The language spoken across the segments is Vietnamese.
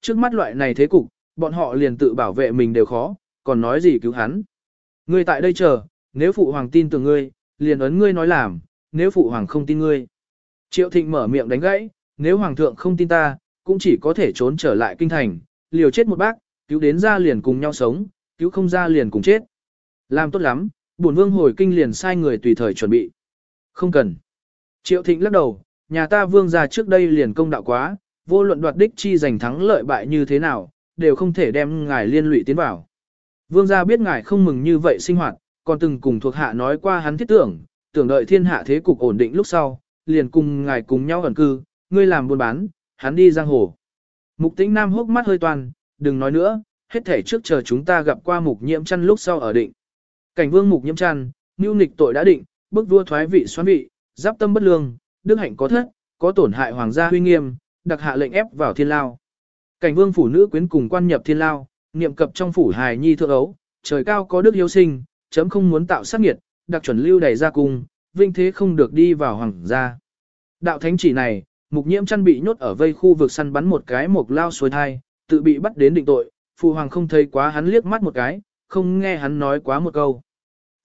Trước mắt loại này thế cục, bọn họ liền tự bảo vệ mình đều khó, còn nói gì cứu hắn. Ngươi tại đây chờ, nếu phụ hoàng tin tưởng ngươi, liền ấn ngươi nói làm, nếu phụ hoàng không tin ngươi. Triệu thịnh mở miệng đánh gãy, nếu hoàng thượng không tin ta, cũng chỉ có thể trốn trở lại kinh thành, liều chết một bác, cứu đến ra liền cùng nhau sống, cứu không ra liền cùng chết. Làm tốt lắm, bổn vương hồi kinh liền sai người tùy thời chuẩn bị. Không cần. Triệu thịnh lắc đầu, nhà ta vương gia trước đây liền công đạo quá, vô luận đoạt đích chi giành thắng lợi bại như thế nào, đều không thể đem ngài liên lụy tiến vào. Vương gia biết ngài không mừng như vậy sinh hoạt, còn từng cùng thuộc hạ nói qua hắn thiết tưởng, tưởng đợi thiên hạ thế cục ổn định lúc sau, liền cùng ngài cùng nhau ẩn cư, ngươi làm buôn bán, hắn đi giang hồ. Mục tĩnh nam hốc mắt hơi toàn, đừng nói nữa, hết thể trước chờ chúng ta gặp qua mục nhiễm chăn lúc sau ở định. Cảnh vương mục nhiễm chăn, nưu nịch tội đã định, bức vua thoái vị xoán vị, giáp tâm bất lương, đức hạnh có thất, có tổn hại hoàng gia huy nghiêm, đặc hạ lệnh ép vào thiên lao. Cảnh vương phủ nữ quyến cùng quan nhập thiên lao, niệm cập trong phủ hài nhi thượng ấu, trời cao có đức hiếu sinh, chấm không muốn tạo sát nghiệt, đặc chuẩn lưu đầy ra cung, vinh thế không được đi vào hoàng gia. Đạo thánh chỉ này, mục nhiễm chăn bị nhốt ở vây khu vực săn bắn một cái mộc lao suối thai, tự bị bắt đến định tội, phụ hoàng không thấy quá hắn liếc mắt một cái, không nghe hắn nói quá một câu.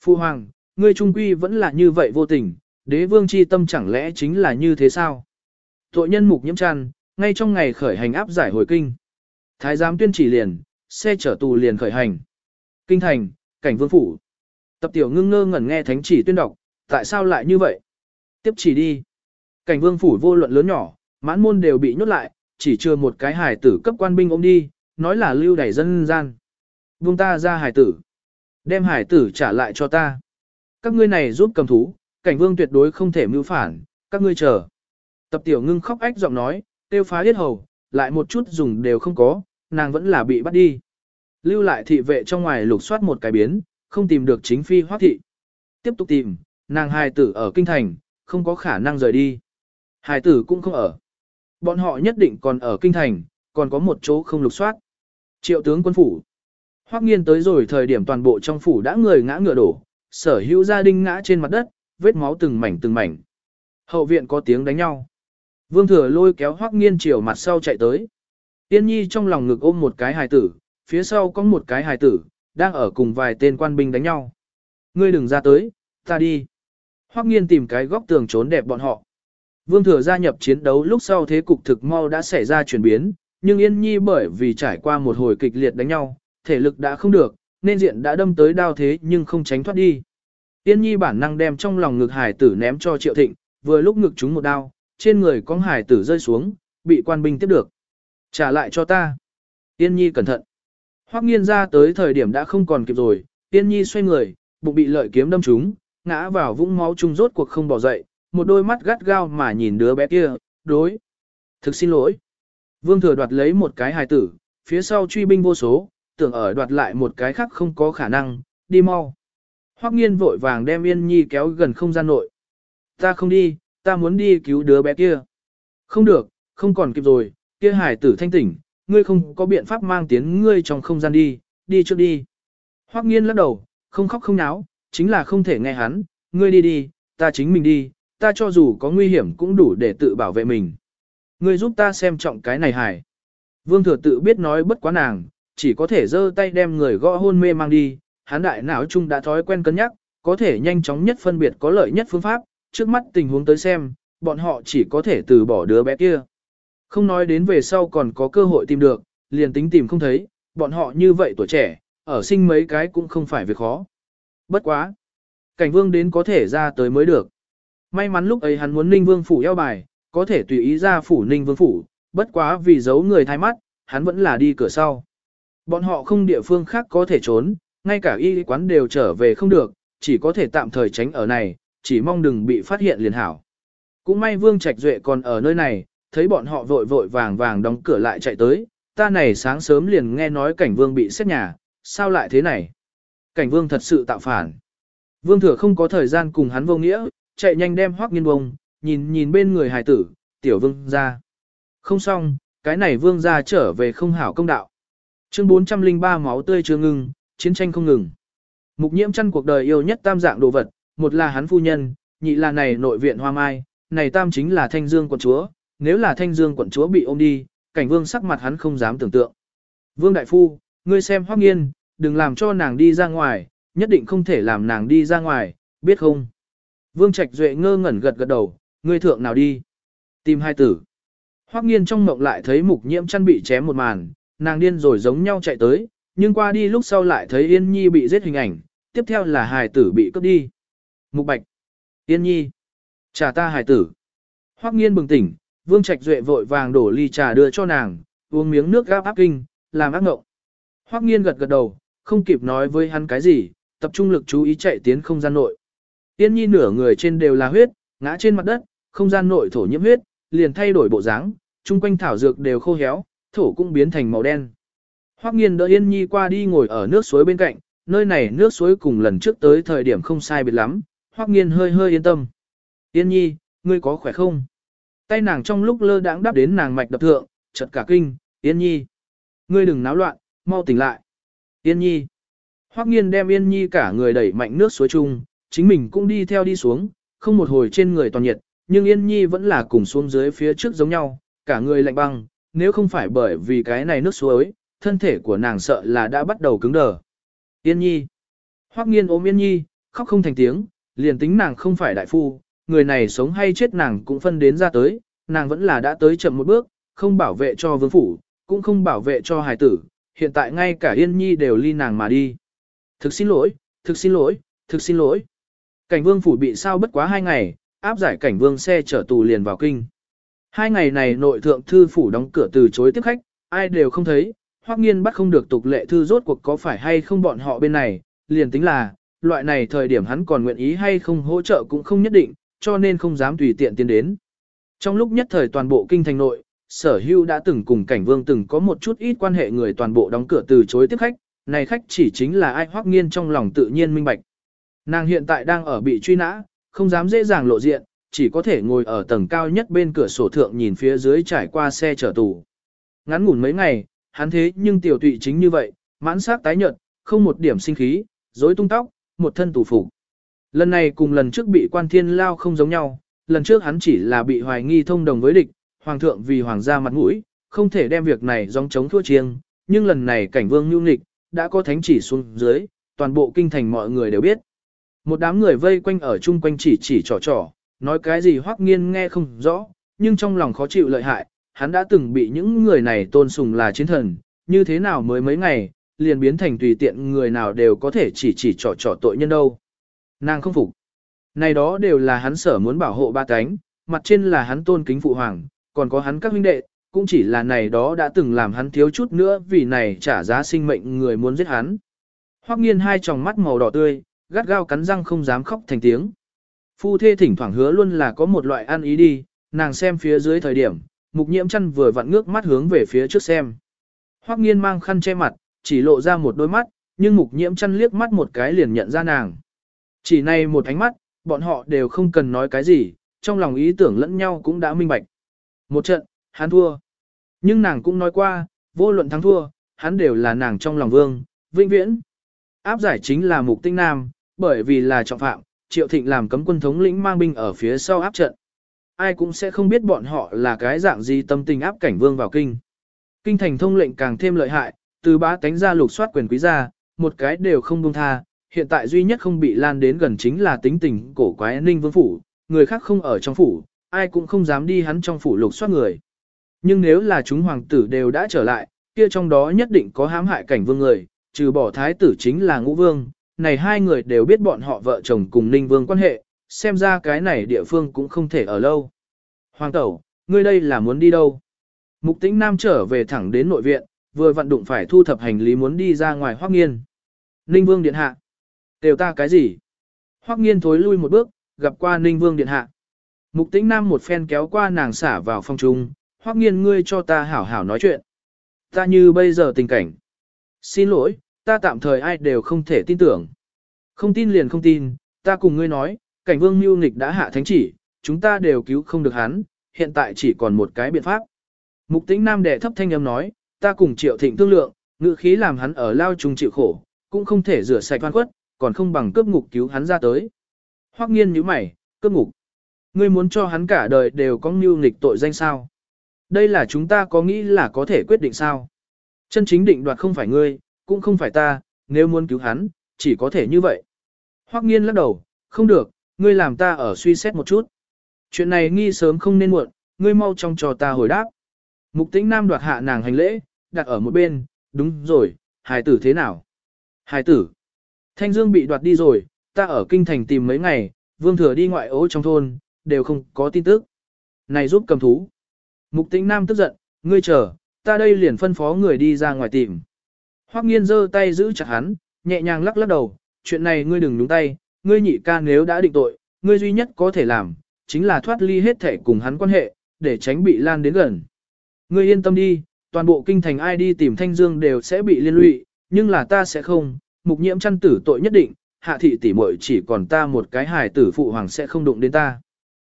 Phụ hoàng, ngươi trung quy vẫn là như vậy vô tình, đế vương chi tâm chẳng lẽ chính là như thế sao? Tội nhân mục nhiễm tràn, ngay trong ngày khởi hành áp giải hồi kinh. Thái giám tuyên chỉ liền, xe chở tù liền khởi hành. Kinh thành, cảnh vương phủ. Tập tiểu ngưng ngơ ngẩn nghe thánh chỉ tuyên đọc, tại sao lại như vậy? Tiếp chỉ đi. Cảnh vương phủ vô luận lớn nhỏ, mãn môn đều bị nhốt lại, chỉ chưa một cái hải tử cấp quan binh ôm đi, nói là lưu đẩy dân gian. Buông ta ra hải tử. Đem hải tử trả lại cho ta. Các ngươi này giúp cầm thú, cảnh vương tuyệt đối không thể mưu phản, các ngươi chờ. Tập tiểu ngưng khóc ách giọng nói, tiêu phá yết hầu, lại một chút dùng đều không có, nàng vẫn là bị bắt đi. Lưu lại thị vệ trong ngoài lục soát một cái biến, không tìm được chính phi hoác thị. Tiếp tục tìm, nàng hài tử ở kinh thành, không có khả năng rời đi. Hài tử cũng không ở. Bọn họ nhất định còn ở kinh thành, còn có một chỗ không lục soát. Triệu tướng quân phủ. Hoắc nghiên tới rồi thời điểm toàn bộ trong phủ đã người ngã ngựa đổ, sở hữu gia đình ngã trên mặt đất, vết máu từng mảnh từng mảnh. Hậu viện có tiếng đánh nhau. Vương thừa lôi kéo Hoắc nghiên chiều mặt sau chạy tới. Tiên nhi trong lòng ngực ôm một cái hài tử, phía sau có một cái hài tử, đang ở cùng vài tên quan binh đánh nhau. Ngươi đừng ra tới, ta đi. Hoắc nghiên tìm cái góc tường trốn đẹp bọn họ. Vương thừa gia nhập chiến đấu lúc sau thế cục thực mau đã xảy ra chuyển biến, nhưng Yên Nhi bởi vì trải qua một hồi kịch liệt đánh nhau, thể lực đã không được, nên diện đã đâm tới đao thế nhưng không tránh thoát đi. Yên Nhi bản năng đem trong lòng ngực hải tử ném cho Triệu Thịnh, vừa lúc ngực chúng một đao, trên người con hải tử rơi xuống, bị quan binh tiếp được. Trả lại cho ta. Yên Nhi cẩn thận. Hoắc nghiên ra tới thời điểm đã không còn kịp rồi, Yên Nhi xoay người, bụng bị lợi kiếm đâm trúng, ngã vào vũng máu chung rốt cuộc không bỏ dậy, một đôi mắt gắt gao mà nhìn đứa bé kia, đối. Thực xin lỗi. Vương thừa đoạt lấy một cái hài tử, phía sau truy binh vô số, tưởng ở đoạt lại một cái khác không có khả năng, đi mau. Hoắc nghiên vội vàng đem Yên Nhi kéo gần không gian nội. Ta không đi, ta muốn đi cứu đứa bé kia. Không được, không còn kịp rồi, kia hải tử thanh tỉnh, ngươi không có biện pháp mang tiến ngươi trong không gian đi, đi trước đi. Hoắc nghiên lắc đầu, không khóc không náo, chính là không thể nghe hắn, ngươi đi đi, ta chính mình đi, ta cho dù có nguy hiểm cũng đủ để tự bảo vệ mình. Ngươi giúp ta xem trọng cái này hải. Vương thừa tự biết nói bất quá nàng, chỉ có thể giơ tay đem người gõ hôn mê mang đi, hắn đại não chung đã thói quen cân nhắc, có thể nhanh chóng nhất phân biệt có lợi nhất phương pháp, trước mắt tình huống tới xem, bọn họ chỉ có thể từ bỏ đứa bé kia. Không nói đến về sau còn có cơ hội tìm được, liền tính tìm không thấy, bọn họ như vậy tuổi trẻ, ở sinh mấy cái cũng không phải việc khó. Bất quá. Cảnh vương đến có thể ra tới mới được. May mắn lúc ấy hắn muốn ninh vương phủ eo bài, có thể tùy ý ra phủ ninh vương phủ, bất quá vì giấu người thay mắt, hắn vẫn là đi cửa sau. Bọn họ không địa phương khác có thể trốn, ngay cả y quán đều trở về không được, chỉ có thể tạm thời tránh ở này, chỉ mong đừng bị phát hiện liền hảo. Cũng may Vương Trạch Duệ còn ở nơi này, thấy bọn họ vội vội vàng vàng đóng cửa lại chạy tới, ta này sáng sớm liền nghe nói cảnh Vương bị xét nhà, sao lại thế này? Cảnh Vương thật sự tạo phản. Vương Thừa không có thời gian cùng hắn vô nghĩa, chạy nhanh đem hoác nghiên bông, nhìn nhìn bên người hài tử, tiểu vương ra. Không xong, cái này vương ra trở về không hảo công đạo. Chương 403 máu tươi chưa ngừng, chiến tranh không ngừng. Mục nhiễm chăn cuộc đời yêu nhất tam dạng đồ vật, một là hắn phu nhân, nhị là này nội viện hoa mai, này tam chính là thanh dương quận chúa, nếu là thanh dương quận chúa bị ôm đi, cảnh vương sắc mặt hắn không dám tưởng tượng. Vương Đại Phu, ngươi xem hoắc nghiên, đừng làm cho nàng đi ra ngoài, nhất định không thể làm nàng đi ra ngoài, biết không? Vương Trạch Duệ ngơ ngẩn gật gật đầu, ngươi thượng nào đi? Tìm hai tử. Hoắc nghiên trong mộng lại thấy mục nhiễm chăn bị chém một màn, nàng điên rồi giống nhau chạy tới, nhưng qua đi lúc sau lại thấy Yên Nhi bị giết hình ảnh, tiếp theo là hài tử bị cướp đi. Mục Bạch. Yên Nhi. Trả ta hài tử. Hoắc nghiên bừng tỉnh, Vương Trạch Duệ vội vàng đổ ly trà đưa cho nàng, uống miếng nước gáp áp kinh, làm ác ngộng. Hoắc nghiên gật gật đầu, không kịp nói với hắn cái gì, tập trung lực chú ý chạy tiến không gian nội. Yên Nhi nửa người trên đều là huyết, ngã trên mặt đất, không gian nội thổ nhiễm huyết, liền thay đổi bộ dáng, chung quanh thảo dược đều khô héo, thổ cũng biến thành màu đen. Hoắc nghiên đỡ Yên Nhi qua đi ngồi ở nước suối bên cạnh, nơi này nước suối cùng lần trước tới thời điểm không sai biệt lắm, Hoắc nghiên hơi hơi yên tâm. Yên Nhi, ngươi có khỏe không? Tay nàng trong lúc lơ đãng đáp đến nàng mạch đập thượng, chợt cả kinh, Yên Nhi. Ngươi đừng náo loạn, mau tỉnh lại. Yên Nhi. Hoắc nghiên đem Yên Nhi cả người đẩy mạnh nước suối chung, chính mình cũng đi theo đi xuống, không một hồi trên người toàn nhiệt, nhưng Yên Nhi vẫn là cùng xuống dưới phía trước giống nhau, cả người lạnh băng, nếu không phải bởi vì cái này nước suối, thân thể của nàng sợ là đã bắt đầu cứng đờ. Yên Nhi. Hoắc nghiên ôm Yên Nhi, khóc không thành tiếng, liền tính nàng không phải đại phu, người này sống hay chết nàng cũng phân đến ra tới, nàng vẫn là đã tới chậm một bước, không bảo vệ cho vương phủ, cũng không bảo vệ cho hài tử, hiện tại ngay cả Yên Nhi đều ly nàng mà đi. Thực xin lỗi, thực xin lỗi, thực xin lỗi. Cảnh vương phủ bị sao bất quá hai ngày, áp giải cảnh vương xe chở tù liền vào kinh. Hai ngày này nội thượng thư phủ đóng cửa từ chối tiếp khách, ai đều không thấy, hoắc nghiên bắt không được tục lệ thư rốt cuộc có phải hay không bọn họ bên này, liền tính là, loại này thời điểm hắn còn nguyện ý hay không hỗ trợ cũng không nhất định, cho nên không dám tùy tiện tiến đến. Trong lúc nhất thời toàn bộ kinh thành nội, sở hưu đã từng cùng cảnh vương từng có một chút ít quan hệ người toàn bộ đóng cửa từ chối tiếp khách, này khách chỉ chính là ai hoắc nghiên trong lòng tự nhiên minh bạch. Nàng hiện tại đang ở bị truy nã, không dám dễ dàng lộ diện, chỉ có thể ngồi ở tầng cao nhất bên cửa sổ thượng nhìn phía dưới trải qua xe chở tù. Ngắn ngủn mấy ngày, hắn thế nhưng tiểu tụy chính như vậy, mãn sắc tái nhợt, không một điểm sinh khí, rối tung tóc, một thân tù phục. Lần này cùng lần trước bị quan thiên lao không giống nhau, lần trước hắn chỉ là bị hoài nghi thông đồng với địch, hoàng thượng vì hoàng gia mặt mũi, không thể đem việc này dòng chống thua chiêng, nhưng lần này cảnh vương nhu nghịch, đã có thánh chỉ xuống dưới, toàn bộ kinh thành mọi người đều biết. Một đám người vây quanh ở chung quanh chỉ chỉ trò trò, nói cái gì hoắc nghiên nghe không rõ, nhưng trong lòng khó chịu lợi hại, hắn đã từng bị những người này tôn sùng là chiến thần, như thế nào mới mấy ngày, liền biến thành tùy tiện người nào đều có thể chỉ chỉ trò trò tội nhân đâu. Nàng không phục. Này đó đều là hắn sở muốn bảo hộ ba cánh, mặt trên là hắn tôn kính phụ hoàng, còn có hắn các huynh đệ, cũng chỉ là này đó đã từng làm hắn thiếu chút nữa vì này trả giá sinh mệnh người muốn giết hắn. Hoắc nghiên hai tròng mắt màu đỏ tươi, gắt gao cắn răng không dám khóc thành tiếng. Phu thê thỉnh thoảng hứa luôn là có một loại ăn ý đi, nàng xem phía dưới thời điểm, mục nhiễm chăn vừa vặn ngước mắt hướng về phía trước xem. Hoắc nghiên mang khăn che mặt, chỉ lộ ra một đôi mắt, nhưng mục nhiễm chăn liếc mắt một cái liền nhận ra nàng. Chỉ này một ánh mắt, bọn họ đều không cần nói cái gì, trong lòng ý tưởng lẫn nhau cũng đã minh bạch. Một trận, hắn thua. Nhưng nàng cũng nói qua, vô luận thắng thua, hắn đều là nàng trong lòng vương, vĩnh viễn. Áp giải chính là mục tinh nam, bởi vì là trọng phạm, triệu thịnh làm cấm quân thống lĩnh mang binh ở phía sau áp trận. Ai cũng sẽ không biết bọn họ là cái dạng gì tâm tình áp cảnh vương vào kinh. Kinh thành thông lệnh càng thêm lợi hại, từ bá tánh ra lục soát quyền quý gia, một cái đều không buông tha, hiện tại duy nhất không bị lan đến gần chính là tính tình cổ quái ninh vương phủ, người khác không ở trong phủ, ai cũng không dám đi hắn trong phủ lục soát người. Nhưng nếu là chúng hoàng tử đều đã trở lại, kia trong đó nhất định có hãm hại cảnh vương người, trừ bỏ thái tử chính là ngũ vương, này hai người đều biết bọn họ vợ chồng cùng ninh vương quan hệ, xem ra cái này địa phương cũng không thể ở lâu. Hoàng tẩu, ngươi đây là muốn đi đâu? Mục tĩnh nam trở về thẳng đến nội viện, vừa vận đụng phải thu thập hành lý muốn đi ra ngoài Hoắc nghiên. Ninh vương điện hạ. Đều ta cái gì? Hoắc nghiên thối lui một bước, gặp qua Ninh Vương Điện Hạ. Mục tĩnh nam một phen kéo qua nàng xả vào phòng trung, Hoắc nghiên ngươi cho ta hảo hảo nói chuyện. Ta như bây giờ tình cảnh. Xin lỗi, ta tạm thời ai đều không thể tin tưởng. Không tin liền không tin, ta cùng ngươi nói, cảnh vương mưu nghịch đã hạ thánh chỉ, chúng ta đều cứu không được hắn, hiện tại chỉ còn một cái biện pháp. Mục tĩnh nam đệ thấp thanh âm nói, ta cùng triệu thịnh thương lượng, ngự khí làm hắn ở lao trùng chịu khổ, cũng không thể rửa sạch oan khuất, còn không bằng cướp ngục cứu hắn ra tới. Hoắc nghiên nhíu mày, cướp ngục. Ngươi muốn cho hắn cả đời đều có mưu nghịch tội danh sao? Đây là chúng ta có nghĩ là có thể quyết định sao? Chân chính định đoạt không phải ngươi, cũng không phải ta, nếu muốn cứu hắn, chỉ có thể như vậy. Hoắc nghiên lắc đầu, không được, ngươi làm ta ở suy xét một chút. Chuyện này nghi sớm không nên muộn, ngươi mau trong trò ta hồi đáp. Mục tĩnh nam đoạt hạ nàng hành lễ, đặt ở một bên, đúng rồi, hài tử thế nào? Hài tử. Thanh Dương bị đoạt đi rồi, ta ở kinh thành tìm mấy ngày, vương thừa đi ngoại ố trong thôn, đều không có tin tức. Này giúp cầm thú. Mục tĩnh nam tức giận, ngươi chờ, ta đây liền phân phó người đi ra ngoài tìm. Hoắc nghiên giơ tay giữ chặt hắn, nhẹ nhàng lắc lắc đầu, chuyện này ngươi đừng nhúng tay, ngươi nhị ca nếu đã định tội, ngươi duy nhất có thể làm, chính là thoát ly hết thể cùng hắn quan hệ, để tránh bị lan đến gần. Ngươi yên tâm đi, toàn bộ kinh thành ai đi tìm Thanh Dương đều sẽ bị liên lụy, nhưng là ta sẽ không, mục nhiễm chăn tử tội nhất định, hạ thị tỷ muội chỉ còn ta một cái hài tử phụ hoàng sẽ không đụng đến ta.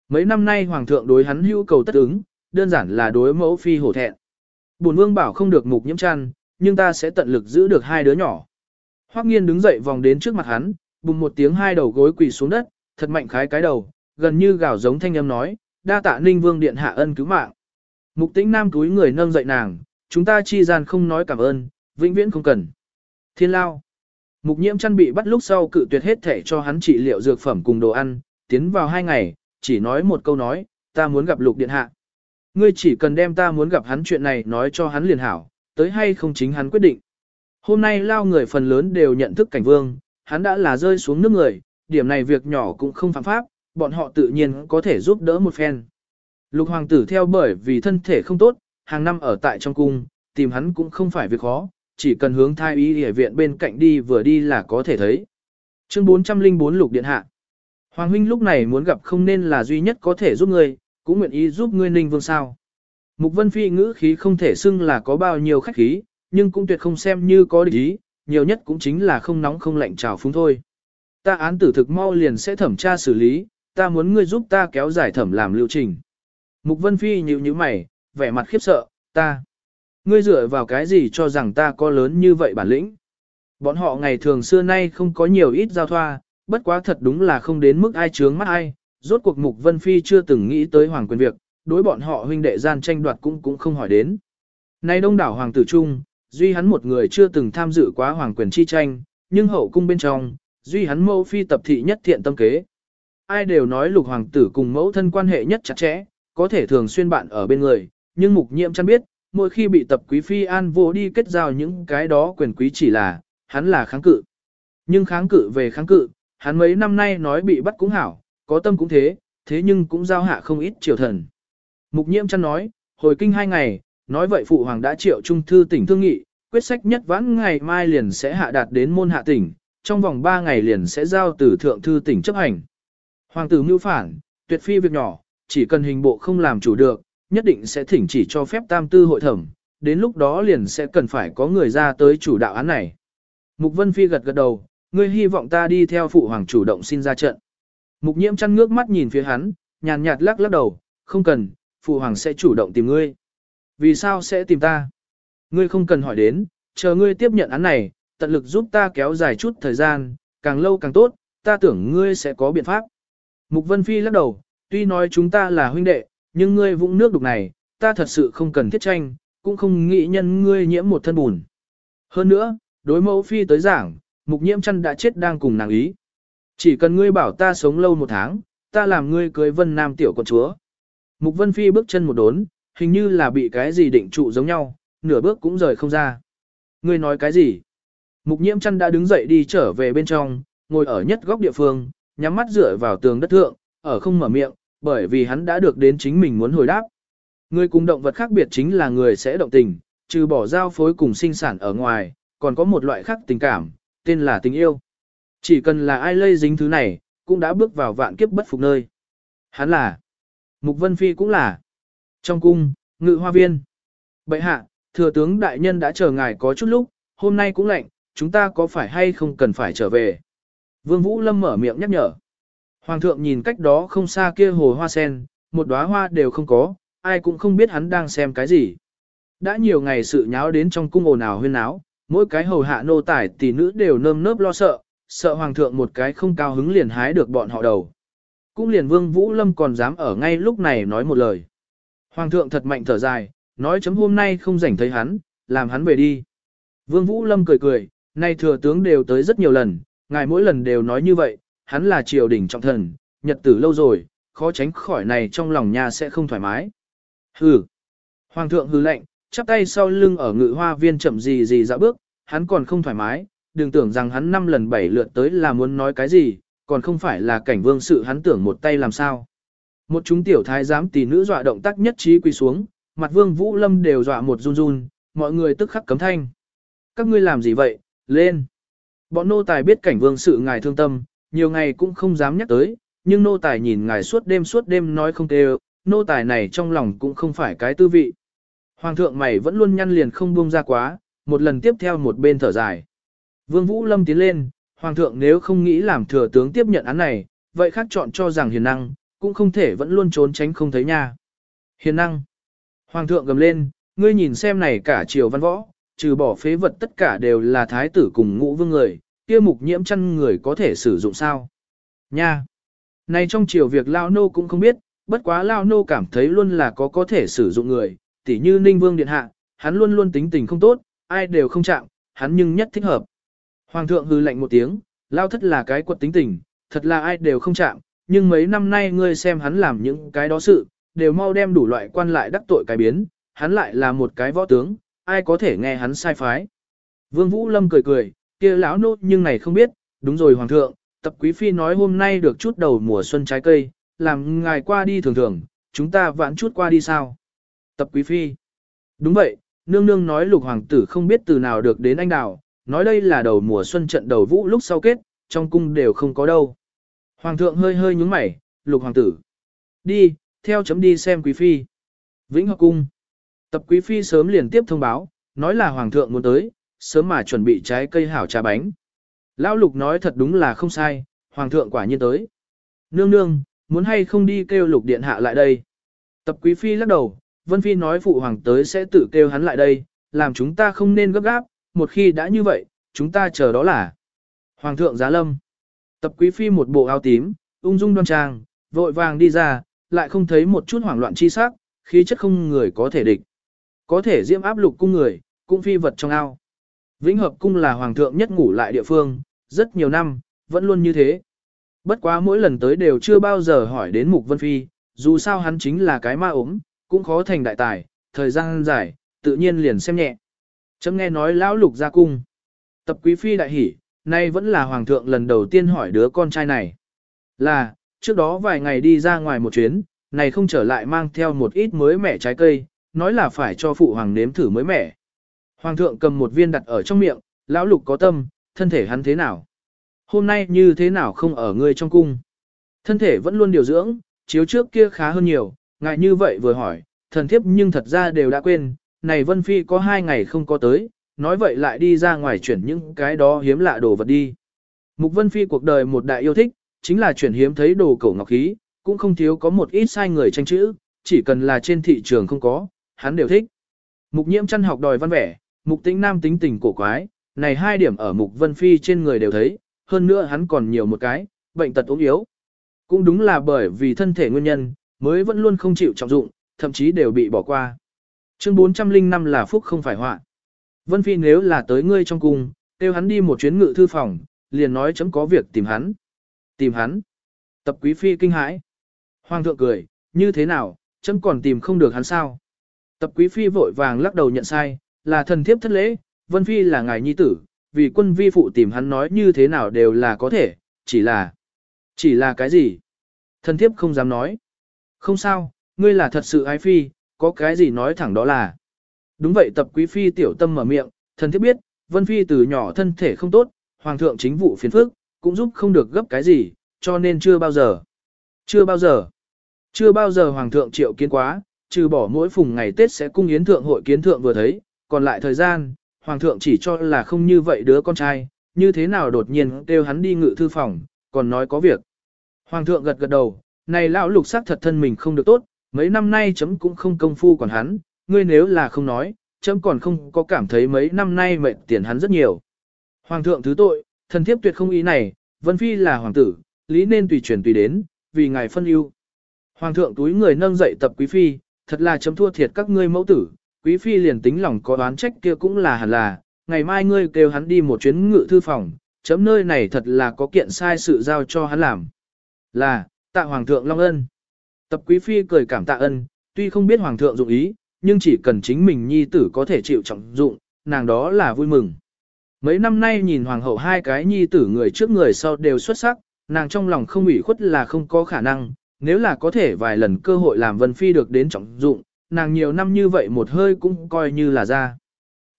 Mấy năm nay hoàng thượng đối hắn hữu cầu tất ứng, đơn giản là đối mẫu phi hổ thẹn. Bổn vương bảo không được mục nhiễm chăn, nhưng ta sẽ tận lực giữ được hai đứa nhỏ. Hoắc nghiên đứng dậy vòng đến trước mặt hắn, bùng một tiếng hai đầu gối quỳ xuống đất, thật mạnh khái cái đầu, gần như gào giống thanh âm nói, đa tạ ninh vương điện hạ ân cứu mạng. Mục tĩnh nam túi người nâng dậy nàng, chúng ta chi gian không nói cảm ơn, vĩnh viễn không cần. Thiên lao. Mục nhiễm chăn bị bắt lúc sau cự tuyệt hết thể cho hắn trị liệu dược phẩm cùng đồ ăn, tiến vào hai ngày, chỉ nói một câu nói, ta muốn gặp lục điện hạ. Ngươi chỉ cần đem ta muốn gặp hắn chuyện này nói cho hắn liền hảo, tới hay không chính hắn quyết định. Hôm nay lao người phần lớn đều nhận thức cảnh vương, hắn đã là rơi xuống nước người, điểm này việc nhỏ cũng không phạm pháp, bọn họ tự nhiên có thể giúp đỡ một phen. Lục hoàng tử theo bởi vì thân thể không tốt, hàng năm ở tại trong cung, tìm hắn cũng không phải việc khó, chỉ cần hướng thai y y viện bên cạnh đi vừa đi là có thể thấy. Chương 404 Lục Điện Hạ Hoàng huynh lúc này muốn gặp không nên là duy nhất có thể giúp ngươi, cũng nguyện ý giúp ngươi ninh vương sao. Mục Vân Phi ngữ khí không thể xưng là có bao nhiêu khách khí, nhưng cũng tuyệt không xem như có địch ý, nhiều nhất cũng chính là không nóng không lạnh trào phúng thôi. Ta án tử thực mau liền sẽ thẩm tra xử lý, ta muốn ngươi giúp ta kéo dài thẩm làm lưu trình. Mục Vân Phi nhíu nhíu mày, vẻ mặt khiếp sợ, ta. Ngươi dựa vào cái gì cho rằng ta có lớn như vậy bản lĩnh? Bọn họ ngày thường xưa nay không có nhiều ít giao thoa, bất quá thật đúng là không đến mức ai chướng mắt ai. Rốt cuộc Mục Vân Phi chưa từng nghĩ tới hoàng quyền việc, đối bọn họ huynh đệ gian tranh đoạt cũng cũng không hỏi đến. Nay đông đảo hoàng tử trung, duy hắn một người chưa từng tham dự quá hoàng quyền chi tranh, nhưng hậu cung bên trong, duy hắn mẫu phi tập thị nhất thiện tâm kế. Ai đều nói lục hoàng tử cùng mẫu thân quan hệ nhất chặt chẽ, có thể thường xuyên bạn ở bên người, nhưng mục nhiệm chăn biết, mỗi khi bị tập quý phi an vô đi kết giao những cái đó quyền quý chỉ là, hắn là kháng cự. Nhưng kháng cự về kháng cự, hắn mấy năm nay nói bị bắt cũng hảo, có tâm cũng thế, thế nhưng cũng giao hạ không ít triều thần. Mục nhiễm chăn nói, hồi kinh hai ngày, nói vậy phụ hoàng đã triệu trung thư tỉnh thương nghị, quyết sách nhất vãn ngày mai liền sẽ hạ đạt đến môn hạ tỉnh, trong vòng ba ngày liền sẽ giao từ thượng thư tỉnh chấp hành. Hoàng tử mưu phản, tuyệt phi việc nhỏ, chỉ cần hình bộ không làm chủ được, nhất định sẽ thỉnh chỉ cho phép tam tư hội thẩm, đến lúc đó liền sẽ cần phải có người ra tới chủ đạo án này. Mục Vân Phi gật gật đầu, ngươi hy vọng ta đi theo phụ hoàng chủ động xin ra trận. Mục nhiễm chăn ngước mắt nhìn phía hắn, nhàn nhạt lắc lắc đầu, không cần, phụ hoàng sẽ chủ động tìm ngươi. Vì sao sẽ tìm ta? Ngươi không cần hỏi đến, chờ ngươi tiếp nhận án này, tận lực giúp ta kéo dài chút thời gian, càng lâu càng tốt, ta tưởng ngươi sẽ có biện pháp. Mục Vân Phi lắc đầu, tuy nói chúng ta là huynh đệ, nhưng ngươi vũng nước đục này, ta thật sự không cần thiết tranh, cũng không nghĩ nhân ngươi nhiễm một thân bùn. Hơn nữa, đối mẫu Phi tới giảng, mục nhiễm chăn đã chết đang cùng nàng ý. Chỉ cần ngươi bảo ta sống lâu một tháng, ta làm ngươi cưới vân nam tiểu con chúa. Mục Vân Phi bước chân một đốn, hình như là bị cái gì định trụ giống nhau, nửa bước cũng rời không ra. Ngươi nói cái gì? Mục nhiễm chăn đã đứng dậy đi trở về bên trong, ngồi ở nhất góc địa phương, nhắm mắt dựa vào tường đất thượng, ở không mở miệng, bởi vì hắn đã được đến chính mình muốn hồi đáp. Người cùng động vật khác biệt chính là người sẽ động tình, trừ bỏ giao phối cùng sinh sản ở ngoài, còn có một loại khác tình cảm, tên là tình yêu. Chỉ cần là ai lây dính thứ này, cũng đã bước vào vạn kiếp bất phục nơi. Hắn là, Mục Vân Phi cũng là. Trong cung, ngự hoa viên. Bệ hạ, thừa tướng đại nhân đã chờ ngài có chút lúc, hôm nay cũng lạnh, chúng ta có phải hay không cần phải trở về. Vương Vũ Lâm mở miệng nhắc nhở. Hoàng thượng nhìn cách đó không xa kia hồ hoa sen, một đóa hoa đều không có, ai cũng không biết hắn đang xem cái gì. Đã nhiều ngày sự nháo đến trong cung ồn ào huyên náo, mỗi cái hầu hạ nô tài tỷ nữ đều nơm nớp lo sợ, sợ hoàng thượng một cái không cao hứng liền hái được bọn họ đầu. Cũng liền vương Vũ Lâm còn dám ở ngay lúc này nói một lời. Hoàng thượng thật mạnh thở dài, nói chấm hôm nay không rảnh thấy hắn, làm hắn về đi. Vương Vũ Lâm cười cười, nay thừa tướng đều tới rất nhiều lần, ngài mỗi lần đều nói như vậy, hắn là triều đình trọng thần, nhật tử lâu rồi, khó tránh khỏi này trong lòng nhà sẽ không thoải mái. Hừ. Hoàng thượng hừ lạnh, chắp tay sau lưng ở ngự hoa viên chậm gì gì dạo bước, hắn còn không thoải mái, đừng tưởng rằng hắn năm lần bảy lượt tới là muốn nói cái gì, còn không phải là cảnh vương sự hắn tưởng một tay làm sao. Một chúng tiểu thái giám tỷ nữ dọa động tác nhất trí quỳ xuống, mặt vương vũ lâm đều dọa một run run, mọi người tức khắc cấm thanh. Các ngươi làm gì vậy, lên. Bọn nô tài biết cảnh vương sự ngài thương tâm, nhiều ngày cũng không dám nhắc tới, nhưng nô tài nhìn ngài suốt đêm suốt đêm nói không tê nô tài này trong lòng cũng không phải cái tư vị. Hoàng thượng mày vẫn luôn nhăn liền không buông ra quá, một lần tiếp theo một bên thở dài. Vương Vũ Lâm tiến lên, Hoàng thượng nếu không nghĩ làm thừa tướng tiếp nhận án này, vậy khác chọn cho rằng hiền năng, cũng không thể vẫn luôn trốn tránh không thấy nha. Hiền năng. Hoàng thượng gầm lên, ngươi nhìn xem này cả triều văn võ, trừ bỏ phế vật tất cả đều là thái tử cùng ngũ vương người, kia mục nhiễm chăn người có thể sử dụng sao. Nha. Này trong triều việc Lao Nô cũng không biết, bất quá Lao Nô cảm thấy luôn là có có thể sử dụng người, tỉ như Ninh Vương Điện Hạ, hắn luôn luôn tính tình không tốt, ai đều không chạm, hắn nhưng nhất thích hợp. Hoàng thượng hư lạnh một tiếng, Lao thất là cái quật tính tình, thật là ai đều không chạm, nhưng mấy năm nay ngươi xem hắn làm những cái đó sự, đều mau đem đủ loại quan lại đắc tội cái biến, hắn lại là một cái võ tướng, ai có thể nghe hắn sai phái. Vương Vũ Lâm cười cười, kia lão nốt nhưng này không biết, đúng rồi hoàng thượng, tập quý phi nói hôm nay được chút đầu mùa xuân trái cây, làm ngài qua đi thường thường, chúng ta vãn chút qua đi sao. Tập quý phi. Đúng vậy, nương nương nói lục hoàng tử không biết từ nào được đến anh đào, nói đây là đầu mùa xuân trận đầu vũ lúc sau kết, trong cung đều không có đâu. Hoàng thượng hơi hơi nhúng mày, lục hoàng tử. Đi, theo chấm đi xem quý phi. Vĩnh Hợp Cung. Tập quý phi sớm liền tiếp thông báo, nói là hoàng thượng muốn tới, sớm mà chuẩn bị trái cây hảo trà bánh. Lão lục nói thật đúng là không sai, hoàng thượng quả nhiên tới. Nương nương, muốn hay không đi kêu lục điện hạ lại đây. Tập quý phi lắc đầu, vân phi nói phụ hoàng tới sẽ tự kêu hắn lại đây, làm chúng ta không nên gấp gáp, một khi đã như vậy, chúng ta chờ đó là. Hoàng thượng giá lâm. Tập quý phi một bộ áo tím, ung dung đoan trang, vội vàng đi ra, lại không thấy một chút hoảng loạn chi sắc, khí chất không người có thể địch. Có thể diễm áp lục cung người, cũng phi vật trong ao. Vĩnh Hợp Cung là hoàng thượng nhất ngủ lại địa phương, rất nhiều năm, vẫn luôn như thế. Bất quá mỗi lần tới đều chưa bao giờ hỏi đến Mục Vân Phi, dù sao hắn chính là cái ma ốm, cũng khó thành đại tài, thời gian dài, tự nhiên liền xem nhẹ. Chấm nghe nói lão lục ra cung. Tập quý phi đại hỉ, nay vẫn là hoàng thượng lần đầu tiên hỏi đứa con trai này. Là, trước đó vài ngày đi ra ngoài một chuyến, này không trở lại mang theo một ít mới mẻ trái cây, nói là phải cho phụ hoàng nếm thử mới mẻ. Hoàng thượng cầm một viên đặt ở trong miệng, lão lục có tâm, thân thể hắn thế nào? Hôm nay như thế nào không ở ngươi trong cung? Thân thể vẫn luôn điều dưỡng, chiếu trước kia khá hơn nhiều, ngại như vậy vừa hỏi, thần thiếp nhưng thật ra đều đã quên, này Vân Phi có hai ngày không có tới, nói vậy lại đi ra ngoài chuyển những cái đó hiếm lạ đồ vật đi. Mục Vân Phi cuộc đời một đại yêu thích, chính là chuyển hiếm thấy đồ cổ ngọc khí, cũng không thiếu có một ít sai người tranh chữ, chỉ cần là trên thị trường không có, hắn đều thích. Mục nhiễm chăn học đòi văn vẻ, mục tĩnh nam tính tình cổ quái, này hai điểm ở mục vân phi trên người đều thấy, hơn nữa hắn còn nhiều một cái, bệnh tật ốm yếu. Cũng đúng là bởi vì thân thể nguyên nhân, mới vẫn luôn không chịu trọng dụng, thậm chí đều bị bỏ qua. Chương 405 là phúc không phải họa. Vân Phi nếu là tới ngươi trong cung, kêu hắn đi một chuyến ngự thư phòng, liền nói chấm có việc tìm hắn. Tìm hắn. Tập quý phi kinh hãi. Hoàng thượng cười, như thế nào, chấm còn tìm không được hắn sao. Tập quý phi vội vàng lắc đầu nhận sai, là thần thiếp thất lễ, Vân Phi là ngài nhi tử, vì quân vi phụ tìm hắn nói như thế nào đều là có thể, chỉ là... Chỉ là cái gì? Thần thiếp không dám nói. Không sao, ngươi là thật sự ái phi, có cái gì nói thẳng đó là. Đúng vậy tập quý phi tiểu tâm mở miệng, thần thiếp biết, Vân Phi từ nhỏ thân thể không tốt, hoàng thượng chính vụ phiền phức, cũng giúp không được gấp cái gì, cho nên chưa bao giờ. Chưa bao giờ. Chưa bao giờ hoàng thượng triệu kiến quá, trừ bỏ mỗi phùng ngày Tết sẽ cung yến thượng hội kiến thượng vừa thấy, còn lại thời gian, hoàng thượng chỉ cho là không như vậy đứa con trai, như thế nào đột nhiên kêu hắn đi ngự thư phòng, còn nói có việc. Hoàng thượng gật gật đầu, này lão lục sắc thật thân mình không được tốt, mấy năm nay chấm cũng không công phu còn hắn, ngươi nếu là không nói, chấm còn không có cảm thấy mấy năm nay mệt tiền hắn rất nhiều. Hoàng thượng thứ tội, thần thiếp tuyệt không ý này, Vân Phi là hoàng tử, lý nên tùy truyền tùy đến, vì ngài phân ưu. Hoàng thượng túi người nâng dậy tập quý phi, Thật là chấm thua thiệt các ngươi mẫu tử, quý phi liền tính lòng có đoán trách kia cũng là hẳn là, ngày mai ngươi kêu hắn đi một chuyến ngự thư phòng, chấm nơi này thật là có kiện sai sự giao cho hắn làm. Là, tạ hoàng thượng long ân. Tập quý phi cười cảm tạ ân, tuy không biết hoàng thượng dụng ý, nhưng chỉ cần chính mình nhi tử có thể chịu trọng dụng, nàng đó là vui mừng. Mấy năm nay nhìn hoàng hậu hai cái nhi tử người trước người sau đều xuất sắc, nàng trong lòng không ủy khuất là không có khả năng, nếu là có thể vài lần cơ hội làm Vân Phi được đến trọng dụng, nàng nhiều năm như vậy một hơi cũng coi như là ra.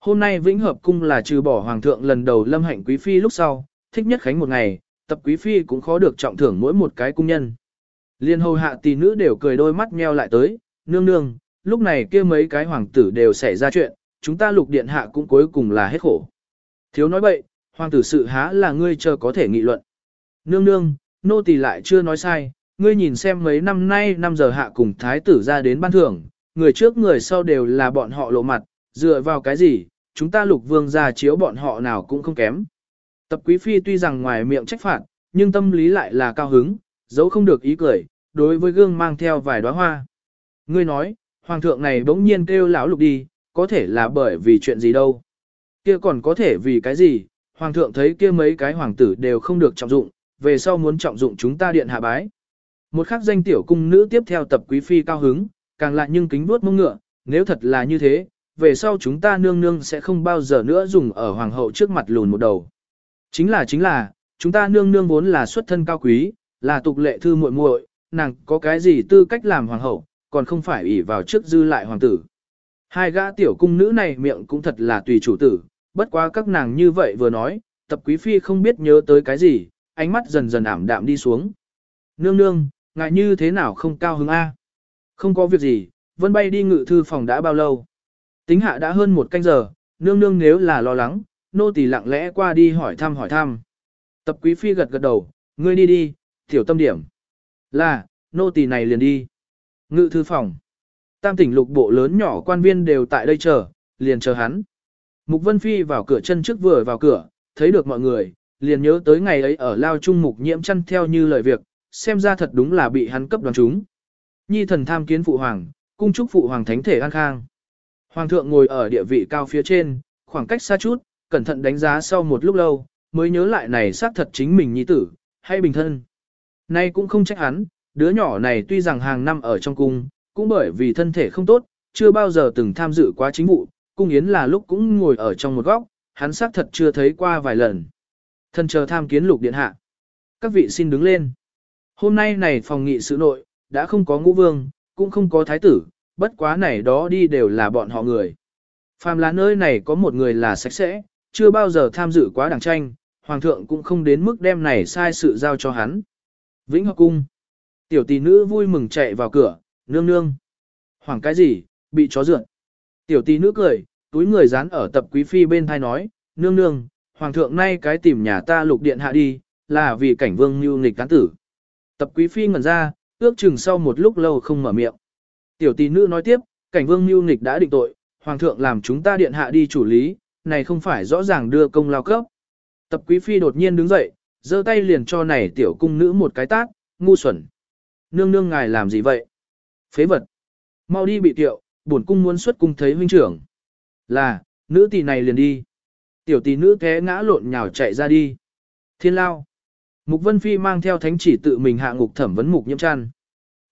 Hôm nay Vĩnh Hợp Cung là trừ bỏ Hoàng thượng lần đầu lâm hạnh Quý Phi lúc sau, thích nhất khánh một ngày, tập Quý Phi cũng khó được trọng thưởng mỗi một cái cung nhân. Liên hầu hạ tỷ nữ đều cười đôi mắt nheo lại tới, nương nương, lúc này kia mấy cái hoàng tử đều xảy ra chuyện, chúng ta lục điện hạ cũng cuối cùng là hết khổ. Thiếu nói bậy, hoàng tử sự há là ngươi chờ có thể nghị luận. Nương nương, nô tỳ lại chưa nói sai, ngươi nhìn xem mấy năm nay năm giờ hạ cùng thái tử ra đến ban thưởng, người trước người sau đều là bọn họ lộ mặt, dựa vào cái gì, chúng ta lục vương ra chiếu bọn họ nào cũng không kém. Tập quý phi tuy rằng ngoài miệng trách phạt, nhưng tâm lý lại là cao hứng, dấu không được ý cười, đối với gương mang theo vài đóa hoa. Ngươi nói, hoàng thượng này bỗng nhiên kêu lão lục đi, có thể là bởi vì chuyện gì đâu. Kia còn có thể vì cái gì, hoàng thượng thấy kia mấy cái hoàng tử đều không được trọng dụng, về sau muốn trọng dụng chúng ta điện hạ bái. Một khắc danh tiểu cung nữ tiếp theo tập quý phi cao hứng, càng lại nhưng kính vuốt mông ngựa, nếu thật là như thế, về sau chúng ta nương nương sẽ không bao giờ nữa dùng ở hoàng hậu trước mặt lùn một đầu. Chính là chính là, chúng ta nương nương vốn là xuất thân cao quý, là tục lệ thư muội muội, nàng có cái gì tư cách làm hoàng hậu, còn không phải ủy vào trước dư lại hoàng tử. Hai gã tiểu cung nữ này miệng cũng thật là tùy chủ tử, bất quá các nàng như vậy vừa nói, tập quý phi không biết nhớ tới cái gì, ánh mắt dần dần ảm đạm đi xuống. Nương nương, ngại như thế nào không cao hứng A. Không có việc gì, vân bay đi ngự thư phòng đã bao lâu. Tính hạ đã hơn một canh giờ, nương nương nếu là lo lắng, nô tỳ lặng lẽ qua đi hỏi thăm hỏi thăm. Tập quý phi gật gật đầu, ngươi đi đi, tiểu tâm điểm. Là, nô tỳ này liền đi. Ngự thư phòng. Tam tỉnh lục bộ lớn nhỏ quan viên đều tại đây chờ, liền chờ hắn. Mục Vân Phi vào cửa chân trước vừa vào cửa, thấy được mọi người, liền nhớ tới ngày ấy ở lao trung mục nhiễm chăn theo như lời việc, xem ra thật đúng là bị hắn cấp đoán chúng. Nhi thần tham kiến phụ hoàng, cung chúc phụ hoàng thánh thể an khang. Hoàng thượng ngồi ở địa vị cao phía trên, khoảng cách xa chút, cẩn thận đánh giá sau một lúc lâu, mới nhớ lại này xác thật chính mình nhi tử, hay bình thân. Nay cũng không trách hắn, đứa nhỏ này tuy rằng hàng năm ở trong cung, cũng bởi vì thân thể không tốt, chưa bao giờ từng tham dự quá chính vụ, cung yến là lúc cũng ngồi ở trong một góc, hắn xác thật chưa thấy qua vài lần. Thân chờ tham kiến lục điện hạ. Các vị xin đứng lên. Hôm nay này phòng nghị sự nội, đã không có ngũ vương, cũng không có thái tử, bất quá này đó đi đều là bọn họ người. Phàm là nơi này có một người là sạch sẽ, chưa bao giờ tham dự quá đảng tranh, hoàng thượng cũng không đến mức đem này sai sự giao cho hắn. Vĩnh Hợp Cung. Tiểu tỷ nữ vui mừng chạy vào cửa, nương nương. Hoàng cái gì, bị chó rượn. Tiểu tỷ nữ cười, túi người dán ở tập quý phi bên thai nói, nương nương, hoàng thượng nay cái tìm nhà ta lục điện hạ đi, là vì cảnh vương mưu nghịch cán tử. Tập quý phi ngẩn ra, ước chừng sau một lúc lâu không mở miệng. Tiểu tỷ nữ nói tiếp, cảnh vương mưu nghịch đã định tội, hoàng thượng làm chúng ta điện hạ đi chủ lý, này không phải rõ ràng đưa công lao cấp. Tập quý phi đột nhiên đứng dậy, giơ tay liền cho này tiểu cung nữ một cái tát, ngu xuẩn. Nương nương ngài làm gì vậy? Phế vật. Mau đi bị tiệu, bổn cung muốn xuất cung thấy huynh trưởng. Là, nữ tỷ này liền đi. Tiểu tỷ nữ té ngã lộn nhào chạy ra đi. Thiên lao. Mục Vân Phi mang theo thánh chỉ tự mình hạ ngục thẩm vấn mục nhiễm Trăn.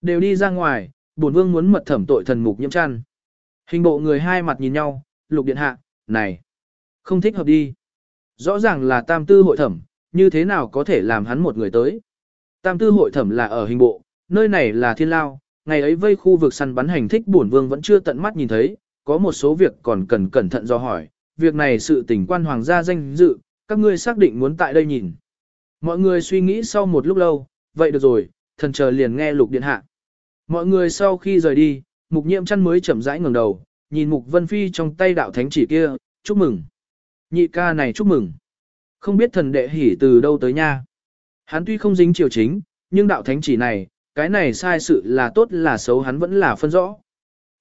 Đều đi ra ngoài, bổn vương muốn mật thẩm tội thần mục nhiễm Trăn. Hình bộ người hai mặt nhìn nhau, lục điện hạ, này, không thích hợp đi. Rõ ràng là tam tư hội thẩm, như thế nào có thể làm hắn một người tới. Tam tư hội thẩm là ở hình bộ, nơi này là thiên lao, ngày ấy vây khu vực săn bắn hành thích bổn vương vẫn chưa tận mắt nhìn thấy, có một số việc còn cần cẩn thận do hỏi, việc này sự tình quan hoàng gia danh dự, các ngươi xác định muốn tại đây nhìn. Mọi người suy nghĩ sau một lúc lâu, vậy được rồi, thần chờ liền nghe lục điện hạ. Mọi người sau khi rời đi, mục nhiễm chăn mới chậm rãi ngẩng đầu, nhìn mục vân phi trong tay đạo thánh chỉ kia, chúc mừng. Nhị ca này chúc mừng. Không biết thần đệ hỉ từ đâu tới nha. Hắn tuy không dính triều chính, nhưng đạo thánh chỉ này, cái này sai sự là tốt là xấu hắn vẫn là phân rõ.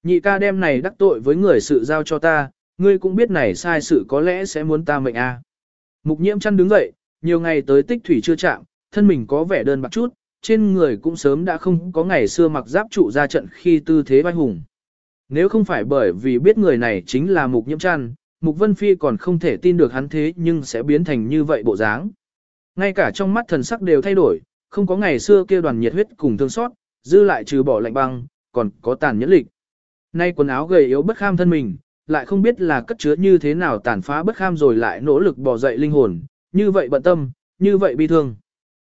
Nhị ca đem này đắc tội với người sự giao cho ta, ngươi cũng biết này sai sự có lẽ sẽ muốn ta mệnh a. Mục nhiễm chăn đứng dậy, nhiều ngày tới tích thủy chưa chạm, thân mình có vẻ đơn bạc chút, trên người cũng sớm đã không có ngày xưa mặc giáp trụ ra trận khi tư thế vai hùng. Nếu không phải bởi vì biết người này chính là Mục Nhiễm Trăn, Mục Vân Phi còn không thể tin được hắn thế nhưng sẽ biến thành như vậy bộ dáng. Ngay cả trong mắt thần sắc đều thay đổi, không có ngày xưa kia đoàn nhiệt huyết cùng thương xót, dư lại trừ bỏ lạnh băng, còn có tàn nhẫn lịch. Nay quần áo gầy yếu bất kham thân mình, lại không biết là cất chứa như thế nào tàn phá bất kham rồi lại nỗ lực bò dậy linh hồn, như vậy bận tâm, như vậy bi thương.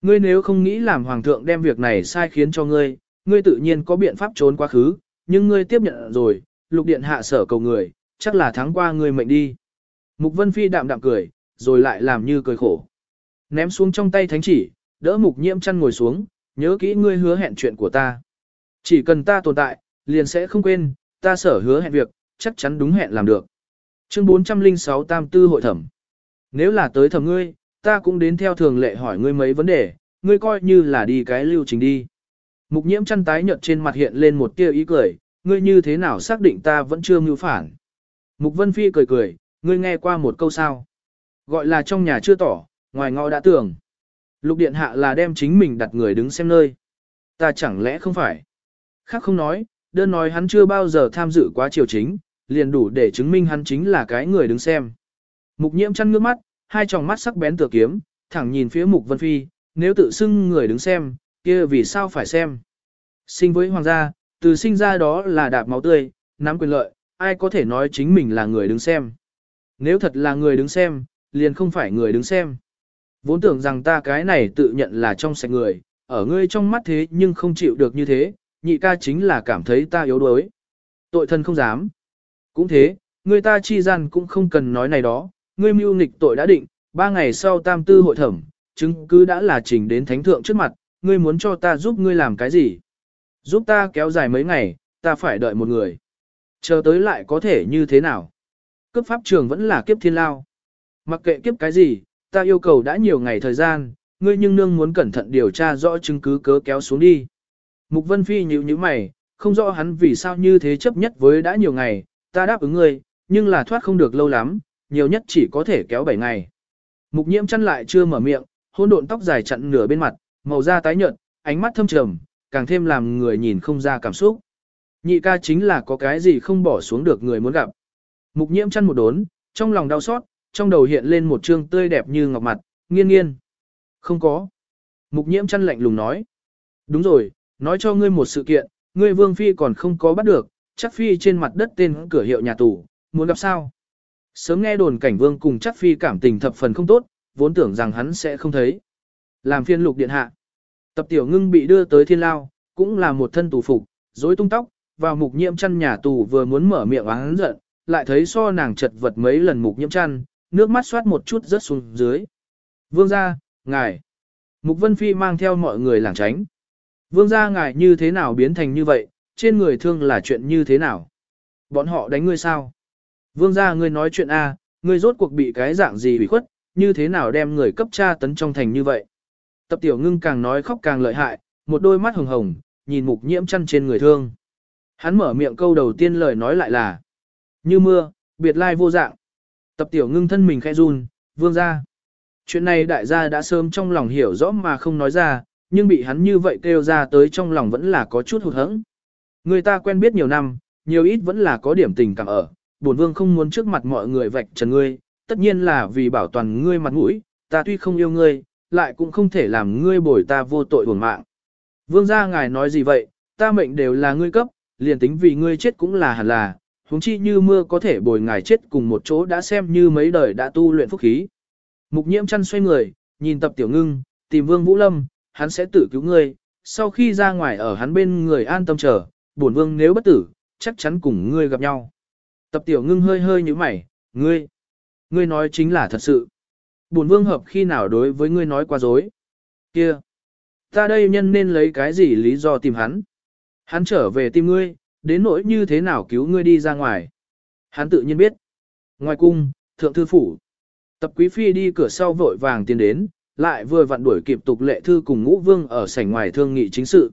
Ngươi nếu không nghĩ làm hoàng thượng đem việc này sai khiến cho ngươi, ngươi tự nhiên có biện pháp trốn quá khứ, nhưng ngươi tiếp nhận rồi, lục điện hạ sở cầu người, chắc là tháng qua ngươi mệnh đi. Mục Vân Phi đạm đạm cười, rồi lại làm như cười khổ. Ném xuống trong tay thánh chỉ, đỡ mục nhiễm chăn ngồi xuống, nhớ kỹ ngươi hứa hẹn chuyện của ta. Chỉ cần ta tồn tại, liền sẽ không quên, ta sở hứa hẹn việc, chắc chắn đúng hẹn làm được. Chương 406 Tam Tư hội thẩm. Nếu là tới thầm ngươi, ta cũng đến theo thường lệ hỏi ngươi mấy vấn đề, ngươi coi như là đi cái lưu trình đi. Mục nhiễm chăn tái nhợt trên mặt hiện lên một tia ý cười, ngươi như thế nào xác định ta vẫn chưa mưu phản. Mục Vân Phi cười cười, ngươi nghe qua một câu sao. Gọi là trong nhà chưa tỏ, ngoài ngõ đã tưởng. Lục điện hạ là đem chính mình đặt người đứng xem nơi. Ta chẳng lẽ không phải. Khác không nói, đơn nói hắn chưa bao giờ tham dự quá triều chính, liền đủ để chứng minh hắn chính là cái người đứng xem. Mục nhiễm chăn ngước mắt, hai tròng mắt sắc bén tựa kiếm, thẳng nhìn phía Mục Vân Phi, nếu tự xưng người đứng xem, kia vì sao phải xem. Sinh với hoàng gia, từ sinh ra đó là đạp máu tươi, nắm quyền lợi, ai có thể nói chính mình là người đứng xem. Nếu thật là người đứng xem, liền không phải người đứng xem. Vốn tưởng rằng ta cái này tự nhận là trong sạch người, ở ngươi trong mắt thế nhưng không chịu được như thế, nhị ca chính là cảm thấy ta yếu đuối. Tội thân không dám. Cũng thế, người ta chi gian cũng không cần nói này đó, ngươi mưu nghịch tội đã định, ba ngày sau tam tư hội thẩm, chứng cứ đã là trình đến thánh thượng trước mặt, ngươi muốn cho ta giúp ngươi làm cái gì? Giúp ta kéo dài mấy ngày, ta phải đợi một người. Chờ tới lại có thể như thế nào? Cấp pháp trường vẫn là kiếp thiên lao. Mặc kệ kiếp cái gì, ta yêu cầu đã nhiều ngày thời gian, ngươi nhưng nương muốn cẩn thận điều tra rõ chứng cứ cớ kéo xuống đi. Mục Vân Phi nhíu nhíu mày, không rõ hắn vì sao như thế chấp nhất với đã nhiều ngày, ta đáp ứng ngươi, nhưng là thoát không được lâu lắm, nhiều nhất chỉ có thể kéo 7 ngày. Mục nhiễm chăn lại chưa mở miệng, hôn độn tóc dài chặn nửa bên mặt, màu da tái nhợt, ánh mắt thâm trầm, càng thêm làm người nhìn không ra cảm xúc. Nhị ca chính là có cái gì không bỏ xuống được người muốn gặp. Mục nhiễm chăn một đốn, trong lòng đau xót, trong đầu hiện lên một trương tươi đẹp như ngọc mặt, nghiên nghiên. Không có. Mục nhiễm chăn lạnh lùng nói. Đúng rồi, nói cho ngươi một sự kiện, ngươi vương phi còn không có bắt được, chắc phi trên mặt đất tên cửa hiệu nhà tù, muốn gặp sao. Sớm nghe đồn cảnh vương cùng chắc phi cảm tình thập phần không tốt, vốn tưởng rằng hắn sẽ không thấy. Làm phiên lục điện hạ. Tập tiểu ngưng bị đưa tới thiên lao, cũng là một thân tù phục, rối tung tóc, vào mục nhiễm chăn nhà tù vừa muốn mở miệng oán giận, lại thấy so nàng chật vật mấy lần mục nhiễm chăn, nước mắt xoát một chút rớt xuống dưới. Vương gia, ngài. Mục Vân Phi mang theo mọi người lảng tránh. Vương gia ngài như thế nào biến thành như vậy, trên người thương là chuyện như thế nào? Bọn họ đánh ngươi sao? Vương gia ngươi nói chuyện A, ngươi rốt cuộc bị cái dạng gì bị khuất, như thế nào đem người cấp tra tấn trong thành như vậy? Tập tiểu ngưng càng nói khóc càng lợi hại, một đôi mắt hồng hồng, nhìn mục nhiễm chăn trên người thương. Hắn mở miệng câu đầu tiên lời nói lại là Như mưa, biệt lai vô dạng. Tập tiểu ngưng thân mình khẽ run, vương gia, Chuyện này đại gia đã sớm trong lòng hiểu rõ mà không nói ra, nhưng bị hắn như vậy kêu ra tới trong lòng vẫn là có chút hụt hẫng. Người ta quen biết nhiều năm, nhiều ít vẫn là có điểm tình cảm ở, bổn vương không muốn trước mặt mọi người vạch trần ngươi, tất nhiên là vì bảo toàn ngươi mặt mũi, ta tuy không yêu ngươi, lại cũng không thể làm ngươi bồi ta vô tội uổng mạng. Vương gia ngài nói gì vậy, ta mệnh đều là ngươi cấp, liền tính vì ngươi chết cũng là hẳn là, huống chi như mưa có thể bồi ngài chết cùng một chỗ đã xem như mấy đời đã tu luyện phúc khí. Mục nhiễm chăn xoay người, nhìn tập tiểu ngưng, tìm vương vũ lâm, hắn sẽ tự cứu ngươi, sau khi ra ngoài ở hắn bên người an tâm chờ, bổn vương nếu bất tử, chắc chắn cùng ngươi gặp nhau. Tập tiểu ngưng hơi hơi như mày, ngươi, ngươi nói chính là thật sự. Bổn vương hợp khi nào đối với ngươi nói qua dối. Kia, ta đây nhân nên lấy cái gì lý do tìm hắn. Hắn trở về tìm ngươi, đến nỗi như thế nào cứu ngươi đi ra ngoài. Hắn tự nhiên biết. Ngoài cung, thượng thư phủ. Tập quý phi đi cửa sau vội vàng tiến đến, lại vừa vặn đuổi kịp tục lệ thư cùng ngũ vương ở sảnh ngoài thương nghị chính sự.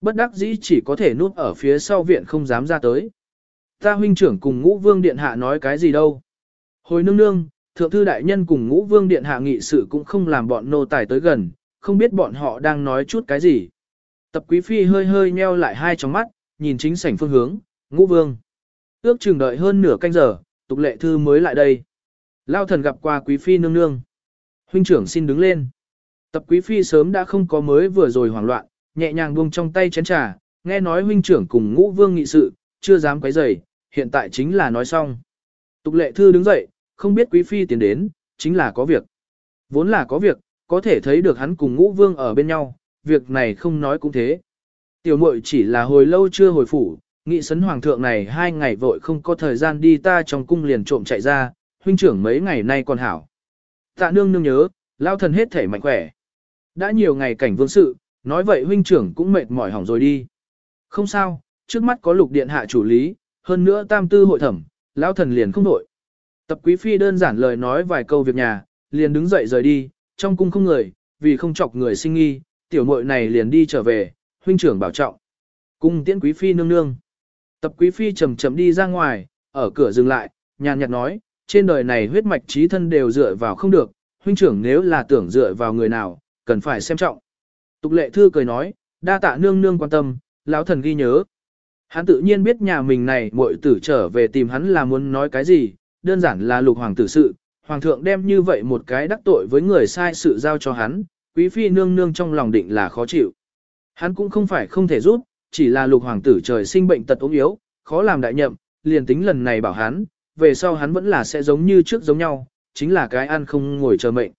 Bất đắc dĩ chỉ có thể núp ở phía sau viện không dám ra tới. Ta huynh trưởng cùng ngũ vương điện hạ nói cái gì đâu. Hồi nương nương, thượng thư đại nhân cùng ngũ vương điện hạ nghị sự cũng không làm bọn nô tài tới gần, không biết bọn họ đang nói chút cái gì. Tập quý phi hơi hơi nheo lại hai tròng mắt, nhìn chính sảnh phương hướng, ngũ vương. Ước chừng đợi hơn nửa canh giờ, tục lệ thư mới lại đây. Lao thần gặp qua quý phi nương nương. Huynh trưởng xin đứng lên. Tập quý phi sớm đã không có mới vừa rồi hoảng loạn, nhẹ nhàng buông trong tay chén trà, nghe nói huynh trưởng cùng ngũ vương nghị sự, chưa dám quấy rầy, hiện tại chính là nói xong. Tục lệ thư đứng dậy, không biết quý phi tiến đến, chính là có việc. Vốn là có việc, có thể thấy được hắn cùng ngũ vương ở bên nhau, việc này không nói cũng thế. Tiểu muội chỉ là hồi lâu chưa hồi phủ, nghị sấn hoàng thượng này hai ngày vội không có thời gian đi ta trong cung liền trộm chạy ra, huynh trưởng mấy ngày nay còn hảo. Tạ nương nương nhớ, lao thần hết thể mạnh khỏe. Đã nhiều ngày cảnh vương sự, nói vậy huynh trưởng cũng mệt mỏi hỏng rồi đi. Không sao, trước mắt có lục điện hạ chủ lý, hơn nữa tam tư hội thẩm, lão thần liền không đổi. Tập quý phi đơn giản lời nói vài câu việc nhà, liền đứng dậy rời đi, trong cung không người, vì không chọc người sinh nghi, tiểu muội này liền đi trở về, huynh trưởng bảo trọng. Cung tiễn quý phi nương nương. Tập quý phi chậm chậm đi ra ngoài, ở cửa dừng lại, nhàn nhạt nói, trên đời này huyết mạch trí thân đều dựa vào không được, huynh trưởng nếu là tưởng dựa vào người nào, cần phải xem trọng. Tục lệ thư cười nói, đa tạ nương nương quan tâm, lão thần ghi nhớ. Hắn tự nhiên biết nhà mình này muội tử trở về tìm hắn là muốn nói cái gì, đơn giản là lục hoàng tử sự, hoàng thượng đem như vậy một cái đắc tội với người sai sự giao cho hắn, quý phi nương nương trong lòng định là khó chịu. Hắn cũng không phải không thể giúp, chỉ là lục hoàng tử trời sinh bệnh tật ốm yếu, khó làm đại nhậm, liền tính lần này bảo hắn, về sau hắn vẫn là sẽ giống như trước giống nhau, chính là cái ăn không ngồi chờ mệnh.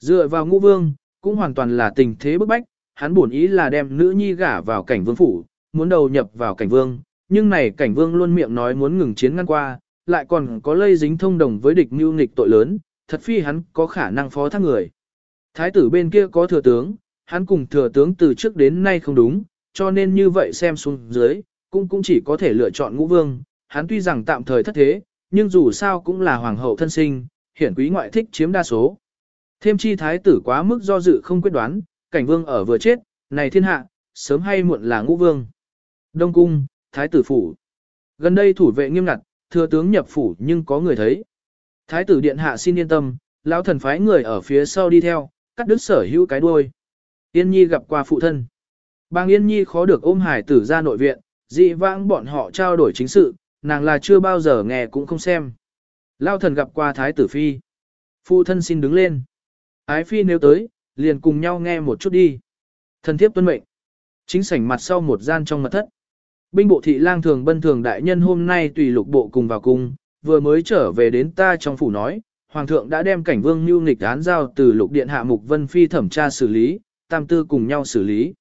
Dựa vào ngũ vương, cũng hoàn toàn là tình thế bức bách, hắn buồn ý là đem nữ nhi gả vào cảnh vương phủ, muốn đầu nhập vào cảnh vương, nhưng này cảnh vương luôn miệng nói muốn ngừng chiến ngăn qua, lại còn có lây dính thông đồng với địch mưu nghịch tội lớn, thật phi hắn có khả năng phó thác người. Thái tử bên kia có thừa tướng, hắn cùng thừa tướng từ trước đến nay không đúng, cho nên như vậy xem xuống dưới, cũng cũng chỉ có thể lựa chọn ngũ vương, hắn tuy rằng tạm thời thất thế, nhưng dù sao cũng là hoàng hậu thân sinh, hiển quý ngoại thích chiếm đa số. Thêm chi thái tử quá mức do dự không quyết đoán, cảnh vương ở vừa chết, này thiên hạ, sớm hay muộn là ngũ vương. Đông cung, thái tử phủ. Gần đây thủ vệ nghiêm ngặt, thừa tướng nhập phủ nhưng có người thấy. Thái tử điện hạ xin yên tâm, lão thần phái người ở phía sau đi theo, cắt đứt sở hữu cái đuôi. Yên Nhi gặp qua phụ thân. Bang Yên Nhi khó được ôm hải tử ra nội viện, dị vãng bọn họ trao đổi chính sự, nàng là chưa bao giờ nghe cũng không xem. Lao thần gặp qua thái tử phi. Phụ thân xin đứng lên. Ái phi nếu tới, liền cùng nhau nghe một chút đi. Thần thiếp tuân mệnh. Chính sảnh mặt sau một gian trong mật thất. Binh bộ thị lang thường bân thường đại nhân hôm nay tùy lục bộ cùng vào cung, vừa mới trở về đến ta trong phủ nói, hoàng thượng đã đem cảnh vương mưu nghịch án giao từ lục điện hạ mục vân phi thẩm tra xử lý, tam tư cùng nhau xử lý.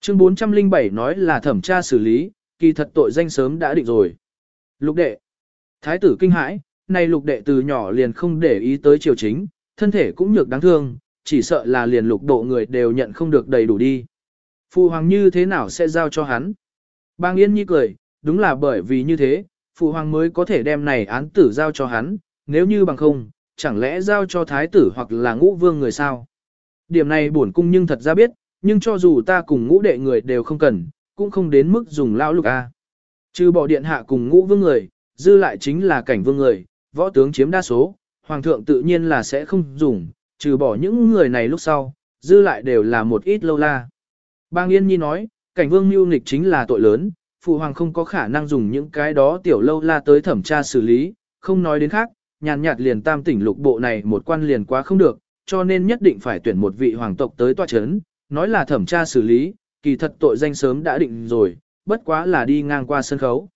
Chương 407 nói là thẩm tra xử lý, kỳ thật tội danh sớm đã định rồi. Lục đệ. Thái tử kinh hãi, này lục đệ từ nhỏ liền không để ý tới triều chính, thân thể cũng nhược đáng thương, chỉ sợ là liền lục độ người đều nhận không được đầy đủ đi. Phụ hoàng như thế nào sẽ giao cho hắn? Bang Yên Nhi cười, đúng là bởi vì như thế, phụ hoàng mới có thể đem này án tử giao cho hắn, nếu như bằng không, chẳng lẽ giao cho thái tử hoặc là ngũ vương người sao? Điểm này bổn cung nhưng thật ra biết, nhưng cho dù ta cùng ngũ đệ người đều không cần, cũng không đến mức dùng lao lục a. Trừ bỏ điện hạ cùng ngũ vương người, dư lại chính là cảnh vương người, võ tướng chiếm đa số, hoàng thượng tự nhiên là sẽ không dùng, trừ bỏ những người này lúc sau, dư lại đều là một ít lâu la. Bang Yên Nhi nói, cảnh vương mưu nghịch chính là tội lớn, phụ hoàng không có khả năng dùng những cái đó tiểu lâu la tới thẩm tra xử lý, không nói đến khác, nhàn nhạt liền tam tỉnh lục bộ này một quan liền quá không được, cho nên nhất định phải tuyển một vị hoàng tộc tới tòa chấn, nói là thẩm tra xử lý, kỳ thật tội danh sớm đã định rồi, bất quá là đi ngang qua sân khấu.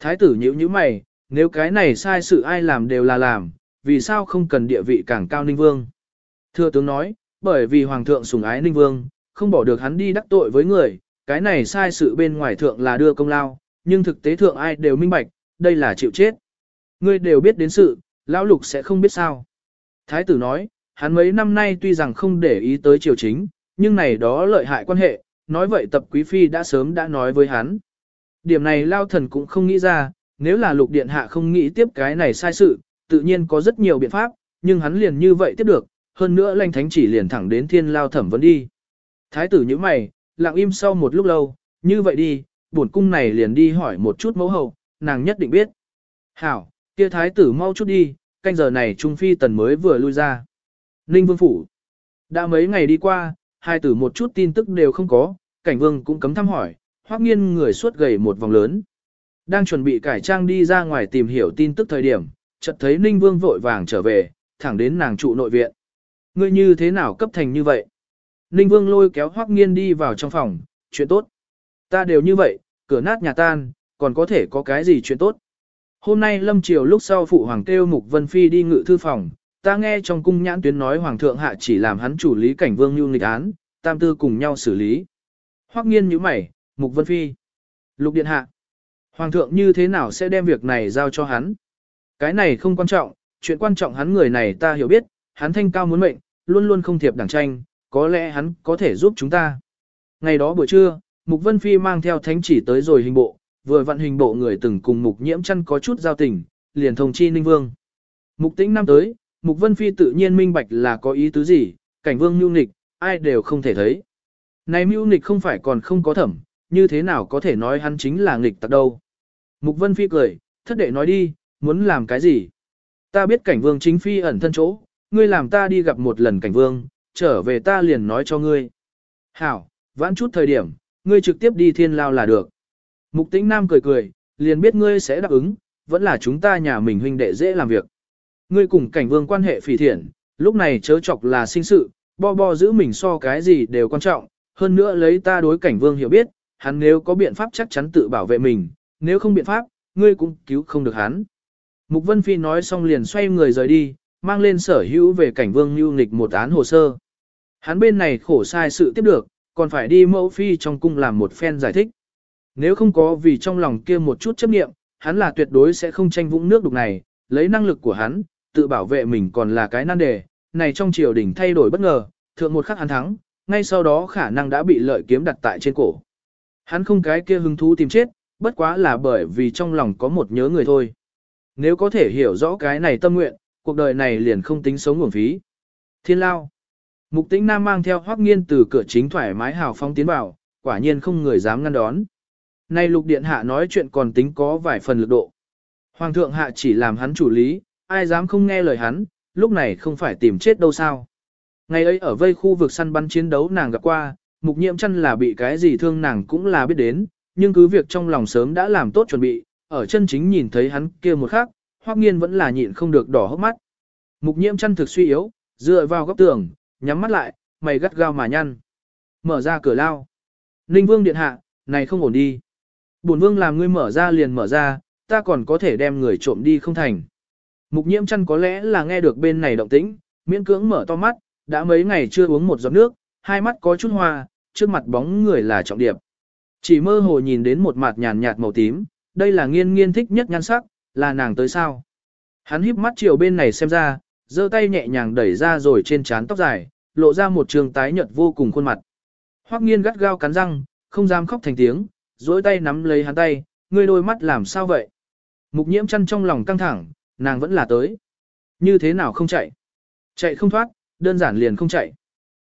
Thái tử nhíu nhíu mày, nếu cái này sai sự ai làm đều là làm, vì sao không cần địa vị càng cao ninh vương? Thưa tướng nói, bởi vì hoàng thượng sủng ái ninh vương, không bỏ được hắn đi đắc tội với người, cái này sai sự bên ngoài thượng là đưa công lao, nhưng thực tế thượng ai đều minh bạch, đây là chịu chết. Ngươi đều biết đến sự, lão lục sẽ không biết sao. Thái tử nói, hắn mấy năm nay tuy rằng không để ý tới triều chính, nhưng này đó lợi hại quan hệ, nói vậy tập quý phi đã sớm đã nói với hắn. Điểm này lao thần cũng không nghĩ ra, nếu là lục điện hạ không nghĩ tiếp cái này sai sự, tự nhiên có rất nhiều biện pháp, nhưng hắn liền như vậy tiếp được, hơn nữa lanh thánh chỉ liền thẳng đến thiên lao thẩm vấn đi. Thái tử như mày, lặng im sau một lúc lâu, như vậy đi, bổn cung này liền đi hỏi một chút mẫu hậu, nàng nhất định biết. Hảo, kia thái tử mau chút đi, canh giờ này Trung Phi tần mới vừa lui ra. Ninh Vương Phủ. Đã mấy ngày đi qua, hai tử một chút tin tức đều không có, cảnh vương cũng cấm thăm hỏi, hoác nghiên người suốt gầy một vòng lớn. Đang chuẩn bị cải trang đi ra ngoài tìm hiểu tin tức thời điểm, chợt thấy Ninh Vương vội vàng trở về, thẳng đến nàng trụ nội viện. Ngươi như thế nào cấp thành như vậy? Ninh Vương lôi kéo Hoắc Nghiên đi vào trong phòng, chuyện tốt. Ta đều như vậy, cửa nát nhà tan, còn có thể có cái gì chuyện tốt. Hôm nay lâm triều lúc sau phụ hoàng kêu Mục Vân Phi đi ngự thư phòng, ta nghe trong cung nhãn tuyến nói hoàng thượng hạ chỉ làm hắn chủ lý cảnh vương như nghịch án, tam tư cùng nhau xử lý. Hoắc nghiên nhíu mày, Mục Vân Phi. Lục điện hạ. Hoàng thượng như thế nào sẽ đem việc này giao cho hắn? Cái này không quan trọng, chuyện quan trọng hắn người này ta hiểu biết, hắn thanh cao muốn mệnh, luôn luôn không thiệp đảng tranh, có lẽ hắn có thể giúp chúng ta. Ngày đó buổi trưa, Mục Vân Phi mang theo thánh chỉ tới rồi hình bộ, vừa vận hình bộ người từng cùng Mục Nhiễm chăn có chút giao tình, liền thông chi Ninh Vương. Mục Tĩnh năm tới, Mục Vân Phi tự nhiên minh bạch là có ý tứ gì, cảnh vương nhu nghịch, ai đều không thể thấy. Này mưu nghịch không phải còn không có thẩm, như thế nào có thể nói hắn chính là nghịch tặc đâu. Mục Vân Phi cười, thất đệ nói đi, muốn làm cái gì? Ta biết cảnh vương chính phi ẩn thân chỗ, ngươi làm ta đi gặp một lần cảnh vương, trở về ta liền nói cho ngươi. Hảo, vãn chút thời điểm, ngươi trực tiếp đi thiên lao là được. Mục tĩnh nam cười cười, liền biết ngươi sẽ đáp ứng, vẫn là chúng ta nhà mình huynh đệ dễ làm việc. Ngươi cùng cảnh vương quan hệ phỉ thiện, lúc này chớ chọc là sinh sự, bo bo giữ mình so cái gì đều quan trọng, hơn nữa lấy ta đối cảnh vương hiểu biết, hắn nếu có biện pháp chắc chắn tự bảo vệ mình, nếu không biện pháp, ngươi cũng cứu không được hắn. Mục Vân Phi nói xong liền xoay người rời đi, mang lên sở hữu về cảnh vương lưu nghịch một án hồ sơ. Hắn bên này khổ sai sự tiếp được, còn phải đi mẫu phi trong cung làm một phen giải thích. Nếu không có vì trong lòng kia một chút chấp nghiệm, hắn là tuyệt đối sẽ không tranh vũng nước đục này, lấy năng lực của hắn, tự bảo vệ mình còn là cái nan đề, này trong triều đình thay đổi bất ngờ, thượng một khắc hắn thắng, ngay sau đó khả năng đã bị lợi kiếm đặt tại trên cổ. Hắn không cái kia hứng thú tìm chết, bất quá là bởi vì trong lòng có một nhớ người thôi. Nếu có thể hiểu rõ cái này tâm nguyện, cuộc đời này liền không tính sống nguồn phí. Thiên lao. Mục tĩnh nam mang theo hoác nghiên từ cửa chính thoải mái hào phong tiến vào, quả nhiên không người dám ngăn đón. Nay lục điện hạ nói chuyện còn tính có vài phần lực độ. Hoàng thượng hạ chỉ làm hắn chủ lý, ai dám không nghe lời hắn, lúc này không phải tìm chết đâu sao. Ngày ấy ở vây khu vực săn bắn chiến đấu nàng gặp qua, mục nhiễm chăn là bị cái gì thương nàng cũng là biết đến, nhưng cứ việc trong lòng sớm đã làm tốt chuẩn bị, ở chân chính nhìn thấy hắn kia một khắc, hoắc nghiên vẫn là nhịn không được đỏ hốc mắt. Mục nhiễm chăn thực suy yếu, dựa vào góc tường, nhắm mắt lại, mày gắt gao mà nhăn. Mở ra cửa lao. Ninh vương điện hạ, này không ổn đi. Bổn vương làm ngươi mở ra liền mở ra, ta còn có thể đem người trộm đi không thành. Mục nhiễm chăn có lẽ là nghe được bên này động tĩnh, miễn cưỡng mở to mắt, đã mấy ngày chưa uống một giọt nước, hai mắt có chút hoa, trước mặt bóng người là trọng điệp. Chỉ mơ hồ nhìn đến một mặt nhàn nhạt màu tím, đây là nghiên nghiên thích nhất nhan sắc, là nàng tới sao. Hắn híp mắt chiều bên này xem ra, giơ tay nhẹ nhàng đẩy ra rồi trên trán tóc dài, lộ ra một trường tái nhợt vô cùng khuôn mặt. Hoắc nghiên gắt gao cắn răng, không dám khóc thành tiếng, duỗi tay nắm lấy hắn tay, ngươi đôi mắt làm sao vậy? Mục nhiễm chăn trong lòng căng thẳng, nàng vẫn là tới. Như thế nào không chạy? Chạy không thoát, đơn giản liền không chạy.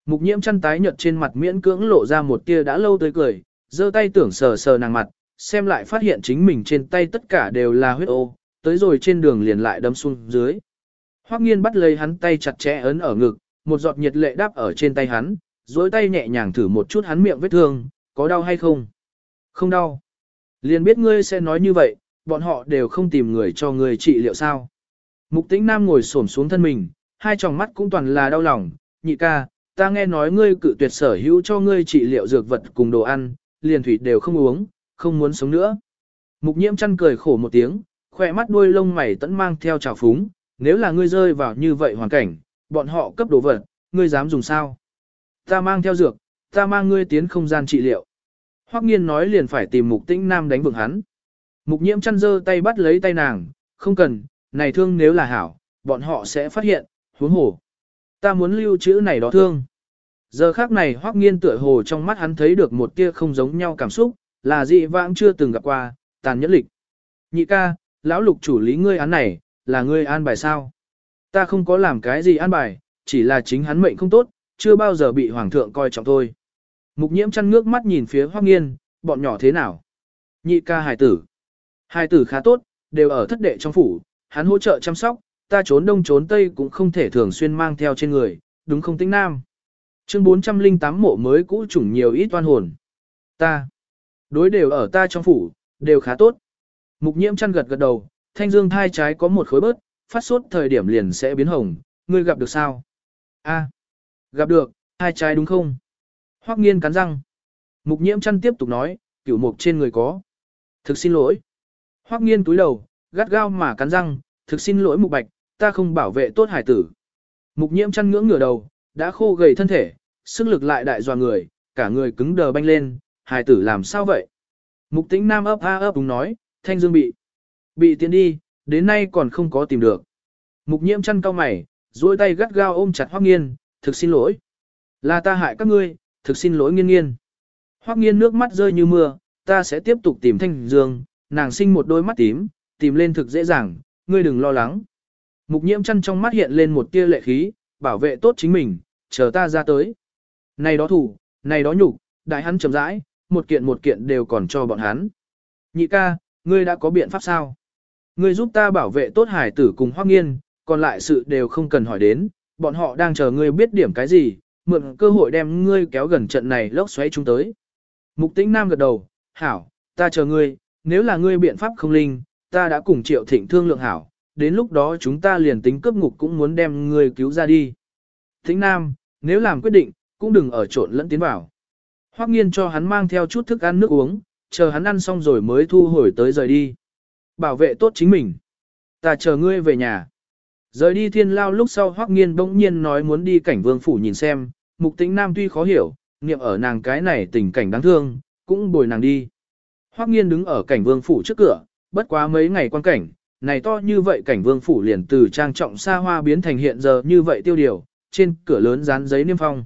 Mục nhiễm chăn tái nhợt trên mặt miễn cưỡng lộ ra một tia đã lâu tới cười, giơ tay tưởng sờ sờ nàng mặt, xem lại phát hiện chính mình trên tay tất cả đều là huyết ô, tới rồi trên đường liền lại đâm xuống dưới. Hoắc nghiên bắt lấy hắn tay chặt chẽ ấn ở ngực, một giọt nhiệt lệ đáp ở trên tay hắn, duỗi tay nhẹ nhàng thử một chút hắn miệng vết thương, có đau hay không? Không đau. Liền biết ngươi sẽ nói như vậy, bọn họ đều không tìm người cho ngươi trị liệu sao. Mục tĩnh nam ngồi xổm xuống thân mình, hai tròng mắt cũng toàn là đau lòng, nhị ca, ta nghe nói ngươi cự tuyệt sở hữu cho ngươi trị liệu dược vật cùng đồ ăn, liền thủy đều không uống, không muốn sống nữa. Mục nhiễm chăn cười khổ một tiếng, khỏe mắt đuôi lông mày tẫn mang theo trào phúng, nếu là ngươi rơi vào như vậy hoàn cảnh, bọn họ cấp đồ vật, ngươi dám dùng sao? Ta mang theo dược, ta mang ngươi tiến không gian trị liệu. Hoắc nghiên nói liền phải tìm mục tĩnh nam đánh vượng hắn. Mục nhiễm chăn dơ tay bắt lấy tay nàng, không cần, này thương nếu là hảo, bọn họ sẽ phát hiện, huống hồ. Ta muốn lưu trữ này đó thương. Giờ khác này hoắc nghiên tựa hồ trong mắt hắn thấy được một tia không giống nhau cảm xúc, là dị vãng chưa từng gặp qua, tàn nhẫn lịch. Nhị ca, lão lục chủ lý ngươi án này, là ngươi an bài sao? Ta không có làm cái gì an bài, chỉ là chính hắn mệnh không tốt, chưa bao giờ bị hoàng thượng coi trọng thôi. Mục nhiễm chăn ngước mắt nhìn phía hoắc nghiên, bọn nhỏ thế nào? Nhị ca hài tử. Hài tử khá tốt, đều ở thất đệ trong phủ, hắn hỗ trợ chăm sóc, ta trốn đông trốn tây cũng không thể thường xuyên mang theo trên người, đúng không tính nam. Chương 408 mộ mới cũ chủng nhiều ít toan hồn. Ta. Đối đều ở ta trong phủ, đều khá tốt. Mục nhiễm chăn gật gật đầu, thanh dương thai trái có một khối bớt, phát sốt thời điểm liền sẽ biến hồng, ngươi gặp được sao? A, gặp được, hai trái đúng không? Hoắc nghiên cắn răng. Mục nhiễm chăn tiếp tục nói, cửu mục trên người có. Thực xin lỗi. Hoắc nghiên túi đầu, gắt gao mà cắn răng, thực xin lỗi mục bạch, ta không bảo vệ tốt hải tử. Mục nhiễm chăn ngưỡng ngửa đầu, đã khô gầy thân thể, sức lực lại đại dò người, cả người cứng đờ banh lên, hải tử làm sao vậy? Mục tĩnh nam ấp a ấp đúng nói, thanh dương bị. Bị tiến đi, đến nay còn không có tìm được. Mục nhiễm chăn cao mày, duỗi tay gắt gao ôm chặt hoác Nghiên, thực xin lỗi. Là ta hại các ngươi, thực xin lỗi nghiên nghiên. Hoác Nghiên nước mắt rơi như mưa, ta sẽ tiếp tục tìm Thanh Dương, nàng sinh một đôi mắt tím, tìm lên thực dễ dàng, ngươi đừng lo lắng. Mục nhiễm chăn trong mắt hiện lên một tia lệ khí, bảo vệ tốt chính mình, chờ ta ra tới. Này đó thủ, này đó nhục, đại hắn chậm rãi, một kiện một kiện đều còn cho bọn hắn. Nhị ca, ngươi đã có biện pháp sao? Ngươi giúp ta bảo vệ tốt hải tử cùng hoác nghiên, còn lại sự đều không cần hỏi đến, bọn họ đang chờ ngươi biết điểm cái gì, mượn cơ hội đem ngươi kéo gần trận này lốc xoáy chúng tới. Mục tĩnh nam gật đầu, hảo, ta chờ ngươi, nếu là ngươi biện pháp không linh, ta đã cùng triệu thịnh thương lượng hảo, đến lúc đó chúng ta liền tính cướp ngục cũng muốn đem ngươi cứu ra đi. Tĩnh nam, nếu làm quyết định, cũng đừng ở trộn lẫn tiến vào. Hoắc nghiên cho hắn mang theo chút thức ăn nước uống, chờ hắn ăn xong rồi mới thu hồi tới rời đi. Bảo vệ tốt chính mình. Ta chờ ngươi về nhà. Rời đi thiên lao lúc sau Hoắc nghiên bỗng nhiên nói muốn đi cảnh vương phủ nhìn xem, mục tĩnh nam tuy khó hiểu, niệm ở nàng cái này tình cảnh đáng thương, cũng bồi nàng đi. Hoắc nghiên đứng ở cảnh vương phủ trước cửa, bất quá mấy ngày quan cảnh, này to như vậy cảnh vương phủ liền từ trang trọng xa hoa biến thành hiện giờ như vậy tiêu điều, trên cửa lớn dán giấy niêm phong.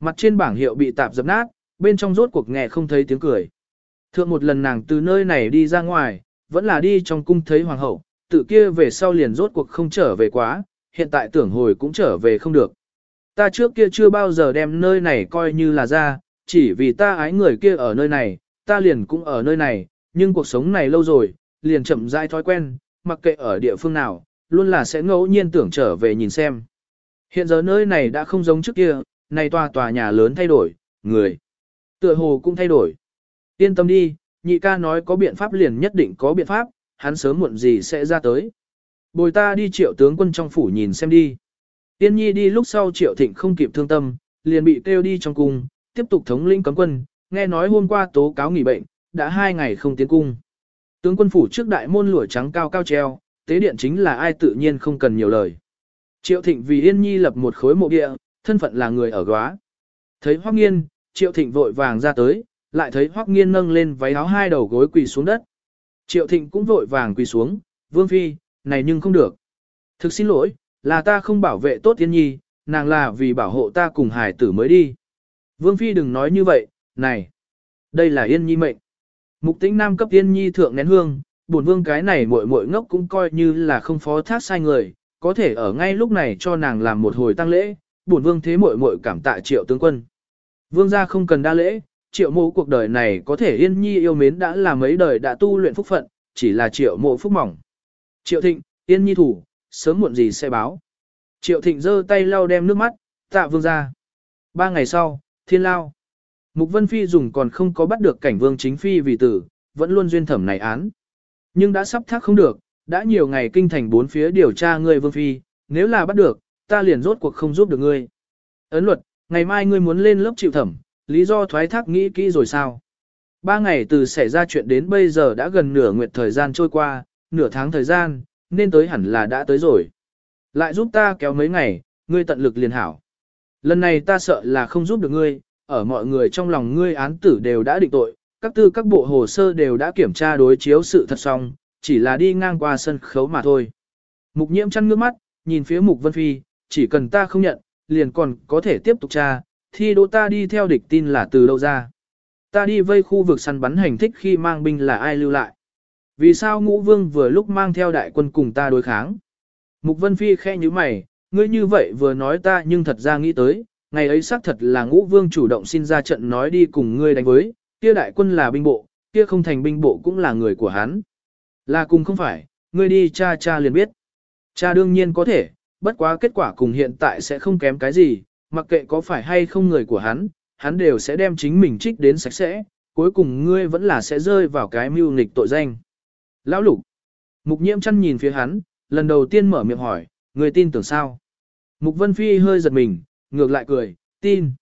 Mặt trên bảng hiệu bị tạp dập nát, bên trong rốt cuộc nghe không thấy tiếng cười. Thượng một lần nàng từ nơi này đi ra ngoài, vẫn là đi trong cung thấy hoàng hậu, tự kia về sau liền rốt cuộc không trở về quá, hiện tại tưởng hồi cũng trở về không được. Ta trước kia chưa bao giờ đem nơi này coi như là ra, chỉ vì ta ái người kia ở nơi này, ta liền cũng ở nơi này, nhưng cuộc sống này lâu rồi, liền chậm rãi thói quen, mặc kệ ở địa phương nào, luôn là sẽ ngẫu nhiên tưởng trở về nhìn xem. Hiện giờ nơi này đã không giống trước kia, này tòa tòa nhà lớn thay đổi, người. Tựa hồ cũng thay đổi. Yên tâm đi, nhị ca nói có biện pháp liền nhất định có biện pháp, hắn sớm muộn gì sẽ ra tới. Bồi ta đi triệu tướng quân trong phủ nhìn xem đi. Tiên nhi đi lúc sau triệu thịnh không kịp thương tâm, liền bị kêu đi trong cung, tiếp tục thống lĩnh cấm quân, nghe nói hôm qua tố cáo nghỉ bệnh, đã hai ngày không tiến cung. Tướng quân phủ trước đại môn lụa trắng cao cao treo, tế điện chính là ai tự nhiên không cần nhiều lời. Triệu thịnh vì Yên Nhi lập một khối mộ địa, thân phận là người ở góa. Thấy Hoắc Nghiên, Triệu Thịnh vội vàng ra tới, lại thấy Hoắc Nghiên nâng lên váy áo hai đầu gối quỳ xuống đất. Triệu Thịnh cũng vội vàng quỳ xuống, "Vương phi, này nhưng không được. Thực xin lỗi, là ta không bảo vệ tốt Tiên Nhi, nàng là vì bảo hộ ta cùng hải tử mới đi." Vương phi đừng nói như vậy, này, đây là Yên Nhi mệnh. Mục Tĩnh Nam cấp Yên Nhi thượng nén hương, bổn vương cái này muội muội ngốc cũng coi như là không phó thác sai người, có thể ở ngay lúc này cho nàng làm một hồi tang lễ, bổn vương thế muội muội cảm tạ Triệu tướng quân. Vương gia không cần đa lễ, triệu mộ cuộc đời này có thể yên nhi yêu mến đã là mấy đời đã tu luyện phúc phận, chỉ là triệu mộ phúc mỏng. Triệu thịnh, yên nhi thủ, sớm muộn gì sẽ báo. Triệu thịnh giơ tay lau đem nước mắt, tạ vương gia. Ba ngày sau, thiên lao. Mục Vân Phi dùng còn không có bắt được cảnh vương chính phi vì tử, vẫn luôn duyên thẩm này án. Nhưng đã sắp thác không được, đã nhiều ngày kinh thành bốn phía điều tra người vương phi, nếu là bắt được, ta liền rốt cuộc không giúp được ngươi. Ấn luật, ngày mai ngươi muốn lên lớp chịu thẩm, lý do thoái thác nghĩ kỹ rồi sao? Ba ngày từ xảy ra chuyện đến bây giờ đã gần nửa nguyệt thời gian trôi qua, nửa tháng thời gian, nên tới hẳn là đã tới rồi. Lại giúp ta kéo mấy ngày, ngươi tận lực liền hảo. Lần này ta sợ là không giúp được ngươi, ở mọi người trong lòng ngươi án tử đều đã định tội, các tư các bộ hồ sơ đều đã kiểm tra đối chiếu sự thật xong, chỉ là đi ngang qua sân khấu mà thôi. Mục nhiễm chăn ngước mắt, nhìn phía mục vân phi, chỉ cần ta không nhận, liền còn có thể tiếp tục tra, thi đỗ ta đi theo địch tin là từ đâu ra. Ta đi vây khu vực săn bắn hành thích khi mang binh là ai lưu lại. Vì sao ngũ vương vừa lúc mang theo đại quân cùng ta đối kháng? Mục Vân Phi khe như mày, ngươi như vậy vừa nói ta nhưng thật ra nghĩ tới, ngày ấy xác thật là ngũ vương chủ động xin ra trận nói đi cùng ngươi đánh với, kia đại quân là binh bộ, kia không thành binh bộ cũng là người của hắn. Là cùng không phải, ngươi đi cha cha liền biết. Cha đương nhiên có thể, bất quá kết quả cùng hiện tại sẽ không kém cái gì, mặc kệ có phải hay không người của hắn, hắn đều sẽ đem chính mình trích đến sạch sẽ, cuối cùng ngươi vẫn là sẽ rơi vào cái mưu nghịch tội danh. Lão lục. Mục nhiễm chăn nhìn phía hắn, lần đầu tiên mở miệng hỏi, người tin tưởng sao? Mục Vân Phi hơi giật mình, ngược lại cười, tin.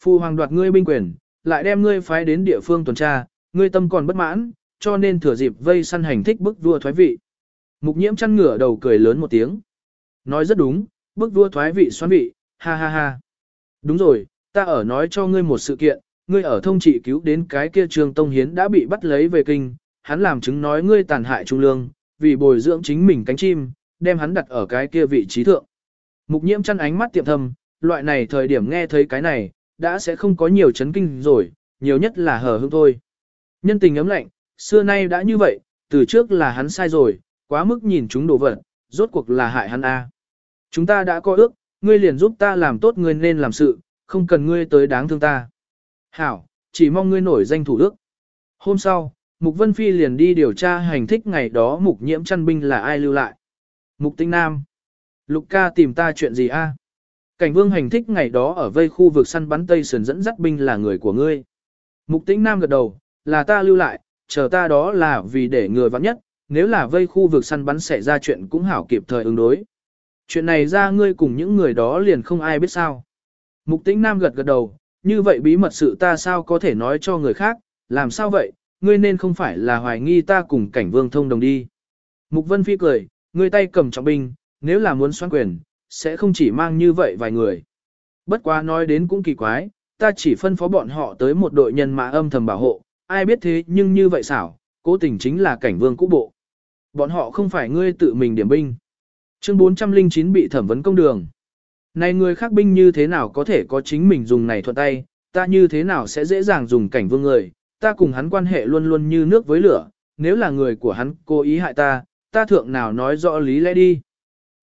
Phu hoàng đoạt ngươi binh quyền, lại đem ngươi phái đến địa phương tuần tra, ngươi tâm còn bất mãn, cho nên thừa dịp vây săn hành thích bức vua thoái vị. Mục nhiễm chăn ngửa đầu cười lớn một tiếng. Nói rất đúng, bức vua thoái vị xoán vị, ha ha ha. Đúng rồi, ta ở nói cho ngươi một sự kiện, ngươi ở thông trị cứu đến cái kia trường Tông Hiến đã bị bắt lấy về kinh, hắn làm chứng nói ngươi tàn hại trung lương, vì bồi dưỡng chính mình cánh chim, đem hắn đặt ở cái kia vị trí thượng. Mục nhiễm chăn ánh mắt tiệm thầm, loại này thời điểm nghe thấy cái này, đã sẽ không có nhiều chấn kinh rồi, nhiều nhất là hờ hững thôi. Nhân tình ấm lạnh, xưa nay đã như vậy, từ trước là hắn sai rồi, quá mức nhìn chúng đồ vật, rốt cuộc là hại hắn a. Chúng ta đã có ước, ngươi liền giúp ta làm tốt ngươi nên làm sự, không cần ngươi tới đáng thương ta. Hảo, chỉ mong ngươi nổi danh thủ đức. Hôm sau, Mục Vân Phi liền đi điều tra hành thích ngày đó Mục Nhiễm chăn binh là ai lưu lại. Mục Tinh Nam. Lục ca tìm ta chuyện gì a? Cảnh vương hành thích ngày đó ở vây khu vực săn bắn Tây Sườn dẫn dắt binh là người của ngươi. Mục tinh Nam gật đầu, là ta lưu lại, chờ ta đó là vì để người vắng nhất, nếu là vây khu vực săn bắn xảy ra chuyện cũng hảo kịp thời ứng đối. Chuyện này ra ngươi cùng những người đó liền không ai biết sao. Mục Tĩnh Nam gật gật đầu, như vậy bí mật sự ta sao có thể nói cho người khác, làm sao vậy, ngươi nên không phải là hoài nghi ta cùng cảnh vương thông đồng đi. Mục Vân Phi cười, ngươi tay cầm trọng binh, nếu là muốn xoan quyền, sẽ không chỉ mang như vậy vài người. Bất quá nói đến cũng kỳ quái, ta chỉ phân phó bọn họ tới một đội nhân mã âm thầm bảo hộ, ai biết thế nhưng như vậy xảo, cố tình chính là cảnh vương cũ bộ. Bọn họ không phải ngươi tự mình điểm binh. Chương 409 bị thẩm vấn công đường. Này người khác binh như thế nào có thể có chính mình dùng này thuận tay, ta như thế nào sẽ dễ dàng dùng cảnh vương người, ta cùng hắn quan hệ luôn luôn như nước với lửa, nếu là người của hắn cố ý hại ta, ta thượng nào nói rõ lý lẽ đi.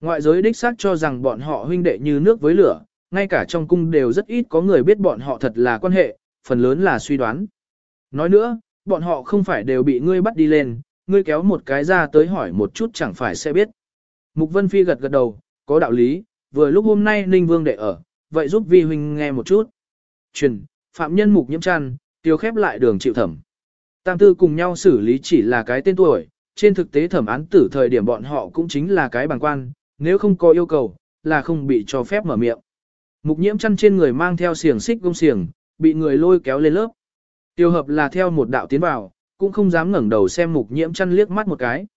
Ngoại giới đích xác cho rằng bọn họ huynh đệ như nước với lửa, ngay cả trong cung đều rất ít có người biết bọn họ thật là quan hệ, phần lớn là suy đoán. Nói nữa, bọn họ không phải đều bị ngươi bắt đi lên, ngươi kéo một cái ra tới hỏi một chút chẳng phải sẽ biết. Mục Vân Phi gật gật đầu, có đạo lý, vừa lúc hôm nay Ninh Vương đệ ở, vậy giúp vi huynh nghe một chút. Truyền, phạm nhân mục nhiễm trăn, tiêu khép lại đường chịu thẩm. Tam tư cùng nhau xử lý chỉ là cái tên tuổi, trên thực tế thẩm án tử thời điểm bọn họ cũng chính là cái bằng quan, nếu không có yêu cầu, là không bị cho phép mở miệng. Mục nhiễm chăn trên người mang theo xiềng xích gông xiềng, bị người lôi kéo lên lớp. Tiêu hợp là theo một đạo tiến vào, cũng không dám ngẩng đầu xem mục nhiễm chăn liếc mắt một cái.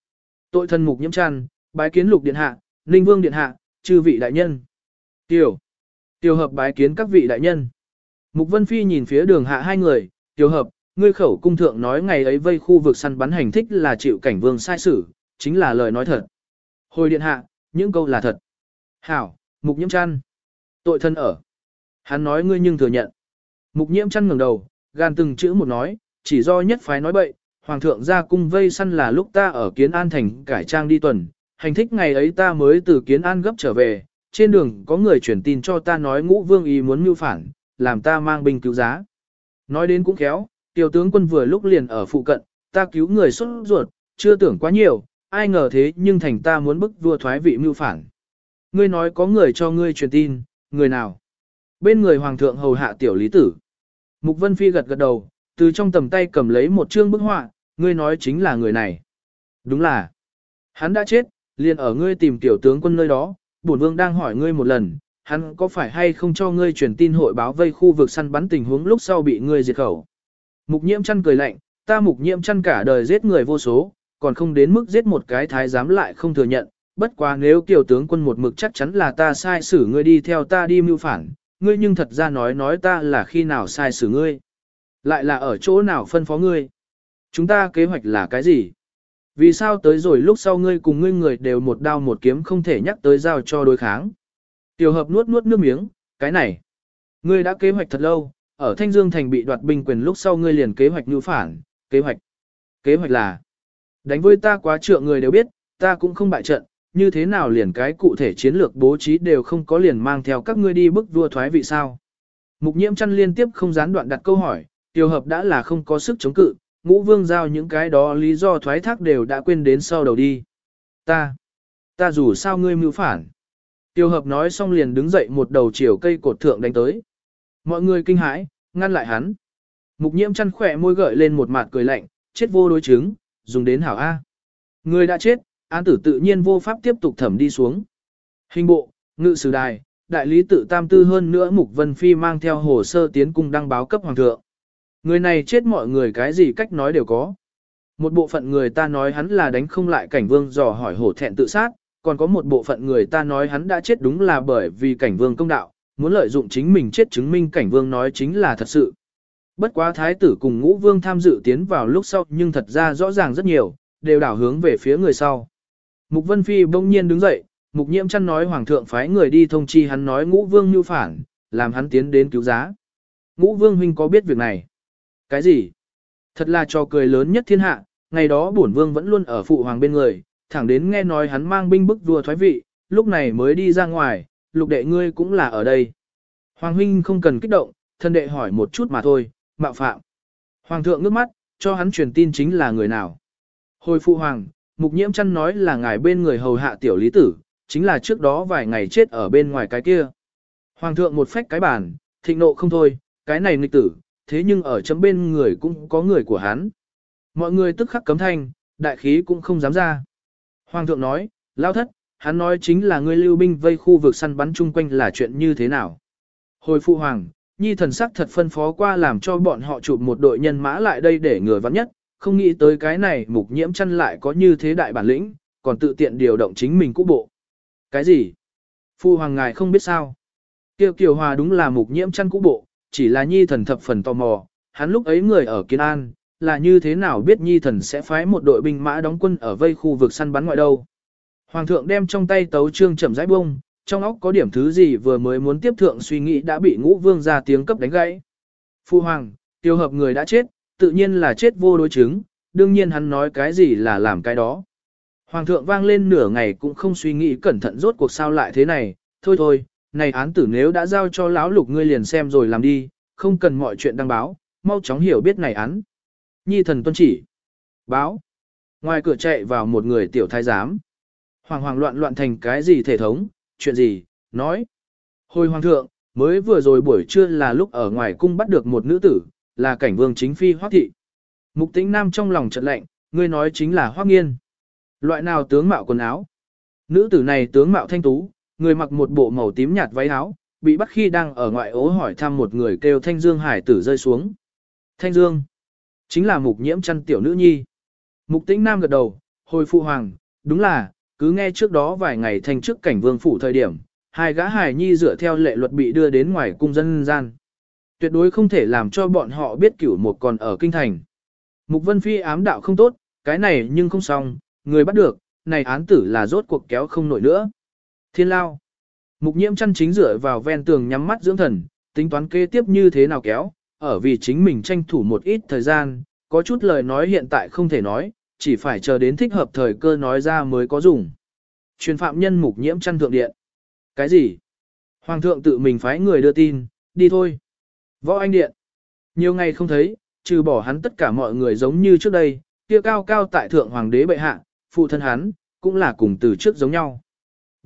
Tội thân mục nhiễm chăn, bái kiến lục điện hạ, ninh vương điện hạ, chư vị đại nhân. tiểu, tiểu hợp bái kiến các vị đại nhân. Mục vân phi nhìn phía đường hạ hai người, tiểu hợp, ngươi khẩu cung thượng nói ngày ấy vây khu vực săn bắn hành thích là chịu cảnh vương sai xử, chính là lời nói thật. Hồi điện hạ, những câu là thật. Hảo, mục nhiễm chăn. Tội thân ở. Hắn nói ngươi nhưng thừa nhận. Mục nhiễm chăn ngẩng đầu, gan từng chữ một nói, chỉ do nhất phái nói bậy, hoàng thượng ra cung vây săn là lúc ta ở kiến an thành cải trang đi tuần, hành thích ngày ấy ta mới từ kiến an gấp trở về, trên đường có người truyền tin cho ta nói ngũ vương ý muốn mưu phản, làm ta mang binh cứu giá. Nói đến cũng khéo, tiểu tướng quân vừa lúc liền ở phụ cận, ta cứu người xuất ruột, chưa tưởng quá nhiều, ai ngờ thế nhưng thành ta muốn bức vua thoái vị mưu phản. Ngươi nói có người cho ngươi truyền tin, người nào? Bên người hoàng thượng hầu hạ tiểu lý tử. Mục Vân Phi gật gật đầu, từ trong tầm tay cầm lấy một chương bức họa, ngươi nói chính là người này. Đúng là. Hắn đã chết, liền ở ngươi tìm tiểu tướng quân nơi đó, bổn vương đang hỏi ngươi một lần, hắn có phải hay không cho ngươi truyền tin hội báo vây khu vực săn bắn tình huống lúc sau bị ngươi diệt khẩu. Mục nhiễm chăn cười lạnh, ta mục nhiễm chăn cả đời giết người vô số, còn không đến mức giết một cái thái giám lại không thừa nhận, bất quá nếu tiểu tướng quân một mực chắc chắn là ta sai xử ngươi đi theo ta đi mưu phản, ngươi nhưng thật ra nói nói ta là khi nào sai xử ngươi. Lại là ở chỗ nào phân phó ngươi. Chúng ta kế hoạch là cái gì? Vì sao tới rồi lúc sau ngươi cùng ngươi người đều một đao một kiếm không thể nhắc tới giao cho đối kháng? Tiểu hợp nuốt nuốt nước miếng, cái này. Ngươi đã kế hoạch thật lâu, ở Thanh Dương Thành bị đoạt binh quyền lúc sau ngươi liền kế hoạch như phản, kế hoạch. Kế hoạch là, đánh với ta quá trượng người đều biết, ta cũng không bại trận, như thế nào liền cái cụ thể chiến lược bố trí đều không có liền mang theo các ngươi đi bức vua thoái vị sao. Mục nhiễm chăn liên tiếp không gián đoạn đặt câu hỏi, tiểu hợp đã là không có sức chống cự, ngũ vương giao những cái đó lý do thoái thác đều đã quên đến sau đầu đi. Ta, ta dù sao ngươi mưu phản. Tiêu hợp nói xong liền đứng dậy một đầu chiều cây cột thượng đánh tới. Mọi người kinh hãi, ngăn lại hắn. Mục nhiễm chăn khỏe môi gợi lên một mặt cười lạnh, chết vô đối chứng, dùng đến hảo A. Người đã chết, án tử tự nhiên vô pháp tiếp tục thẩm đi xuống. Hình bộ, ngự sử đài, đại lý tự tam tư hơn nữa Mục Vân Phi mang theo hồ sơ tiến cung đăng báo cấp hoàng thượng. Người này chết mọi người cái gì cách nói đều có. Một bộ phận người ta nói hắn là đánh không lại cảnh vương dò hỏi hổ thẹn tự sát, còn có một bộ phận người ta nói hắn đã chết đúng là bởi vì cảnh vương công đạo, muốn lợi dụng chính mình chết chứng minh cảnh vương nói chính là thật sự. Bất quá thái tử cùng ngũ vương tham dự tiến vào lúc sau nhưng thật ra rõ ràng rất nhiều, đều đảo hướng về phía người sau. Mục Vân Phi bỗng nhiên đứng dậy, Mục Nhiễm chăn nói hoàng thượng phái người đi thông chi hắn nói ngũ vương như phản, làm hắn tiến đến cứu giá. Ngũ vương huynh có biết việc này? Cái gì? Thật là trò cười lớn nhất thiên hạ, ngày đó bổn vương vẫn luôn ở phụ hoàng bên người, thẳng đến nghe nói hắn mang binh bức vua thoái vị, lúc này mới đi ra ngoài, lục đệ ngươi cũng là ở đây. Hoàng huynh không cần kích động, thân đệ hỏi một chút mà thôi, mạo phạm. Hoàng thượng ngước mắt, cho hắn truyền tin chính là người nào. Hồi phụ hoàng, mục nhiễm chăn nói là ngài bên người hầu hạ tiểu lý tử, chính là trước đó vài ngày chết ở bên ngoài cái kia. Hoàng thượng một phách cái bàn, thịnh nộ không thôi, cái này nghịch tử, thế nhưng ở chấm bên người cũng có người của hắn. Mọi người tức khắc cấm thanh, đại khí cũng không dám ra. Hoàng thượng nói, lao thất, hắn nói chính là ngươi lưu binh vây khu vực săn bắn chung quanh là chuyện như thế nào. Hồi phụ hoàng, nhi thần sắc thật phân phó qua làm cho bọn họ chụp một đội nhân mã lại đây để người vắng nhất, không nghĩ tới cái này mục nhiễm chăn lại có như thế đại bản lĩnh, còn tự tiện điều động chính mình cũ bộ. Cái gì? Phu hoàng ngài không biết sao? Kiều Kiều Hòa đúng là mục nhiễm chăn cũ bộ, chỉ là nhi thần thập phần tò mò, hắn lúc ấy người ở kiến An, là như thế nào biết nhi thần sẽ phái một đội binh mã đóng quân ở vây khu vực săn bắn ngoại đâu. Hoàng thượng đem trong tay tấu trương chậm rãi bông, trong óc có điểm thứ gì vừa mới muốn tiếp thượng suy nghĩ đã bị ngũ vương ra tiếng cấp đánh gãy. Phu hoàng, tiêu hợp người đã chết, tự nhiên là chết vô đối chứng, đương nhiên hắn nói cái gì là làm cái đó. Hoàng thượng vang lên nửa ngày cũng không suy nghĩ cẩn thận rốt cuộc sao lại thế này, thôi thôi, này án tử nếu đã giao cho lão lục ngươi liền xem rồi làm đi, không cần mọi chuyện đăng báo, mau chóng hiểu biết này án. Nhi thần tuân chỉ. Báo. Ngoài cửa chạy vào một người tiểu thái giám. Hoàng hoàng loạn loạn thành cái gì thể thống, chuyện gì, nói. Hồi hoàng thượng, mới vừa rồi buổi trưa là lúc ở ngoài cung bắt được một nữ tử, là cảnh vương chính phi hoác thị. Mục tĩnh nam trong lòng trận lạnh, ngươi nói chính là hoác nghiên. Loại nào tướng mạo quần áo? Nữ tử này tướng mạo thanh tú, người mặc một bộ màu tím nhạt váy áo, bị bắt khi đang ở ngoại ố hỏi thăm một người kêu Thanh Dương Hải tử rơi xuống. Thanh Dương, chính là mục nhiễm chăn tiểu nữ nhi. Mục tĩnh nam gật đầu, hồi phụ hoàng, đúng là, cứ nghe trước đó vài ngày thành trước cảnh vương phủ thời điểm, hai gã Hải nhi dựa theo lệ luật bị đưa đến ngoài cung dân gian. Tuyệt đối không thể làm cho bọn họ biết cửu một còn ở kinh thành. Mục Vân Phi ám đạo không tốt, cái này nhưng không xong, người bắt được, này án tử là rốt cuộc kéo không nổi nữa. Thiên lao. Mục nhiễm chăn chính dựa vào ven tường nhắm mắt dưỡng thần, tính toán kế tiếp như thế nào kéo, ở vì chính mình tranh thủ một ít thời gian, có chút lời nói hiện tại không thể nói, chỉ phải chờ đến thích hợp thời cơ nói ra mới có dùng. Truyền phạm nhân mục nhiễm chăn thượng điện. Cái gì? Hoàng thượng tự mình phái người đưa tin, đi thôi. Võ anh điện. Nhiều ngày không thấy, trừ bỏ hắn tất cả mọi người giống như trước đây, kia cao cao tại thượng hoàng đế bệ hạ, phụ thân hắn, cũng là cùng từ trước giống nhau.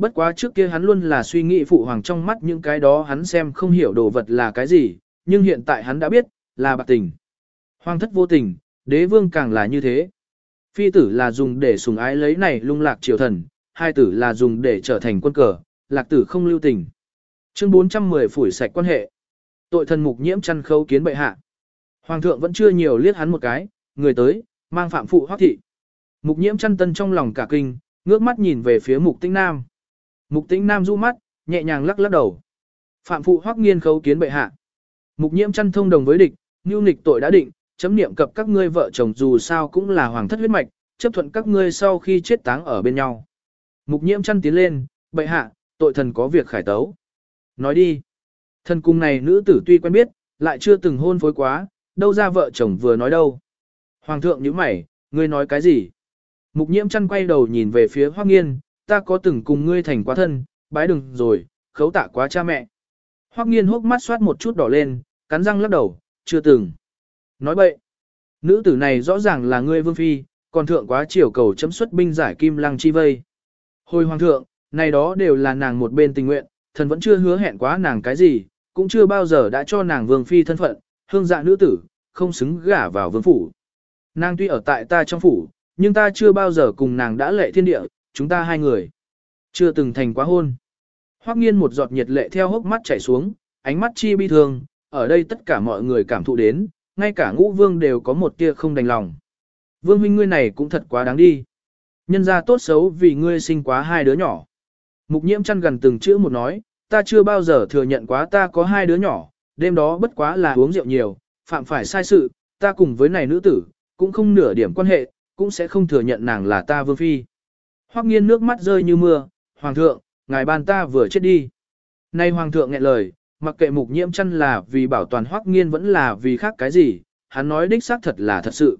Bất quá trước kia hắn luôn là suy nghĩ phụ hoàng trong mắt những cái đó hắn xem không hiểu đồ vật là cái gì, nhưng hiện tại hắn đã biết, là bạc tình. Hoàng thất vô tình, đế vương càng là như thế. Phi tử là dùng để sùng ái lấy này lung lạc triều thần, hai tử là dùng để trở thành quân cờ, lạc tử không lưu tình. Chương 410 phủi sạch quan hệ. Tội thần mục nhiễm chăn khấu kiến bệ hạ. Hoàng thượng vẫn chưa nhiều liếc hắn một cái, người tới, mang phạm phụ hoác thị. Mục nhiễm chăn tân trong lòng cả kinh, ngước mắt nhìn về phía mục tinh nam. Mục tĩnh nam du mắt, nhẹ nhàng lắc lắc đầu. Phạm phụ hoắc nghiên khấu kiến bệ hạ. Mục nhiễm chăn thông đồng với địch, nhu nịch tội đã định, chấm niệm cập các ngươi vợ chồng dù sao cũng là hoàng thất huyết mạch, chấp thuận các ngươi sau khi chết táng ở bên nhau. Mục nhiễm chăn tiến lên, bệ hạ, tội thần có việc khải tấu. Nói đi. Thần cung này nữ tử tuy quen biết, lại chưa từng hôn phối quá, đâu ra vợ chồng vừa nói đâu. Hoàng thượng nhíu mày, ngươi nói cái gì? Mục nhiễm chăn quay đầu nhìn về phía Hoắc Nghiên, ta có từng cùng ngươi thành quá thân, bái đừng rồi, khấu tạ quá cha mẹ. Hoắc Nghiên hốc mắt xoát một chút đỏ lên, cắn răng lắc đầu, chưa từng. Nói bậy. Nữ tử này rõ ràng là ngươi vương phi, còn thượng quá chiều cầu chấm xuất binh giải kim lăng chi vây. Hồi hoàng thượng, này đó đều là nàng một bên tình nguyện, thần vẫn chưa hứa hẹn quá nàng cái gì, cũng chưa bao giờ đã cho nàng vương phi thân phận, hương dạ nữ tử, không xứng gả vào vương phủ. Nàng tuy ở tại ta trong phủ, nhưng ta chưa bao giờ cùng nàng đã lệ thiên địa, chúng ta hai người. Chưa từng thành quá hôn. Hoắc nghiên một giọt nhiệt lệ theo hốc mắt chảy xuống, ánh mắt chi bi thương, ở đây tất cả mọi người cảm thụ đến, ngay cả ngũ vương đều có một tia không đành lòng. Vương huynh ngươi này cũng thật quá đáng đi. Nhân ra tốt xấu vì ngươi sinh quá hai đứa nhỏ. Mục nhiễm chăn gần từng chữ một nói, ta chưa bao giờ thừa nhận quá ta có hai đứa nhỏ, đêm đó bất quá là uống rượu nhiều, phạm phải sai sự, ta cùng với này nữ tử, cũng không nửa điểm quan hệ, cũng sẽ không thừa nhận nàng là ta vương phi. Hoắc nghiên nước mắt rơi như mưa, hoàng thượng, ngài ban ta vừa chết đi. Nay hoàng thượng nghẹn lời, mặc kệ mục nhiễm chăn là vì bảo toàn Hoắc nghiên vẫn là vì khác cái gì, hắn nói đích xác thật là thật sự.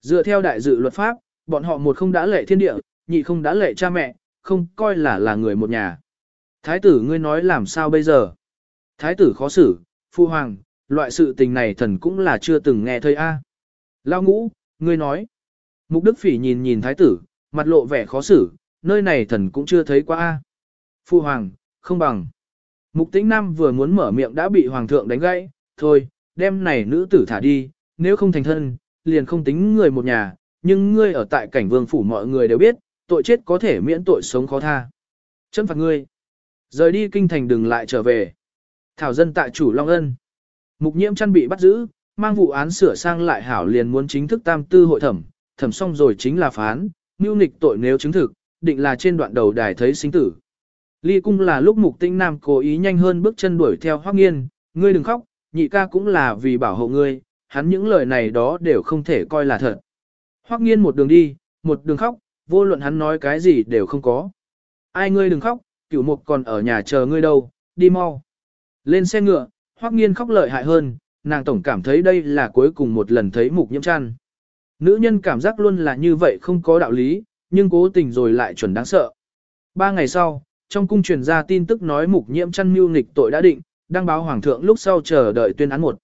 Dựa theo đại dự luật pháp, bọn họ một không đã lệ thiên địa, nhị không đã lệ cha mẹ, không coi là là người một nhà. Thái tử ngươi nói làm sao bây giờ? Thái tử khó xử, phu hoàng, loại sự tình này thần cũng là chưa từng nghe thấy a. À. Lao ngũ, ngươi nói. Mục Đức Phỉ nhìn nhìn thái tử, mặt lộ vẻ khó xử, nơi này thần cũng chưa thấy qua a. Phu hoàng, không bằng. Mục Tĩnh Nam vừa muốn mở miệng đã bị hoàng thượng đánh gãy, thôi, đem này nữ tử thả đi, nếu không thành thân, liền không tính người một nhà, nhưng ngươi ở tại cảnh vương phủ mọi người đều biết, tội chết có thể miễn tội sống khó tha. Chấm phạt ngươi. Rời đi kinh thành đừng lại trở về. Thảo dân tại chủ Long Ân. Mục nhiễm chăn bị bắt giữ, mang vụ án sửa sang lại hảo liền muốn chính thức tam tư hội thẩm, thẩm xong rồi chính là phán, mưu nghịch tội nếu chứng thực, định là trên đoạn đầu đài thấy sinh tử. Ly cung là lúc mục tinh nam cố ý nhanh hơn bước chân đuổi theo hoác nghiên, ngươi đừng khóc, nhị ca cũng là vì bảo hộ ngươi, hắn những lời này đó đều không thể coi là thật. Hoắc nghiên một đường đi, một đường khóc, vô luận hắn nói cái gì đều không có. Ai ngươi đừng khóc, cửu mục còn ở nhà chờ ngươi đâu, đi mau. Lên xe ngựa, Hoắc nghiên khóc lợi hại hơn, nàng tổng cảm thấy đây là cuối cùng một lần thấy mục nhiễm chăn. Nữ nhân cảm giác luôn là như vậy không có đạo lý, nhưng cố tình rồi lại chuẩn đáng sợ. Ba ngày sau, trong cung truyền ra tin tức nói mục nhiễm chăn mưu nghịch tội đã định, đăng báo hoàng thượng lúc sau chờ đợi tuyên án một.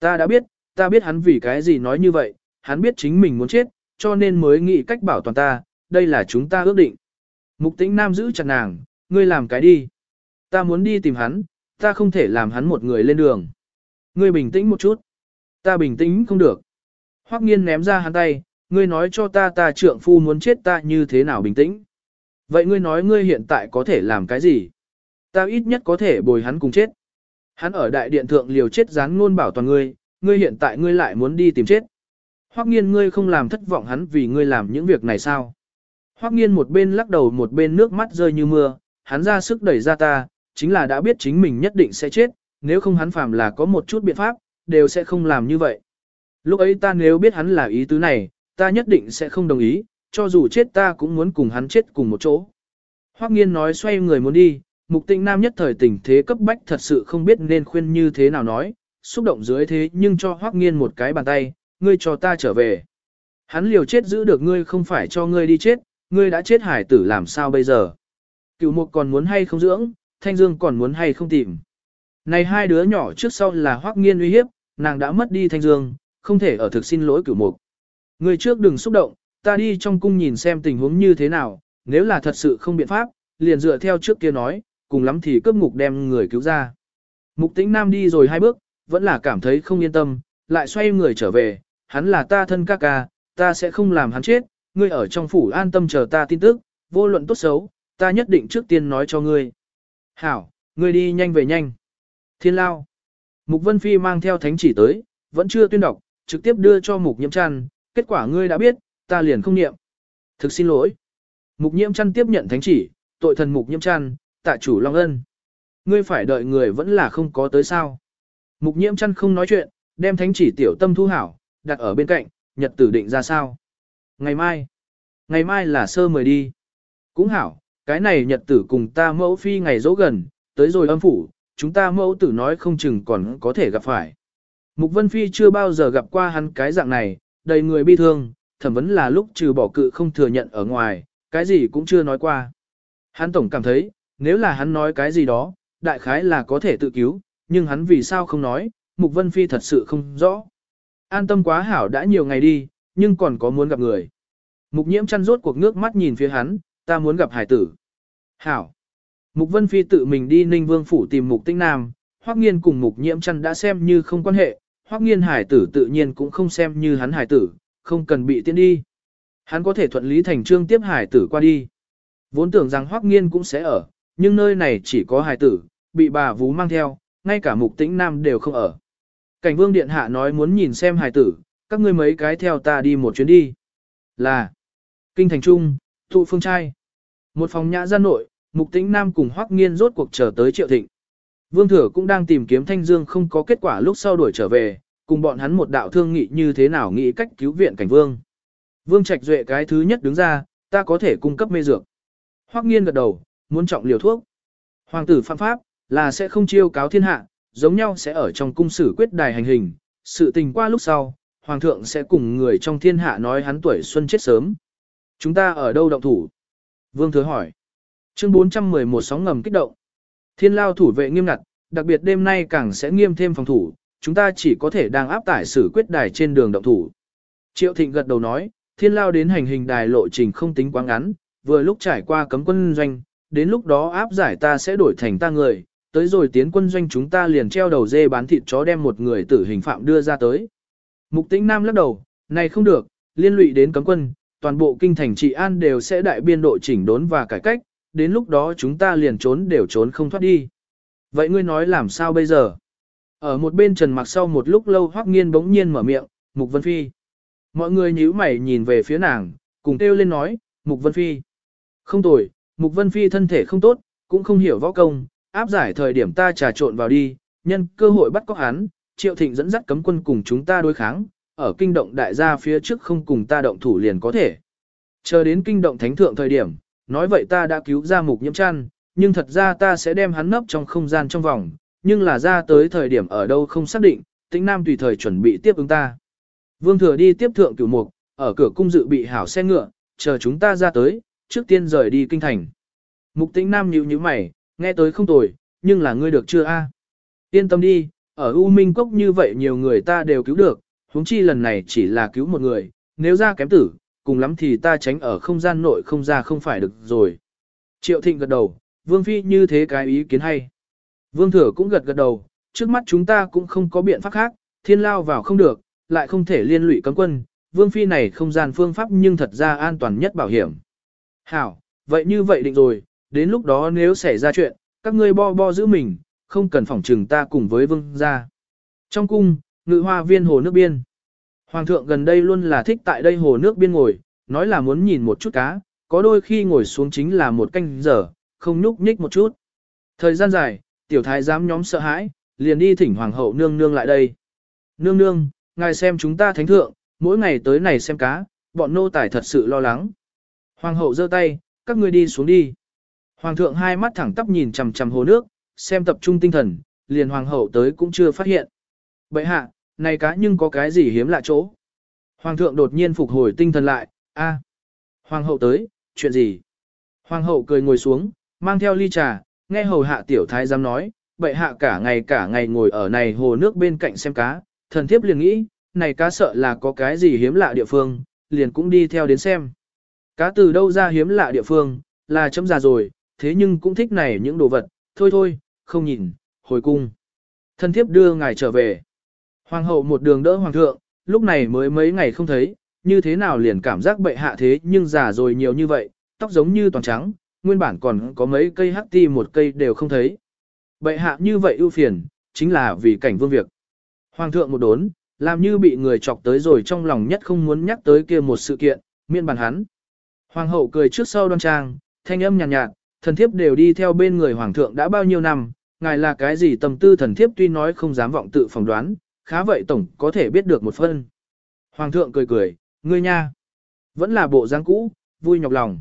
Ta đã biết, ta biết hắn vì cái gì nói như vậy, hắn biết chính mình muốn chết, cho nên mới nghĩ cách bảo toàn ta, đây là chúng ta ước định. Mục tĩnh nam giữ chặt nàng, ngươi làm cái đi. Ta muốn đi tìm hắn, ta không thể làm hắn một người lên đường. Ngươi bình tĩnh một chút. Ta bình tĩnh không được. Hoắc nghiên ném ra hắn tay, ngươi nói cho ta ta trượng phu muốn chết ta như thế nào bình tĩnh. Vậy ngươi nói ngươi hiện tại có thể làm cái gì? Ta ít nhất có thể bồi hắn cùng chết. Hắn ở đại điện thượng liều chết dán ngôn bảo toàn ngươi, ngươi hiện tại ngươi lại muốn đi tìm chết. Hoắc nghiên ngươi không làm thất vọng hắn vì ngươi làm những việc này sao? Hoắc nghiên một bên lắc đầu một bên nước mắt rơi như mưa, hắn ra sức đẩy ra ta, chính là đã biết chính mình nhất định sẽ chết, nếu không hắn phàm là có một chút biện pháp, đều sẽ không làm như vậy. Lúc ấy ta nếu biết hắn là ý tứ này, ta nhất định sẽ không đồng ý, cho dù chết ta cũng muốn cùng hắn chết cùng một chỗ. Hoắc nghiên nói xoay người muốn đi, mục tịnh nam nhất thời tình thế cấp bách thật sự không biết nên khuyên như thế nào nói, xúc động dưới thế nhưng cho Hoắc nghiên một cái bàn tay, ngươi cho ta trở về. Hắn liều chết giữ được ngươi không phải cho ngươi đi chết, ngươi đã chết hải tử làm sao bây giờ. Cựu mục còn muốn hay không dưỡng, thanh dương còn muốn hay không tìm. Này hai đứa nhỏ trước sau là Hoắc nghiên uy hiếp, nàng đã mất đi thanh dương, không thể ở thực xin lỗi cửu mục. Người trước đừng xúc động, ta đi trong cung nhìn xem tình huống như thế nào, nếu là thật sự không biện pháp, liền dựa theo trước kia nói, cùng lắm thì cướp ngục đem người cứu ra. Mục tĩnh nam đi rồi hai bước, vẫn là cảm thấy không yên tâm, lại xoay người trở về, hắn là ta thân ca ca, ta sẽ không làm hắn chết, ngươi ở trong phủ an tâm chờ ta tin tức, vô luận tốt xấu, ta nhất định trước tiên nói cho ngươi. Hảo, ngươi đi nhanh về nhanh. Thiên lao. Mục Vân Phi mang theo thánh chỉ tới, vẫn chưa tuyên đọc, trực tiếp đưa cho mục nhiễm chăn, kết quả ngươi đã biết, ta liền không niệm. Thực xin lỗi. Mục nhiễm chăn tiếp nhận thánh chỉ, tội thần mục nhiễm chăn, tạ chủ Long Ân. Ngươi phải đợi người vẫn là không có tới sao. Mục nhiễm chăn không nói chuyện, đem thánh chỉ tiểu tâm thu hảo, đặt ở bên cạnh, nhật tử định ra sao. Ngày mai. Ngày mai là sơ mời đi. Cũng hảo, cái này nhật tử cùng ta mẫu phi ngày dỗ gần, tới rồi âm phủ, chúng ta mẫu tử nói không chừng còn có thể gặp phải. Mục Vân Phi chưa bao giờ gặp qua hắn cái dạng này, đầy người bi thương, thẩm vấn là lúc trừ bỏ cự không thừa nhận ở ngoài, cái gì cũng chưa nói qua. Hắn tổng cảm thấy, nếu là hắn nói cái gì đó, đại khái là có thể tự cứu, nhưng hắn vì sao không nói, Mục Vân Phi thật sự không rõ. An tâm quá hảo đã nhiều ngày đi, nhưng còn có muốn gặp người. Mục nhiễm chăn rốt cuộc nước mắt nhìn phía hắn, ta muốn gặp hải tử. Hảo. Mục Vân Phi tự mình đi Ninh Vương Phủ tìm Mục Tinh Nam, Hoắc Nghiên cùng Mục Nhiễm chăn đã xem như không quan hệ, Hoắc Nghiên hải tử tự nhiên cũng không xem như hắn hải tử, không cần bị tiễn đi. Hắn có thể thuận lý thành trương tiếp hải tử qua đi. Vốn tưởng rằng Hoắc Nghiên cũng sẽ ở, nhưng nơi này chỉ có hải tử, bị bà vú mang theo, ngay cả mục tĩnh nam đều không ở. Cảnh vương điện hạ nói muốn nhìn xem hải tử, các ngươi mấy cái theo ta đi một chuyến đi. Là, kinh thành trung, thụ phương trai. Một phòng nhã gian nội, mục tĩnh nam cùng Hoắc Nghiên rốt cuộc chờ tới triệu thịnh. Vương Thừa cũng đang tìm kiếm Thanh Dương không có kết quả lúc sau đuổi trở về, cùng bọn hắn một đạo thương nghị như thế nào nghĩ cách cứu viện cảnh vương. Vương Trạch Duệ cái thứ nhất đứng ra, ta có thể cung cấp mê dược. Hoắc Nghiên gật đầu, muốn trọng liều thuốc. Hoàng tử phạm pháp, là sẽ không chiêu cáo thiên hạ, giống nhau sẽ ở trong cung xử quyết đài hành hình, sự tình qua lúc sau, hoàng thượng sẽ cùng người trong thiên hạ nói hắn tuổi xuân chết sớm. Chúng ta ở đâu động thủ? Vương Thừa hỏi. Chương 411 sóng ngầm kích động. Thiên lao thủ vệ nghiêm ngặt, đặc biệt đêm nay càng sẽ nghiêm thêm phòng thủ, chúng ta chỉ có thể đang áp tải xử quyết đài trên đường động thủ. Triệu Thịnh gật đầu nói, thiên lao đến hành hình đài lộ trình không tính quá ngắn, vừa lúc trải qua cấm quân doanh, đến lúc đó áp giải ta sẽ đổi thành ta người, tới rồi tiến quân doanh chúng ta liền treo đầu dê bán thịt chó đem một người tử hình phạm đưa ra tới. Mục tĩnh Nam lắc đầu, này không được, liên lụy đến cấm quân, toàn bộ kinh thành trị an đều sẽ đại biên độ chỉnh đốn và cải cách, đến lúc đó chúng ta liền trốn đều trốn không thoát đi. Vậy ngươi nói làm sao bây giờ? Ở một bên trần mặc sau một lúc lâu hoắc nghiên bỗng nhiên mở miệng, Mục Vân Phi. Mọi người nhíu mày nhìn về phía nàng, cùng kêu lên nói, Mục Vân Phi. Không tồi, Mục Vân Phi thân thể không tốt, cũng không hiểu võ công, áp giải thời điểm ta trà trộn vào đi, nhân cơ hội bắt cóc hắn, Triệu Thịnh dẫn dắt cấm quân cùng chúng ta đối kháng, ở kinh động đại gia phía trước không cùng ta động thủ liền có thể. Chờ đến kinh động thánh thượng thời điểm, nói vậy ta đã cứu ra mục nhiễm chăn, nhưng thật ra ta sẽ đem hắn nấp trong không gian trong vòng, nhưng là ra tới thời điểm ở đâu không xác định, tĩnh nam tùy thời chuẩn bị tiếp ứng ta. Vương thừa đi tiếp thượng cửu mục, ở cửa cung dự bị hảo xe ngựa, chờ chúng ta ra tới, trước tiên rời đi kinh thành. Mục tĩnh nam nhíu nhíu mày, nghe tới không tồi, nhưng là ngươi được chưa a? Yên tâm đi, ở U Minh Cốc như vậy nhiều người ta đều cứu được, huống chi lần này chỉ là cứu một người, nếu ra kém tử, cùng lắm thì ta tránh ở không gian nội không ra không phải được rồi. Triệu Thịnh gật đầu, Vương Phi như thế cái ý kiến hay. Vương Thừa cũng gật gật đầu, trước mắt chúng ta cũng không có biện pháp khác, thiên lao vào không được, lại không thể liên lụy cấm quân, Vương Phi này không gian phương pháp nhưng thật ra an toàn nhất bảo hiểm. Hảo, vậy như vậy định rồi, đến lúc đó nếu xảy ra chuyện, các ngươi bo bo giữ mình, không cần phỏng trừng ta cùng với vương gia. Trong cung, ngự hoa viên hồ nước biên. Hoàng thượng gần đây luôn là thích tại đây hồ nước biên ngồi, nói là muốn nhìn một chút cá, có đôi khi ngồi xuống chính là một canh giờ, không nhúc nhích một chút. Thời gian dài, tiểu thái giám nhóm sợ hãi, liền đi thỉnh hoàng hậu nương nương lại đây. Nương nương, ngài xem chúng ta thánh thượng, mỗi ngày tới này xem cá, bọn nô tài thật sự lo lắng. Hoàng hậu giơ tay, các ngươi đi xuống đi. Hoàng thượng hai mắt thẳng tắp nhìn chằm chằm hồ nước, xem tập trung tinh thần, liền hoàng hậu tới cũng chưa phát hiện. Bệ hạ, này cá nhưng có cái gì hiếm lạ chỗ. Hoàng thượng đột nhiên phục hồi tinh thần lại, a, Hoàng hậu tới, chuyện gì? Hoàng hậu cười ngồi xuống, mang theo ly trà, nghe hầu hạ tiểu thái giám nói, bệ hạ cả ngày cả ngày ngồi ở này hồ nước bên cạnh xem cá, thần thiếp liền nghĩ, này cá sợ là có cái gì hiếm lạ địa phương, liền cũng đi theo đến xem. Cá từ đâu ra hiếm lạ địa phương, là chấm già rồi, thế nhưng cũng thích này những đồ vật, thôi thôi, không nhìn, hồi cung. Thần thiếp đưa ngài trở về. Hoàng hậu một đường đỡ hoàng thượng, lúc này mới mấy ngày không thấy, như thế nào liền cảm giác bệ hạ thế nhưng già rồi nhiều như vậy, tóc giống như toàn trắng, nguyên bản còn có mấy cây hắc ti một cây đều không thấy. Bệ hạ như vậy ưu phiền, chính là vì cảnh vương việc. Hoàng thượng một đốn, làm như bị người chọc tới rồi trong lòng nhất không muốn nhắc tới kia một sự kiện, miên bàn hắn. Hoàng hậu cười trước sau đoan trang, thanh âm nhàn nhạt, nhạt, thần thiếp đều đi theo bên người hoàng thượng đã bao nhiêu năm, ngài là cái gì tâm tư thần thiếp tuy nói không dám vọng tự phỏng đoán, khá vậy tổng có thể biết được một phân. Hoàng thượng cười cười, ngươi nha, vẫn là bộ dáng cũ, vui nhọc lòng.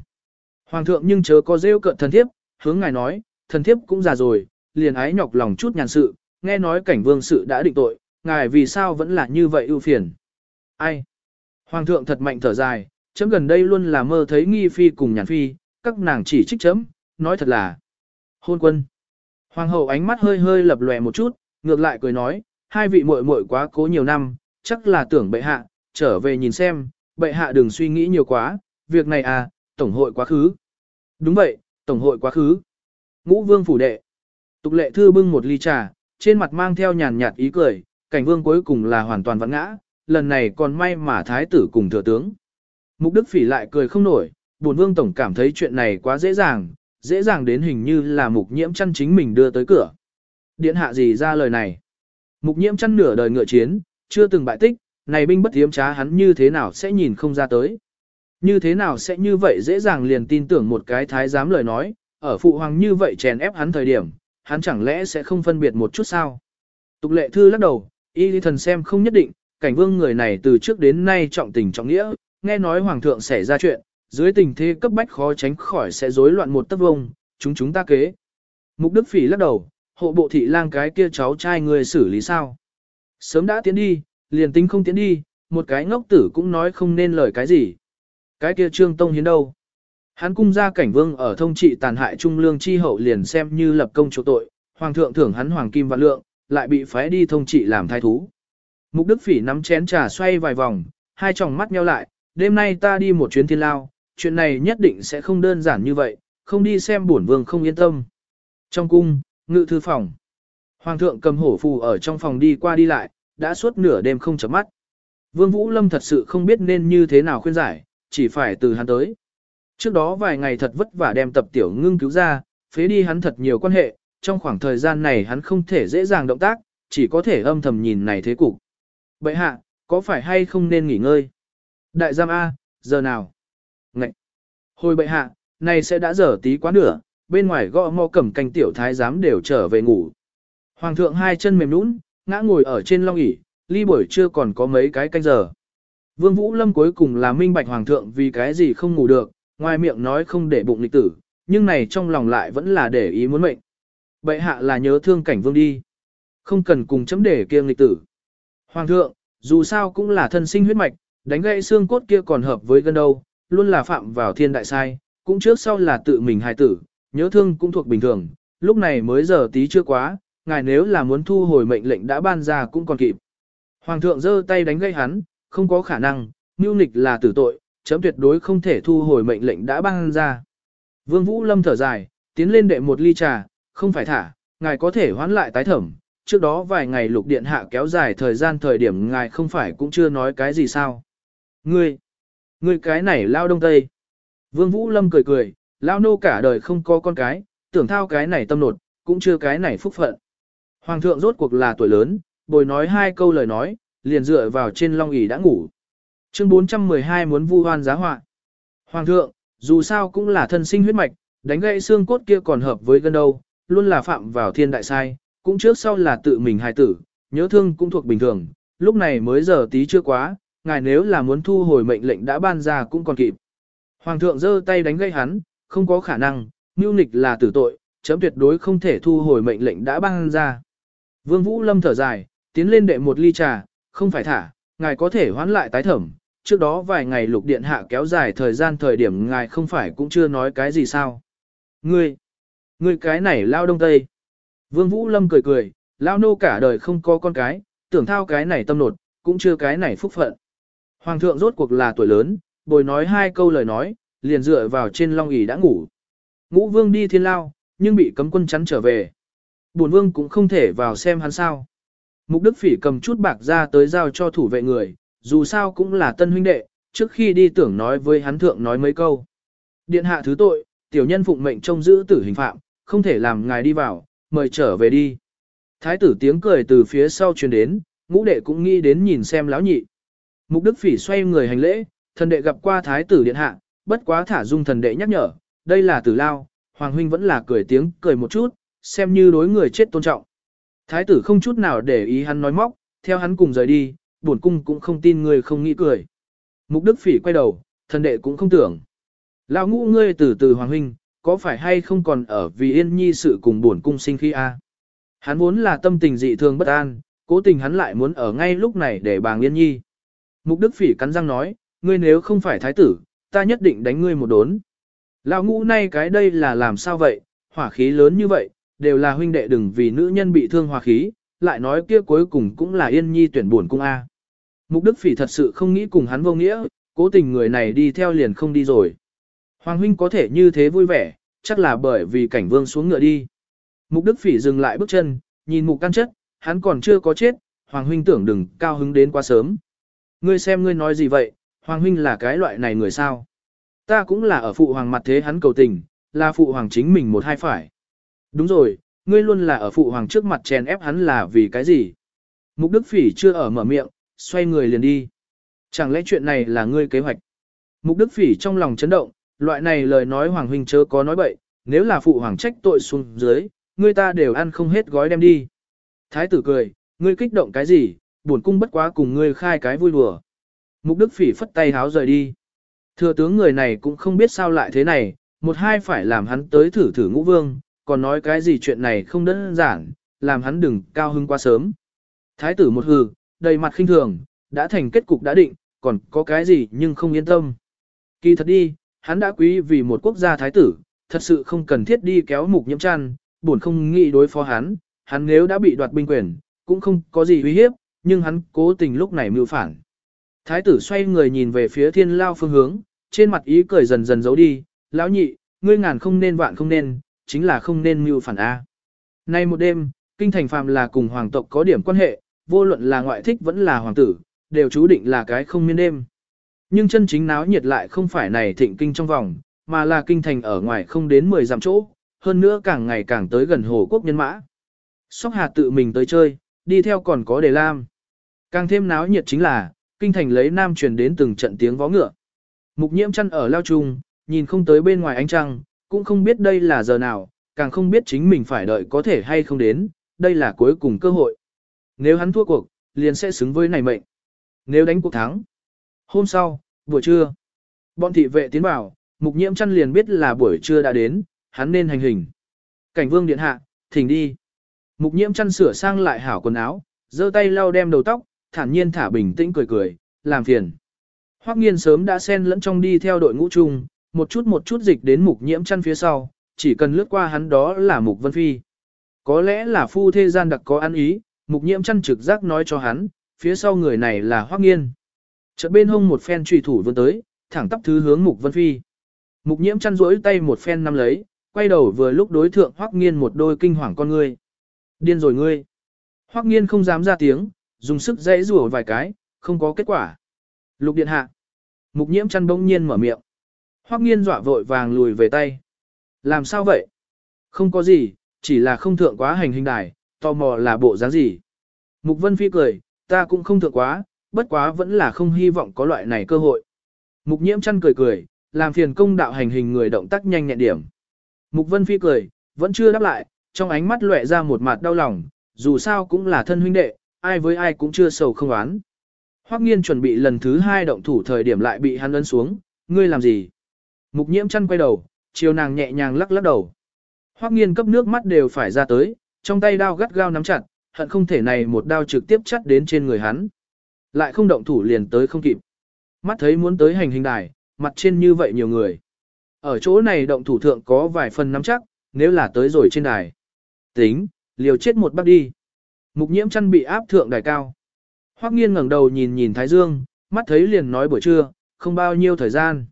Hoàng thượng nhưng chớ có rêu cợt thần thiếp, hướng ngài nói, thần thiếp cũng già rồi, liền ái nhọc lòng chút nhàn sự, nghe nói cảnh vương sự đã định tội, ngài vì sao vẫn là như vậy ưu phiền. Ai? Hoàng thượng thật mạnh thở dài, chấm gần đây luôn là mơ thấy nghi phi cùng nhàn phi, các nàng chỉ trích chấm, nói thật là hôn quân. Hoàng hậu ánh mắt hơi hơi lập lòe một chút, ngược lại cười nói, hai vị muội muội quá cố nhiều năm, chắc là tưởng bệ hạ, trở về nhìn xem, bệ hạ đừng suy nghĩ nhiều quá, việc này à, tổng hội quá khứ. Đúng vậy, tổng hội quá khứ. Ngũ vương phủ đệ. Tục lệ thư bưng một ly trà, trên mặt mang theo nhàn nhạt ý cười, cảnh vương cuối cùng là hoàn toàn vặn ngã, lần này còn may mà thái tử cùng thừa tướng. Mục Đức Phỉ lại cười không nổi, buồn vương tổng cảm thấy chuyện này quá dễ dàng, dễ dàng đến hình như là mục nhiễm chăn chính mình đưa tới cửa. Điện hạ gì ra lời này? Mục nhiễm chăn nửa đời ngựa chiến, chưa từng bại tích, này binh bất thiếm trá hắn như thế nào sẽ nhìn không ra tới. Như thế nào sẽ như vậy dễ dàng liền tin tưởng một cái thái giám lời nói, ở phụ hoàng như vậy chèn ép hắn thời điểm, hắn chẳng lẽ sẽ không phân biệt một chút sao? Tục lệ thư lắc đầu, y lý thần xem không nhất định, cảnh vương người này từ trước đến nay trọng tình trọng nghĩa, nghe nói hoàng thượng xảy ra chuyện, dưới tình thế cấp bách khó tránh khỏi sẽ rối loạn một tấc vông, chúng chúng ta kế. Mục Đức Phỉ lắc đầu, hộ bộ thị lang cái kia cháu trai người xử lý sao? Sớm đã tiến đi, liền tính không tiến đi, một cái ngốc tử cũng nói không nên lời cái gì. Cái kia trương tông hiến đâu? Hắn cung ra cảnh vương ở thông trị tàn hại trung lương chi hậu liền xem như lập công chỗ tội, hoàng thượng thưởng hắn hoàng kim vạn lượng, lại bị phái đi thông trị làm thái thú. Mục Đức Phỉ nắm chén trà xoay vài vòng, hai tròng mắt nheo lại, đêm nay ta đi một chuyến thiên lao, chuyện này nhất định sẽ không đơn giản như vậy, không đi xem bổn vương không yên tâm. Trong cung, ngự thư phòng. Hoàng thượng cầm hổ phù ở trong phòng đi qua đi lại, đã suốt nửa đêm không chấm mắt. Vương Vũ Lâm thật sự không biết nên như thế nào khuyên giải, chỉ phải từ hắn tới. Trước đó vài ngày thật vất vả đem tập tiểu ngưng cứu ra, phế đi hắn thật nhiều quan hệ, trong khoảng thời gian này hắn không thể dễ dàng động tác, chỉ có thể âm thầm nhìn này thế cục. Bậy hạ, có phải hay không nên nghỉ ngơi? Đại giam A, giờ nào? Ngậy! Hồi bậy hạ, này sẽ đã giờ tí quá nửa, bên ngoài gõ mò cầm canh tiểu thái giám đều trở về ngủ. Hoàng thượng hai chân mềm nũng, ngã ngồi ở trên long ỷ ly buổi trưa còn có mấy cái canh giờ. Vương Vũ Lâm cuối cùng là minh bạch hoàng thượng vì cái gì không ngủ được, ngoài miệng nói không để bụng lịch tử, nhưng này trong lòng lại vẫn là để ý muốn mệnh. Bệ hạ là nhớ thương cảnh vương đi. Không cần cùng chấm để kiêng lịch tử. Hoàng thượng, dù sao cũng là thân sinh huyết mạch, đánh gãy xương cốt kia còn hợp với gân đâu, luôn là phạm vào thiên đại sai, cũng trước sau là tự mình hài tử, nhớ thương cũng thuộc bình thường, lúc này mới giờ tí chưa quá, ngài nếu là muốn thu hồi mệnh lệnh đã ban ra cũng còn kịp. Hoàng thượng giơ tay đánh gây hắn, không có khả năng, mưu nịch là tử tội, chấm tuyệt đối không thể thu hồi mệnh lệnh đã ban ra. Vương Vũ Lâm thở dài, tiến lên đệ một ly trà, không phải thả, ngài có thể hoán lại tái thẩm, trước đó vài ngày lục điện hạ kéo dài thời gian thời điểm ngài không phải cũng chưa nói cái gì sao. Ngươi, ngươi cái này lao đông tây. Vương Vũ Lâm cười cười, lao nô cả đời không có con cái, tưởng thao cái này tâm nột, cũng chưa cái này phúc phận. Hoàng thượng rốt cuộc là tuổi lớn, bồi nói hai câu lời nói, liền dựa vào trên long ỷ đã ngủ. Chương 412 muốn vu hoan giá họa. Hoàng thượng, dù sao cũng là thân sinh huyết mạch, đánh gãy xương cốt kia còn hợp với gân đâu, luôn là phạm vào thiên đại sai, cũng trước sau là tự mình hài tử, nhớ thương cũng thuộc bình thường, lúc này mới giờ tí chưa quá, ngài nếu là muốn thu hồi mệnh lệnh đã ban ra cũng còn kịp. Hoàng thượng giơ tay đánh gãy hắn, không có khả năng, mưu nịch là tử tội, chấm tuyệt đối không thể thu hồi mệnh lệnh đã ban ra. Vương Vũ Lâm thở dài, tiến lên đệ một ly trà, không phải thả, ngài có thể hoán lại tái thẩm, trước đó vài ngày lục điện hạ kéo dài thời gian thời điểm ngài không phải cũng chưa nói cái gì sao. Ngươi, ngươi cái này lao đông tây. Vương Vũ Lâm cười cười, lao nô cả đời không có con cái, tưởng thao cái này tâm nột, cũng chưa cái này phúc phận. Hoàng thượng rốt cuộc là tuổi lớn, bồi nói hai câu lời nói, liền dựa vào trên long ỷ đã ngủ. Ngũ vương đi thiên lao, nhưng bị cấm quân chắn trở về. Bổn vương cũng không thể vào xem hắn sao. Mục Đức Phỉ cầm chút bạc ra tới giao cho thủ vệ người, dù sao cũng là tân huynh đệ, trước khi đi tưởng nói với hắn thượng nói mấy câu. Điện hạ thứ tội, tiểu nhân phụng mệnh trông giữ tử hình phạm, không thể làm ngài đi vào, mời trở về đi. Thái tử tiếng cười từ phía sau truyền đến, ngũ đệ cũng nghĩ đến nhìn xem lão nhị. Mục Đức Phỉ xoay người hành lễ, thần đệ gặp qua thái tử điện hạ, bất quá thả dung thần đệ nhắc nhở, đây là tử lao, hoàng huynh vẫn là cười tiếng cười một chút, xem như đối người chết tôn trọng. Thái tử không chút nào để ý hắn nói móc, theo hắn cùng rời đi, bổn cung cũng không tin người không nghĩ cười. Mục Đức Phỉ quay đầu, thần đệ cũng không tưởng. Lão ngũ ngươi từ từ hoàng huynh, có phải hay không còn ở vì yên nhi sự cùng bổn cung sinh khi a? Hắn muốn là tâm tình dị thường bất an, cố tình hắn lại muốn ở ngay lúc này để bàng yên nhi. Mục Đức Phỉ cắn răng nói, ngươi nếu không phải thái tử, ta nhất định đánh ngươi một đốn. Lão ngũ nay cái đây là làm sao vậy, hỏa khí lớn như vậy, đều là huynh đệ đừng vì nữ nhân bị thương hỏa khí, lại nói kia cuối cùng cũng là yên nhi tuyển buồn cung A. Mục Đức Phỉ thật sự không nghĩ cùng hắn vô nghĩa, cố tình người này đi theo liền không đi rồi. Hoàng huynh có thể như thế vui vẻ, chắc là bởi vì cảnh vương xuống ngựa đi. Mục Đức Phỉ dừng lại bước chân, nhìn mục căn chất, hắn còn chưa có chết, Hoàng huynh tưởng đừng cao hứng đến quá sớm. Ngươi xem ngươi nói gì vậy, Hoàng huynh là cái loại này người sao? Ta cũng là ở phụ hoàng mặt thế hắn cầu tình, là phụ hoàng chính mình một hai phải. Đúng rồi, ngươi luôn là ở phụ hoàng trước mặt chèn ép hắn là vì cái gì? Mục Đức Phỉ chưa ở mở miệng, xoay người liền đi. Chẳng lẽ chuyện này là ngươi kế hoạch? Mục Đức Phỉ trong lòng chấn động, loại này lời nói hoàng huynh chớ có nói bậy, nếu là phụ hoàng trách tội xuống dưới, ngươi ta đều ăn không hết gói đem đi. Thái tử cười, ngươi kích động cái gì, buồn cung bất quá cùng ngươi khai cái vui đùa. Mục Đức Phỉ phất tay háo rời đi. Thừa tướng người này cũng không biết sao lại thế này, một hai phải làm hắn tới thử thử ngũ vương, còn nói cái gì chuyện này không đơn giản, làm hắn đừng cao hưng quá sớm. Thái tử một hừ, đầy mặt khinh thường, đã thành kết cục đã định, còn có cái gì nhưng không yên tâm. Kỳ thật đi, hắn đã quý vì một quốc gia thái tử, thật sự không cần thiết đi kéo mục nhiễm chăn, buồn không nghĩ đối phó hắn, hắn nếu đã bị đoạt binh quyền, cũng không có gì uy hiếp, nhưng hắn cố tình lúc này mưu phản. Thái tử xoay người nhìn về phía thiên lao phương hướng, trên mặt ý cười dần dần giấu đi, lão nhị, ngươi ngàn không nên vạn không nên, chính là không nên mưu phản A. Nay một đêm, kinh thành phàm là cùng hoàng tộc có điểm quan hệ, vô luận là ngoại thích vẫn là hoàng tử, đều chú định là cái không miên đêm. Nhưng chân chính náo nhiệt lại không phải này thịnh kinh trong vòng, mà là kinh thành ở ngoài không đến 10 dặm chỗ, hơn nữa càng ngày càng tới gần hồ quốc nhân mã. Sóc Hà tự mình tới chơi, đi theo còn có đề lam. Càng thêm náo nhiệt chính là, kinh thành lấy nam truyền đến từng trận tiếng vó ngựa. Mục nhiễm chăn ở lao trung, nhìn không tới bên ngoài ánh trăng, cũng không biết đây là giờ nào, càng không biết chính mình phải đợi có thể hay không đến, đây là cuối cùng cơ hội. Nếu hắn thua cuộc, liền sẽ xứng với này mệnh. Nếu đánh cuộc thắng. Hôm sau, buổi trưa, bọn thị vệ tiến vào, mục nhiễm chăn liền biết là buổi trưa đã đến, hắn nên hành hình. Cảnh vương điện hạ, thỉnh đi. Mục nhiễm chăn sửa sang lại hảo quần áo, giơ tay lau đem đầu tóc, thản nhiên thả bình tĩnh cười cười, làm phiền. Hoắc nghiên sớm đã xen lẫn trong đi theo đội ngũ chung, một chút một chút dịch đến mục nhiễm chăn phía sau, chỉ cần lướt qua hắn đó là mục vân phi. Có lẽ là phu thế gian đặc có ăn ý, mục nhiễm chăn trực giác nói cho hắn, phía sau người này là Hoắc nghiên. Chợt bên hông một phen trùy thủ vươn tới, thẳng tắp thứ hướng mục vân phi. Mục nhiễm chăn rỗi tay một phen nắm lấy, quay đầu vừa lúc đối thượng Hoắc nghiên một đôi kinh hoàng con ngươi. Điên rồi ngươi. Hoắc nghiên không dám ra tiếng, dùng sức dãy rủa vài cái, không có kết quả. Lục điện hạ. Mục nhiễm chăn bỗng nhiên mở miệng. Hoắc nghiên dọa vội vàng lùi về tay. Làm sao vậy? Không có gì, chỉ là không thượng quá hành hình đài, tò mò là bộ dáng gì. Mục vân phi cười, ta cũng không thượng quá, bất quá vẫn là không hy vọng có loại này cơ hội. Mục nhiễm chăn cười cười, làm phiền công đạo hành hình người động tác nhanh nhẹn điểm. Mục vân phi cười, vẫn chưa đáp lại, trong ánh mắt lóe ra một mặt đau lòng, dù sao cũng là thân huynh đệ, ai với ai cũng chưa sầu không oán. Hoắc nghiên chuẩn bị lần thứ hai động thủ thời điểm lại bị hắn ấn xuống, ngươi làm gì? Mục nhiễm chăn quay đầu, chiều nàng nhẹ nhàng lắc lắc đầu. Hoắc nghiên cấp nước mắt đều phải ra tới, trong tay đao gắt gao nắm chặt, hận không thể này một đao trực tiếp chắt đến trên người hắn. Lại không động thủ liền tới không kịp. Mắt thấy muốn tới hành hình đài, mặt trên như vậy nhiều người. Ở chỗ này động thủ thượng có vài phần nắm chắc, nếu là tới rồi trên đài. Tính, liều chết một bác đi. Mục nhiễm chăn bị áp thượng đài cao. Hoắc nghiên ngẩng đầu nhìn nhìn Thái Dương, mắt thấy liền nói buổi trưa, không bao nhiêu thời gian.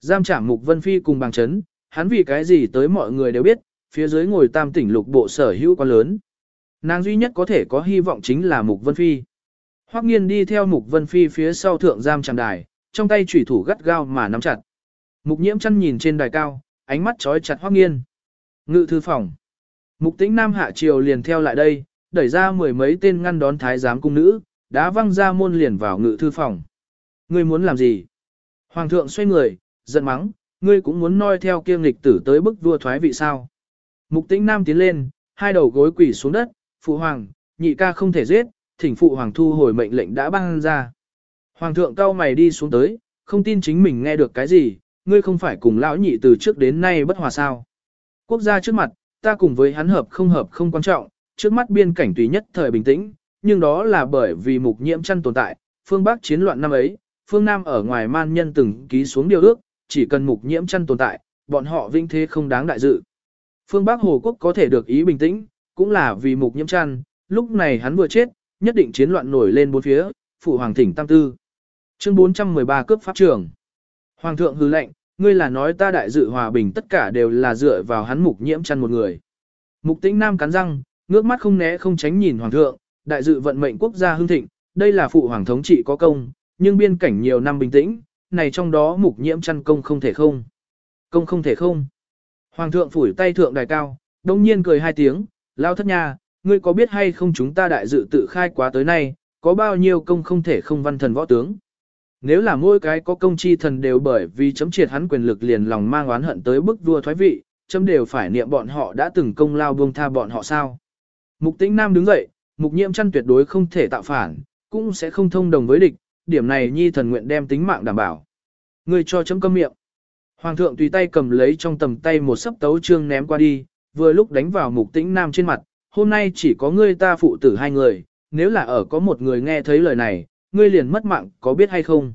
Giam trảm Mục Vân Phi cùng bằng chấn, hắn vì cái gì tới mọi người đều biết, phía dưới ngồi tam tỉnh lục bộ sở hữu quá lớn. Nàng duy nhất có thể có hy vọng chính là Mục Vân Phi. Hoắc nghiên đi theo Mục Vân Phi phía sau thượng giam tràng đài, trong tay chủy thủ gắt gao mà nắm chặt. Mục nhiễm chăn nhìn trên đài cao, ánh mắt trói chặt Hoắc nghiên. Ngự thư phòng. Mục tĩnh Nam hạ triều liền theo lại đây, đẩy ra mười mấy tên ngăn đón thái giám cung nữ, đã văng ra môn liền vào ngự thư phòng. Ngươi muốn làm gì? Hoàng thượng xoay người, giận mắng, ngươi cũng muốn noi theo kiêng lịch tử tới bức vua thoái vị sao. Mục tĩnh nam tiến lên, hai đầu gối quỳ xuống đất, phụ hoàng, nhị ca không thể giết, thỉnh phụ hoàng thu hồi mệnh lệnh đã ban ra. Hoàng thượng cao mày đi xuống tới, không tin chính mình nghe được cái gì, ngươi không phải cùng lão nhị từ trước đến nay bất hòa sao. Quốc gia trước mặt, ta cùng với hắn hợp không hợp không quan trọng, trước mắt biên cảnh tùy nhất thời bình tĩnh, nhưng đó là bởi vì mục nhiễm chăn tồn tại, phương Bắc chiến loạn năm ấy, phương Nam ở ngoài man nhân từng ký xuống điều ước, chỉ cần mục nhiễm chăn tồn tại, bọn họ vinh thế không đáng đại dự. Phương Bắc Hồ Quốc có thể được ý bình tĩnh, cũng là vì mục nhiễm chăn, lúc này hắn vừa chết, nhất định chiến loạn nổi lên bốn phía, phụ hoàng thỉnh tam tư. Chương 413 cướp pháp trường. Hoàng thượng hư lệnh, ngươi là nói ta đại dự hòa bình tất cả đều là dựa vào hắn mục nhiễm chăn một người. Mục tĩnh nam cắn răng, ngước mắt không né không tránh nhìn hoàng thượng, đại dự vận mệnh quốc gia hưng thịnh, đây là phụ hoàng thống trị có công, nhưng biên cảnh nhiều năm bình tĩnh, này trong đó mục nhiễm chăn công không thể không. Công không thể không. Hoàng thượng phủi tay thượng đài cao, đông nhiên cười hai tiếng, lao thất nha, ngươi có biết hay không chúng ta đại dự tự khai quá tới nay, có bao nhiêu công không thể không văn thần võ tướng. Nếu là mỗi cái có công chi thần đều bởi vì chấm triệt hắn quyền lực liền lòng mang oán hận tới bức vua thoái vị, chấm đều phải niệm bọn họ đã từng công lao buông tha bọn họ sao. Mục tĩnh nam đứng dậy, mục nhiễm chăn tuyệt đối không thể tạo phản, cũng sẽ không thông đồng với địch, điểm này nhi thần nguyện đem tính mạng đảm bảo. Ngươi cho chấm câm miệng. Hoàng thượng tùy tay cầm lấy trong tầm tay một sấp tấu trương ném qua đi, vừa lúc đánh vào mục tĩnh nam trên mặt, hôm nay chỉ có ngươi ta phụ tử hai người, nếu là ở có một người nghe thấy lời này, ngươi liền mất mạng có biết hay không?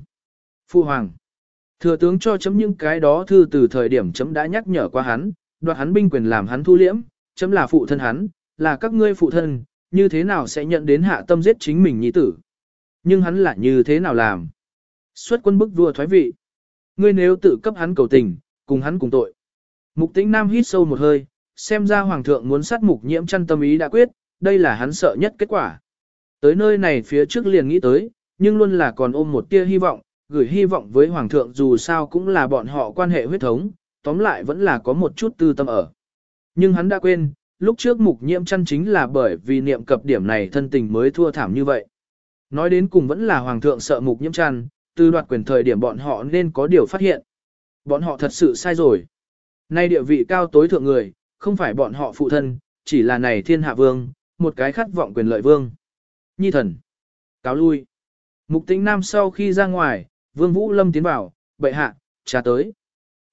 Phu Hoàng. Thừa tướng cho chấm những cái đó thư từ thời điểm chấm đã nhắc nhở qua hắn, đoạt hắn binh quyền làm hắn thu liễm, chấm là phụ thân hắn, là các ngươi phụ thân, như thế nào sẽ nhận đến hạ tâm giết chính mình nhi tử. Nhưng hắn lại như thế nào làm? Xuất quân bức vua thoái vị. Ngươi nếu tự cấp hắn cầu tình, cùng hắn cùng tội. Mục tĩnh nam hít sâu một hơi, xem ra hoàng thượng muốn sát mục nhiễm chăn tâm ý đã quyết, đây là hắn sợ nhất kết quả. Tới nơi này phía trước liền nghĩ tới, nhưng luôn là còn ôm một tia hy vọng, gửi hy vọng với hoàng thượng dù sao cũng là bọn họ quan hệ huyết thống, tóm lại vẫn là có một chút tư tâm ở. Nhưng hắn đã quên, lúc trước mục nhiễm chăn chính là bởi vì niệm cập điểm này thân tình mới thua thảm như vậy. Nói đến cùng vẫn là hoàng thượng sợ mục nhiễm chăn, từ đoạt quyền thời điểm bọn họ nên có điều phát hiện. Bọn họ thật sự sai rồi. Nay địa vị cao tối thượng người, không phải bọn họ phụ thân, chỉ là này thiên hạ vương, một cái khát vọng quyền lợi vương. Nhi thần. Cáo lui. Mục tĩnh nam sau khi ra ngoài, vương vũ lâm tiến vào, bệ hạ, trà tới.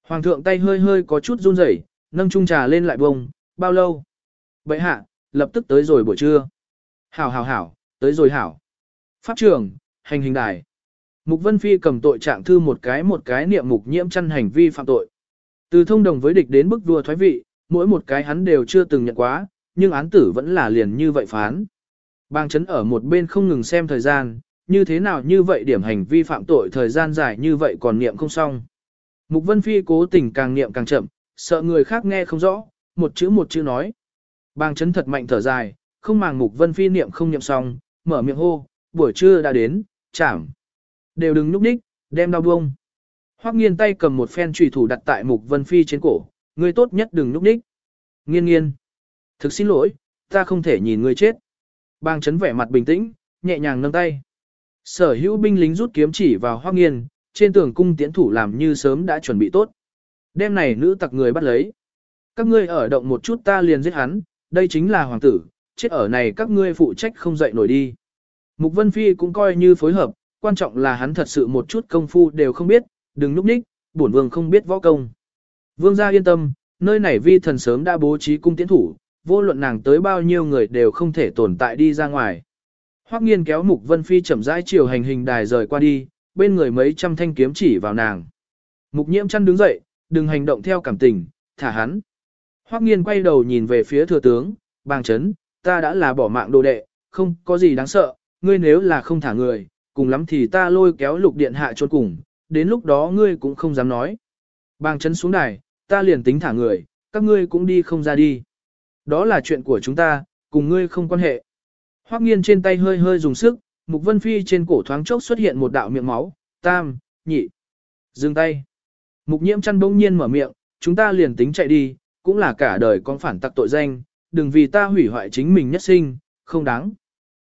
Hoàng thượng tay hơi hơi có chút run rẩy, nâng chung trà lên lại bông, bao lâu? Bệ hạ, lập tức tới rồi buổi trưa. Hảo hảo hảo, tới rồi hảo. Pháp trưởng, hành hình đài. Mục Vân Phi cầm tội trạng thư một cái một cái niệm mục nhiễm chăn hành vi phạm tội. Từ thông đồng với địch đến bức vua thoái vị, mỗi một cái hắn đều chưa từng nhận quá, nhưng án tử vẫn là liền như vậy phán. Bang chấn ở một bên không ngừng xem thời gian, như thế nào như vậy điểm hành vi phạm tội thời gian dài như vậy còn niệm không xong. Mục Vân Phi cố tình càng niệm càng chậm, sợ người khác nghe không rõ, một chữ một chữ nói. Bang chấn thật mạnh thở dài, không màng Mục Vân Phi niệm không niệm xong, mở miệng hô, buổi trưa đã đến, chảm. Đều đừng núp đích, đem đau buông. Hoắc nghiên tay cầm một phen trùy thủ đặt tại Mục Vân Phi trên cổ, ngươi tốt nhất đừng núp đích. Nghiên nghiên. Thực xin lỗi, ta không thể nhìn ngươi chết. Bang chấn vẻ mặt bình tĩnh, nhẹ nhàng nâng tay. Sở hữu binh lính rút kiếm chỉ vào Hoắc nghiên, trên tường cung tiễn thủ làm như sớm đã chuẩn bị tốt. Đêm này nữ tặc người bắt lấy. Các ngươi ở động một chút ta liền giết hắn, đây chính là hoàng tử, chết ở này các ngươi phụ trách không dậy nổi đi. Mục Vân Phi cũng coi như phối hợp, quan trọng là hắn thật sự một chút công phu đều không biết, đừng núp ních, bổn vương không biết võ công. Vương gia yên tâm, nơi này vi thần sớm đã bố trí cung tiến thủ, vô luận nàng tới bao nhiêu người đều không thể tồn tại đi ra ngoài. Hoắc nghiên kéo Mục Vân Phi chậm rãi chiều hành hình đài rời qua đi, bên người mấy trăm thanh kiếm chỉ vào nàng. Mục nhiễm chăn đứng dậy, đừng hành động theo cảm tình, thả hắn. Hoắc nghiên quay đầu nhìn về phía thừa tướng, bàng chấn, ta đã là bỏ mạng đồ đệ, không có gì đáng sợ, ngươi nếu là không thả người, cùng lắm thì ta lôi kéo lục điện hạ trốn cùng, đến lúc đó ngươi cũng không dám nói. Bàng chấn xuống đài, ta liền tính thả người, các ngươi cũng đi không ra đi. Đó là chuyện của chúng ta, cùng ngươi không quan hệ. Hoắc nghiên trên tay hơi hơi dùng sức, Mục Vân Phi trên cổ thoáng chốc xuất hiện một đạo miệng máu, tam, nhị. Dừng tay. Mục nhiễm chăn bỗng nhiên mở miệng, chúng ta liền tính chạy đi, cũng là cả đời con phản tặc tội danh, đừng vì ta hủy hoại chính mình nhất sinh, không đáng.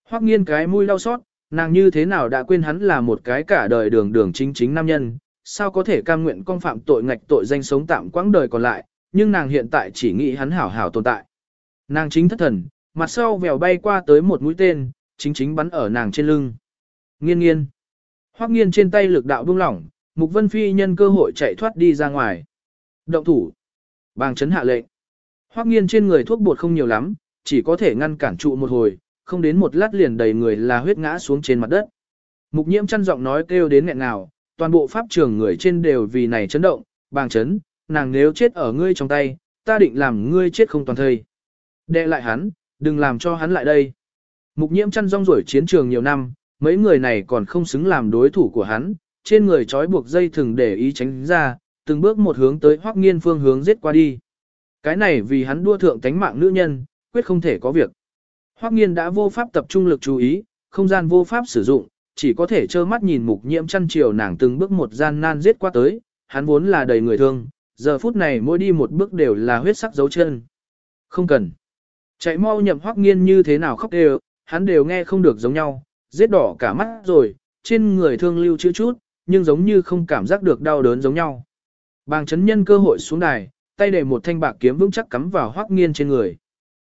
Hoắc nghiên cái mũi đau xót, nàng như thế nào đã quên hắn là một cái cả đời đường đường chính chính nam nhân, sao có thể cam nguyện con phạm tội ngạch tội danh sống tạm quãng đời còn lại, nhưng nàng hiện tại chỉ nghĩ hắn hảo hảo tồn tại. Nàng chính thất thần, mặt sau vèo bay qua tới một mũi tên, chính chính bắn ở nàng trên lưng. Nghiên nghiên. Hoắc nghiên trên tay lực đạo buông lỏng, Mục Vân Phi nhân cơ hội chạy thoát đi ra ngoài. Động thủ. Bàng chấn hạ lệnh. Hoắc nghiên trên người thuốc bột không nhiều lắm, chỉ có thể ngăn cản trụ một hồi, không đến một lát liền đầy người là huyết ngã xuống trên mặt đất. Mục nhiễm chăn giọng nói kêu đến nghẹn ngào, toàn bộ pháp trường người trên đều vì này chấn động, bàng chấn, nàng nếu chết ở ngươi trong tay, ta định làm ngươi chết không toàn thây. Đệ lại hắn, đừng làm cho hắn lại đây. Mục nhiễm chăn rong rổi chiến trường nhiều năm, mấy người này còn không xứng làm đối thủ của hắn, trên người trói buộc dây thừng để ý tránh ra, từng bước một hướng tới hoắc nghiên phương hướng giết qua đi. Cái này vì hắn đua thượng tánh mạng nữ nhân, quyết không thể có việc. Hoắc nghiên đã vô pháp tập trung lực chú ý, không gian vô pháp sử dụng, chỉ có thể trơ mắt nhìn mục nhiễm chăn chiều nàng từng bước một gian nan giết qua tới, hắn vốn là đầy người thương, giờ phút này mỗi đi một bước đều là huyết sắc dấu chân. Không cần. Chạy mau nhậm hoắc nghiên như thế nào khóc đều, hắn đều nghe không được giống nhau, giết đỏ cả mắt rồi, trên người thương lưu chữ chút, nhưng giống như không cảm giác được đau đớn giống nhau. Bàng chấn nhân cơ hội xuống đài, tay để một thanh bạc kiếm vững chắc cắm vào hoắc nghiên trên người.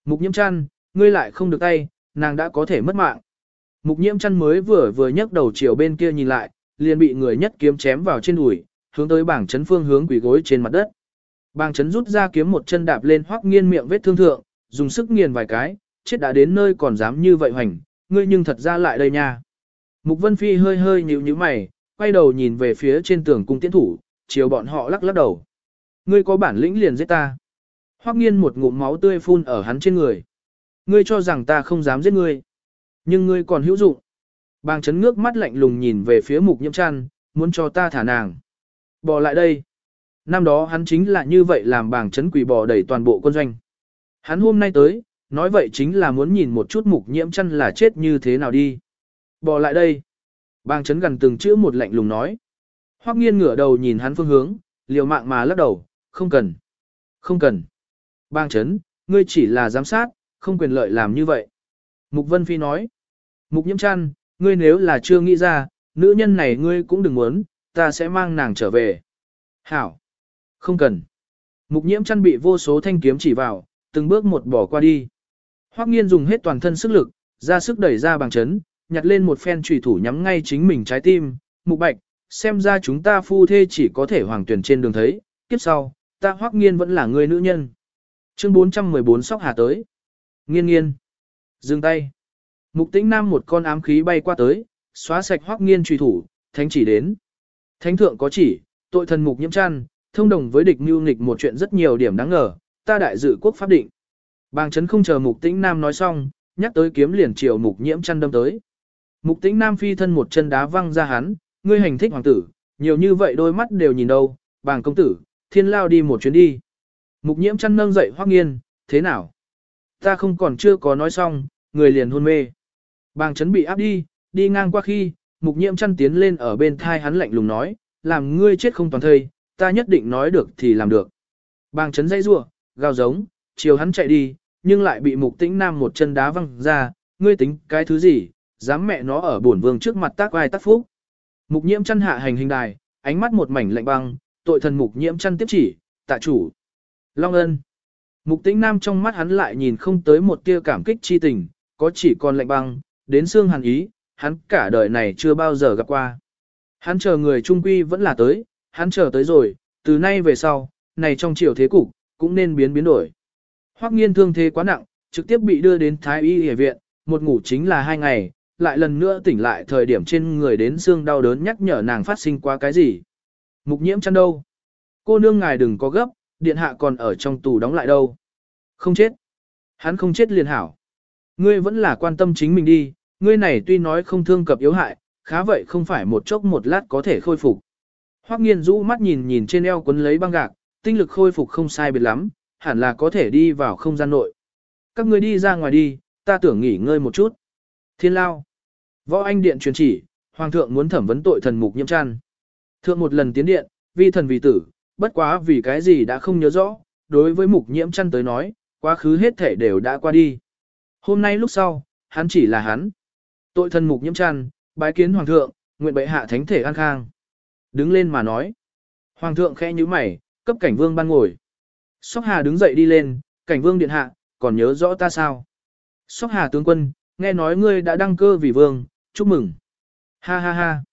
Mục nhiễm chăn, ngươi lại không được tay, nàng đã có thể mất mạng. Mục nhiễm chăn mới vừa vừa nhấc đầu chiều bên kia nhìn lại, liền bị người nhất kiếm chém vào trên đùi, hướng tới bảng chấn phương hướng quỳ gối trên mặt đất. Bàng chấn rút ra kiếm một chân đạp lên hoắc nghiên miệng vết thương thượng, dùng sức nghiền vài cái, chết đã đến nơi còn dám như vậy hoành, ngươi nhưng thật ra lại đây nha. Mục Vân Phi hơi hơi nhíu nhíu mày, quay đầu nhìn về phía trên tường cung tiến thủ, chiều bọn họ lắc lắc đầu. Ngươi có bản lĩnh liền giết ta. Hoắc nghiên một ngụm máu tươi phun ở hắn trên người. Ngươi cho rằng ta không dám giết ngươi. Nhưng ngươi còn hữu dụng. Bàng chấn ngước mắt lạnh lùng nhìn về phía mục nhiễm chăn, muốn cho ta thả nàng. Bỏ lại đây. Năm đó hắn chính là như vậy làm bàng chấn quỷ bỏ đẩy toàn bộ quân doanh. Hắn hôm nay tới, nói vậy chính là muốn nhìn một chút mục nhiễm chăn là chết như thế nào đi. Bỏ lại đây. Bàng chấn gần từng chữ một lạnh lùng nói. Hoắc nghiên ngửa đầu nhìn hắn phương hướng, liều mạng mà lắc đầu, không cần. Không cần. Bang chấn, ngươi chỉ là giám sát, không quyền lợi làm như vậy. Mục Vân Phi nói. Mục nhiễm chăn, ngươi nếu là chưa nghĩ ra, nữ nhân này ngươi cũng đừng muốn, ta sẽ mang nàng trở về. Hảo. Không cần. Mục nhiễm chăn bị vô số thanh kiếm chỉ vào, từng bước một bỏ qua đi. Hoắc nghiên dùng hết toàn thân sức lực, ra sức đẩy ra bằng chấn, nhặt lên một phen trùy thủ nhắm ngay chính mình trái tim. Mục bạch, xem ra chúng ta phu thê chỉ có thể hoàng tuyển trên đường thấy, kiếp sau, ta Hoắc nghiên vẫn là người nữ nhân. Chương 414 sóc hà tới. Nghiên nghiên. Dừng tay. Mục tĩnh nam một con ám khí bay qua tới, xóa sạch hoắc nghiên truy thủ, thánh chỉ đến. Thánh thượng có chỉ, tội thần mục nhiễm chăn, thông đồng với địch mưu nghịch một chuyện rất nhiều điểm đáng ngờ, ta đại dự quốc pháp định. Bàng chấn không chờ mục tĩnh nam nói xong, nhắc tới kiếm liền chiều mục nhiễm chăn đâm tới. Mục tĩnh nam phi thân một chân đá văng ra hắn, ngươi hành thích hoàng tử, nhiều như vậy đôi mắt đều nhìn đâu, bàng công tử, thiên lao đi một chuyến đi. Mục nhiễm chăn nâng dậy hoác nghiên, thế nào? Ta không còn chưa có nói xong, người liền hôn mê. Bàng chấn bị áp đi, đi ngang qua khi, mục nhiễm chăn tiến lên ở bên thai hắn lạnh lùng nói, làm ngươi chết không toàn thây, ta nhất định nói được thì làm được. Bàng chấn dây rủa, gào giống, chiều hắn chạy đi, nhưng lại bị mục tĩnh nam một chân đá văng ra, ngươi tính cái thứ gì, dám mẹ nó ở bổn vương trước mặt tác ai tác phúc. Mục nhiễm chăn hạ hành hình đài, ánh mắt một mảnh lạnh băng, tội thần mục nhiễm chăn tiếp chỉ, tạ chủ. Long ân. Mục tĩnh nam trong mắt hắn lại nhìn không tới một tia cảm kích chi tình, có chỉ còn lạnh băng, đến xương hàn ý, hắn cả đời này chưa bao giờ gặp qua. Hắn chờ người trung quy vẫn là tới, hắn chờ tới rồi, từ nay về sau, này trong chiều thế cục, cũng nên biến biến đổi. Hoắc nghiên thương thế quá nặng, trực tiếp bị đưa đến Thái Y Y viện, một ngủ chính là hai ngày, lại lần nữa tỉnh lại thời điểm trên người đến xương đau đớn nhắc nhở nàng phát sinh qua cái gì. Mục nhiễm chăn đâu? Cô nương ngài đừng có gấp, điện hạ còn ở trong tù đóng lại đâu. Không chết. Hắn không chết liền hảo. Ngươi vẫn là quan tâm chính mình đi, ngươi này tuy nói không thương cập yếu hại, khá vậy không phải một chốc một lát có thể khôi phục. Hoắc nghiên rũ mắt nhìn nhìn trên eo quấn lấy băng gạc, tinh lực khôi phục không sai biệt lắm, hẳn là có thể đi vào không gian nội. Các ngươi đi ra ngoài đi, ta tưởng nghỉ ngơi một chút. Thiên lao. Võ anh điện truyền chỉ, hoàng thượng muốn thẩm vấn tội thần mục nhiễm Trăn. Thượng một lần tiến điện, vi thần vì tử, bất quá vì cái gì đã không nhớ rõ, đối với mục nhiễm chăn tới nói, quá khứ hết thể đều đã qua đi. Hôm nay lúc sau, hắn chỉ là hắn. Tội thân mục nhiễm chăn, bái kiến hoàng thượng, nguyện bệ hạ thánh thể an khang. Đứng lên mà nói. Hoàng thượng khẽ như mày, cấp cảnh vương ban ngồi. Sóc hà đứng dậy đi lên, cảnh vương điện hạ, còn nhớ rõ ta sao? Sóc hà tướng quân, nghe nói ngươi đã đăng cơ vì vương, chúc mừng. Ha ha ha.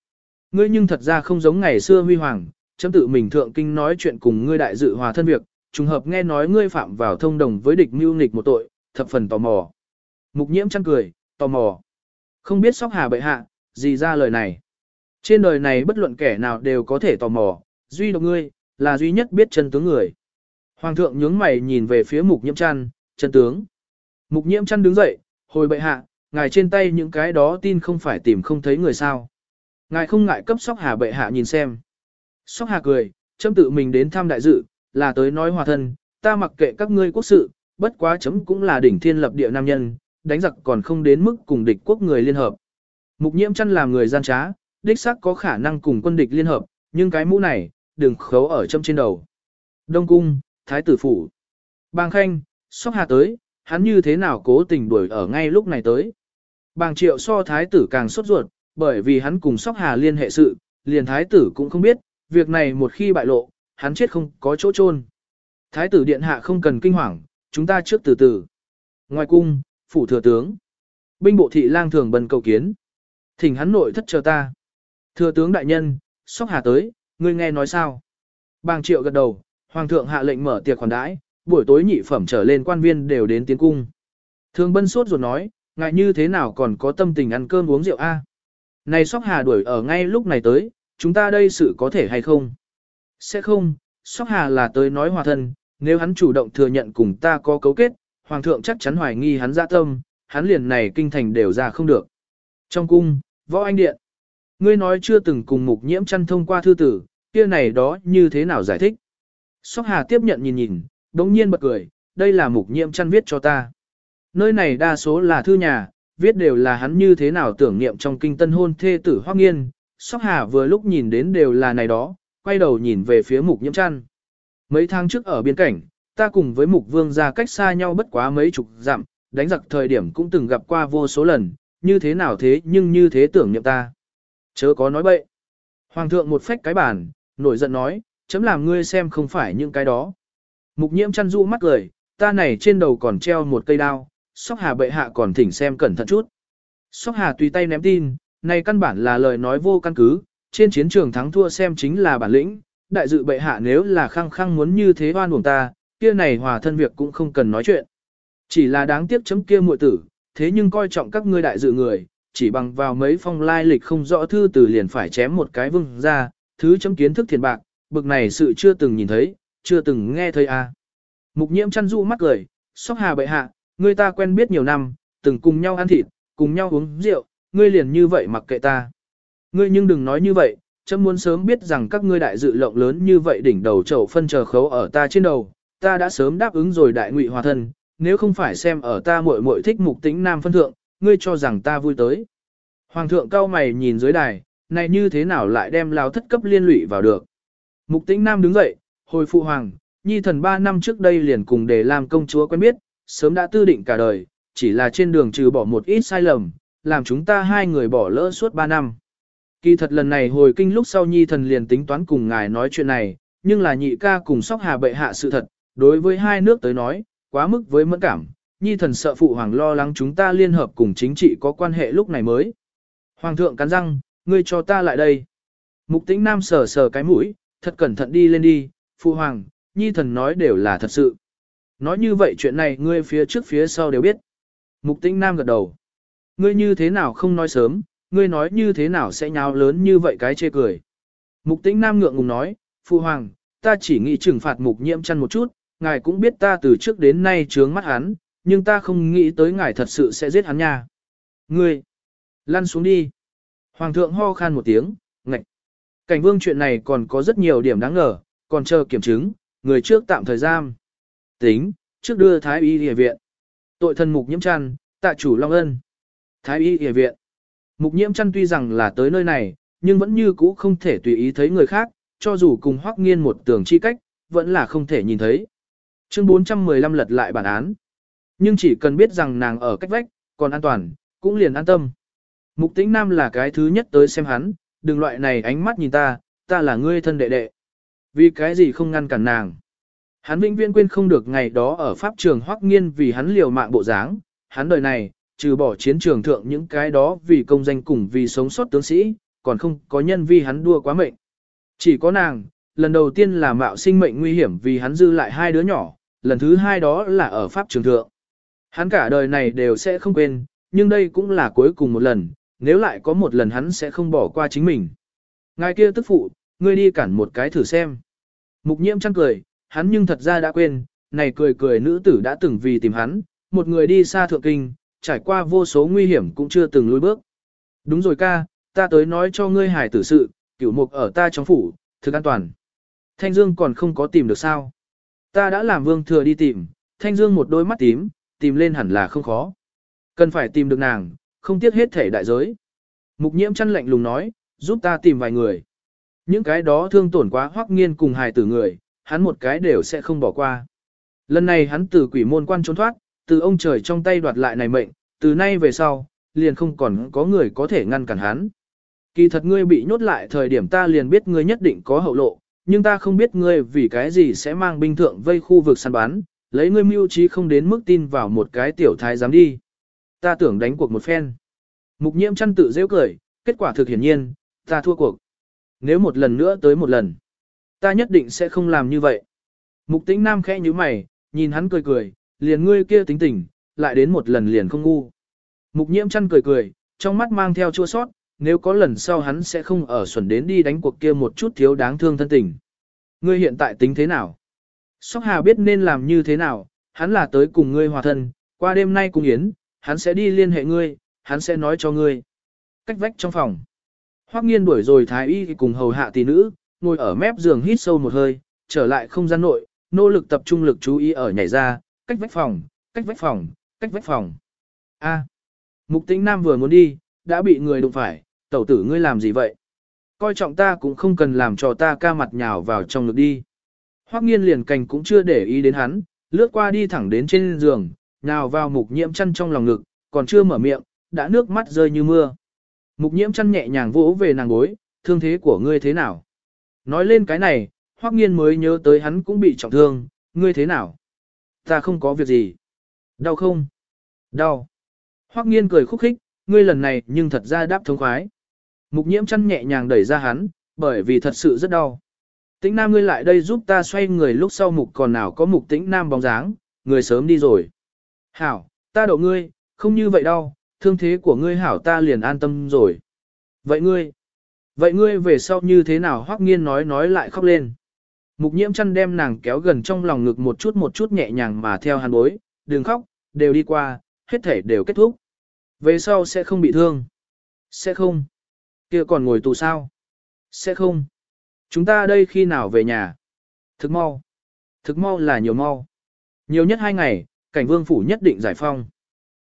Ngươi nhưng thật ra không giống ngày xưa huy hoàng, chấm tự mình thượng kinh nói chuyện cùng ngươi đại dự hòa thân việc, trùng hợp nghe nói ngươi phạm vào thông đồng với địch mưu nghịch một tội, thập phần tò mò. Mục nhiễm chăn cười, tò mò. Không biết sóc hà bệ hạ, gì ra lời này. Trên đời này bất luận kẻ nào đều có thể tò mò, duy độc ngươi, là duy nhất biết chân tướng người. Hoàng thượng nhướng mày nhìn về phía mục nhiễm chăn, chân tướng. Mục nhiễm chăn đứng dậy, hồi bệ hạ, ngài trên tay những cái đó tin không phải tìm không thấy người sao. Ngài không ngại cấp sóc hà bệ hạ nhìn xem. Sóc hà cười, chấm tự mình đến thăm đại dự, là tới nói hòa thân, ta mặc kệ các ngươi quốc sự, bất quá chấm cũng là đỉnh thiên lập địa nam nhân, đánh giặc còn không đến mức cùng địch quốc người liên hợp. Mục nhiễm chăn làm người gian trá, đích xác có khả năng cùng quân địch liên hợp, nhưng cái mũ này, đừng khấu ở châm trên đầu. Đông cung, thái tử phủ. Bàng khanh, sóc hà tới, hắn như thế nào cố tình đuổi ở ngay lúc này tới. Bàng triệu so thái tử càng sốt ruột, bởi vì hắn cùng sóc hà liên hệ sự, liền thái tử cũng không biết, việc này một khi bại lộ, hắn chết không có chỗ chôn. Thái tử điện hạ không cần kinh hoàng, chúng ta trước từ từ. Ngoài cung, phủ thừa tướng. Binh bộ thị lang thường bần cầu kiến. Thỉnh hắn nội thất chờ ta. Thừa tướng đại nhân, sóc hà tới, ngươi nghe nói sao? Bàng triệu gật đầu, hoàng thượng hạ lệnh mở tiệc khoản đãi, buổi tối nhị phẩm trở lên quan viên đều đến tiến cung. Thường bân sốt ruột nói, ngại như thế nào còn có tâm tình ăn cơm uống rượu a? Này sóc hà đuổi ở ngay lúc này tới, chúng ta đây sự có thể hay không? Sẽ không, sóc hà là tới nói hòa thân, nếu hắn chủ động thừa nhận cùng ta có cấu kết, hoàng thượng chắc chắn hoài nghi hắn ra tâm, hắn liền này kinh thành đều ra không được. Trong cung, võ anh điện. Ngươi nói chưa từng cùng mục nhiễm chăn thông qua thư tử, kia này đó như thế nào giải thích? Sóc hà tiếp nhận nhìn nhìn, đống nhiên bật cười, đây là mục nhiễm chăn viết cho ta. Nơi này đa số là thư nhà, viết đều là hắn như thế nào tưởng niệm trong kinh tân hôn thê tử hoác nghiên. Sóc hà vừa lúc nhìn đến đều là này đó, quay đầu nhìn về phía mục nhiễm chăn. Mấy tháng trước ở biên cảnh, ta cùng với mục vương ra cách xa nhau bất quá mấy chục dặm, đánh giặc thời điểm cũng từng gặp qua vô số lần, như thế nào thế nhưng như thế tưởng niệm ta. Chớ có nói bậy. Hoàng thượng một phách cái bản, nổi giận nói, chấm làm ngươi xem không phải những cái đó. Mục nhiễm chăn dụ mắt cười, ta này trên đầu còn treo một cây đao, sóc hà bệ hạ còn thỉnh xem cẩn thận chút. Sóc hà tùy tay ném tin, này căn bản là lời nói vô căn cứ, trên chiến trường thắng thua xem chính là bản lĩnh, đại dự bệ hạ nếu là khăng khăng muốn như thế oan uổng ta, kia này hòa thân việc cũng không cần nói chuyện. Chỉ là đáng tiếc chấm kia muội tử, thế nhưng coi trọng các ngươi đại dự người, chỉ bằng vào mấy phong lai lịch không rõ thư từ liền phải chém một cái vương ra, thứ chấm kiến thức thiền bạc, bực này sự chưa từng nhìn thấy, chưa từng nghe thấy a. À. Mục nhiễm chăn dụ mắt cười, sóc hà bệ hạ, ngươi ta quen biết nhiều năm, từng cùng nhau ăn thịt, cùng nhau uống rượu, ngươi liền như vậy mặc kệ ta. Ngươi nhưng đừng nói như vậy, chấm muốn sớm biết rằng các ngươi đại dự lộng lớn như vậy đỉnh đầu chậu phân chờ khấu ở ta trên đầu, ta đã sớm đáp ứng rồi đại ngụy hòa thân, nếu không phải xem ở ta muội muội thích mục tính nam phân thượng, ngươi cho rằng ta vui tới. Hoàng thượng cao mày nhìn dưới đài, này như thế nào lại đem lao thất cấp liên lụy vào được. Mục tính nam đứng dậy, hồi phụ hoàng, nhi thần ba năm trước đây liền cùng để làm công chúa quen biết, sớm đã tư định cả đời, chỉ là trên đường trừ bỏ một ít sai lầm, làm chúng ta hai người bỏ lỡ suốt ba năm. Kỳ thật lần này hồi kinh lúc sau nhi thần liền tính toán cùng ngài nói chuyện này, nhưng là nhị ca cùng sóc hà bệ hạ sự thật, đối với hai nước tới nói, quá mức với mẫn cảm, nhi thần sợ phụ hoàng lo lắng chúng ta liên hợp cùng chính trị có quan hệ lúc này mới. Hoàng thượng cắn răng, ngươi cho ta lại đây. Mục tĩnh nam sờ sờ cái mũi, thật cẩn thận đi lên đi, phụ hoàng, nhi thần nói đều là thật sự. Nói như vậy chuyện này ngươi phía trước phía sau đều biết. Mục tĩnh nam gật đầu. Ngươi như thế nào không nói sớm, ngươi nói như thế nào sẽ nháo lớn như vậy cái chê cười. Mục tĩnh nam ngượng ngùng nói, phụ hoàng, ta chỉ nghĩ trừng phạt mục nhiễm chăn một chút, ngài cũng biết ta từ trước đến nay trướng mắt hắn, nhưng ta không nghĩ tới ngài thật sự sẽ giết hắn nha. Ngươi, lăn xuống đi. Hoàng thượng ho khan một tiếng, ngạch. Cảnh vương chuyện này còn có rất nhiều điểm đáng ngờ, còn chờ kiểm chứng, người trước tạm thời giam. Tính, trước đưa Thái y Địa viện. Tội thân mục nhiễm chăn, tạ chủ Long Ân. Thái y Địa viện. Mục nhiễm chăn tuy rằng là tới nơi này, nhưng vẫn như cũ không thể tùy ý thấy người khác, cho dù cùng hoắc nghiên một tường chi cách, vẫn là không thể nhìn thấy. Chương 415 lật lại bản án. Nhưng chỉ cần biết rằng nàng ở cách vách, còn an toàn, cũng liền an tâm. Mục tĩnh nam là cái thứ nhất tới xem hắn, đừng loại này ánh mắt nhìn ta, ta là ngươi thân đệ đệ. Vì cái gì không ngăn cản nàng. Hắn vĩnh viễn quên không được ngày đó ở pháp trường hoắc nghiên vì hắn liều mạng bộ dáng, hắn đời này, trừ bỏ chiến trường thượng những cái đó vì công danh cùng vì sống sót tướng sĩ, còn không có nhân vi hắn đua quá mệnh. Chỉ có nàng, lần đầu tiên là mạo sinh mệnh nguy hiểm vì hắn dư lại hai đứa nhỏ, lần thứ hai đó là ở pháp trường thượng. Hắn cả đời này đều sẽ không quên, nhưng đây cũng là cuối cùng một lần, nếu lại có một lần hắn sẽ không bỏ qua chính mình. Ngài kia tức phụ, ngươi đi cản một cái thử xem. Mục nhiễm chăng cười, hắn nhưng thật ra đã quên, này cười cười nữ tử đã từng vì tìm hắn, một người đi xa thượng kinh, trải qua vô số nguy hiểm cũng chưa từng lùi bước. Đúng rồi ca, ta tới nói cho ngươi hải tử sự, cửu mục ở ta trong phủ, thực an toàn. Thanh Dương còn không có tìm được sao. Ta đã làm vương thừa đi tìm, Thanh Dương một đôi mắt tím, tìm lên hẳn là không khó. Cần phải tìm được nàng, không tiếc hết thể đại giới. Mục nhiễm chăn lạnh lùng nói, giúp ta tìm vài người. Những cái đó thương tổn quá hoắc nghiên cùng hài tử người, hắn một cái đều sẽ không bỏ qua. Lần này hắn từ quỷ môn quan trốn thoát, từ ông trời trong tay đoạt lại này mệnh, từ nay về sau, liền không còn có người có thể ngăn cản hắn. Kỳ thật ngươi bị nhốt lại thời điểm ta liền biết ngươi nhất định có hậu lộ, nhưng ta không biết ngươi vì cái gì sẽ mang binh thượng vây khu vực săn bán, lấy ngươi mưu trí không đến mức tin vào một cái tiểu thái dám đi. Ta tưởng đánh cuộc một phen. Mục nhiễm chăn tự dễ cười, kết quả thực hiển nhiên, ta thua cuộc. Nếu một lần nữa tới một lần, ta nhất định sẽ không làm như vậy. Mục tĩnh nam khẽ như mày, nhìn hắn cười cười, liền ngươi kia tính tình, lại đến một lần liền không ngu. Mục nhiễm chăn cười cười, trong mắt mang theo chua sót, nếu có lần sau hắn sẽ không ở xuẩn đến đi đánh cuộc kia một chút thiếu đáng thương thân tình. Ngươi hiện tại tính thế nào? Sóc Hà biết nên làm như thế nào, hắn là tới cùng ngươi hòa thân, qua đêm nay cùng Yến, hắn sẽ đi liên hệ ngươi, hắn sẽ nói cho ngươi. Cách vách trong phòng. Hoắc nghiên đuổi rồi thái y cùng hầu hạ tỷ nữ, ngồi ở mép giường hít sâu một hơi, trở lại không gian nội, nỗ lực tập trung lực chú ý ở nhảy ra, cách vách phòng, cách vách phòng, cách vách phòng. A. Mục Tĩnh Nam vừa muốn đi, đã bị người đụng phải, tẩu tử ngươi làm gì vậy? Coi trọng ta cũng không cần làm cho ta ca mặt nhào vào trong lực đi. Hoắc nghiên liền cành cũng chưa để ý đến hắn, lướt qua đi thẳng đến trên giường, nhào vào mục nhiễm chăn trong lòng ngực, còn chưa mở miệng, đã nước mắt rơi như mưa. Mục nhiễm chăn nhẹ nhàng vỗ về nàng gối, thương thế của ngươi thế nào? Nói lên cái này, Hoắc nghiên mới nhớ tới hắn cũng bị trọng thương, ngươi thế nào? Ta không có việc gì. Đau không? Đau. Hoắc nghiên cười khúc khích, ngươi lần này nhưng thật ra đáp thống khoái. Mục nhiễm chăn nhẹ nhàng đẩy ra hắn, bởi vì thật sự rất đau. Tĩnh Nam ngươi lại đây giúp ta xoay người lúc sau mục còn nào có mục Tĩnh Nam bóng dáng, người sớm đi rồi. Hảo, ta đậu ngươi, không như vậy đâu, thương thế của ngươi hảo ta liền an tâm rồi. Vậy ngươi, vậy ngươi về sau như thế nào hoắc nghiên nói nói lại khóc lên. Mục nhiễm chăn đem nàng kéo gần trong lòng ngực một chút một chút nhẹ nhàng mà theo hàn bối, đừng khóc, đều đi qua, hết thể đều kết thúc. Về sau sẽ không bị thương. Sẽ không. kia còn ngồi tù sao? Sẽ không. Chúng ta đây khi nào về nhà? Thực mau. Thực mau là nhiều mau. Nhiều nhất hai ngày, cảnh vương phủ nhất định giải phong.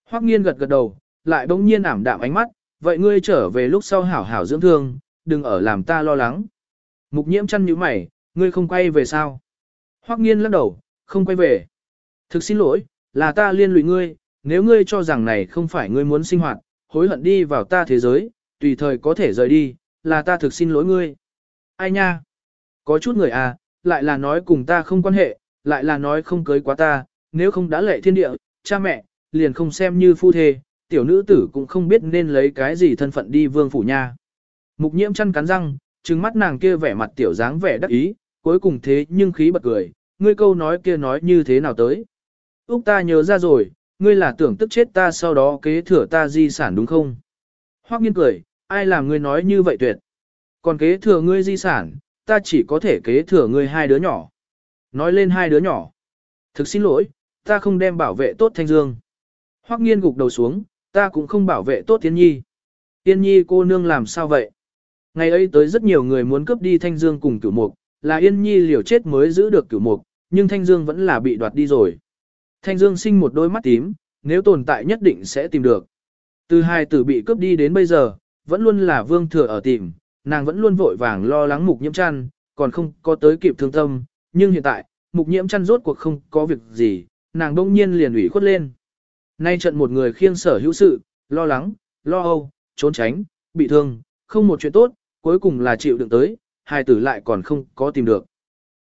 Hoắc nghiên gật gật đầu, lại bỗng nhiên ảm đạm ánh mắt, vậy ngươi trở về lúc sau hảo hảo dưỡng thương, đừng ở làm ta lo lắng. Mục nhiễm chăn như mày, ngươi không quay về sao? Hoắc nghiên lắc đầu, không quay về. Thực xin lỗi, là ta liên lụy ngươi, nếu ngươi cho rằng này không phải ngươi muốn sinh hoạt, hối hận đi vào ta thế giới, tùy thời có thể rời đi, là ta thực xin lỗi ngươi. Ai nha? Có chút người à, lại là nói cùng ta không quan hệ, lại là nói không cưới quá ta, nếu không đã lệ thiên địa, cha mẹ, liền không xem như phu thê, tiểu nữ tử cũng không biết nên lấy cái gì thân phận đi vương phủ nha. Mục nhiễm chăn cắn răng, trừng mắt nàng kia vẻ mặt tiểu dáng vẻ đắc ý, cuối cùng thế nhưng khí bật cười, ngươi câu nói kia nói như thế nào tới. Úc ta nhớ ra rồi, ngươi là tưởng tức chết ta sau đó kế thừa ta di sản đúng không? Hoắc nghiên cười, ai làm ngươi nói như vậy tuyệt. Còn kế thừa ngươi di sản, ta chỉ có thể kế thừa ngươi hai đứa nhỏ. Nói lên hai đứa nhỏ. Thực xin lỗi, ta không đem bảo vệ tốt Thanh Dương. Hoắc nghiên gục đầu xuống, ta cũng không bảo vệ tốt Tiên Nhi. Tiên Nhi cô nương làm sao vậy? Ngày ấy tới rất nhiều người muốn cướp đi Thanh Dương cùng cửu mục, là Yên Nhi liều chết mới giữ được cửu mục, nhưng Thanh Dương vẫn là bị đoạt đi rồi. Thanh Dương sinh một đôi mắt tím, nếu tồn tại nhất định sẽ tìm được. Từ hai tử bị cướp đi đến bây giờ, vẫn luôn là vương thừa ở tìm, nàng vẫn luôn vội vàng lo lắng mục nhiễm Chân, còn không có tới kịp thương tâm, nhưng hiện tại, mục nhiễm Chân rốt cuộc không có việc gì, nàng đông nhiên liền ủy khuất lên. Nay trận một người khiêng sở hữu sự, lo lắng, lo âu, trốn tránh, bị thương, không một chuyện tốt, cuối cùng là chịu đựng tới, hai tử lại còn không có tìm được.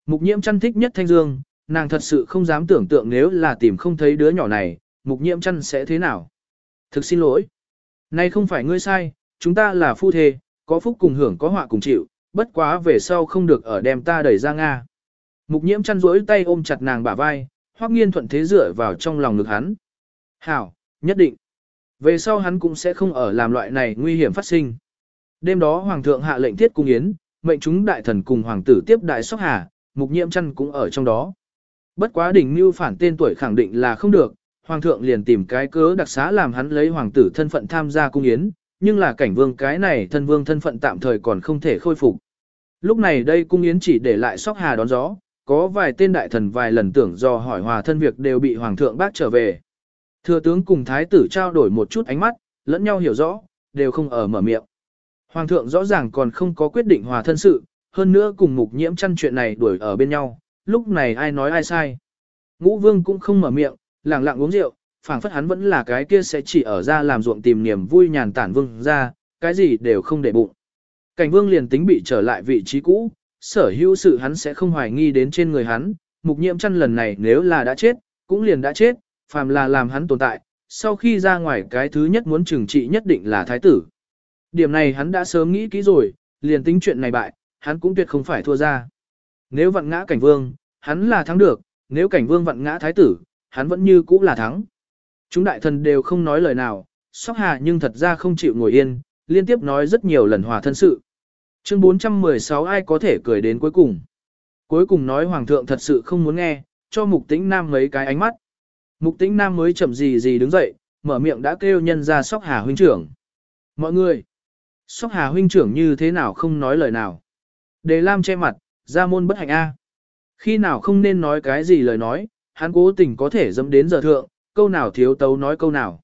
Mục nhiễm chăn thích nhất thanh dương, nàng thật sự không dám tưởng tượng nếu là tìm không thấy đứa nhỏ này, mục nhiễm chăn sẽ thế nào. Thực xin lỗi. Nay không phải ngươi sai, chúng ta là phu thê, có phúc cùng hưởng có họa cùng chịu, bất quá về sau không được ở đem ta đẩy ra Nga. Mục nhiễm chăn rỗi tay ôm chặt nàng bả vai, hoắc nghiên thuận thế dựa vào trong lòng ngực hắn. Hảo, nhất định. Về sau hắn cũng sẽ không ở làm loại này nguy hiểm phát sinh. Đêm đó hoàng thượng hạ lệnh thiết cung yến, mệnh chúng đại thần cùng hoàng tử tiếp đại sóc hà, mục nhiễm chăn cũng ở trong đó. Bất quá đỉnh mưu phản tên tuổi khẳng định là không được, hoàng thượng liền tìm cái cớ đặc xá làm hắn lấy hoàng tử thân phận tham gia cung yến, nhưng là cảnh vương cái này thân vương thân phận tạm thời còn không thể khôi phục. Lúc này đây cung yến chỉ để lại sóc hà đón gió, có vài tên đại thần vài lần tưởng do hỏi hòa thân việc đều bị hoàng thượng bác trở về. Thừa tướng cùng thái tử trao đổi một chút ánh mắt, lẫn nhau hiểu rõ, đều không ở mở miệng. Hoàng thượng rõ ràng còn không có quyết định hòa thân sự, hơn nữa cùng mục nhiễm chăn chuyện này đuổi ở bên nhau, lúc này ai nói ai sai. Ngũ vương cũng không mở miệng, lặng lặng uống rượu, phảng phất hắn vẫn là cái kia sẽ chỉ ở ra làm ruộng tìm niềm vui nhàn tản vương ra, cái gì đều không để bụng. Cảnh vương liền tính bị trở lại vị trí cũ, sở hữu sự hắn sẽ không hoài nghi đến trên người hắn, mục nhiễm chăn lần này nếu là đã chết, cũng liền đã chết, phàm là làm hắn tồn tại, sau khi ra ngoài cái thứ nhất muốn trừng trị nhất định là thái tử. Điểm này hắn đã sớm nghĩ kỹ rồi, liền tính chuyện này bại, hắn cũng tuyệt không phải thua ra. Nếu vặn ngã cảnh vương, hắn là thắng được, nếu cảnh vương vặn ngã thái tử, hắn vẫn như cũ là thắng. Chúng đại thần đều không nói lời nào, sóc hà nhưng thật ra không chịu ngồi yên, liên tiếp nói rất nhiều lần hòa thân sự. Chương 416 ai có thể cười đến cuối cùng. Cuối cùng nói hoàng thượng thật sự không muốn nghe, cho mục tĩnh nam mấy cái ánh mắt. Mục tĩnh nam mới chậm gì gì đứng dậy, mở miệng đã kêu nhân ra sóc hà huynh trưởng. Mọi người, sóc hà huynh trưởng như thế nào không nói lời nào. Đề Lam che mặt, ra môn bất hạnh A. Khi nào không nên nói cái gì lời nói, hắn cố tình có thể dâm đến giờ thượng, câu nào thiếu tấu nói câu nào.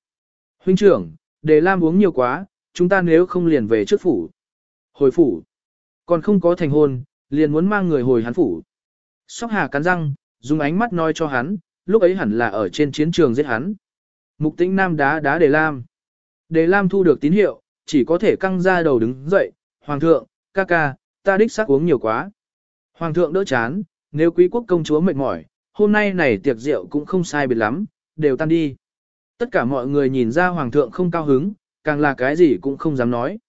Huynh trưởng, Đề Lam uống nhiều quá, chúng ta nếu không liền về trước phủ. Hồi phủ. Còn không có thành hôn, liền muốn mang người hồi hắn phủ. Sóc Hà cắn răng, dùng ánh mắt nói cho hắn, lúc ấy hẳn là ở trên chiến trường giết hắn. Mục tĩnh nam đá đá Đề Lam. Đề Lam thu được tín hiệu, chỉ có thể căng ra đầu đứng dậy, Hoàng thượng, ca ca, ta đích xác uống nhiều quá. Hoàng thượng đỡ chán, nếu quý quốc công chúa mệt mỏi, hôm nay này tiệc rượu cũng không sai biệt lắm, đều tan đi. Tất cả mọi người nhìn ra hoàng thượng không cao hứng, càng là cái gì cũng không dám nói.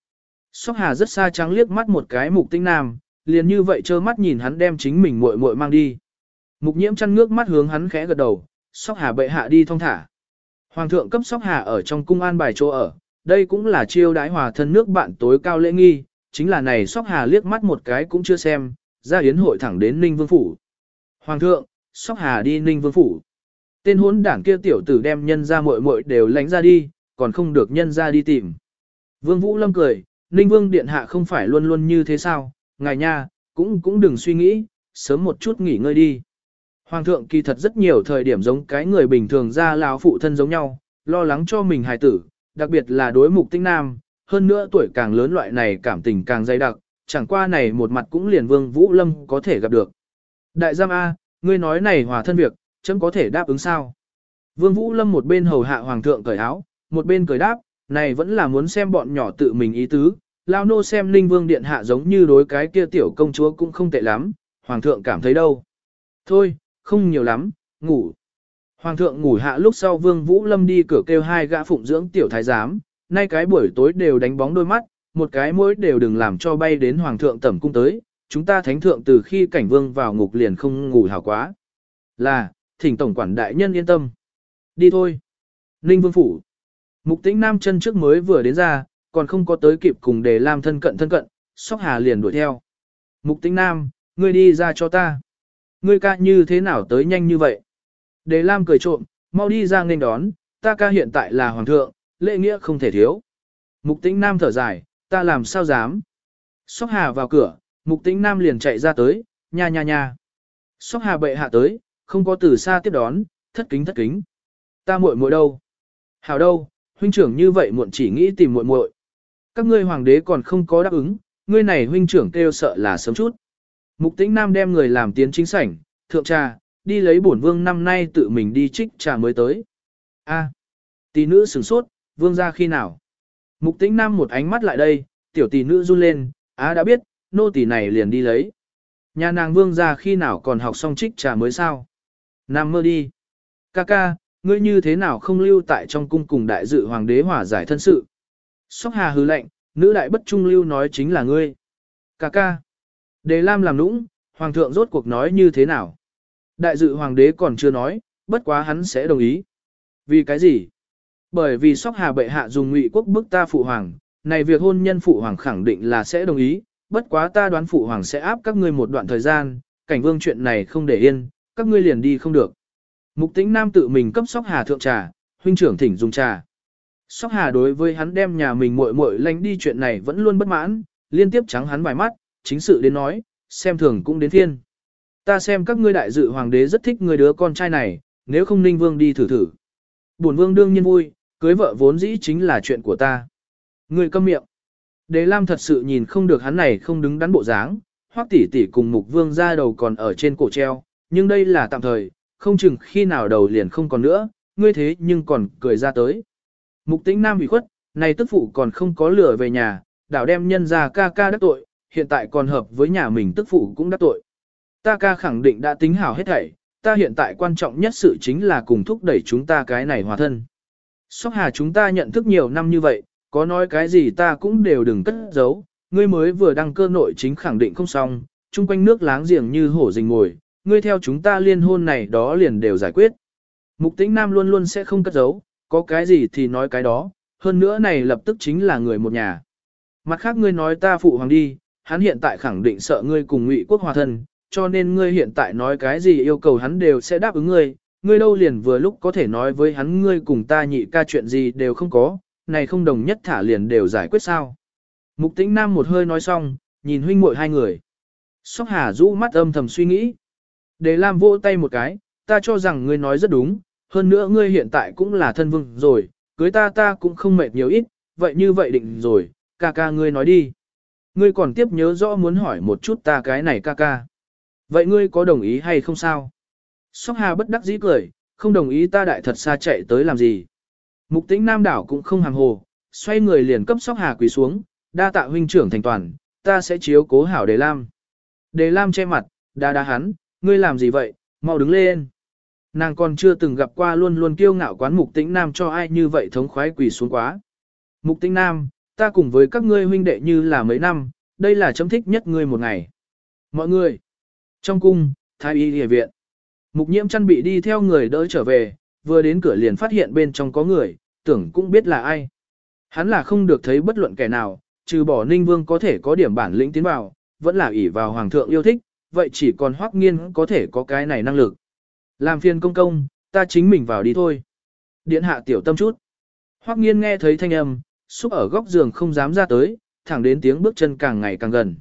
Sóc Hà rất xa trắng liếc mắt một cái mục tinh nam, liền như vậy trơ mắt nhìn hắn đem chính mình muội muội mang đi. Mục nhiễm chăn ngước mắt hướng hắn khẽ gật đầu, Sóc Hà bệ hạ đi thong thả. Hoàng thượng cấp Sóc Hà ở trong cung an bài chỗ ở, đây cũng là chiêu đái hòa thân nước bạn tối cao lễ nghi, chính là này Sóc Hà liếc mắt một cái cũng chưa xem, ra yến hội thẳng đến Ninh Vương Phủ. Hoàng thượng, Sóc Hà đi Ninh Vương Phủ. Tên hốn đảng kia tiểu tử đem nhân ra muội muội đều lánh ra đi, còn không được nhân ra đi tìm. Vương Vũ Lâm cười, Ninh Vương Điện Hạ không phải luôn luôn như thế sao, ngài nha, cũng cũng đừng suy nghĩ, sớm một chút nghỉ ngơi đi. Hoàng thượng kỳ thật rất nhiều thời điểm giống cái người bình thường ra lão phụ thân giống nhau, lo lắng cho mình hài tử, đặc biệt là đối mục tinh nam, hơn nữa tuổi càng lớn loại này cảm tình càng dày đặc, chẳng qua này một mặt cũng liền Vương Vũ Lâm có thể gặp được. Đại giam A, ngươi nói này hòa thân việc, chấm có thể đáp ứng sao? Vương Vũ Lâm một bên hầu hạ hoàng thượng cởi áo, một bên cởi đáp, này vẫn là muốn xem bọn nhỏ tự mình ý tứ, lao nô xem Linh Vương Điện Hạ giống như đối cái kia tiểu công chúa cũng không tệ lắm, hoàng thượng cảm thấy đâu. Thôi, không nhiều lắm, ngủ. Hoàng thượng ngủ hạ lúc sau Vương Vũ Lâm đi cửa kêu hai gã phụng dưỡng tiểu thái giám, nay cái buổi tối đều đánh bóng đôi mắt, một cái mỗi đều đừng làm cho bay đến hoàng thượng tẩm cung tới, chúng ta thánh thượng từ khi cảnh vương vào ngục liền không ngủ hào quá. Là, thỉnh tổng quản đại nhân yên tâm. Đi thôi. Ninh vương phủ. Mục tĩnh nam chân trước mới vừa đến ra, còn không có tới kịp cùng để làm thân cận thân cận, sóc hà liền đuổi theo. Mục tĩnh nam, ngươi đi ra cho ta. Ngươi ca như thế nào tới nhanh như vậy? Đề Lam cười trộm, mau đi ra nên đón, ta ca hiện tại là hoàng thượng, lễ nghĩa không thể thiếu. Mục tĩnh nam thở dài, ta làm sao dám. Sóc hà vào cửa, mục tĩnh nam liền chạy ra tới, nha nha nha. Sóc hà bệ hạ tới, không có từ xa tiếp đón, thất kính thất kính. Ta muội muội đâu? Hảo đâu, huynh trưởng như vậy muộn chỉ nghĩ tìm muội muội. Các ngươi hoàng đế còn không có đáp ứng, ngươi này huynh trưởng kêu sợ là sớm chút. Mục tĩnh nam đem người làm tiến chính sảnh, thượng trà, đi lấy bổn vương năm nay tự mình đi trích trà mới tới. A, tỷ nữ sửng sốt, vương ra khi nào? Mục tĩnh nam một ánh mắt lại đây, tiểu tỷ nữ run lên, á đã biết, nô tỷ này liền đi lấy. Nhà nàng vương ra khi nào còn học xong trích trà mới sao? Nam mơ đi. Ca ca, ngươi như thế nào không lưu tại trong cung cùng đại dự hoàng đế hòa giải thân sự? Sóc hà hư lệnh, nữ đại bất trung lưu nói chính là ngươi. Ca ca. Đề Lam làm nũng, hoàng thượng rốt cuộc nói như thế nào? Đại dự hoàng đế còn chưa nói, bất quá hắn sẽ đồng ý. Vì cái gì? Bởi vì sóc hà bệ hạ dùng ngụy quốc bức ta phụ hoàng, này việc hôn nhân phụ hoàng khẳng định là sẽ đồng ý, bất quá ta đoán phụ hoàng sẽ áp các ngươi một đoạn thời gian, cảnh vương chuyện này không để yên, các ngươi liền đi không được. Mục tĩnh nam tự mình cấp sóc hà thượng trà, huynh trưởng thỉnh dùng trà. Sóc hà đối với hắn đem nhà mình muội muội lánh đi chuyện này vẫn luôn bất mãn, liên tiếp trắng hắn vài mắt, chính sự đến nói, xem thường cũng đến thiên. Ta xem các ngươi đại dự hoàng đế rất thích người đứa con trai này, nếu không ninh vương đi thử thử. Bổn vương đương nhiên vui, cưới vợ vốn dĩ chính là chuyện của ta. người câm miệng. đế Lam thật sự nhìn không được hắn này không đứng đắn bộ dáng, hoắc tỷ tỷ cùng mục vương ra đầu còn ở trên cổ treo, nhưng đây là tạm thời, không chừng khi nào đầu liền không còn nữa, ngươi thế nhưng còn cười ra tới. Mục tĩnh nam bị khuất, này tức phụ còn không có lửa về nhà, đảo đem nhân ra ca ca đắc tội, hiện tại còn hợp với nhà mình tức phụ cũng đắc tội. Ta ca khẳng định đã tính hảo hết thảy, ta hiện tại quan trọng nhất sự chính là cùng thúc đẩy chúng ta cái này hòa thân. Sóc hà chúng ta nhận thức nhiều năm như vậy, có nói cái gì ta cũng đều đừng cất giấu, ngươi mới vừa đăng cơ nội chính khẳng định không xong, chung quanh nước láng giềng như hổ rình ngồi, ngươi theo chúng ta liên hôn này đó liền đều giải quyết. Mục tĩnh nam luôn luôn sẽ không cất giấu, có cái gì thì nói cái đó, hơn nữa này lập tức chính là người một nhà. Mặt khác ngươi nói ta phụ hoàng đi, hắn hiện tại khẳng định sợ ngươi cùng ngụy quốc hòa thân, cho nên ngươi hiện tại nói cái gì yêu cầu hắn đều sẽ đáp ứng ngươi, ngươi đâu liền vừa lúc có thể nói với hắn ngươi cùng ta nhị ca chuyện gì đều không có, này không đồng nhất thả liền đều giải quyết sao. Mục tĩnh nam một hơi nói xong, nhìn huynh muội hai người. Sóc hà rũ mắt âm thầm suy nghĩ. Đề Lam vỗ tay một cái, ta cho rằng ngươi nói rất đúng, hơn nữa ngươi hiện tại cũng là thân vương rồi, cưới ta ta cũng không mệt nhiều ít, vậy như vậy định rồi, ca ca ngươi nói đi. Ngươi còn tiếp nhớ rõ muốn hỏi một chút ta cái này ca ca. Vậy ngươi có đồng ý hay không sao? Sóc Hà bất đắc dĩ cười, không đồng ý ta đại thật xa chạy tới làm gì. Mục tĩnh Nam đảo cũng không hàng hồ, xoay người liền cấp Sóc Hà quỳ xuống, đa tạ huynh trưởng thành toàn, ta sẽ chiếu cố hảo Đề Lam. Đề Lam che mặt, đa đa hắn, ngươi làm gì vậy, mau đứng lên. Nàng còn chưa từng gặp qua luôn luôn kiêu ngạo quán mục tĩnh nam cho ai như vậy thống khoái quỳ xuống quá. Mục tĩnh nam, ta cùng với các ngươi huynh đệ như là mấy năm, đây là chấm thích nhất ngươi một ngày. Mọi người, trong cung, thái y địa viện, mục nhiễm chăn bị đi theo người đỡ trở về, vừa đến cửa liền phát hiện bên trong có người, tưởng cũng biết là ai. Hắn là không được thấy bất luận kẻ nào, trừ bỏ ninh vương có thể có điểm bản lĩnh tiến vào, vẫn là ỷ vào hoàng thượng yêu thích, vậy chỉ còn hoắc nghiên có thể có cái này năng lực. Làm phiền công công, ta chính mình vào đi thôi. Điện hạ tiểu tâm chút. Hoắc nghiên nghe thấy thanh âm, xúc ở góc giường không dám ra tới, thẳng đến tiếng bước chân càng ngày càng gần.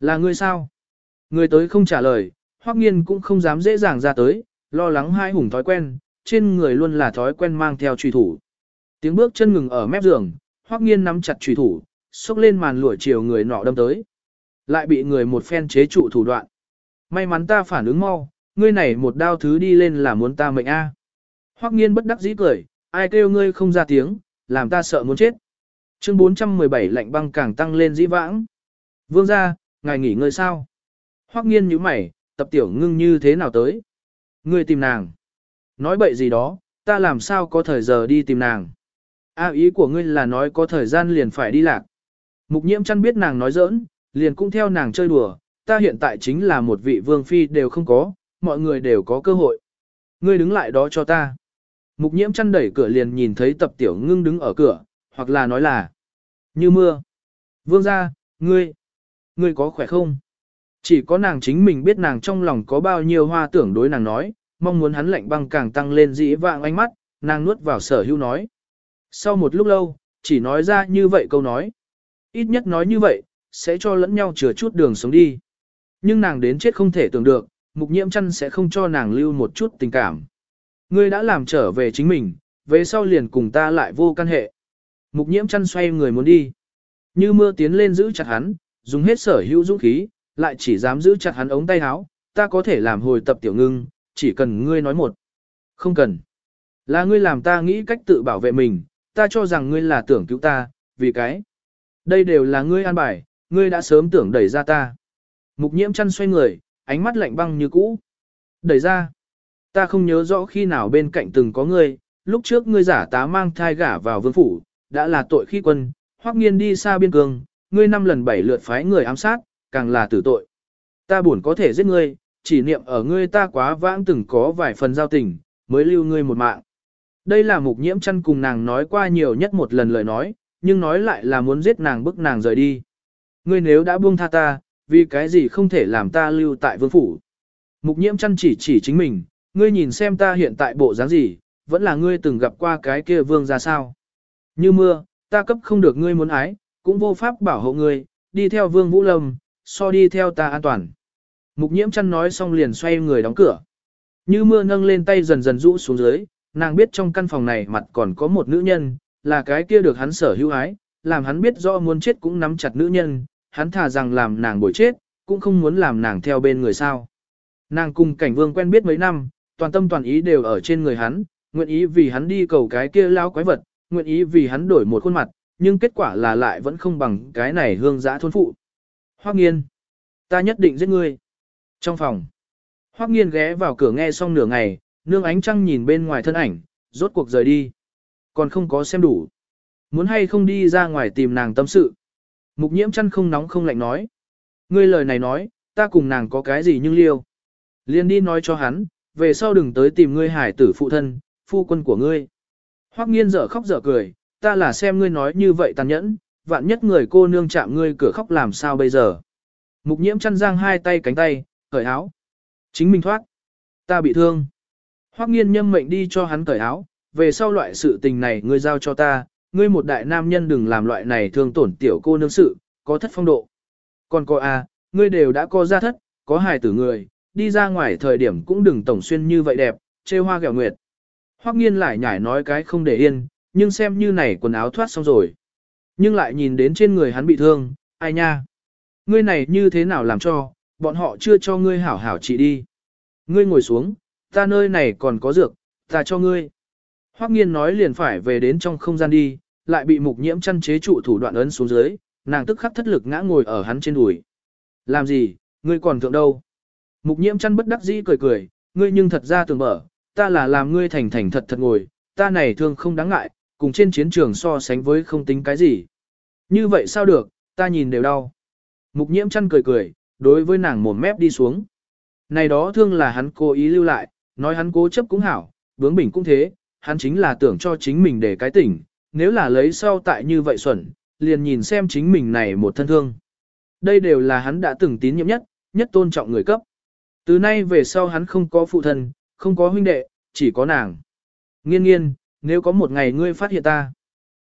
Là ngươi sao? Người tới không trả lời, Hoắc nghiên cũng không dám dễ dàng ra tới, lo lắng hai hùng thói quen, trên người luôn là thói quen mang theo truy thủ. Tiếng bước chân ngừng ở mép giường, Hoắc nghiên nắm chặt truy thủ, xốc lên màn lụa chiều người nọ đâm tới. Lại bị người một phen chế trụ thủ đoạn. May mắn ta phản ứng mau, ngươi này một đao thứ đi lên là muốn ta mệnh a. Hoắc nghiên bất đắc dĩ cười, ai kêu ngươi không ra tiếng, làm ta sợ muốn chết. Chương 417 lạnh băng càng tăng lên dĩ vãng. Vương gia, ngài nghỉ ngơi sao? Hoắc nghiên nhíu mày, tập tiểu ngưng như thế nào tới? Ngươi tìm nàng. Nói bậy gì đó, ta làm sao có thời giờ đi tìm nàng? A ý của ngươi là nói có thời gian liền phải đi lạc. Mục nhiễm chăn biết nàng nói giỡn, liền cũng theo nàng chơi đùa, ta hiện tại chính là một vị vương phi đều không có, mọi người đều có cơ hội. Ngươi đứng lại đó cho ta. Mục nhiễm chăn đẩy cửa liền nhìn thấy tập tiểu ngưng đứng ở cửa, hoặc là nói là như mưa. Vương gia, ngươi, ngươi có khỏe không? Chỉ có nàng chính mình biết nàng trong lòng có bao nhiêu hoa tưởng đối nàng nói, mong muốn hắn lạnh băng càng tăng lên dĩ vạng ánh mắt, nàng nuốt vào sở hữu nói. Sau một lúc lâu, chỉ nói ra như vậy câu nói. Ít nhất nói như vậy, sẽ cho lẫn nhau chừa chút đường sống đi. Nhưng nàng đến chết không thể tưởng được, mục nhiễm chăn sẽ không cho nàng lưu một chút tình cảm. Ngươi đã làm trở về chính mình, về sau liền cùng ta lại vô căn hệ. Mục nhiễm chăn xoay người muốn đi. Như mưa tiến lên giữ chặt hắn, dùng hết sở hữu dũng khí, lại chỉ dám giữ chặt hắn ống tay áo, ta có thể làm hồi tập tiểu ngưng, chỉ cần ngươi nói một. Không cần. Là ngươi làm ta nghĩ cách tự bảo vệ mình, ta cho rằng ngươi là tưởng cứu ta, vì cái. Đây đều là ngươi an bài, ngươi đã sớm tưởng đẩy ra ta. Mục nhiễm chăn xoay người, ánh mắt lạnh băng như cũ. Đẩy ra. Ta không nhớ rõ khi nào bên cạnh từng có ngươi, lúc trước ngươi giả tá mang thai gả vào vương phủ, đã là tội khi quân, hoắc nghiên đi xa biên cương, ngươi năm lần bảy lượt phái người ám sát, càng là tử tội. Ta buồn có thể giết ngươi, chỉ niệm ở ngươi ta quá vãng từng có vài phần giao tình, mới lưu ngươi một mạng. Đây là mục nhiễm chăn cùng nàng nói qua nhiều nhất một lần lời nói, nhưng nói lại là muốn giết nàng bức nàng rời đi. Ngươi nếu đã buông tha ta, vì cái gì không thể làm ta lưu tại vương phủ. Mục nhiễm chăn chỉ chỉ chính mình, ngươi nhìn xem ta hiện tại bộ dáng gì, vẫn là ngươi từng gặp qua cái kia vương ra sao. Như mưa, ta cấp không được ngươi muốn ái, cũng vô pháp bảo hộ ngươi, đi theo vương vũ lâm, so đi theo ta an toàn. Mục nhiễm chăn nói xong liền xoay người đóng cửa. Như mưa nâng lên tay dần dần rũ xuống dưới, nàng biết trong căn phòng này mặt còn có một nữ nhân, là cái kia được hắn sở hữu ái, làm hắn biết rõ muốn chết cũng nắm chặt nữ nhân, hắn thà rằng làm nàng bồi chết, cũng không muốn làm nàng theo bên người sao. Nàng cùng cảnh vương quen biết mấy năm, toàn tâm toàn ý đều ở trên người hắn, nguyện ý vì hắn đi cầu cái kia lao quái vật, nguyện ý vì hắn đổi một khuôn mặt, nhưng kết quả là lại vẫn không bằng cái này hương giã thôn phụ. Hoắc nghiên, ta nhất định giết ngươi. Trong phòng, Hoắc nghiên ghé vào cửa nghe xong nửa ngày, nương ánh trăng nhìn bên ngoài thân ảnh, rốt cuộc rời đi. Còn không có xem đủ. Muốn hay không đi ra ngoài tìm nàng tâm sự. Mục nhiễm chăn không nóng không lạnh nói. Ngươi lời này nói, ta cùng nàng có cái gì nhưng liêu. Liên đi nói cho hắn, về sau đừng tới tìm ngươi hải tử phụ thân, phu quân của ngươi. Hoắc nghiên dở khóc dở cười, ta là xem ngươi nói như vậy tàn nhẫn, vạn nhất người cô nương chạm ngươi cửa khóc làm sao bây giờ. Mục nhiễm chăn giang hai tay cánh tay, cởi áo. Chính mình thoát. Ta bị thương. Hoắc nghiên nhâm mệnh đi cho hắn cởi áo, về sau loại sự tình này ngươi giao cho ta, ngươi một đại nam nhân đừng làm loại này thương tổn tiểu cô nương sự, có thất phong độ. Còn cô a, à, ngươi đều đã có gia thất, có hài tử người, đi ra ngoài thời điểm cũng đừng tổng xuyên như vậy đẹp, trêu hoa gẹo nguyệt. Hoắc nghiên lại nhảy nói cái không để yên, nhưng xem như này quần áo thoát xong rồi. Nhưng lại nhìn đến trên người hắn bị thương, ai nha. Ngươi này như thế nào làm cho, bọn họ chưa cho ngươi hảo hảo trị đi. Ngươi ngồi xuống, ta nơi này còn có dược, ta cho ngươi. Hoắc nghiên nói liền phải về đến trong không gian đi, lại bị mục nhiễm chăn chế trụ thủ đoạn ấn xuống dưới, nàng tức khắc thất lực ngã ngồi ở hắn trên đùi. Làm gì, ngươi còn thượng đâu? Mục nhiễm chăn bất đắc dĩ cười cười, ngươi nhưng thật ra tưởng mở, ta là làm ngươi thành thành thật thật ngồi, ta này thương không đáng ngại, cùng trên chiến trường so sánh với không tính cái gì. Như vậy sao được, ta nhìn đều đau. Mục nhiễm chăn cười cười, đối với nàng mồm mép đi xuống. Này đó thương là hắn cố ý lưu lại, nói hắn cố chấp cũng hảo, bướng bỉnh cũng thế, hắn chính là tưởng cho chính mình để cái tỉnh, nếu là lấy sau tại như vậy xuẩn, liền nhìn xem chính mình này một thân thương. Đây đều là hắn đã từng tín nhiệm nhất, nhất tôn trọng người cấp. Từ nay về sau hắn không có phụ thân, không có huynh đệ, chỉ có nàng. Nghiên nghiên, nếu có một ngày ngươi phát hiện ta,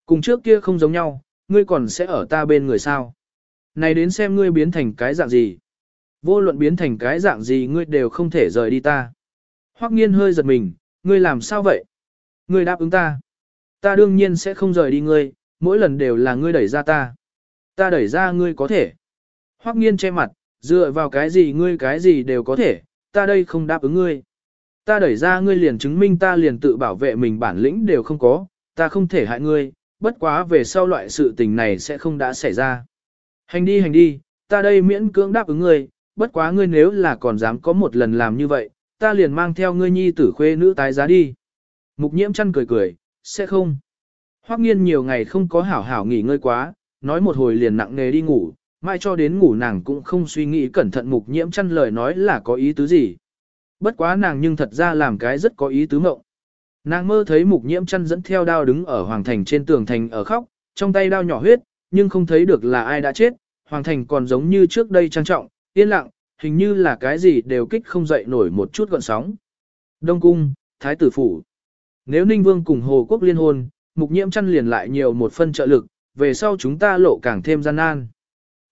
cùng trước kia không giống nhau, ngươi còn sẽ ở ta bên người sao. Này đến xem ngươi biến thành cái dạng gì. Vô luận biến thành cái dạng gì ngươi đều không thể rời đi ta. Hoắc nghiên hơi giật mình, ngươi làm sao vậy? Ngươi đáp ứng ta. Ta đương nhiên sẽ không rời đi ngươi, mỗi lần đều là ngươi đẩy ra ta. Ta đẩy ra ngươi có thể. Hoắc nghiên che mặt, dựa vào cái gì ngươi cái gì đều có thể, ta đây không đáp ứng ngươi. Ta đẩy ra ngươi liền chứng minh ta liền tự bảo vệ mình bản lĩnh đều không có, ta không thể hại ngươi, bất quá về sau loại sự tình này sẽ không đã xảy ra. Hành đi hành đi, ta đây miễn cưỡng đáp ứng ngươi, bất quá ngươi nếu là còn dám có một lần làm như vậy, ta liền mang theo ngươi nhi tử khuê nữ tái giá đi. Mục nhiễm chăn cười cười, sẽ không. Hoắc nghiên nhiều ngày không có hảo hảo nghỉ ngơi quá, nói một hồi liền nặng nề đi ngủ, mai cho đến ngủ nàng cũng không suy nghĩ cẩn thận mục nhiễm chăn lời nói là có ý tứ gì. Bất quá nàng nhưng thật ra làm cái rất có ý tứ mộng. Nàng mơ thấy mục nhiễm chăn dẫn theo đao đứng ở hoàng thành trên tường thành ở khóc, trong tay đao nhỏ huyết, nhưng không thấy được là ai đã chết, hoàng thành còn giống như trước đây trang trọng, yên lặng, hình như là cái gì đều kích không dậy nổi một chút gọn sóng. Đông cung, thái tử phủ. Nếu Ninh Vương cùng Hồ Quốc liên hôn, mục nhiễm chăn liền lại nhiều một phân trợ lực, về sau chúng ta lộ càng thêm gian nan.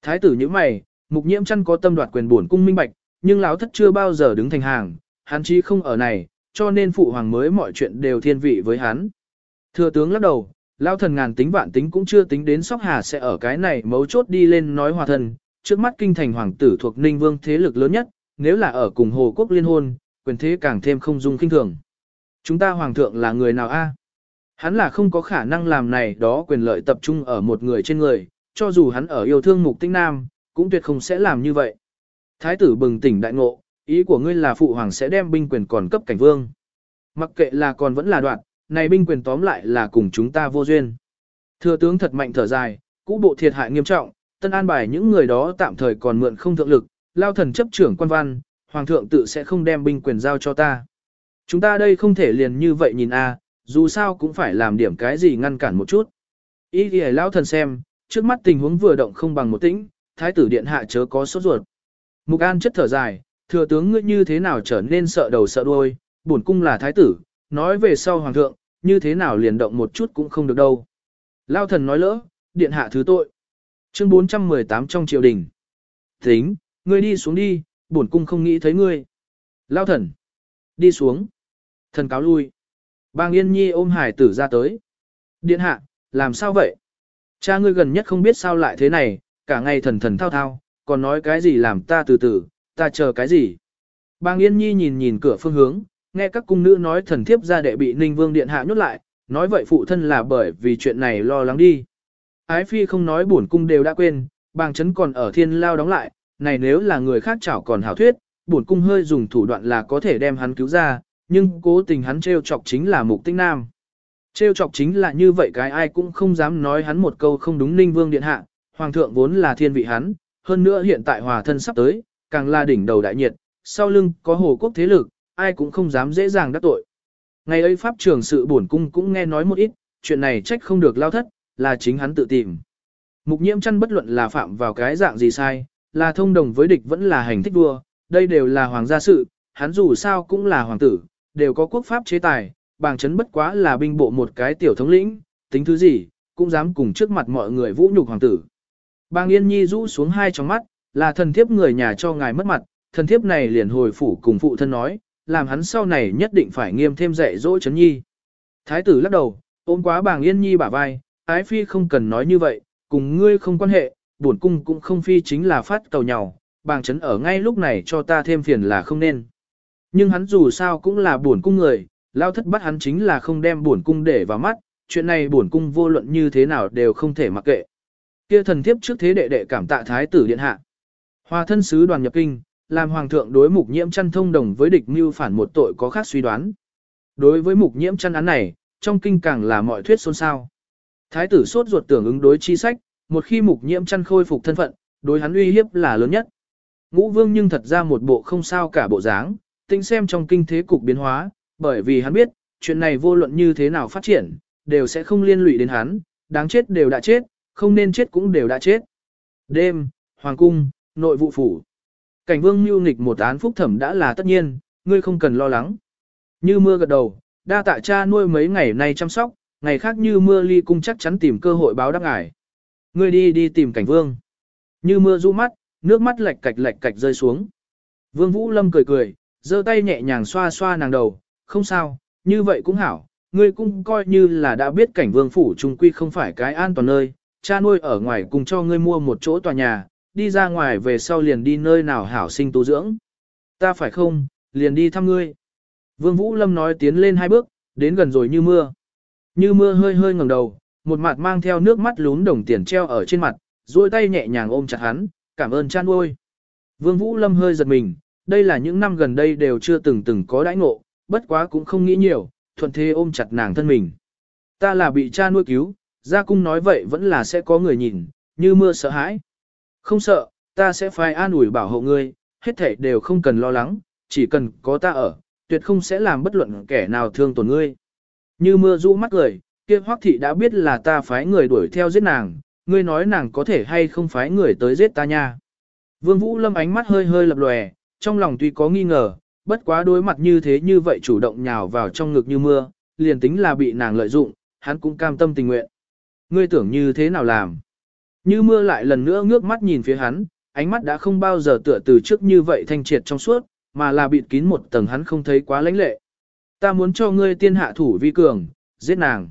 Thái tử như mày, mục nhiễm chăn có tâm đoạt quyền bổn cung minh bạch, nhưng lão thất chưa bao giờ đứng thành hàng, hắn chí không ở này, cho nên phụ hoàng mới mọi chuyện đều thiên vị với hắn. Thừa tướng lắc đầu, lão thần ngàn tính vạn tính cũng chưa tính đến sóc hà sẽ ở cái này mấu chốt đi lên nói hòa thần. trước mắt kinh thành hoàng tử thuộc Ninh Vương thế lực lớn nhất, nếu là ở cùng Hồ Quốc liên hôn, quyền thế càng thêm không dung kinh thường. Chúng ta hoàng thượng là người nào a? Hắn là không có khả năng làm này đó quyền lợi tập trung ở một người trên người, cho dù hắn ở yêu thương mục tinh nam, cũng tuyệt không sẽ làm như vậy. Thái tử bừng tỉnh đại ngộ, ý của ngươi là phụ hoàng sẽ đem binh quyền còn cấp cảnh vương. Mặc kệ là còn vẫn là đoạn, này binh quyền tóm lại là cùng chúng ta vô duyên. Thừa tướng thật mạnh thở dài, cũ bộ thiệt hại nghiêm trọng, tân an bài những người đó tạm thời còn mượn không thượng lực, lao thần chấp trưởng quan văn, hoàng thượng tự sẽ không đem binh quyền giao cho ta. Chúng ta đây không thể liền như vậy nhìn a, à, dù sao cũng phải làm điểm cái gì ngăn cản một chút. Ý thì lao thần xem, trước mắt tình huống vừa động không bằng một tĩnh, thái tử điện hạ chớ có sốt ruột. Mục An chất thở dài, thừa tướng ngươi như thế nào trở nên sợ đầu sợ đuôi, bổn cung là thái tử, nói về sau hoàng thượng, như thế nào liền động một chút cũng không được đâu. Lao thần nói lỡ, điện hạ thứ tội. Chương 418 trong triều đình. Tính, ngươi đi xuống đi, bổn cung không nghĩ thấy ngươi. Lao thần. Đi xuống. Thần cáo lui. Bang Yên Nhi ôm hải tử ra tới. Điện hạ, làm sao vậy? Cha ngươi gần nhất không biết sao lại thế này, cả ngày thần thần thao thao, còn nói cái gì làm ta từ từ, ta chờ cái gì. Bàng Yên Nhi nhìn nhìn cửa phương hướng, nghe các cung nữ nói thần thiếp ra đệ bị Ninh Vương Điện hạ nhốt lại, nói vậy phụ thân là bởi vì chuyện này lo lắng đi. Ái Phi không nói bổn cung đều đã quên, bàng chấn còn ở thiên lao đóng lại, này nếu là người khác chảo còn hảo thuyết, bổn cung hơi dùng thủ đoạn là có thể đem hắn cứu ra, nhưng cố tình hắn trêu chọc chính là mục tinh nam. Trêu chọc chính là như vậy cái ai cũng không dám nói hắn một câu không đúng Ninh Vương Điện hạ, Hoàng thượng vốn là thiên vị hắn, hơn nữa hiện tại hòa thân sắp tới, càng là đỉnh đầu đại nhiệt, sau lưng có hồ quốc thế lực, ai cũng không dám dễ dàng đắc tội. Ngày ấy Pháp trưởng sự bổn cung cũng nghe nói một ít, chuyện này trách không được lao thất, là chính hắn tự tìm. Mục nhiễm chăn bất luận là phạm vào cái dạng gì sai, là thông đồng với địch vẫn là hành thích vua, đây đều là hoàng gia sự, hắn dù sao cũng là hoàng tử, đều có quốc pháp chế tài, bàng chấn bất quá là binh bộ một cái tiểu thống lĩnh, tính thứ gì, cũng dám cùng trước mặt mọi người vũ nhục hoàng tử. Bàng Yên Nhi rũ xuống hai tròng mắt, là thần thiếp người nhà cho ngài mất mặt, thần thiếp này liền hồi phủ cùng phụ thân nói, làm hắn sau này nhất định phải nghiêm thêm dạy dỗ chấn nhi. Thái tử lắc đầu, ôm quá bàng Yên Nhi bả vai, ái phi không cần nói như vậy, cùng ngươi không quan hệ, bổn cung cũng không phi chính là phát cầu nhau, bàng chấn ở ngay lúc này cho ta thêm phiền là không nên. Nhưng hắn dù sao cũng là bổn cung người, lao thất bắt hắn chính là không đem bổn cung để vào mắt, chuyện này bổn cung vô luận như thế nào đều không thể mặc kệ. Kia thần thiếp trước thế đệ đệ cảm tạ thái tử điện hạ. Hòa thân sứ đoàn nhập kinh, làm hoàng thượng đối mục nhiễm chăn thông đồng với địch mưu phản một tội có khác suy đoán. Đối với mục nhiễm chăn án này, trong kinh càng là mọi thuyết xôn xao. Thái tử sốt ruột tưởng ứng đối chi sách, một khi mục nhiễm chăn khôi phục thân phận, đối hắn uy hiếp là lớn nhất. Ngũ vương nhưng thật ra một bộ không sao cả bộ dáng, tính xem trong kinh thế cục biến hóa, bởi vì hắn biết, chuyện này vô luận như thế nào phát triển, đều sẽ không liên lụy đến hắn, đáng chết đều đã chết, không nên chết cũng đều đã chết. Đêm, Hoàng cung, nội vụ phủ. Cảnh vương mưu nghịch một án phúc thẩm đã là tất nhiên, ngươi không cần lo lắng. Như mưa gật đầu, đa tạ cha nuôi mấy ngày nay chăm sóc, ngày khác như mưa ly cung chắc chắn tìm cơ hội báo đáp ngài. Ngươi đi đi tìm cảnh vương. Như mưa rũ mắt, nước mắt lệch cạch lệch cạch rơi xuống. Vương Vũ Lâm cười cười, giơ tay nhẹ nhàng xoa xoa nàng đầu, không sao, như vậy cũng hảo, ngươi cũng coi như là đã biết cảnh vương phủ trung quy không phải cái an toàn nơi, cha nuôi ở ngoài cùng cho ngươi mua một chỗ tòa nhà, đi ra ngoài về sau liền đi nơi nào hảo sinh tu dưỡng. Ta phải không, liền đi thăm ngươi. Vương Vũ Lâm nói tiến lên hai bước, đến gần rồi như mưa. Như mưa hơi hơi ngẩng đầu, một mặt mang theo nước mắt lún đồng tiền treo ở trên mặt, duỗi tay nhẹ nhàng ôm chặt hắn, cảm ơn cha nuôi. Vương Vũ Lâm hơi giật mình, đây là những năm gần đây đều chưa từng từng có đãi ngộ, bất quá cũng không nghĩ nhiều, thuận thế ôm chặt nàng thân mình. Ta là bị cha nuôi cứu, gia cung nói vậy vẫn là sẽ có người nhìn, như mưa sợ hãi. Không sợ, ta sẽ phải an ủi bảo hộ ngươi, hết thảy đều không cần lo lắng, chỉ cần có ta ở, tuyệt không sẽ làm bất luận kẻ nào thương tổn ngươi. Như mưa rũ mắt cười, kia hoắc thị đã biết là ta phái người đuổi theo giết nàng, ngươi nói nàng có thể hay không phái người tới giết ta nha. Vương Vũ Lâm ánh mắt hơi hơi lập lòe, trong lòng tuy có nghi ngờ, bất quá đối mặt như thế như vậy chủ động nhào vào trong ngực như mưa, liền tính là bị nàng lợi dụng, hắn cũng cam tâm tình nguyện. Ngươi tưởng như thế nào làm? Như mưa lại lần nữa ngước mắt nhìn phía hắn, ánh mắt đã không bao giờ tựa từ trước như vậy thanh triệt trong suốt, mà là bịt kín một tầng hắn không thấy quá lãnh lệ. Ta muốn cho ngươi tiên hạ thủ vi cường, giết nàng.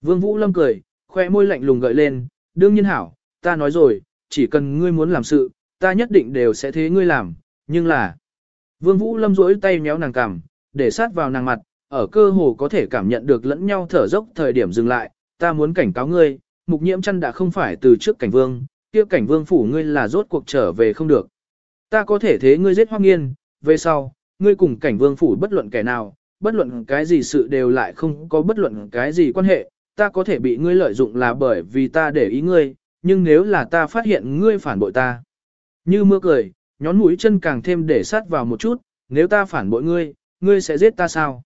Vương Vũ Lâm cười, khoe môi lạnh lùng gợi lên, đương nhiên hảo, ta nói rồi, chỉ cần ngươi muốn làm sự, ta nhất định đều sẽ thế ngươi làm, nhưng là... Vương Vũ Lâm duỗi tay méo nàng cằm, để sát vào nàng mặt, ở cơ hồ có thể cảm nhận được lẫn nhau thở dốc thời điểm dừng lại, ta muốn cảnh cáo ngươi, mục nhiễm chăn đã không phải từ trước cảnh vương, kia cảnh vương phủ ngươi là rốt cuộc trở về không được. Ta có thể thế ngươi giết hoang nghiên, về sau, ngươi cùng cảnh vương phủ bất luận kẻ nào, bất luận cái gì sự đều lại không có bất luận cái gì quan hệ, ta có thể bị ngươi lợi dụng là bởi vì ta để ý ngươi, nhưng nếu là ta phát hiện ngươi phản bội ta. Như mưa cười, nhón mũi chân càng thêm để sát vào một chút, nếu ta phản bội ngươi, ngươi sẽ giết ta sao?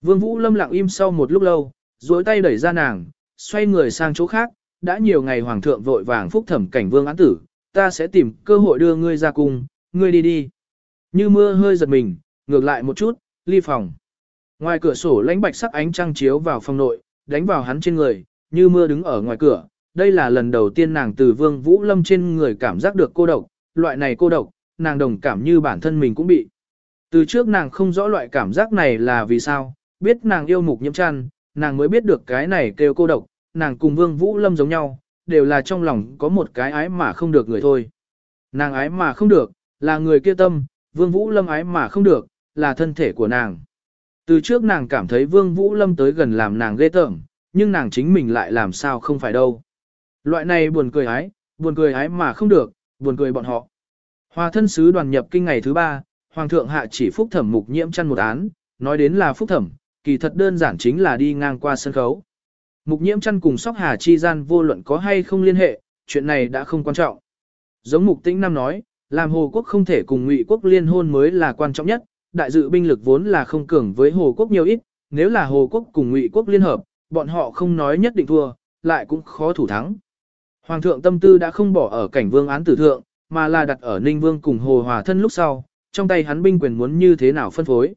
Vương Vũ Lâm lặng im sau một lúc lâu, duỗi tay đẩy ra nàng, xoay người sang chỗ khác, đã nhiều ngày hoàng thượng vội vàng phúc thẩm cảnh vương án tử, ta sẽ tìm cơ hội đưa ngươi ra cung, ngươi đi đi. Như mưa hơi giật mình, ngược lại một chút, ly phòng. Ngoài cửa sổ lánh bạch sắc ánh trăng chiếu vào phòng nội, đánh vào hắn trên người, như mưa đứng ở ngoài cửa. Đây là lần đầu tiên nàng từ vương vũ lâm trên người cảm giác được cô độc, loại này cô độc, nàng đồng cảm như bản thân mình cũng bị. Từ trước nàng không rõ loại cảm giác này là vì sao, biết nàng yêu mục nhiễm chăn, nàng mới biết được cái này kêu cô độc, nàng cùng Vương Vũ Lâm giống nhau, đều là trong lòng có một cái ái mà không được người thôi. Nàng ái mà không được, là người kia tâm, Vương Vũ Lâm ái mà không được, là thân thể của nàng. Từ trước nàng cảm thấy Vương Vũ Lâm tới gần làm nàng ghê tởm, nhưng nàng chính mình lại làm sao không phải đâu. Loại này buồn cười ái, buồn cười ái mà không được, buồn cười bọn họ. Hòa thân sứ đoàn nhập kinh ngày thứ ba, Hoàng thượng hạ chỉ phúc thẩm mục nhiễm chăn một án, nói đến là phúc thẩm, kỳ thật đơn giản chính là đi ngang qua sân khấu. Mục nhiễm chăn cùng sóc hà chi gian vô luận có hay không liên hệ, chuyện này đã không quan trọng. Giống mục tĩnh Nam nói, làm Hồ Quốc không thể cùng Ngụy Quốc liên hôn mới là quan trọng nhất, đại dự binh lực vốn là không cường với Hồ Quốc nhiều ít, nếu là Hồ Quốc cùng Ngụy Quốc liên hợp, bọn họ không nói nhất định thua, lại cũng khó thủ thắng. Hoàng thượng tâm tư đã không bỏ ở cảnh vương án tử thượng, mà là đặt ở Ninh Vương cùng Hồ Hòa thân lúc sau, trong tay hắn binh quyền muốn như thế nào phân phối.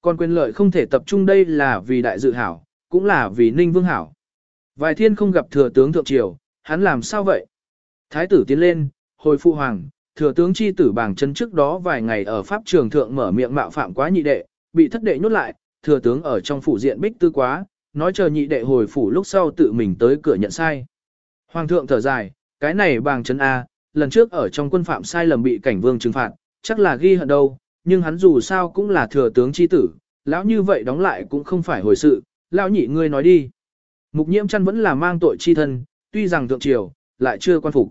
Còn quyền lợi không thể tập trung đây là vì đại dự hảo, cũng là vì Ninh Vương hảo. Vài thiên không gặp thừa tướng thượng triều, hắn làm sao vậy? Thái tử tiến lên, hồi phụ hoàng, thừa tướng chi tử bảng chân trước đó vài ngày ở pháp trường thượng mở miệng mạo phạm quá nhị đệ, bị thất đệ nhốt lại, thừa tướng ở trong phủ diện bích tư quá, nói chờ nhị đệ hồi phủ lúc sau tự mình tới cửa nhận sai. Hoàng thượng thở dài, cái này bàng chân A, lần trước ở trong quân phạm sai lầm bị cảnh vương trừng phạt, chắc là ghi hận đâu, nhưng hắn dù sao cũng là thừa tướng chi tử, lão như vậy đóng lại cũng không phải hồi sự, lão nhị ngươi nói đi. Mục nhiễm chăn vẫn là mang tội chi thân, tuy rằng thượng triều, lại chưa quan phục.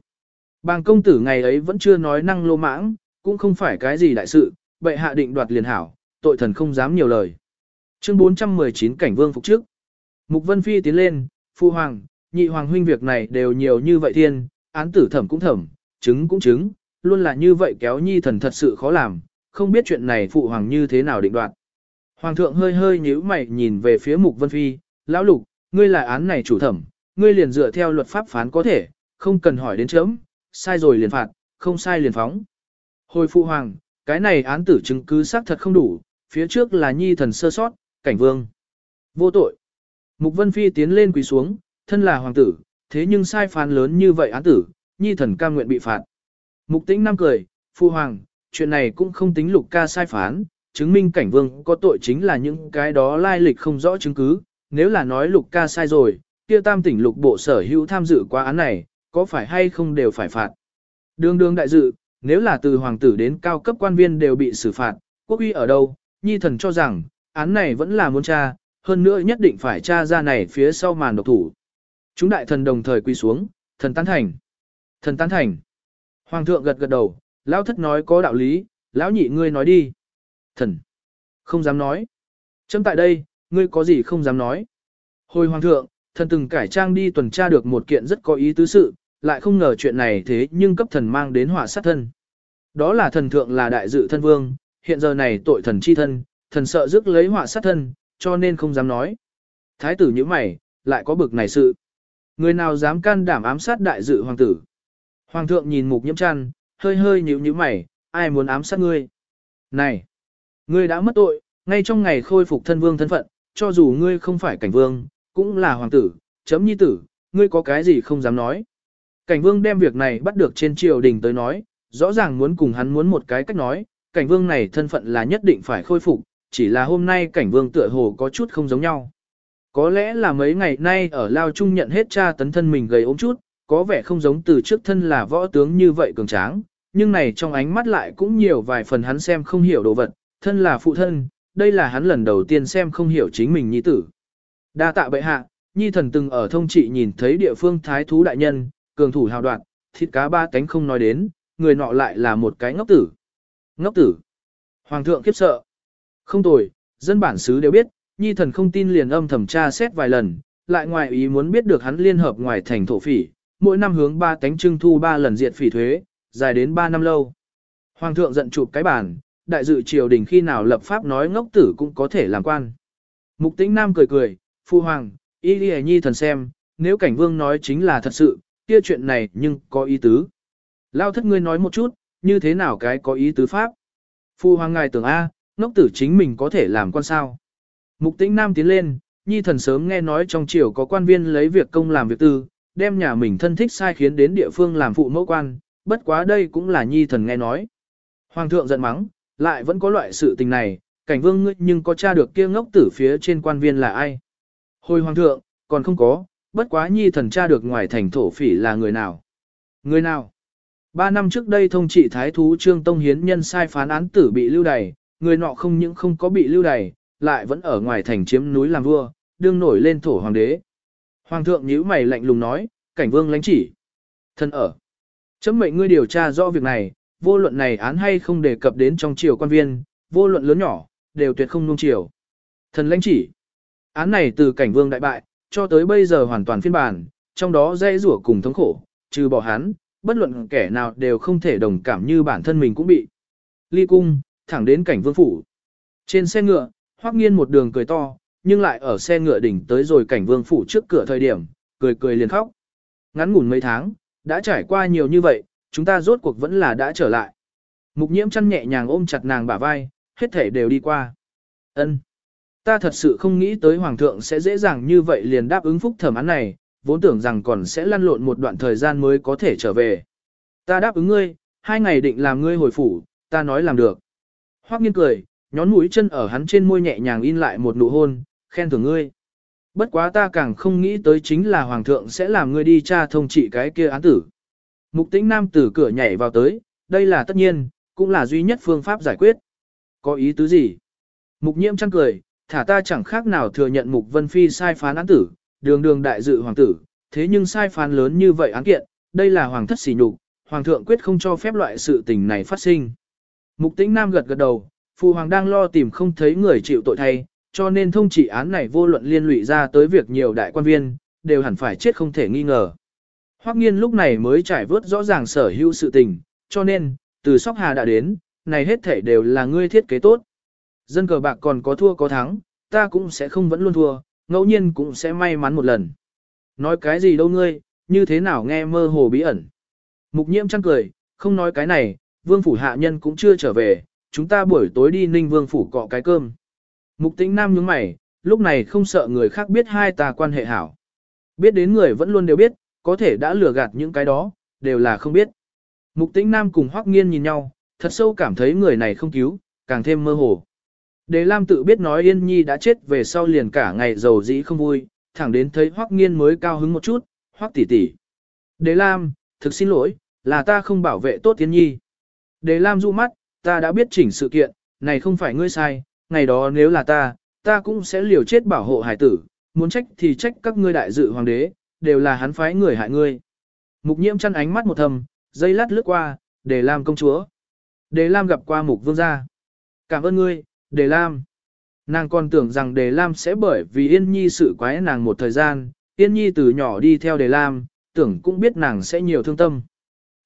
Bàng công tử ngày ấy vẫn chưa nói năng lô mãng, cũng không phải cái gì đại sự, bệ hạ định đoạt liền hảo, tội thần không dám nhiều lời. Chương 419 cảnh vương phục trước. Mục Vân Phi tiến lên, phu hoàng, nhị hoàng huynh việc này đều nhiều như vậy thiên, án tử thẩm cũng thẩm, chứng cũng chứng, luôn là như vậy kéo nhi thần thật sự khó làm, không biết chuyện này phụ hoàng như thế nào định đoạt. Hoàng thượng hơi hơi nhíu mày nhìn về phía Mục Vân Phi, lão lục, ngươi là án này chủ thẩm, ngươi liền dựa theo luật pháp phán có thể, không cần hỏi đến chớm, sai rồi liền phạt, không sai liền phóng. Hồi phụ hoàng, cái này án tử chứng cứ xác thật không đủ, phía trước là nhi thần sơ sót, cảnh vương. Vô tội. Mục Vân Phi tiến lên quỳ xuống, thân là hoàng tử, thế nhưng sai phán lớn như vậy án tử, nhi thần cam nguyện bị phạt. Mục tĩnh nam cười, phụ hoàng, chuyện này cũng không tính lục ca sai phán, chứng minh cảnh vương có tội chính là những cái đó lai lịch không rõ chứng cứ, nếu là nói lục ca sai rồi, kia tam tỉnh lục bộ sở hữu tham dự qua án này, có phải hay không đều phải phạt. Đường đường đại dự, nếu là từ hoàng tử đến cao cấp quan viên đều bị xử phạt, quốc uy ở đâu, nhi thần cho rằng, án này vẫn là muốn tra, hơn nữa nhất định phải tra ra này phía sau màn độc thủ. Chúng đại thần đồng thời quy xuống, thần tán thành. Thần tán thành. Hoàng thượng gật gật đầu, lão thất nói có đạo lý, lão nhị ngươi nói đi. Thần. Không dám nói. Chấm tại đây, ngươi có gì không dám nói. Hồi hoàng thượng, thần từng cải trang đi tuần tra được một kiện rất có ý tứ sự, lại không ngờ chuyện này thế nhưng cấp thần mang đến họa sát thân. Đó là thần thượng là đại dự thân vương, hiện giờ này tội thần chi thân, thần sợ rước lấy họa sát thân, cho nên không dám nói. Thái tử như mày, lại có bực này sự. Người nào dám can đảm ám sát đại dự hoàng tử. Hoàng thượng nhìn mục nhiễm chăn, hơi hơi nhíu nhíu mày, ai muốn ám sát ngươi. Này, ngươi đã mất tội, ngay trong ngày khôi phục thân vương thân phận, cho dù ngươi không phải cảnh vương, cũng là hoàng tử, chấm nhi tử, ngươi có cái gì không dám nói. Cảnh vương đem việc này bắt được trên triều đình tới nói, rõ ràng muốn cùng hắn muốn một cái cách nói, cảnh vương này thân phận là nhất định phải khôi phục, chỉ là hôm nay cảnh vương tựa hồ có chút không giống nhau. Có lẽ là mấy ngày nay ở Lao Trung nhận hết cha tấn thân mình gầy ốm chút, có vẻ không giống từ trước thân là võ tướng như vậy cường tráng, nhưng này trong ánh mắt lại cũng nhiều vài phần hắn xem không hiểu đồ vật, thân là phụ thân, đây là hắn lần đầu tiên xem không hiểu chính mình nhi tử. Đa tạ bệ hạ, nhi thần từng ở thông trị nhìn thấy địa phương thái thú đại nhân, cường thủ hào đoạn, thịt cá ba cánh không nói đến, người nọ lại là một cái ngốc tử. Ngốc tử. Hoàng thượng khiếp sợ. Không tồi, dân bản xứ đều biết, nhi thần không tin liền âm thẩm tra xét vài lần, lại ngoài ý muốn biết được hắn liên hợp ngoài thành thổ phỉ, mỗi năm hướng ba cánh trưng thu ba lần diệt phỉ thuế, dài đến ba năm lâu. Hoàng thượng giận chụp cái bản, đại dự triều đình khi nào lập pháp nói ngốc tử cũng có thể làm quan. Mục tĩnh nam cười cười, phu hoàng, y đi nhi thần xem, nếu cảnh vương nói chính là thật sự, kia chuyện này nhưng có ý tứ. Lao thất ngươi nói một chút, như thế nào cái có ý tứ pháp? Phu hoàng ngài tưởng A, ngốc tử chính mình có thể làm quan sao? Mục tĩnh nam tiến lên, nhi thần sớm nghe nói trong triều có quan viên lấy việc công làm việc tư, đem nhà mình thân thích sai khiến đến địa phương làm phụ mẫu quan, bất quá đây cũng là nhi thần nghe nói. Hoàng thượng giận mắng, lại vẫn có loại sự tình này, cảnh vương ngươi nhưng có tra được kia ngốc tử phía trên quan viên là ai. Hồi hoàng thượng, còn không có, bất quá nhi thần tra được ngoài thành thổ phỉ là người nào. Người nào? Ba năm trước đây thông trị thái thú Trương Tông Hiến nhân sai phán án tử bị lưu đày, người nọ không những không có bị lưu đày, lại vẫn ở ngoài thành chiếm núi làm vua, đương nổi lên thổ hoàng đế. Hoàng thượng nhíu mày lạnh lùng nói, cảnh vương lãnh chỉ. Thân ở. Chấm mệnh ngươi điều tra rõ việc này, vô luận này án hay không đề cập đến trong triều quan viên, vô luận lớn nhỏ, đều tuyệt không nung triều. Thần lãnh chỉ. Án này từ cảnh vương đại bại, cho tới bây giờ hoàn toàn phiên bản, trong đó dây rủa cùng thống khổ, trừ bỏ hắn, bất luận kẻ nào đều không thể đồng cảm như bản thân mình cũng bị. Ly cung, thẳng đến cảnh vương phủ. Trên xe ngựa, Hoắc Nghiên một đường cười to, nhưng lại ở xe ngựa đỉnh tới rồi cảnh vương phủ trước cửa thời điểm, cười cười liền khóc. Ngắn ngủn mấy tháng, đã trải qua nhiều như vậy, chúng ta rốt cuộc vẫn là đã trở lại. Mục nhiễm chăn nhẹ nhàng ôm chặt nàng bả vai, hết thể đều đi qua. Ân, Ta thật sự không nghĩ tới Hoàng thượng sẽ dễ dàng như vậy liền đáp ứng phúc thẩm án này, vốn tưởng rằng còn sẽ lăn lộn một đoạn thời gian mới có thể trở về. Ta đáp ứng ngươi, hai ngày định làm ngươi hồi phủ, ta nói làm được. Hoắc nghiên cười, nhón mũi chân ở hắn trên môi nhẹ nhàng in lại một nụ hôn, khen thưởng ngươi. Bất quá ta càng không nghĩ tới chính là Hoàng thượng sẽ làm ngươi đi tra thông trị cái kia án tử. Mục tĩnh nam từ cửa nhảy vào tới, đây là tất nhiên, cũng là duy nhất phương pháp giải quyết. Có ý tứ gì? Mục nhiễm chăng cười, thả ta chẳng khác nào thừa nhận Mục Vân Phi sai phán án tử, đường đường đại dự hoàng tử, thế nhưng sai phán lớn như vậy án kiện, đây là hoàng thất xỉ nhục, hoàng thượng quyết không cho phép loại sự tình này phát sinh. Mục tĩnh nam gật gật đầu, phụ hoàng đang lo tìm không thấy người chịu tội thay, cho nên thông chỉ án này vô luận liên lụy ra tới việc nhiều đại quan viên, đều hẳn phải chết không thể nghi ngờ. Hoắc nghiên lúc này mới trải vớt rõ ràng sở hữu sự tình, cho nên, từ sóc hà đã đến, này hết thể đều là ngươi thiết kế tốt. Dân cờ bạc còn có thua có thắng, ta cũng sẽ không vẫn luôn thua, ngẫu nhiên cũng sẽ may mắn một lần. Nói cái gì đâu ngươi, như thế nào nghe mơ hồ bí ẩn. Mục nhiễm chăng cười, không nói cái này, vương phủ hạ nhân cũng chưa trở về, chúng ta buổi tối đi ninh vương phủ cọ cái cơm. Mục tĩnh nam nhướng mày, lúc này không sợ người khác biết hai ta quan hệ hảo. Biết đến người vẫn luôn đều biết, có thể đã lừa gạt những cái đó, đều là không biết. Mục tĩnh nam cùng hoắc nghiên nhìn nhau, thật sâu cảm thấy người này không cứu, càng thêm mơ hồ. Đề Lam tự biết nói Yên Nhi đã chết về sau liền cả ngày giàu dĩ không vui, thẳng đến thấy Hoắc Nghiên mới cao hứng một chút, Hoắc tỷ tỷ. Đề Lam, thực xin lỗi, là ta không bảo vệ tốt Yên Nhi. Đề Lam du mắt, ta đã biết chỉnh sự kiện, này không phải ngươi sai, ngày đó nếu là ta, ta cũng sẽ liều chết bảo hộ hải tử, muốn trách thì trách các ngươi đại dự hoàng đế, đều là hắn phái người hại ngươi. Mục nhiễm chăn ánh mắt một thầm, dây lát lướt qua, Đề Lam công chúa. Đề Lam gặp qua mục vương gia. Cảm ơn ngươi, Đề Lam. Nàng còn tưởng rằng Đề Lam sẽ bởi vì Yên Nhi sự quái nàng một thời gian, Yên Nhi từ nhỏ đi theo Đề Lam, tưởng cũng biết nàng sẽ nhiều thương tâm.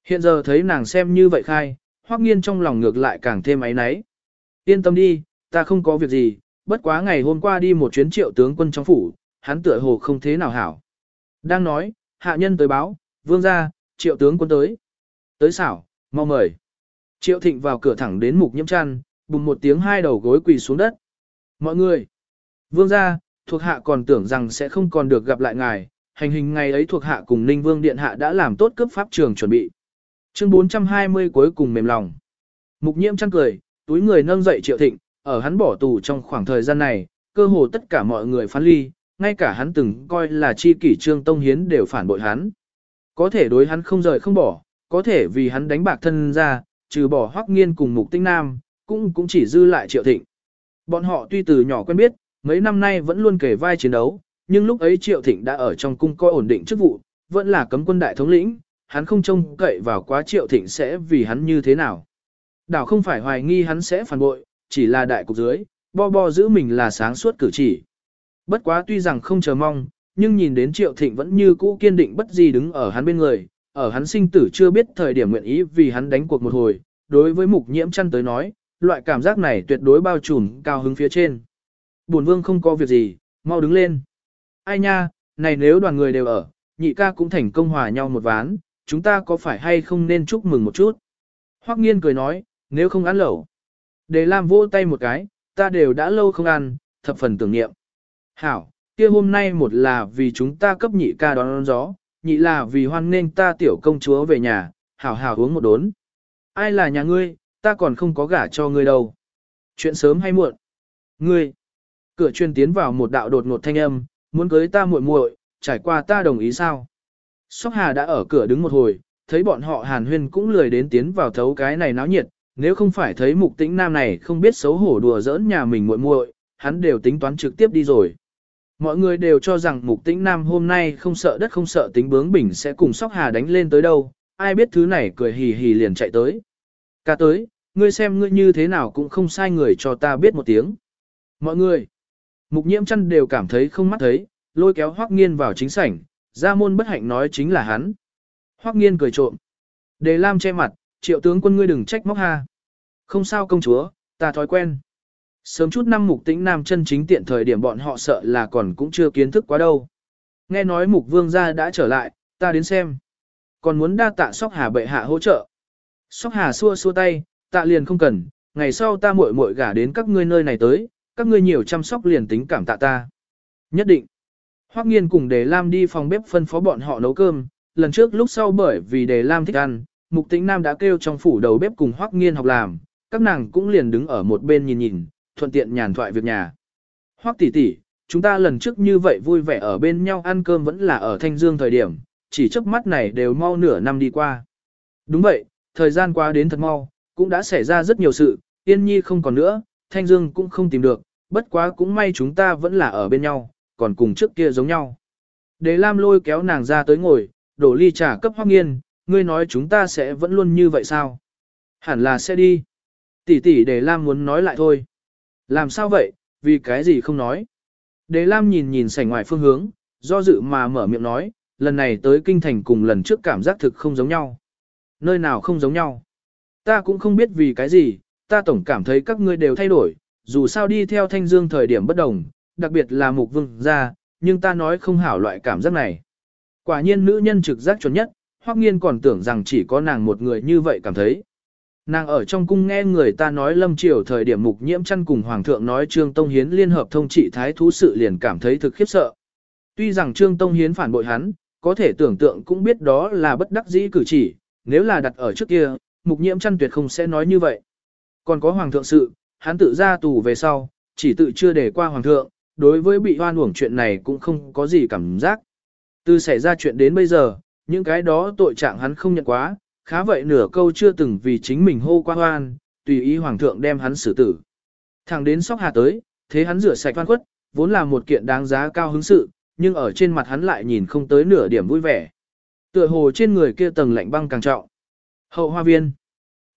Hiện giờ thấy nàng xem như vậy khai, hoắc nghiên trong lòng ngược lại càng thêm ấy náy. Yên tâm đi, ta không có việc gì, bất quá ngày hôm qua đi một chuyến triệu tướng quân trong phủ, hắn tựa hồ không thế nào hảo. Đang nói, hạ nhân tới báo, vương ra, triệu tướng quân tới. Tới xảo, mau mời. Triệu thịnh vào cửa thẳng đến mục nhiễm chăn, bùng một tiếng hai đầu gối quỳ xuống đất. Mọi người, vương gia, thuộc hạ còn tưởng rằng sẽ không còn được gặp lại ngài, hành hình ngày ấy thuộc hạ cùng Ninh Vương Điện Hạ đã làm tốt cấp pháp trường chuẩn bị. Chương 420 cuối cùng mềm lòng. Mục nhiễm chăn cười, túi người nâng dậy triệu thịnh, ở hắn bỏ tù trong khoảng thời gian này, cơ hồ tất cả mọi người phán ly, ngay cả hắn từng coi là chi kỷ trương tông hiến đều phản bội hắn. Có thể đối hắn không rời không bỏ, có thể vì hắn đánh bạc thân ra, trừ bỏ hoắc nghiên cùng mục tinh nam, cũng cũng chỉ dư lại triệu thịnh. Bọn họ tuy từ nhỏ quen biết, mấy năm nay vẫn luôn kể vai chiến đấu, nhưng lúc ấy triệu thịnh đã ở trong cung coi ổn định chức vụ, vẫn là cấm quân đại thống lĩnh, hắn không trông cậy vào quá triệu thịnh sẽ vì hắn như thế nào. Đảo không phải hoài nghi hắn sẽ phản bội, chỉ là đại cục dưới, bo bo giữ mình là sáng suốt cử chỉ. Bất quá tuy rằng không chờ mong, nhưng nhìn đến triệu thịnh vẫn như cũ kiên định bất gì đứng ở hắn bên người, ở hắn sinh tử chưa biết thời điểm nguyện ý vì hắn đánh cuộc một hồi, đối với mục nhiễm chăn tới nói, loại cảm giác này tuyệt đối bao trùm cao hứng phía trên. Bổn vương không có việc gì, mau đứng lên. Ai nha, này nếu đoàn người đều ở, nhị ca cũng thành công hòa nhau một ván, chúng ta có phải hay không nên chúc mừng một chút? Hoắc nghiên cười nói, nếu không ăn lẩu. Đề Lam vỗ tay một cái, ta đều đã lâu không ăn, thập phần tưởng niệm. Hảo, kia hôm nay một là vì chúng ta cấp nhị ca đón, đón gió, nhị là vì hoan nghênh ta tiểu công chúa về nhà, hảo hảo uống một đốn. Ai là nhà ngươi, ta còn không có gả cho ngươi đâu. Chuyện sớm hay muộn? Ngươi. Cửa truyền tiến vào một đạo đột ngột thanh âm, muốn cưới ta muội muội, trải qua ta đồng ý sao? Sóc Hà đã ở cửa đứng một hồi, thấy bọn họ hàn huyên cũng lười đến tiến vào thấu cái này náo nhiệt, nếu không phải thấy mục tĩnh nam này không biết xấu hổ đùa giỡn nhà mình muội muội, hắn đều tính toán trực tiếp đi rồi. Mọi người đều cho rằng mục tĩnh nam hôm nay không sợ đất không sợ tính bướng bỉnh sẽ cùng sóc hà đánh lên tới đâu, ai biết thứ này cười hì hì liền chạy tới. cả tới, ngươi xem ngươi như thế nào cũng không sai người cho ta biết một tiếng. Mọi người, mục nhiễm chăn đều cảm thấy không mắt thấy, lôi kéo hoắc nghiên vào chính sảnh, ra môn bất hạnh nói chính là hắn. Hoắc nghiên cười trộm. Đề Lam che mặt, triệu tướng quân ngươi đừng trách móc ha. Không sao công chúa, ta thói quen. Sớm chút năm mục tĩnh nam chân chính tiện thời điểm bọn họ sợ là còn cũng chưa kiến thức quá đâu. Nghe nói mục vương gia đã trở lại, ta đến xem. Còn muốn đa tạ sóc hà bệ hạ hỗ trợ. Sóc hà xua xua tay, tạ liền không cần, ngày sau ta muội muội gả đến các ngươi nơi này tới, các ngươi nhiều chăm sóc liền tính cảm tạ ta. Nhất định. Hoắc nghiên cùng đề Lam đi phòng bếp phân phó bọn họ nấu cơm, lần trước lúc sau bởi vì đề Lam thích ăn, Mục Tĩnh Nam đã kêu trong phủ đầu bếp cùng Hoắc nghiên học làm, các nàng cũng liền đứng ở một bên nhìn nhìn, thuận tiện nhàn thoại việc nhà. Hoắc tỷ tỷ, chúng ta lần trước như vậy vui vẻ ở bên nhau ăn cơm vẫn là ở Thanh Dương thời điểm, chỉ chớp mắt này đều mau nửa năm đi qua. Đúng vậy, thời gian qua đến thật mau, cũng đã xảy ra rất nhiều sự, Yên Nhi không còn nữa, Thanh Dương cũng không tìm được, bất quá cũng may chúng ta vẫn là ở bên nhau, còn cùng trước kia giống nhau. Đế Lam lôi kéo nàng ra tới ngồi, đổ ly trà cấp Hoắc Nghiên, ngươi nói chúng ta sẽ vẫn luôn như vậy sao? Hẳn là sẽ đi. Tỷ tỷ Đề Lam muốn nói lại thôi. Làm sao vậy, vì cái gì không nói? Đề Lam nhìn nhìn sảnh ngoài phương hướng, do dự mà mở miệng nói, lần này tới kinh thành cùng lần trước cảm giác thực không giống nhau. Nơi nào không giống nhau? Ta cũng không biết vì cái gì, ta tổng cảm thấy các ngươi đều thay đổi, dù sao đi theo thanh dương thời điểm bất đồng, đặc biệt là mục vương gia, nhưng ta nói không hảo loại cảm giác này. Quả nhiên nữ nhân trực giác chuẩn nhất, Hoắc Nghiên còn tưởng rằng chỉ có nàng một người như vậy cảm thấy. Nàng ở trong cung nghe người ta nói lâm triều thời điểm mục nhiễm chăn cùng hoàng thượng nói Trương Tông Hiến liên hợp thông trị thái thú sự liền cảm thấy thực khiếp sợ. Tuy rằng Trương Tông Hiến phản bội hắn, có thể tưởng tượng cũng biết đó là bất đắc dĩ cử chỉ, nếu là đặt ở trước kia, mục nhiễm chăn tuyệt không sẽ nói như vậy. Còn có hoàng thượng sự, hắn tự ra tù về sau, chỉ tự chưa để qua hoàng thượng, đối với bị hoan uổng chuyện này cũng không có gì cảm giác. Từ xảy ra chuyện đến bây giờ, những cái đó tội trạng hắn không nhận quá, khá vậy nửa câu chưa từng vì chính mình hô qua hoan, tùy ý hoàng thượng đem hắn xử tử. Thẳng đến sóc hà tới, thế hắn rửa sạch văn khuất, vốn là một kiện đáng giá cao hứng sự, nhưng ở trên mặt hắn lại nhìn không tới nửa điểm vui vẻ. Tựa hồ trên người kia tầng lạnh băng càng trọng. Hậu hoa viên.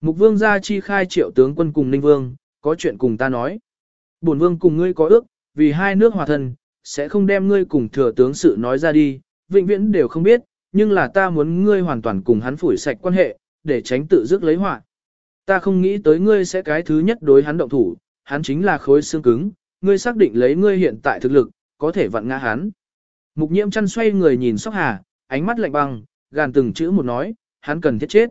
Mục vương gia chi khai triệu tướng quân cùng ninh vương, có chuyện cùng ta nói. Bổn vương cùng ngươi có ước, vì hai nước hòa thân, sẽ không đem ngươi cùng thừa tướng sự nói ra đi, vĩnh viễn đều không biết, nhưng là ta muốn ngươi hoàn toàn cùng hắn phủi sạch quan hệ, để tránh tự dứt lấy họa. Ta không nghĩ tới ngươi sẽ cái thứ nhất đối hắn động thủ, hắn chính là khối xương cứng, ngươi xác định lấy ngươi hiện tại thực lực, có thể vặn ngã hắn. Mục nhiễm chăn xoay người nhìn Sóc Hà, ánh mắt lạnh băng, gàn từng chữ một nói, hắn cần thiết chết.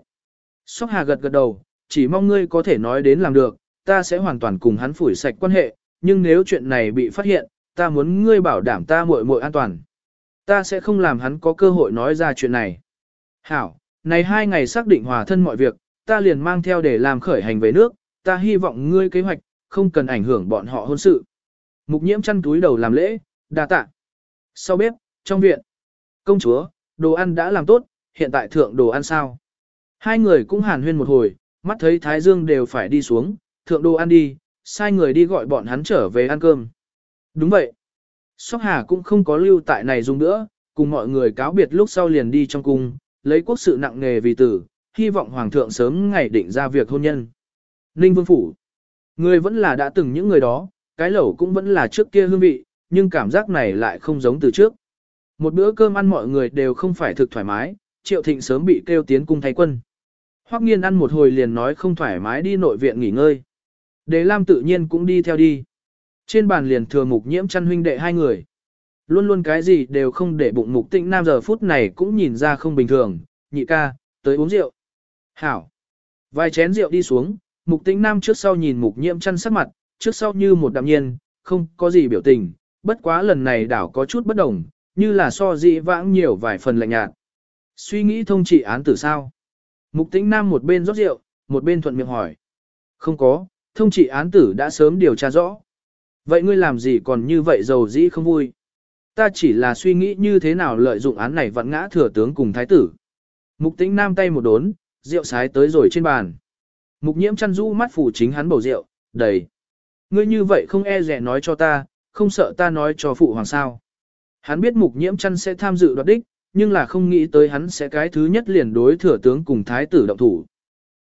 Sóc Hà gật gật đầu, chỉ mong ngươi có thể nói đến làm được, ta sẽ hoàn toàn cùng hắn phủi sạch quan hệ, nhưng nếu chuyện này bị phát hiện, ta muốn ngươi bảo đảm ta muội muội an toàn. Ta sẽ không làm hắn có cơ hội nói ra chuyện này. Hảo, này hai ngày xác định hòa thân mọi việc, ta liền mang theo để làm khởi hành về nước, ta hy vọng ngươi kế hoạch, không cần ảnh hưởng bọn họ hôn sự. Mục nhiễm chăn túi đầu làm lễ, đa tạ. Sau bếp, trong viện, công chúa, đồ ăn đã làm tốt, hiện tại thượng đồ ăn sao. Hai người cũng hàn huyên một hồi, mắt thấy Thái Dương đều phải đi xuống, thượng đồ ăn đi, sai người đi gọi bọn hắn trở về ăn cơm. Đúng vậy. Sóc Hà cũng không có lưu tại này dùng nữa, cùng mọi người cáo biệt lúc sau liền đi trong cung, lấy quốc sự nặng nghề vì tử, hy vọng Hoàng thượng sớm ngày định ra việc hôn nhân. Ninh Vương Phủ. Người vẫn là đã từng những người đó, cái lẩu cũng vẫn là trước kia hương vị, nhưng cảm giác này lại không giống từ trước. Một bữa cơm ăn mọi người đều không phải thực thoải mái, Triệu Thịnh sớm bị kêu tiến cung thay quân. Hoắc Nghiên ăn một hồi liền nói không thoải mái đi nội viện nghỉ ngơi. Đề Lam tự nhiên cũng đi theo đi. Trên bàn liền thừa mục nhiễm chăn huynh đệ hai người. Luôn luôn cái gì đều không để bụng mục tĩnh nam giờ phút này cũng nhìn ra không bình thường, nhị ca, tới uống rượu. Hảo. Vài chén rượu đi xuống, mục tĩnh nam trước sau nhìn mục nhiễm chăn sắc mặt, trước sau như một đạm nhiên, không có gì biểu tình, bất quá lần này đảo có chút bất đồng, như là so dị vãng nhiều vài phần lạnh nhạt. Suy nghĩ thông trị án tử sao? Mục tĩnh nam một bên rót rượu, một bên thuận miệng hỏi. Không có, thông trị án tử đã sớm điều tra rõ. Vậy ngươi làm gì còn như vậy giàu dĩ không vui? Ta chỉ là suy nghĩ như thế nào lợi dụng án này vặn ngã thừa tướng cùng thái tử. Mục tĩnh nam tay một đốn, rượu sái tới rồi trên bàn. Mục nhiễm chăn rũ mắt phủ chính hắn bầu rượu, đầy. Ngươi như vậy không e rẻ nói cho ta, không sợ ta nói cho phụ hoàng sao. Hắn biết mục nhiễm chăn sẽ tham dự đoạt đích, nhưng là không nghĩ tới hắn sẽ cái thứ nhất liền đối thừa tướng cùng thái tử động thủ.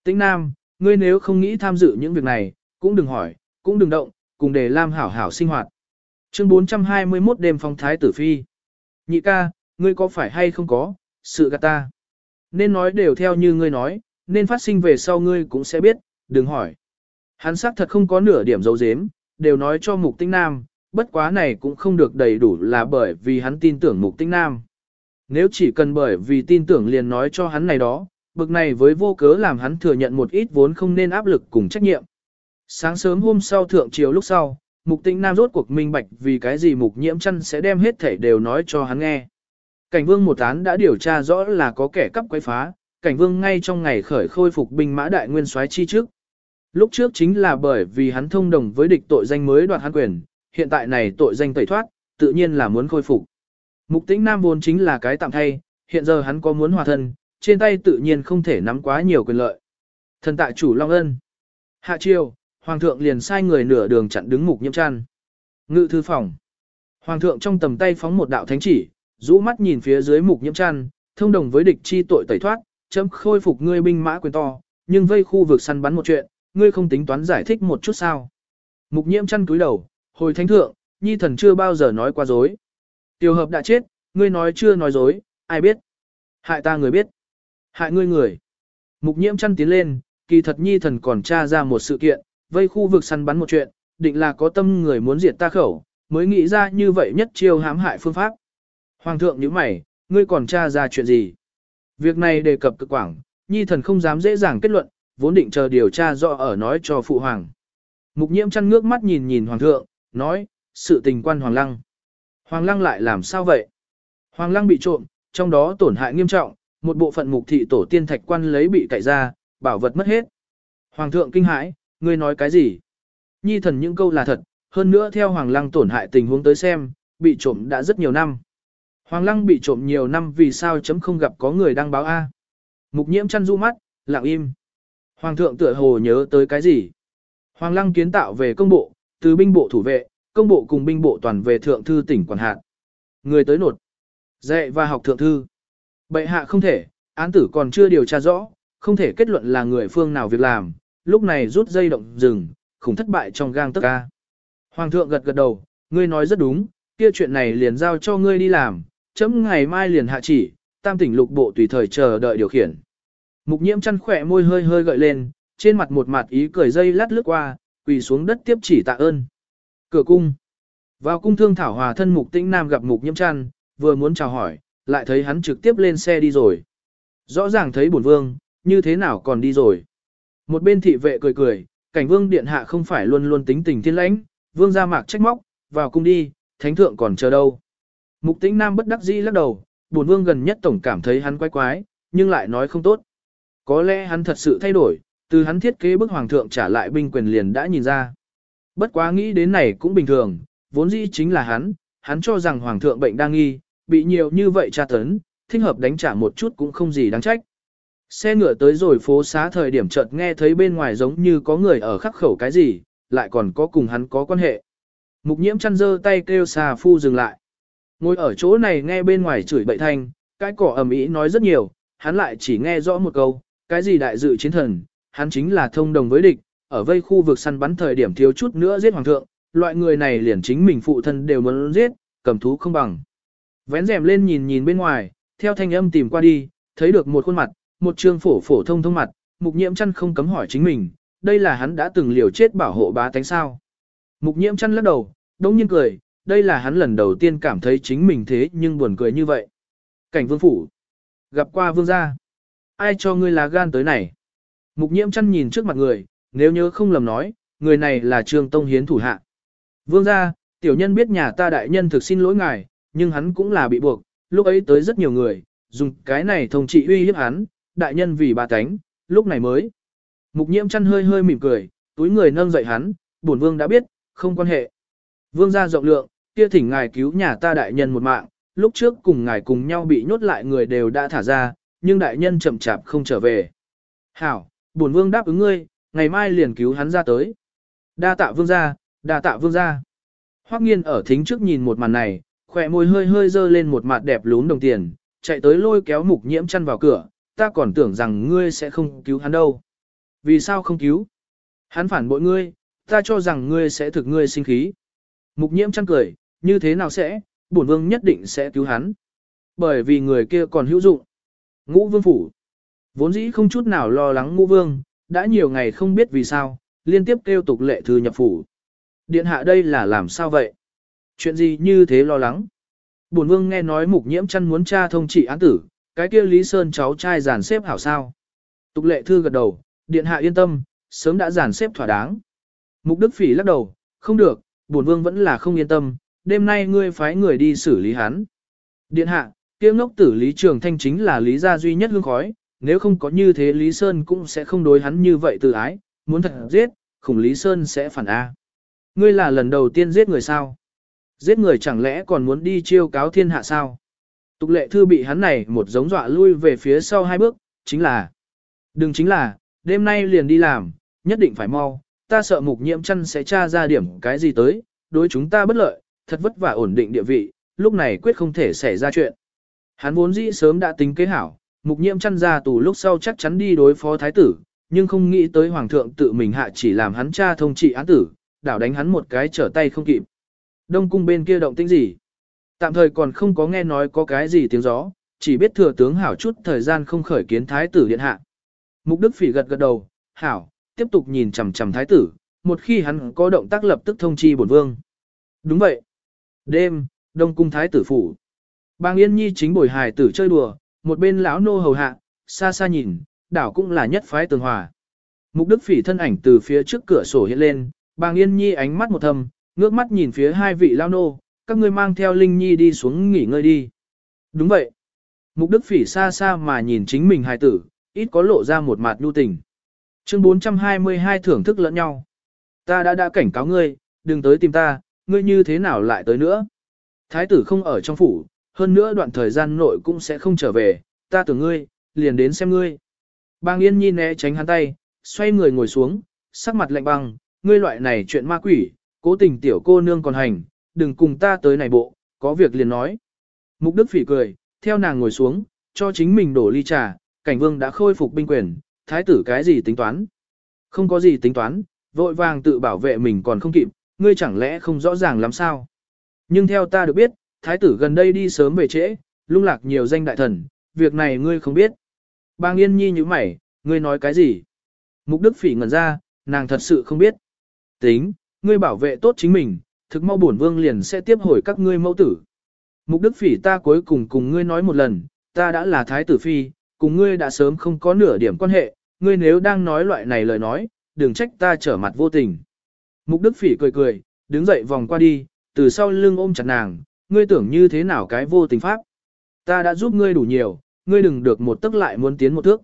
Tĩnh Nam, ngươi nếu không nghĩ tham dự những việc này, cũng đừng hỏi, cũng đừng động, cùng để Lam hảo hảo sinh hoạt. Chương 421 đêm phong thái tử phi. Nhị ca, ngươi có phải hay không có, sự gạt ta. Nên nói đều theo như ngươi nói, nên phát sinh về sau ngươi cũng sẽ biết, đừng hỏi. Hắn xác thật không có nửa điểm dấu dếm, đều nói cho mục tinh nam, bất quá này cũng không được đầy đủ là bởi vì hắn tin tưởng mục tinh nam. Nếu chỉ cần bởi vì tin tưởng liền nói cho hắn này đó, bực này với vô cớ làm hắn thừa nhận một ít vốn không nên áp lực cùng trách nhiệm. Sáng sớm hôm sau thượng chiều lúc sau, mục tinh nam rốt cuộc minh bạch vì cái gì mục nhiễm chăn sẽ đem hết thể đều nói cho hắn nghe. Cảnh vương một án đã điều tra rõ là có kẻ cắp quấy phá, cảnh vương ngay trong ngày khởi khôi phục binh mã đại nguyên soái chi trước. Lúc trước chính là bởi vì hắn thông đồng với địch tội danh mới đoạt hắn quyền, hiện tại này tội danh tẩy thoát, tự nhiên là muốn khôi phục. Mục tĩnh nam vốn chính là cái tạm thay, hiện giờ hắn có muốn hòa thân, trên tay tự nhiên không thể nắm quá nhiều quyền lợi. Thần tại chủ Long Ân. Hạ triều, Hoàng thượng liền sai người nửa đường chặn đứng mục nhiễm chăn. Ngự thư phòng. Hoàng thượng trong tầm tay phóng một đạo thánh chỉ, rũ mắt nhìn phía dưới mục nhiễm chăn, thông đồng với địch chi tội tẩy thoát, chấm khôi phục ngươi binh mã quyền to, nhưng vây khu vực săn bắn một chuyện, ngươi không tính toán giải thích một chút sao. Mục nhiễm chăn cúi đầu, hồi thánh thượng, nhi thần chưa bao giờ nói qua dối. Tiểu hợp đã chết, ngươi nói chưa nói dối, ai biết. Hại ta người biết. Hại ngươi người. Mục nhiễm chăn tiến lên, kỳ thật nhi thần còn tra ra một sự kiện, vây khu vực săn bắn một chuyện, định là có tâm người muốn diệt ta khẩu, mới nghĩ ra như vậy nhất chiêu hãm hại phương pháp. Hoàng thượng như mày, ngươi còn tra ra chuyện gì? Việc này đề cập cực quảng, nhi thần không dám dễ dàng kết luận, vốn định chờ điều tra rõ ở nói cho phụ hoàng. Mục nhiễm chăn ngước mắt nhìn nhìn hoàng thượng, nói, sự tình quan hoàng lăng. Hoàng lăng lại làm sao vậy? Hoàng lăng bị trộm, trong đó tổn hại nghiêm trọng, một bộ phận mục thị tổ tiên thạch quan lấy bị cậy ra, bảo vật mất hết. Hoàng thượng kinh hãi, ngươi nói cái gì? Nhi thần những câu là thật, hơn nữa theo hoàng lăng tổn hại tình huống tới xem, bị trộm đã rất nhiều năm. Hoàng lăng bị trộm nhiều năm vì sao chấm không gặp có người đăng báo A. Mục nhiễm chăn du mắt, lặng im. Hoàng thượng tựa hồ nhớ tới cái gì? Hoàng lăng kiến tạo về công bộ, từ binh bộ thủ vệ, công bộ cùng binh bộ toàn về thượng thư tỉnh quản hạt. Người tới nột. Dạy và học thượng thư. Bệ hạ không thể, án tử còn chưa điều tra rõ, không thể kết luận là người phương nào việc làm, lúc này rút dây động rừng, khủng thất bại trong gang tất ca. Hoàng thượng gật gật đầu, ngươi nói rất đúng, kia chuyện này liền giao cho ngươi đi làm, chấm ngày mai liền hạ chỉ, tam tỉnh lục bộ tùy thời chờ đợi điều khiển. Mục nhiễm chăn khỏe môi hơi hơi gợi lên, trên mặt một mặt ý cười dây lát lướt qua, quỳ xuống đất tiếp chỉ tạ ơn. Cửa cung. Vào cung thương thảo hòa thân mục tĩnh nam gặp mục nhiễm chăn, vừa muốn chào hỏi, lại thấy hắn trực tiếp lên xe đi rồi. Rõ ràng thấy bổn vương, như thế nào còn đi rồi. Một bên thị vệ cười cười, cảnh vương điện hạ không phải luôn luôn tính tình thiên lãnh, vương ra mạc trách móc, vào cung đi, thánh thượng còn chờ đâu. Mục tĩnh nam bất đắc dĩ lắc đầu, bổn vương gần nhất tổng cảm thấy hắn quái quái, nhưng lại nói không tốt. Có lẽ hắn thật sự thay đổi, từ hắn thiết kế bức hoàng thượng trả lại binh quyền liền đã nhìn ra. Bất quá nghĩ đến này cũng bình thường, vốn dĩ chính là hắn, hắn cho rằng hoàng thượng bệnh đang nghi, bị nhiều như vậy tra tấn, thích hợp đánh trả một chút cũng không gì đáng trách. Xe ngựa tới rồi phố xá thời điểm chợt nghe thấy bên ngoài giống như có người ở khắc khẩu cái gì, lại còn có cùng hắn có quan hệ. Mục nhiễm chăn dơ tay kêu xà phu dừng lại. Ngồi ở chỗ này nghe bên ngoài chửi bậy thanh, cái cỏ ầm ĩ nói rất nhiều, hắn lại chỉ nghe rõ một câu, cái gì đại dự chiến thần, hắn chính là thông đồng với địch, ở vây khu vực săn bắn thời điểm thiếu chút nữa giết hoàng thượng, loại người này liền chính mình phụ thân đều muốn giết, cầm thú không bằng. Vén rèm lên nhìn nhìn bên ngoài, theo thanh âm tìm qua đi, thấy được một khuôn mặt, một trương phổ phổ thông thông mặt, mục nhiễm chăn không cấm hỏi chính mình, đây là hắn đã từng liều chết bảo hộ bá tánh sao. Mục nhiễm chăn lắc đầu, đông nhiên cười, đây là hắn lần đầu tiên cảm thấy chính mình thế nhưng buồn cười như vậy. Cảnh vương phủ. Gặp qua vương gia. Ai cho ngươi là gan tới này? Mục nhiễm chăn nhìn trước mặt người, nếu nhớ không lầm nói, người này là Trương Tông Hiến thủ hạ. Vương gia, tiểu nhân biết nhà ta đại nhân thực xin lỗi ngài, nhưng hắn cũng là bị buộc, lúc ấy tới rất nhiều người, dùng cái này thông trị uy hiếp hắn, đại nhân vì bà tánh, lúc này mới. Mục nhiễm chăn hơi hơi mỉm cười, túi người nâng dậy hắn, bổn vương đã biết, không quan hệ. Vương gia rộng lượng, kia thỉnh ngài cứu nhà ta đại nhân một mạng, lúc trước cùng ngài cùng nhau bị nhốt lại người đều đã thả ra, nhưng đại nhân chậm chạp không trở về. Hảo, bổn vương đáp ứng ngươi, ngày mai liền cứu hắn ra tới. Đa tạ vương gia, đa tạ vương gia. Hoắc nghiên ở thính trước nhìn một màn này, khỏe môi hơi hơi dơ lên một mặt đẹp lún đồng tiền, chạy tới lôi kéo mục nhiễm chăn vào cửa, ta còn tưởng rằng ngươi sẽ không cứu hắn đâu. Vì sao không cứu? Hắn phản bội ngươi, ta cho rằng ngươi sẽ thực ngươi sinh khí. Mục nhiễm chăn cười, như thế nào sẽ, bổn vương nhất định sẽ cứu hắn. Bởi vì người kia còn hữu dụng. Ngũ vương phủ. Vốn dĩ không chút nào lo lắng ngũ vương, đã nhiều ngày không biết vì sao, liên tiếp kêu tục lệ thư nhập phủ. Điện hạ đây là làm sao vậy? Chuyện gì như thế lo lắng? Bổn vương nghe nói mục nhiễm chăn muốn tra thông trị án tử, cái kia Lý Sơn cháu trai giàn xếp hảo sao. Tục lệ thư gật đầu, điện hạ yên tâm, sớm đã giàn xếp thỏa đáng. Mục Đức Phỉ lắc đầu, không được, bổn vương vẫn là không yên tâm, đêm nay ngươi phái người đi xử lý hắn. Điện hạ, kia ngốc tử Lý Trường Thanh chính là lý gia duy nhất hương khói, nếu không có như thế Lý Sơn cũng sẽ không đối hắn như vậy từ ái, muốn thật giết, khủng Lý Sơn sẽ phản A. Ngươi là lần đầu tiên giết người sao? Giết người chẳng lẽ còn muốn đi chiêu cáo thiên hạ sao? Tục lệ thư bị hắn này một giống dọa lui về phía sau hai bước, chính là Đừng chính là, đêm nay liền đi làm, nhất định phải mau, ta sợ mục nhiễm chăn sẽ tra ra điểm cái gì tới, đối chúng ta bất lợi, thật vất vả ổn định địa vị, lúc này quyết không thể xảy ra chuyện. Hắn vốn dĩ sớm đã tính kế hảo, mục nhiễm chăn ra tù lúc sau chắc chắn đi đối phó thái tử, nhưng không nghĩ tới hoàng thượng tự mình hạ chỉ làm hắn tra thông trị án tử, đảo đánh hắn một cái trở tay không kịp. Đông cung bên kia động tĩnh gì? Tạm thời còn không có nghe nói có cái gì tiếng gió, chỉ biết thừa tướng hảo chút thời gian không khởi kiến thái tử điện hạ. Mục Đức Phỉ gật gật đầu, hảo, tiếp tục nhìn chằm chằm thái tử, một khi hắn có động tác lập tức thông chi bổn vương. Đúng vậy. Đêm, đông cung thái tử phủ. Bang Yên Nhi chính bồi hài tử chơi đùa, một bên lão nô hầu hạ, xa xa nhìn, đảo cũng là nhất phái tường hòa. Mục Đức Phỉ thân ảnh từ phía trước cửa sổ hiện lên, Bang Yên Nhi ánh mắt một thầm, ngước mắt nhìn phía hai vị lão nô, các ngươi mang theo Linh Nhi đi xuống nghỉ ngơi đi. Đúng vậy. Mục Đức Phỉ xa xa mà nhìn chính mình hài tử, ít có lộ ra một mặt nhu tình. Chương 422 thưởng thức lẫn nhau. Ta đã đã cảnh cáo ngươi, đừng tới tìm ta, ngươi như thế nào lại tới nữa. Thái tử không ở trong phủ, hơn nữa đoạn thời gian nội cũng sẽ không trở về, ta tưởng ngươi, liền đến xem ngươi. Bang Yên Nhi né tránh hắn tay, xoay người ngồi xuống, sắc mặt lạnh băng, ngươi loại này chuyện ma quỷ, cố tình tiểu cô nương còn hành, đừng cùng ta tới này bộ, có việc liền nói. Mục Đức phỉ cười, theo nàng ngồi xuống, cho chính mình đổ ly trà, cảnh vương đã khôi phục binh quyền, thái tử cái gì tính toán? Không có gì tính toán, vội vàng tự bảo vệ mình còn không kịp, ngươi chẳng lẽ không rõ ràng lắm sao? Nhưng theo ta được biết, thái tử gần đây đi sớm về trễ, lung lạc nhiều danh đại thần, việc này ngươi không biết. Bang Yên Nhi như mày, ngươi nói cái gì? Mục Đức Phỉ ngẩn ra, nàng thật sự không biết. Tính, ngươi bảo vệ tốt chính mình, thực mau bổn vương liền sẽ tiếp hồi các ngươi mẫu tử. Mục Đức Phỉ ta cuối cùng cùng ngươi nói một lần, ta đã là thái tử phi, cùng ngươi đã sớm không có nửa điểm quan hệ, ngươi nếu đang nói loại này lời nói, đừng trách ta trở mặt vô tình. Mục Đức Phỉ cười cười, đứng dậy vòng qua đi, từ sau lưng ôm chặt nàng, ngươi tưởng như thế nào cái vô tình pháp. Ta đã giúp ngươi đủ nhiều, ngươi đừng được một tức lại muốn tiến một thước.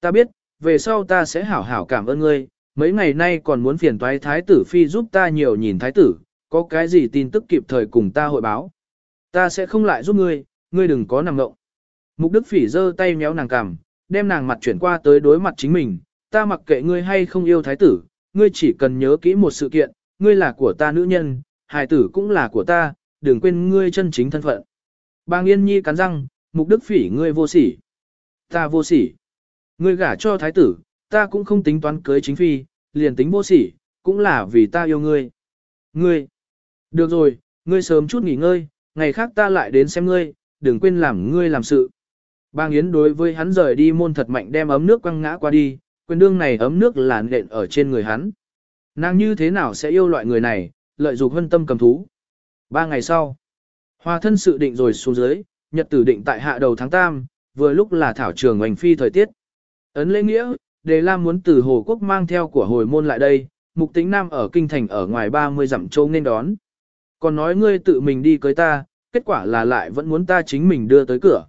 Ta biết, về sau ta sẽ hảo hảo cảm ơn ngươi, mấy ngày nay còn muốn phiền toái thái tử phi giúp ta nhiều nhìn thái tử, có cái gì tin tức kịp thời cùng ta hội báo. Ta sẽ không lại giúp ngươi, ngươi đừng có nằm ngộng. Mục Đức Phỉ giơ tay méo nàng cằm, đem nàng mặt chuyển qua tới đối mặt chính mình, ta mặc kệ ngươi hay không yêu thái tử, ngươi chỉ cần nhớ kỹ một sự kiện, ngươi là của ta nữ nhân, hài tử cũng là của ta, đừng quên ngươi chân chính thân phận. Bang Yên Nhi cắn răng, Mục Đức Phỉ ngươi vô sỉ. Ta vô sỉ. Ngươi gả cho thái tử, ta cũng không tính toán cưới chính phi, liền tính vô sỉ, cũng là vì ta yêu ngươi. Ngươi. Được rồi, ngươi sớm chút nghỉ ngơi, ngày khác ta lại đến xem ngươi, đừng quên làm ngươi làm sự. Bang Yến đối với hắn rời đi môn thật mạnh đem ấm nước quăng ngã qua đi, quyền đương này ấm nước là nện ở trên người hắn. Nàng như thế nào sẽ yêu loại người này, lợi dụng hân tâm cầm thú. Ba ngày sau, hòa thân sự định rồi xuống dưới, nhật tử định tại hạ đầu tháng Tam, vừa lúc là thảo trường hoành phi thời tiết. Ấn lễ nghĩa, đề lam muốn từ Hồ Quốc mang theo của hồi môn lại đây, mục tính nam ở kinh thành ở ngoài 30 dặm châu nên đón. Còn nói ngươi tự mình đi cưới ta, kết quả là lại vẫn muốn ta chính mình đưa tới cửa.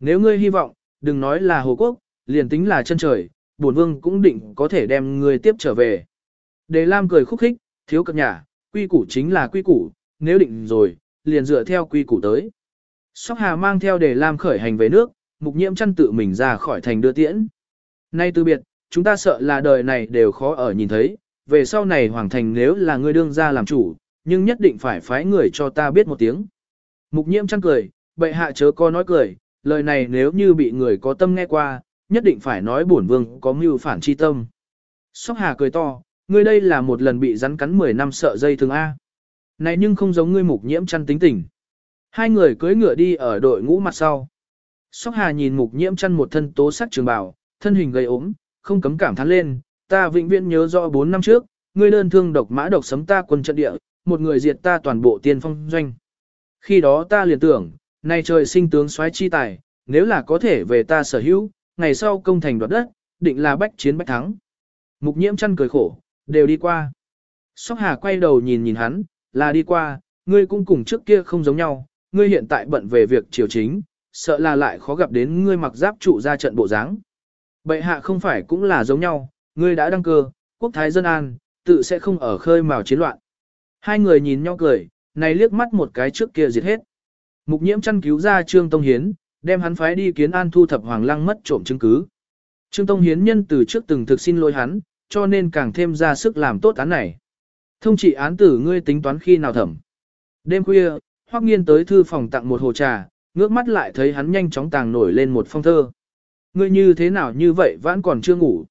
Nếu ngươi hy vọng, đừng nói là Hồ Quốc, liền tính là chân trời, bổn vương cũng định có thể đem ngươi tiếp trở về. Đề Lam cười khúc khích, thiếu cập nhà, quy củ chính là quy củ, nếu định rồi, liền dựa theo quy củ tới. Sóc Hà mang theo để làm khởi hành về nước, mục nhiễm chăn tự mình ra khỏi thành đưa tiễn. Nay từ biệt, chúng ta sợ là đời này đều khó ở nhìn thấy, về sau này hoàng thành nếu là ngươi đương ra làm chủ, nhưng nhất định phải phái người cho ta biết một tiếng. Mục nhiễm chăn cười, bệ hạ chớ có nói cười, lời này nếu như bị người có tâm nghe qua, nhất định phải nói bổn vương có mưu phản chi tâm. Sóc Hà cười to, ngươi đây là một lần bị rắn cắn 10 năm sợ dây thường A. Này nhưng không giống ngươi mục nhiễm chăn tính tình. Hai người cưỡi ngựa đi ở đội ngũ mặt sau. Sóc Hà nhìn mục nhiễm chăn một thân tố sắc trường bào, thân hình gầy ốm, không cấm cảm thán lên, ta vĩnh viễn nhớ rõ 4 năm trước, ngươi đơn thương độc mã độc sấm ta quân trận địa, một người diệt ta toàn bộ tiên phong doanh. Khi đó ta liền tưởng, nay trời sinh tướng soái chi tài, nếu là có thể về ta sở hữu, ngày sau công thành đoạt đất, định là bách chiến bách thắng. Mục nhiễm chăn cười khổ, đều đi qua. Sóc Hà quay đầu nhìn nhìn hắn, là đi qua, ngươi cũng cùng trước kia không giống nhau, ngươi hiện tại bận về việc triều chính, sợ là lại khó gặp đến ngươi mặc giáp trụ ra trận bộ dáng. Bệ hạ không phải cũng là giống nhau, ngươi đã đăng cơ, quốc thái dân an, tự sẽ không ở khơi mào chiến loạn. Hai người nhìn nhau cười, này liếc mắt một cái trước kia diệt hết. Mục nhiễm chăn cứu ra Trương Tông Hiến, đem hắn phái đi kiến an thu thập hoàng lăng mất trộm chứng cứ. Trương Tông Hiến nhân từ trước từng thực xin lỗi hắn, cho nên càng thêm ra sức làm tốt án này. Thông trị án tử ngươi tính toán khi nào thẩm. Đêm khuya, Hoắc Nghiên tới thư phòng tặng một hồ trà, ngước mắt lại thấy hắn nhanh chóng tàng nổi lên một phong thơ. Ngươi như thế nào như vậy vẫn còn chưa ngủ.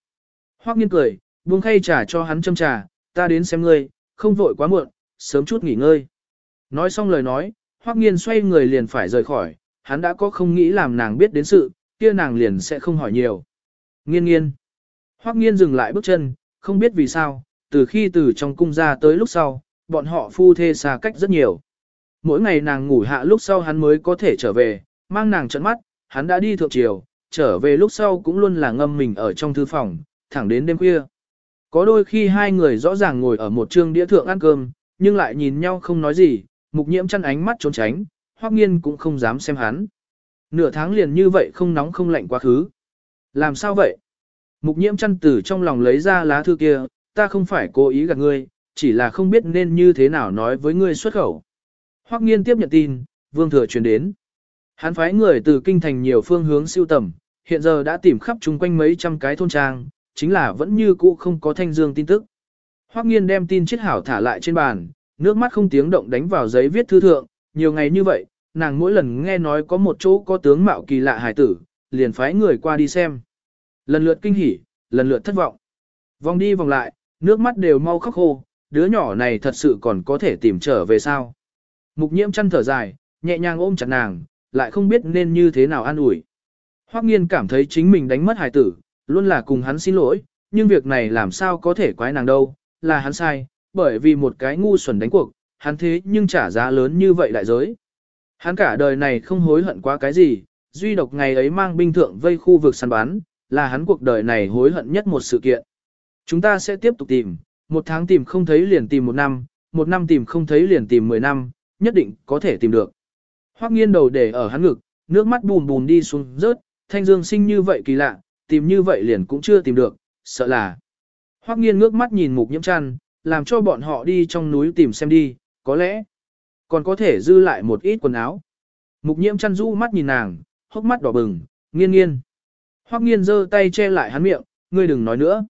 Hoắc Nghiên cười, buông khay trà cho hắn châm trà, ta đến xem ngươi, không vội quá muộn, sớm chút nghỉ ngơi. Nói xong lời nói, Hoắc Nghiên xoay người liền phải rời khỏi, hắn đã có không nghĩ làm nàng biết đến sự, kia nàng liền sẽ không hỏi nhiều. Nghiên nghiên. Hoắc Nghiên dừng lại bước chân, không biết vì sao, từ khi từ trong cung ra tới lúc sau, bọn họ phu thê xa cách rất nhiều. Mỗi ngày nàng ngủ hạ lúc sau hắn mới có thể trở về, mang nàng trận mắt, hắn đã đi thượng triều, trở về lúc sau cũng luôn là ngâm mình ở trong thư phòng, thẳng đến đêm khuya. Có đôi khi hai người rõ ràng ngồi ở một trương đĩa thượng ăn cơm, nhưng lại nhìn nhau không nói gì, mục nhiễm chăn ánh mắt trốn tránh, hoắc nghiên cũng không dám xem hắn. Nửa tháng liền như vậy không nóng không lạnh quá khứ. Làm sao vậy? Mục nhiễm chăn từ trong lòng lấy ra lá thư kia, ta không phải cố ý gạt ngươi, chỉ là không biết nên như thế nào nói với ngươi xuất khẩu. Hoắc nghiên tiếp nhận tin, vương thừa truyền đến. Hắn phái người từ kinh thành nhiều phương hướng siêu tầm, hiện giờ đã tìm khắp chung quanh mấy trăm cái thôn trang, chính là vẫn như cũ không có thanh dương tin tức. Hoắc nghiên đem tin chiết hảo thả lại trên bàn, nước mắt không tiếng động đánh vào giấy viết thư thượng, nhiều ngày như vậy, nàng mỗi lần nghe nói có một chỗ có tướng mạo kỳ lạ hài tử, liền phái người qua đi xem. Lần lượt kinh hỉ, lần lượt thất vọng. Vòng đi vòng lại, nước mắt đều mau khóc khô, đứa nhỏ này thật sự còn có thể tìm trở về sao. Mục nhiễm chăn thở dài, nhẹ nhàng ôm chặt nàng, lại không biết nên như thế nào an ủi. Hoắc nghiên cảm thấy chính mình đánh mất hài tử, luôn là cùng hắn xin lỗi, nhưng việc này làm sao có thể quái nàng đâu, là hắn sai, bởi vì một cái ngu xuẩn đánh cuộc, hắn thế nhưng trả giá lớn như vậy đại giới. Hắn cả đời này không hối hận quá cái gì, duy độc ngày ấy mang binh thượng vây khu vực săn bán, là hắn cuộc đời này hối hận nhất một sự kiện. Chúng ta sẽ tiếp tục tìm, một tháng tìm không thấy liền tìm một năm, một năm tìm không thấy liền tìm mười năm, nhất định có thể tìm được. Hoắc nghiên đầu để ở hắn ngực, nước mắt bùn bùn đi xuống rớt, thanh dương sinh như vậy kỳ lạ, tìm như vậy liền cũng chưa tìm được, sợ là. Hoắc nghiên ngước mắt nhìn mục nhiễm chăn, làm cho bọn họ đi trong núi tìm xem đi, có lẽ còn có thể dư lại một ít quần áo. Mục nhiễm chăn rũ mắt nhìn nàng, hốc mắt đỏ bừng, nghiên nghiên. Hoắc nghiên giơ tay che lại hắn miệng, ngươi đừng nói nữa.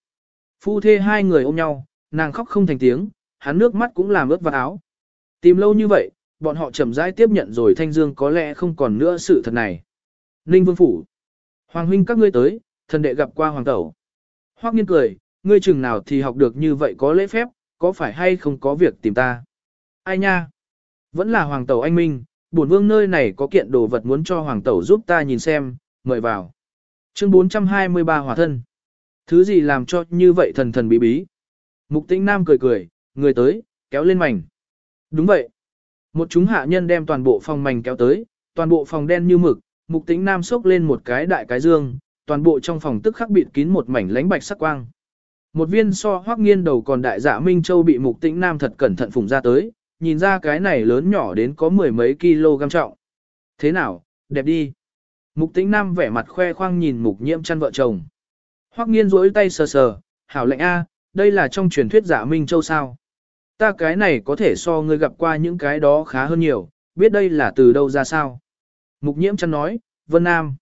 Phu thê hai người ôm nhau, nàng khóc không thành tiếng, hắn nước mắt cũng làm ướt vào áo. Tìm lâu như vậy, bọn họ chậm rãi tiếp nhận rồi Thanh Dương có lẽ không còn nữa sự thật này. Ninh Vương Phủ. Hoàng huynh các ngươi tới, thần đệ gặp qua hoàng tẩu. Hoắc nghiên cười, ngươi chừng nào thì học được như vậy có lễ phép, có phải hay không có việc tìm ta? Ai nha? Vẫn là hoàng tẩu anh minh, bổn vương nơi này có kiện đồ vật muốn cho hoàng tẩu giúp ta nhìn xem, mời vào. Chương 423 Hòa thân. Thứ gì làm cho như vậy thần thần bí bí? Mục tĩnh nam cười cười, người tới, kéo lên mảnh. Đúng vậy. Một chúng hạ nhân đem toàn bộ phòng mảnh kéo tới, toàn bộ phòng đen như mực, mục tĩnh nam xốc lên một cái đại cái dương, toàn bộ trong phòng tức khắc bịt kín một mảnh lánh bạch sắc quang. Một viên so hoác nghiên đầu còn đại dạ Minh Châu bị mục tĩnh nam thật cẩn thận phùng ra tới, nhìn ra cái này lớn nhỏ đến có mười mấy kg trọng. Thế nào, đẹp đi. Mục tĩnh nam vẻ mặt khoe khoang nhìn mục nhiễm chăn vợ chồng. Hoắc nghiên rỗi tay sờ sờ, hảo lệnh A, đây là trong truyền thuyết dạ Minh Châu sao. Ta cái này có thể so ngươi gặp qua những cái đó khá hơn nhiều, biết đây là từ đâu ra sao. Mục nhiễm chăn nói, Vân Nam.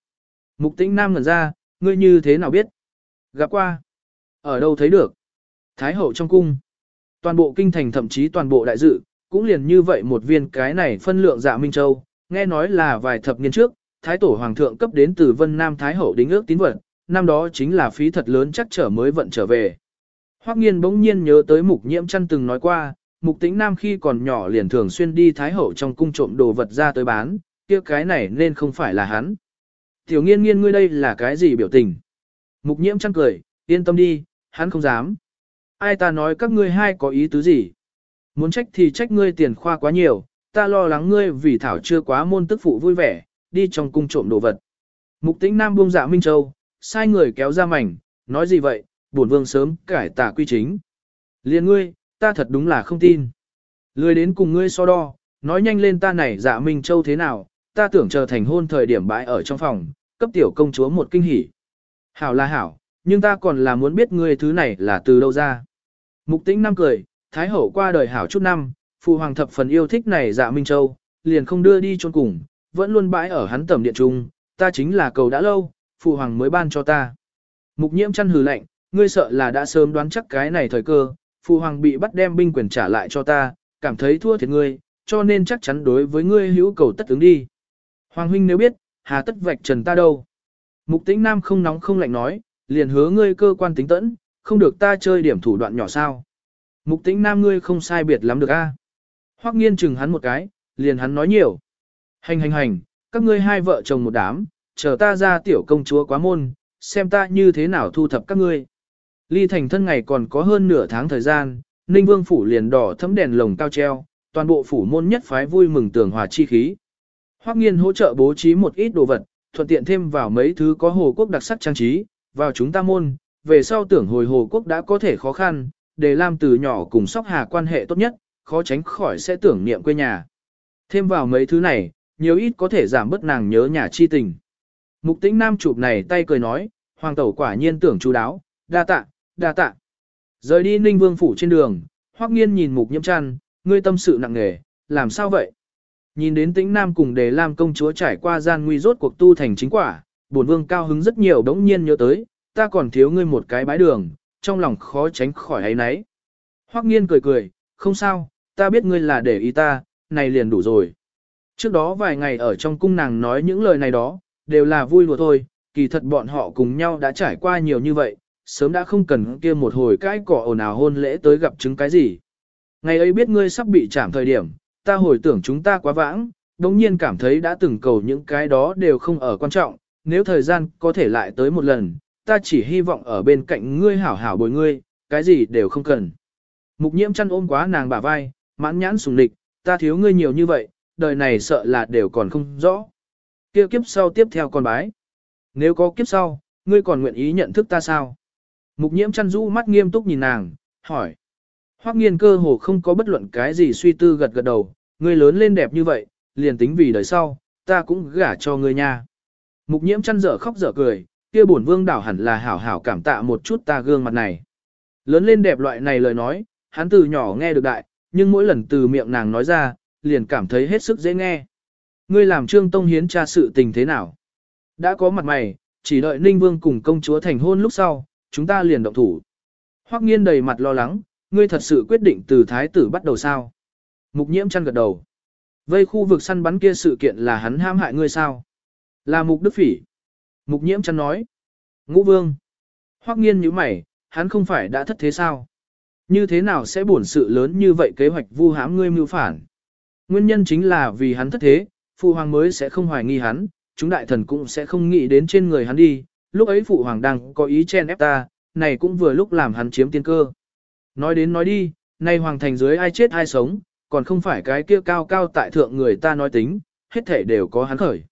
Mục tĩnh Nam ngẩn ra, ngươi như thế nào biết? Gặp qua. Ở đâu thấy được? Thái hậu trong cung. Toàn bộ kinh thành thậm chí toàn bộ đại dự, cũng liền như vậy một viên cái này phân lượng dạ Minh Châu, nghe nói là vài thập niên trước, Thái tổ Hoàng thượng cấp đến từ Vân Nam Thái hậu đính ước tín vật, năm đó chính là phí thật lớn chắc trở mới vận trở về. Hoắc nghiên bỗng nhiên nhớ tới mục nhiễm chăn từng nói qua, mục tĩnh nam khi còn nhỏ liền thường xuyên đi Thái hậu trong cung trộm đồ vật ra tới bán, kia cái này nên không phải là hắn. Tiểu nghiên nghiên ngươi đây là cái gì biểu tình? Mục nhiễm chăn cười, yên tâm đi, hắn không dám. Ai ta nói các ngươi hai có ý tứ gì? Muốn trách thì trách ngươi tiền khoa quá nhiều, ta lo lắng ngươi vì thảo chưa quá môn tức phụ vui vẻ, đi trong cung trộm đồ vật. Mục tĩnh nam buông dạ Minh Châu, sai người kéo ra mảnh, nói gì vậy, bổn vương sớm cải tà quy chính. Liên ngươi, ta thật đúng là không tin. Lười đến cùng ngươi so đo, nói nhanh lên ta này dạ Minh Châu thế nào, ta tưởng chờ thành hôn thời điểm bãi ở trong phòng, cấp tiểu công chúa một kinh hỉ. Hảo là hảo, nhưng ta còn là muốn biết ngươi thứ này là từ đâu ra. Mục tĩnh năm cười, Thái hậu qua đời hảo chút năm, phụ hoàng thập phần yêu thích này dạ Minh Châu, liền không đưa đi chôn cùng, vẫn luôn bãi ở hắn tầm điện trung, ta chính là cầu đã lâu, phụ hoàng mới ban cho ta. Mục nhiễm chăn hừ lạnh, ngươi sợ là đã sớm đoán chắc cái này thời cơ, phụ hoàng bị bắt đem binh quyền trả lại cho ta, cảm thấy thua thiệt ngươi, cho nên chắc chắn đối với ngươi hữu cầu tất ứng đi. Hoàng huynh nếu biết, hà tất vạch trần ta đâu. Mục tĩnh nam không nóng không lạnh nói, liền hứa ngươi cơ quan tính tẫn, không được ta chơi điểm thủ đoạn nhỏ sao. Mục tĩnh nam ngươi không sai biệt lắm được a. Hoắc nghiên chừng hắn một cái, liền hắn nói nhiều. Hành hành hành, các ngươi hai vợ chồng một đám, chờ ta ra tiểu công chúa quá môn, xem ta như thế nào thu thập các ngươi. Ly thành thân ngày còn có hơn nửa tháng thời gian, Ninh Vương phủ liền đỏ thấm đèn lồng cao treo, toàn bộ phủ môn nhất phái vui mừng tưởng hòa chi khí. Hoắc Nghiên hỗ trợ bố trí một ít đồ vật, thuận tiện thêm vào mấy thứ có hồ quốc đặc sắc trang trí, vào chúng ta môn, về sau tưởng hồi hồ quốc đã có thể khó khăn, để làm từ nhỏ cùng sóc hà quan hệ tốt nhất, khó tránh khỏi sẽ tưởng niệm quê nhà. Thêm vào mấy thứ này, nhiều ít có thể giảm bớt nàng nhớ nhà chi tình. Mục tĩnh nam chụp này tay cười nói, hoàng tẩu quả nhiên tưởng chú đáo, đa tạ, đa tạ. Rời đi ninh vương phủ trên đường, hoắc nghiên nhìn mục nhiễm chăn, ngươi tâm sự nặng nề, làm sao vậy? Nhìn đến tĩnh nam cùng đề lam công chúa trải qua gian nguy rốt cuộc tu thành chính quả, bổn vương cao hứng rất nhiều đống nhiên nhớ tới, ta còn thiếu ngươi một cái bái đường, trong lòng khó tránh khỏi ấy nấy. Hoắc nghiên cười cười, không sao, ta biết ngươi là để ý ta, này liền đủ rồi. Trước đó vài ngày ở trong cung nàng nói những lời này đó, đều là vui đùa thôi, kỳ thật bọn họ cùng nhau đã trải qua nhiều như vậy, sớm đã không cần kia một hồi cái cỏ ồn ào hôn lễ tới gặp chứng cái gì. Ngày ấy biết ngươi sắp bị trảm thời điểm, ta hồi tưởng chúng ta quá vãng, đồng nhiên cảm thấy đã từng cầu những cái đó đều không ở quan trọng, nếu thời gian có thể lại tới một lần, ta chỉ hy vọng ở bên cạnh ngươi hảo hảo bồi ngươi, cái gì đều không cần. Mục nhiễm chăn ôm quá nàng bả vai, mãn nhãn sùng địch, ta thiếu ngươi nhiều như vậy, đời này sợ là đều còn không rõ. Kia kiếp sau tiếp theo con bái. Nếu có kiếp sau, ngươi còn nguyện ý nhận thức ta sao? Mục nhiễm chăn rũ mắt nghiêm túc nhìn nàng, hỏi. Hoắc nghiên cơ hồ không có bất luận cái gì suy tư gật gật đầu, ngươi lớn lên đẹp như vậy, liền tính vì đời sau, ta cũng gả cho ngươi nha. Mục nhiễm chăn dở khóc dở cười, kia bổn vương đảo hẳn là hảo hảo cảm tạ một chút ta gương mặt này. Lớn lên đẹp loại này lời nói, hắn từ nhỏ nghe được đại, nhưng mỗi lần từ miệng nàng nói ra, liền cảm thấy hết sức dễ nghe. Ngươi làm trương tông hiến tra sự tình thế nào? Đã có mặt mày, chỉ đợi Ninh Vương cùng công chúa thành hôn lúc sau, chúng ta liền động thủ. Hoắc nghiên đầy mặt lo lắng, ngươi thật sự quyết định từ thái tử bắt đầu sao? Mục nhiễm chăn gật đầu. Vây khu vực săn bắn kia sự kiện là hắn ham hại ngươi sao? Là mục đức phỉ. Mục nhiễm chăn nói. Ngũ vương. Hoắc nghiên như mày, hắn không phải đã thất thế sao? Như thế nào sẽ buồn sự lớn như vậy kế hoạch vu hãm ngươi mưu phản? Nguyên nhân chính là vì hắn thất thế, phụ hoàng mới sẽ không hoài nghi hắn, chúng đại thần cũng sẽ không nghĩ đến trên người hắn đi, lúc ấy phụ hoàng đang có ý chen ép ta, này cũng vừa lúc làm hắn chiếm tiên cơ. Nói đến nói đi, nay hoàng thành dưới ai chết ai sống, còn không phải cái kia cao cao tại thượng người ta nói tính, hết thể đều có hắn khởi.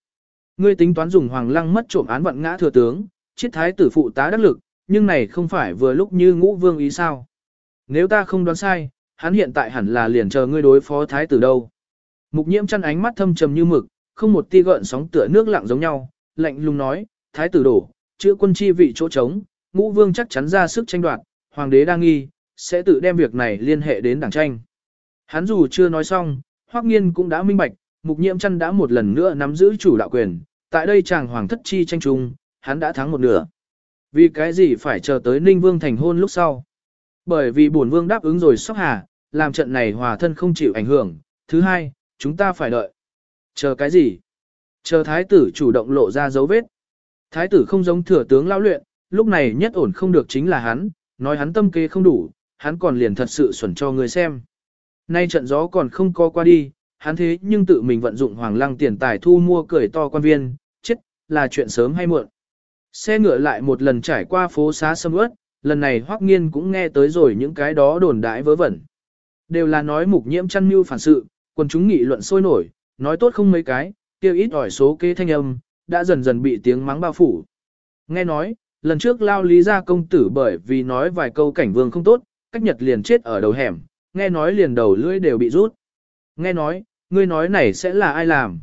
Ngươi tính toán dùng hoàng lăng mất trộm án vận ngã thừa tướng, chiết thái tử phụ tá đắc lực, nhưng này không phải vừa lúc như ngũ vương ý sao. Nếu ta không đoán sai, hắn hiện tại hẳn là liền chờ ngươi đối phó thái tử đâu. Mục nhiễm chăn ánh mắt thâm trầm như mực, không một tia gợn sóng tựa nước lặng giống nhau, lạnh lùng nói, thái tử đổ, chữa quân chi vị chỗ trống, ngũ vương chắc chắn ra sức tranh đoạt, hoàng đế đang nghi, sẽ tự đem việc này liên hệ đến đảng tranh. Hắn dù chưa nói xong, Hoắc Nghiên cũng đã minh bạch, Mục Nhiễm Chân đã một lần nữa nắm giữ chủ đạo quyền, tại đây chàng hoàng thất chi tranh trung, hắn đã thắng một nửa. Vì cái gì phải chờ tới Ninh Vương thành hôn lúc sau? Bởi vì bổn vương đáp ứng rồi sóc hà, làm trận này hòa thân không chịu ảnh hưởng. Thứ hai, chúng ta phải đợi. Chờ cái gì? Chờ thái tử chủ động lộ ra dấu vết. Thái tử không giống thừa tướng lao luyện, lúc này nhất ổn không được chính là hắn, nói hắn tâm kế không đủ, hắn còn liền thật sự xuẩn cho người xem. Nay trận gió còn không co qua đi, hắn thế nhưng tự mình vận dụng hoàng lăng tiền tài thu mua cười to quan viên, chết, là chuyện sớm hay muộn. Xe ngựa lại một lần trải qua phố xá sâm ướt, lần này Hoắc Nghiên cũng nghe tới rồi những cái đó đồn đại vớ vẩn. Đều là nói mục nhiễm chăn mưu phản sự, quần chúng nghị luận sôi nổi, nói tốt không mấy cái, kêu ít ỏi số kế thanh âm, đã dần dần bị tiếng mắng bao phủ. Nghe nói, lần trước lao lý ra công tử bởi vì nói vài câu cảnh vương không tốt, cách nhật liền chết ở đầu hẻm, nghe nói liền đầu lưỡi đều bị rút. Nghe nói, ngươi nói này sẽ là ai làm?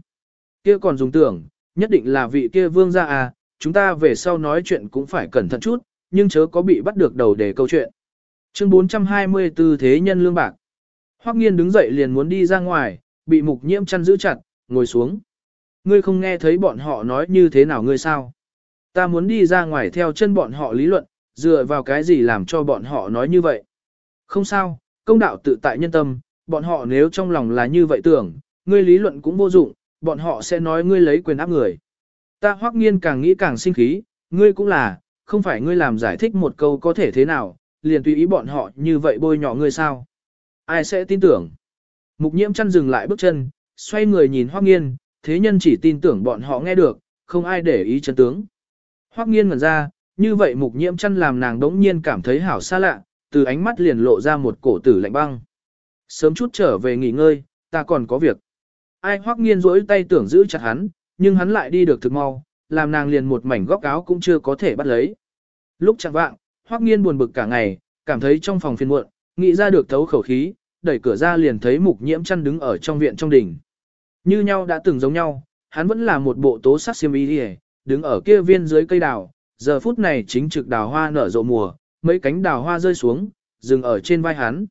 Kia còn dùng tưởng, nhất định là vị kia vương gia à, chúng ta về sau nói chuyện cũng phải cẩn thận chút, nhưng chớ có bị bắt được đầu để câu chuyện. Chương 424 Thế nhân lương bạc. Hoắc nghiên đứng dậy liền muốn đi ra ngoài, bị mục nhiễm chăn giữ chặt, ngồi xuống. Ngươi không nghe thấy bọn họ nói như thế nào ngươi sao? Ta muốn đi ra ngoài theo chân bọn họ lý luận, dựa vào cái gì làm cho bọn họ nói như vậy? Không sao, công đạo tự tại nhân tâm, bọn họ nếu trong lòng là như vậy tưởng, ngươi lý luận cũng vô dụng, bọn họ sẽ nói ngươi lấy quyền áp người. Ta hoắc nghiên càng nghĩ càng sinh khí, ngươi cũng là, không phải ngươi làm giải thích một câu có thể thế nào, liền tùy ý bọn họ như vậy bôi nhọ ngươi sao. Ai sẽ tin tưởng? Mục nhiễm chăn dừng lại bước chân, xoay người nhìn hoắc nghiên, thế nhân chỉ tin tưởng bọn họ nghe được, không ai để ý chân tướng. Hoắc nghiên ngẩn ra, như vậy mục nhiễm chăn làm nàng đống nhiên cảm thấy hảo xa lạ, từ ánh mắt liền lộ ra một cổ tử lạnh băng. Sớm chút trở về nghỉ ngơi, ta còn có việc. Ai hoắc nghiên rỗi tay tưởng giữ chặt hắn, nhưng hắn lại đi được thực mau, làm nàng liền một mảnh góc áo cũng chưa có thể bắt lấy. Lúc chẳng vạng, hoắc nghiên buồn bực cả ngày, cảm thấy trong phòng phiền muộn, nghĩ ra được thấu khẩu khí, đẩy cửa ra liền thấy mục nhiễm chăn đứng ở trong viện trong đỉnh. Như nhau đã từng giống nhau, hắn vẫn là một bộ tố sắc xiêm y đi đứng ở kia viên dưới cây đào, giờ phút này chính trực đào hoa nở rộ mùa, mấy cánh đào hoa rơi xuống, dừng ở trên vai hắn.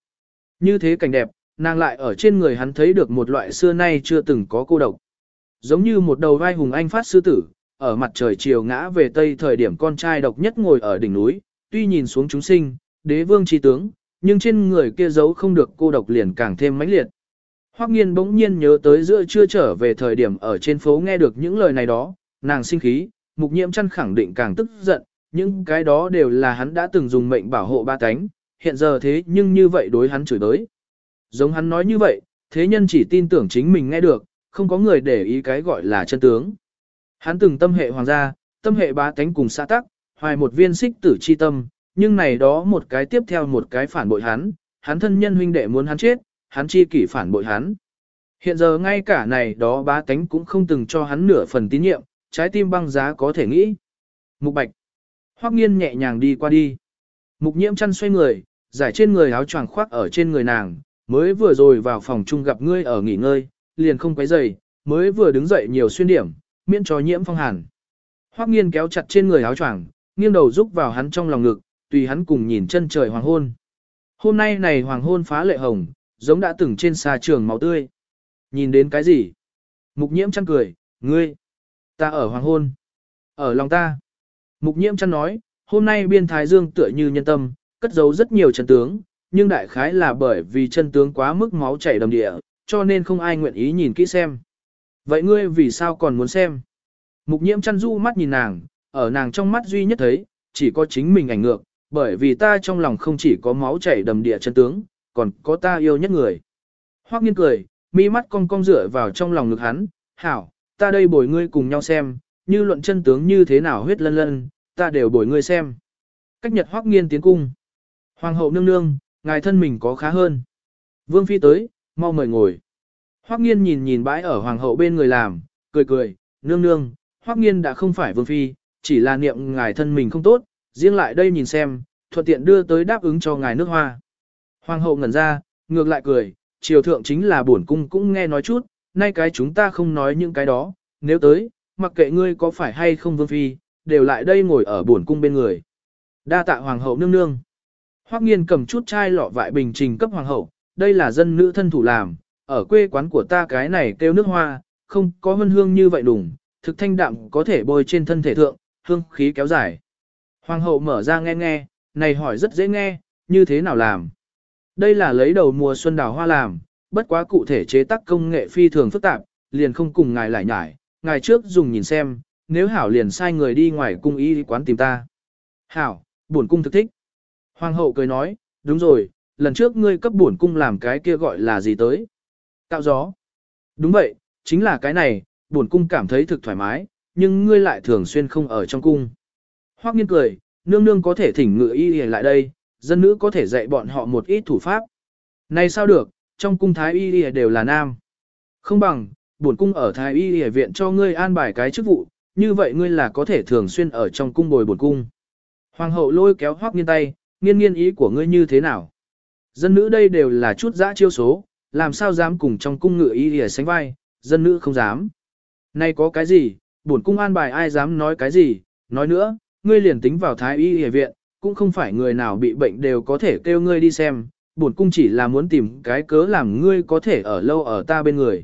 Như thế cảnh đẹp, nàng lại ở trên người hắn thấy được một loại xưa nay chưa từng có cô độc. Giống như một đầu vai hùng anh phát sư tử, ở mặt trời chiều ngã về tây thời điểm con trai độc nhất ngồi ở đỉnh núi, tuy nhìn xuống chúng sinh, đế vương chi tướng, nhưng trên người kia giấu không được cô độc liền càng thêm mãnh liệt. Hoắc nghiên bỗng nhiên nhớ tới giữa trưa trở về thời điểm ở trên phố nghe được những lời này đó, nàng sinh khí, mục nhiễm chăn khẳng định càng tức giận, những cái đó đều là hắn đã từng dùng mệnh bảo hộ ba cánh, hiện giờ thế nhưng như vậy đối hắn chửi tới. Giống hắn nói như vậy, thế nhân chỉ tin tưởng chính mình nghe được, không có người để ý cái gọi là chân tướng. Hắn từng tâm hệ hoàng gia, tâm hệ bá tánh cùng xã tắc, hoài một viên xích tử chi tâm, nhưng này đó một cái tiếp theo một cái phản bội hắn, hắn thân nhân huynh đệ muốn hắn chết, hắn chi kỷ phản bội hắn. Hiện giờ ngay cả này đó bá tánh cũng không từng cho hắn nửa phần tín nhiệm, trái tim băng giá có thể nghĩ. Mục bạch. Hoắc nghiên nhẹ nhàng đi qua đi. Mục nhiễm chăn xoay người, giải trên người áo choàng khoác ở trên người nàng, mới vừa rồi vào phòng chung gặp ngươi ở nghỉ ngơi, liền không quấy giày, mới vừa đứng dậy nhiều xuyên điểm, miễn cho nhiễm phong hàn. Hoắc nghiên kéo chặt trên người áo choàng, nghiêng đầu rúc vào hắn trong lòng ngực, tùy hắn cùng nhìn chân trời hoàng hôn. Hôm nay này hoàng hôn phá lệ hồng, giống đã từng trên xa trường máu tươi. Nhìn đến cái gì? Mục nhiễm chăn cười, ngươi, ta ở hoàng hôn, ở lòng ta. Mục nhiễm chăn nói, hôm nay biên thái dương tựa như nhân tâm, cất giấu rất nhiều chân tướng, nhưng đại khái là bởi vì chân tướng quá mức máu chảy đầm địa, cho nên không ai nguyện ý nhìn kỹ xem. Vậy ngươi vì sao còn muốn xem? Mục nhiễm chăn du mắt nhìn nàng, ở nàng trong mắt duy nhất thấy, chỉ có chính mình ảnh ngược, bởi vì ta trong lòng không chỉ có máu chảy đầm địa chân tướng, còn có ta yêu nhất người. Hoắc nghiên cười, mi mắt cong cong rửa vào trong lòng ngực hắn, hảo, ta đây bồi ngươi cùng nhau xem, như luận chân tướng như thế nào huyết lân lân, ta đều bồi ngươi xem. Cách nhật Hoắc nghiên tiến cung. Hoàng hậu nương nương, ngài thân mình có khá hơn. Vương phi tới, mau mời ngồi. Hoắc nghiên nhìn nhìn bãi ở hoàng hậu bên người làm, cười cười, nương nương, Hoắc nghiên đã không phải vương phi, chỉ là niệm ngài thân mình không tốt, riêng lại đây nhìn xem, thuận tiện đưa tới đáp ứng cho ngài nước hoa. Hoàng hậu ngẩn ra, ngược lại cười, triều thượng chính là bổn cung cũng nghe nói chút, nay cái chúng ta không nói những cái đó, nếu tới, mặc kệ ngươi có phải hay không vương phi, đều lại đây ngồi ở bổn cung bên người. Đa tạ hoàng hậu nương nương. Hoắc nghiên cầm chút chai lọ vại bình trình cấp hoàng hậu, đây là dân nữ thân thủ làm, ở quê quán của ta cái này kêu nước hoa, không có hương hương như vậy đủng, thực thanh đạm có thể bôi trên thân thể thượng, hương khí kéo dài. Hoàng hậu mở ra nghe nghe, này hỏi rất dễ nghe, như thế nào làm? Đây là lấy đầu mùa xuân đào hoa làm, bất quá cụ thể chế tác công nghệ phi thường phức tạp, liền không cùng ngài lại nhải, ngài trước dùng nhìn xem, nếu hảo liền sai người đi ngoài cung y quán tìm ta. Hảo, bổn cung thực thích. Hoàng hậu cười nói, đúng rồi, lần trước ngươi cấp bổn cung làm cái kia gọi là gì tới? Cạo gió. Đúng vậy, chính là cái này, bổn cung cảm thấy thực thoải mái, nhưng ngươi lại thường xuyên không ở trong cung. Hoắc nghiên cười, nương nương có thể thỉnh ngựa y lại đây, dân nữ có thể dạy bọn họ một ít thủ pháp. Này sao được, trong cung thái y đều là nam. Không bằng, bổn cung ở thái y viện cho ngươi an bài cái chức vụ, như vậy ngươi là có thể thường xuyên ở trong cung bồi bổn cung. Hoàng hậu lôi kéo Hoắc nghiên tay, nghiên nghiên ý của ngươi như thế nào? Dân nữ đây đều là chút dã chiêu số, làm sao dám cùng trong cung ngựa y để sánh vai, dân nữ không dám. Nay có cái gì, bổn cung an bài ai dám nói cái gì, nói nữa, ngươi liền tính vào thái y y viện, cũng không phải người nào bị bệnh đều có thể kêu ngươi đi xem, bổn cung chỉ là muốn tìm cái cớ làm ngươi có thể ở lâu ở ta bên người.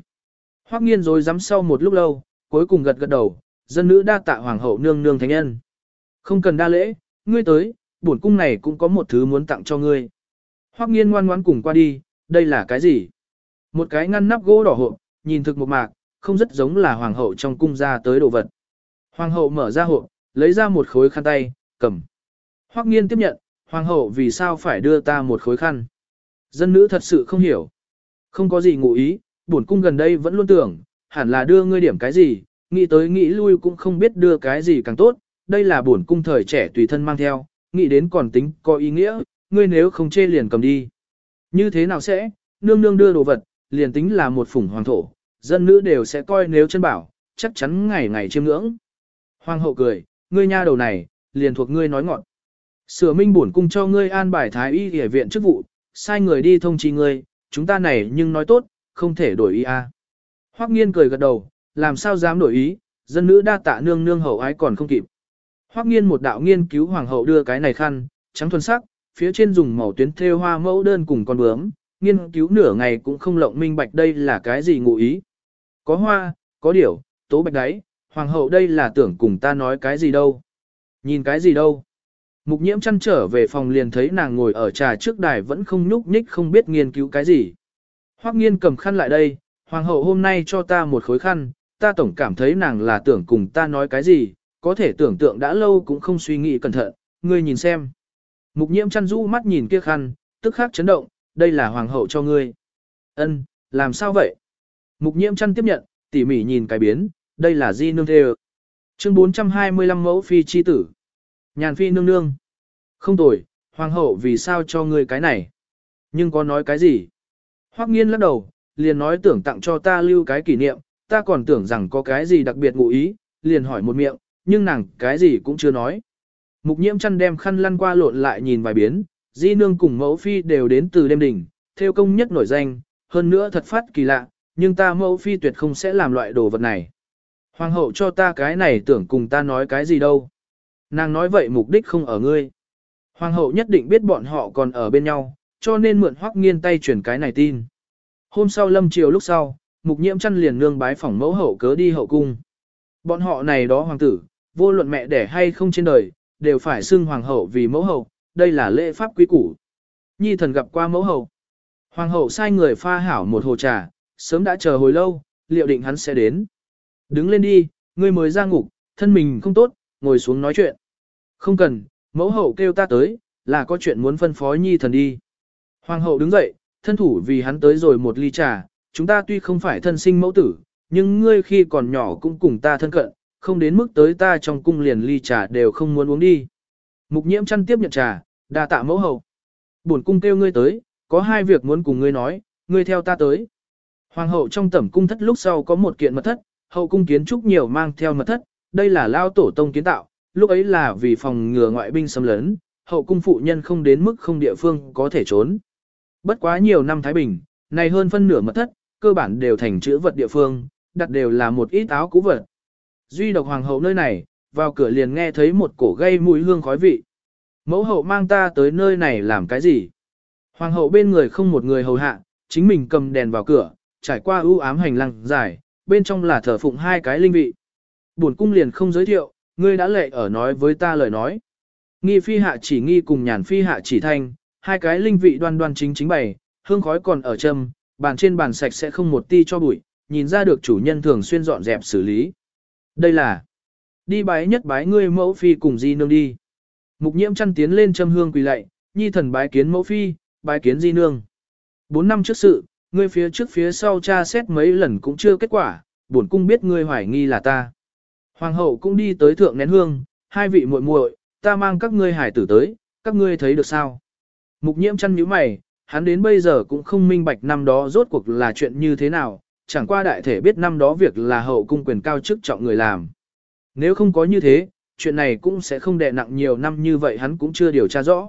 Hoắc nghiên rồi dám sau một lúc lâu, cuối cùng gật gật đầu, dân nữ đa tạ hoàng hậu nương nương thánh nhân. Không cần đa lễ, ngươi tới, bổn cung này cũng có một thứ muốn tặng cho ngươi. Hoắc nghiên ngoan ngoãn cùng qua đi, đây là cái gì? Một cái ngăn nắp gỗ đỏ hộp, nhìn thực một mạc, không rất giống là hoàng hậu trong cung ra tới đồ vật. Hoàng hậu mở ra hộp, lấy ra một khối khăn tay, cầm. Hoắc nghiên tiếp nhận, hoàng hậu vì sao phải đưa ta một khối khăn? Dân nữ thật sự không hiểu. Không có gì ngụ ý, bổn cung gần đây vẫn luôn tưởng, hẳn là đưa ngươi điểm cái gì, nghĩ tới nghĩ lui cũng không biết đưa cái gì càng tốt, đây là bổn cung thời trẻ tùy thân mang theo, nghĩ đến còn tính có ý nghĩa, ngươi nếu không chê liền cầm đi. Như thế nào sẽ, nương nương đưa đồ vật, liền tính là một phủng hoàng thổ, dân nữ đều sẽ coi nếu chân bảo, chắc chắn ngày ngày chiêm ngưỡng. Hoàng hậu cười, ngươi nha đầu này, liền thuộc ngươi nói ngọn. Sửa minh bổn cung cho ngươi an bài thái y y viện chức vụ, sai người đi thông chi ngươi, chúng ta này nhưng nói tốt, không thể đổi ý a. À. Hoắc nghiên cười gật đầu, làm sao dám đổi ý, dân nữ đa tạ nương nương hậu ái còn không kịp. Hoắc nghiên một đạo nghiên cứu hoàng hậu đưa cái này khăn, trắng thuần sắc, phía trên dùng màu tuyến thêu hoa mẫu đơn cùng con bướm, nghiên cứu nửa ngày cũng không lộng minh bạch đây là cái gì ngụ ý. Có hoa, có điểu, tố bạch đáy, hoàng hậu đây là tưởng cùng ta nói cái gì đâu. Nhìn cái gì đâu. Mục nhiễm chăn trở về phòng liền thấy nàng ngồi ở trà trước đài vẫn không nhúc nhích không biết nghiên cứu cái gì. Hoắc nghiên cầm khăn lại đây, hoàng hậu hôm nay cho ta một khối khăn, ta tổng cảm thấy nàng là tưởng cùng ta nói cái gì, có thể tưởng tượng đã lâu cũng không suy nghĩ cẩn thận, ngươi nhìn xem. Mục nhiễm chăn rũ mắt nhìn kia khăn, tức khắc chấn động, đây là hoàng hậu cho ngươi. Ân, làm sao vậy? Mục nhiễm chăn tiếp nhận, tỉ mỉ nhìn cái biến, đây là di nương thê Chương 425 mẫu phi chi tử. Nhàn phi nương nương. Không tồi, hoàng hậu vì sao cho ngươi cái này? Nhưng có nói cái gì? Hoắc nghiên lắc đầu, liền nói tưởng tặng cho ta lưu cái kỷ niệm, ta còn tưởng rằng có cái gì đặc biệt ngụ ý, liền hỏi một miệng, nhưng nàng cái gì cũng chưa nói. Mục nhiễm chăn đem khăn lăn qua lộn lại nhìn vài biến, di nương cùng mẫu phi đều đến từ đêm đỉnh, theo công nhất nổi danh, hơn nữa thật phát kỳ lạ, nhưng ta mẫu phi tuyệt không sẽ làm loại đồ vật này. Hoàng hậu cho ta cái này tưởng cùng ta nói cái gì đâu. Nàng nói vậy mục đích không ở ngươi. Hoàng hậu nhất định biết bọn họ còn ở bên nhau, cho nên mượn hoắc nghiên tay truyền cái này tin. Hôm sau lâm chiều lúc sau, mục nhiễm chăn liền nương bái phỏng mẫu hậu cớ đi hậu cung. Bọn họ này đó hoàng tử, vô luận mẹ đẻ hay không trên đời, đều phải xưng hoàng hậu vì mẫu hậu, đây là lễ pháp quý củ. Nhi thần gặp qua mẫu hậu. Hoàng hậu sai người pha hảo một hồ trà, sớm đã chờ hồi lâu, liệu định hắn sẽ đến. Đứng lên đi, ngươi mới ra ngục, thân mình không tốt, ngồi xuống nói chuyện. Không cần, mẫu hậu kêu ta tới, là có chuyện muốn phân phó nhi thần đi. Hoàng hậu đứng dậy, thân thủ vì hắn tới rồi một ly trà, chúng ta tuy không phải thân sinh mẫu tử, nhưng ngươi khi còn nhỏ cũng cùng ta thân cận, không đến mức tới ta trong cung liền ly trà đều không muốn uống đi. Mục nhiễm chăn tiếp nhận trà, đa tạ mẫu hậu. Bổn cung kêu ngươi tới, có hai việc muốn cùng ngươi nói, ngươi theo ta tới. Hoàng hậu trong tẩm cung thất lúc sau có một kiện mật thất, hậu cung kiến trúc nhiều mang theo mật thất, đây là lao tổ tông kiến tạo, lúc ấy là vì phòng ngừa ngoại binh xâm lấn, hậu cung phụ nhân không đến mức không địa phương có thể trốn. Bất quá nhiều năm Thái Bình, này hơn phân nửa mật thất, cơ bản đều thành chữ vật địa phương, đặt đều là một ít áo cũ vật. Duy độc hoàng hậu nơi này, vào cửa liền nghe thấy một cổ gây mùi hương khói vị. Mẫu hậu mang ta tới nơi này làm cái gì? Hoàng hậu bên người không một người hầu hạ, chính mình cầm đèn vào cửa, trải qua ưu ám hành lang dài, bên trong là thờ phụng hai cái linh vị. Buồn cung liền không giới thiệu, ngươi đã lệ ở nói với ta lời nói. Nghi phi hạ chỉ nghi cùng nhàn phi hạ chỉ thanh, hai cái linh vị đoan đoan chính chính bày, hương khói còn ở châm, bàn trên bàn sạch sẽ không một ti cho bụi, nhìn ra được chủ nhân thường xuyên dọn dẹp xử lý. Đây là đi bái nhất bái ngươi mẫu phi cùng di nương đi. Mục nhiễm chăn tiến lên châm hương quỳ lạy, nhi thần bái kiến mẫu phi, bái kiến di nương. Bốn năm trước sự, ngươi phía trước phía sau cha xét mấy lần cũng chưa kết quả, bổn cung biết ngươi hoài nghi là ta. Hoàng hậu cũng đi tới thượng nén hương, hai vị muội muội, ta mang các ngươi hải tử tới, các ngươi thấy được sao? Mục nhiễm chăn nhíu mày, hắn đến bây giờ cũng không minh bạch năm đó rốt cuộc là chuyện như thế nào, chẳng qua đại thể biết năm đó việc là hậu cung quyền cao chức trọng người làm. Nếu không có như thế, chuyện này cũng sẽ không đè nặng nhiều năm như vậy hắn cũng chưa điều tra rõ.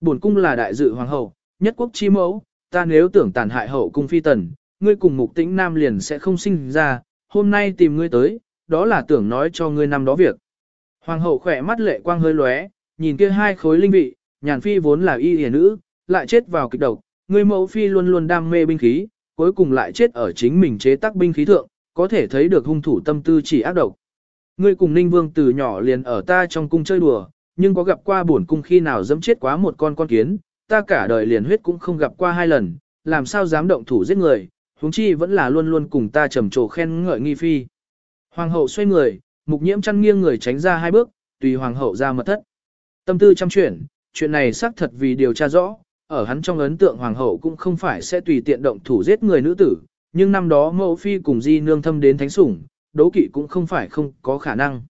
Bổn cung là đại dự hoàng hậu, nhất quốc chi mẫu, ta nếu tưởng tàn hại hậu cung phi tần, ngươi cùng mục tĩnh nam liền sẽ không sinh ra, hôm nay tìm ngươi tới, đó là tưởng nói cho ngươi năm đó việc. Hoàng hậu khỏe mắt lệ quang hơi lóe, nhìn kia hai khối linh vị, nhàn phi vốn là y hề nữ, lại chết vào kịch độc, ngươi mẫu phi luôn luôn đam mê binh khí, cuối cùng lại chết ở chính mình chế tác binh khí thượng, có thể thấy được hung thủ tâm tư chỉ ác độc. Ngươi cùng Ninh Vương từ nhỏ liền ở ta trong cung chơi đùa, nhưng có gặp qua bổn cung khi nào dẫm chết quá một con con kiến, ta cả đời liền huyết cũng không gặp qua hai lần, làm sao dám động thủ giết người, huống chi vẫn là luôn luôn cùng ta trầm trồ khen ngợi nghi phi. Hoàng hậu xoay người, mục nhiễm chăn nghiêng người tránh ra hai bước, tùy hoàng hậu ra mật thất. Tâm tư chăm chuyển, chuyện này xác thật vì điều tra rõ, ở hắn trong ấn tượng hoàng hậu cũng không phải sẽ tùy tiện động thủ giết người nữ tử, nhưng năm đó mẫu phi cùng di nương thâm đến thánh sủng, đấu kỵ cũng không phải không có khả năng.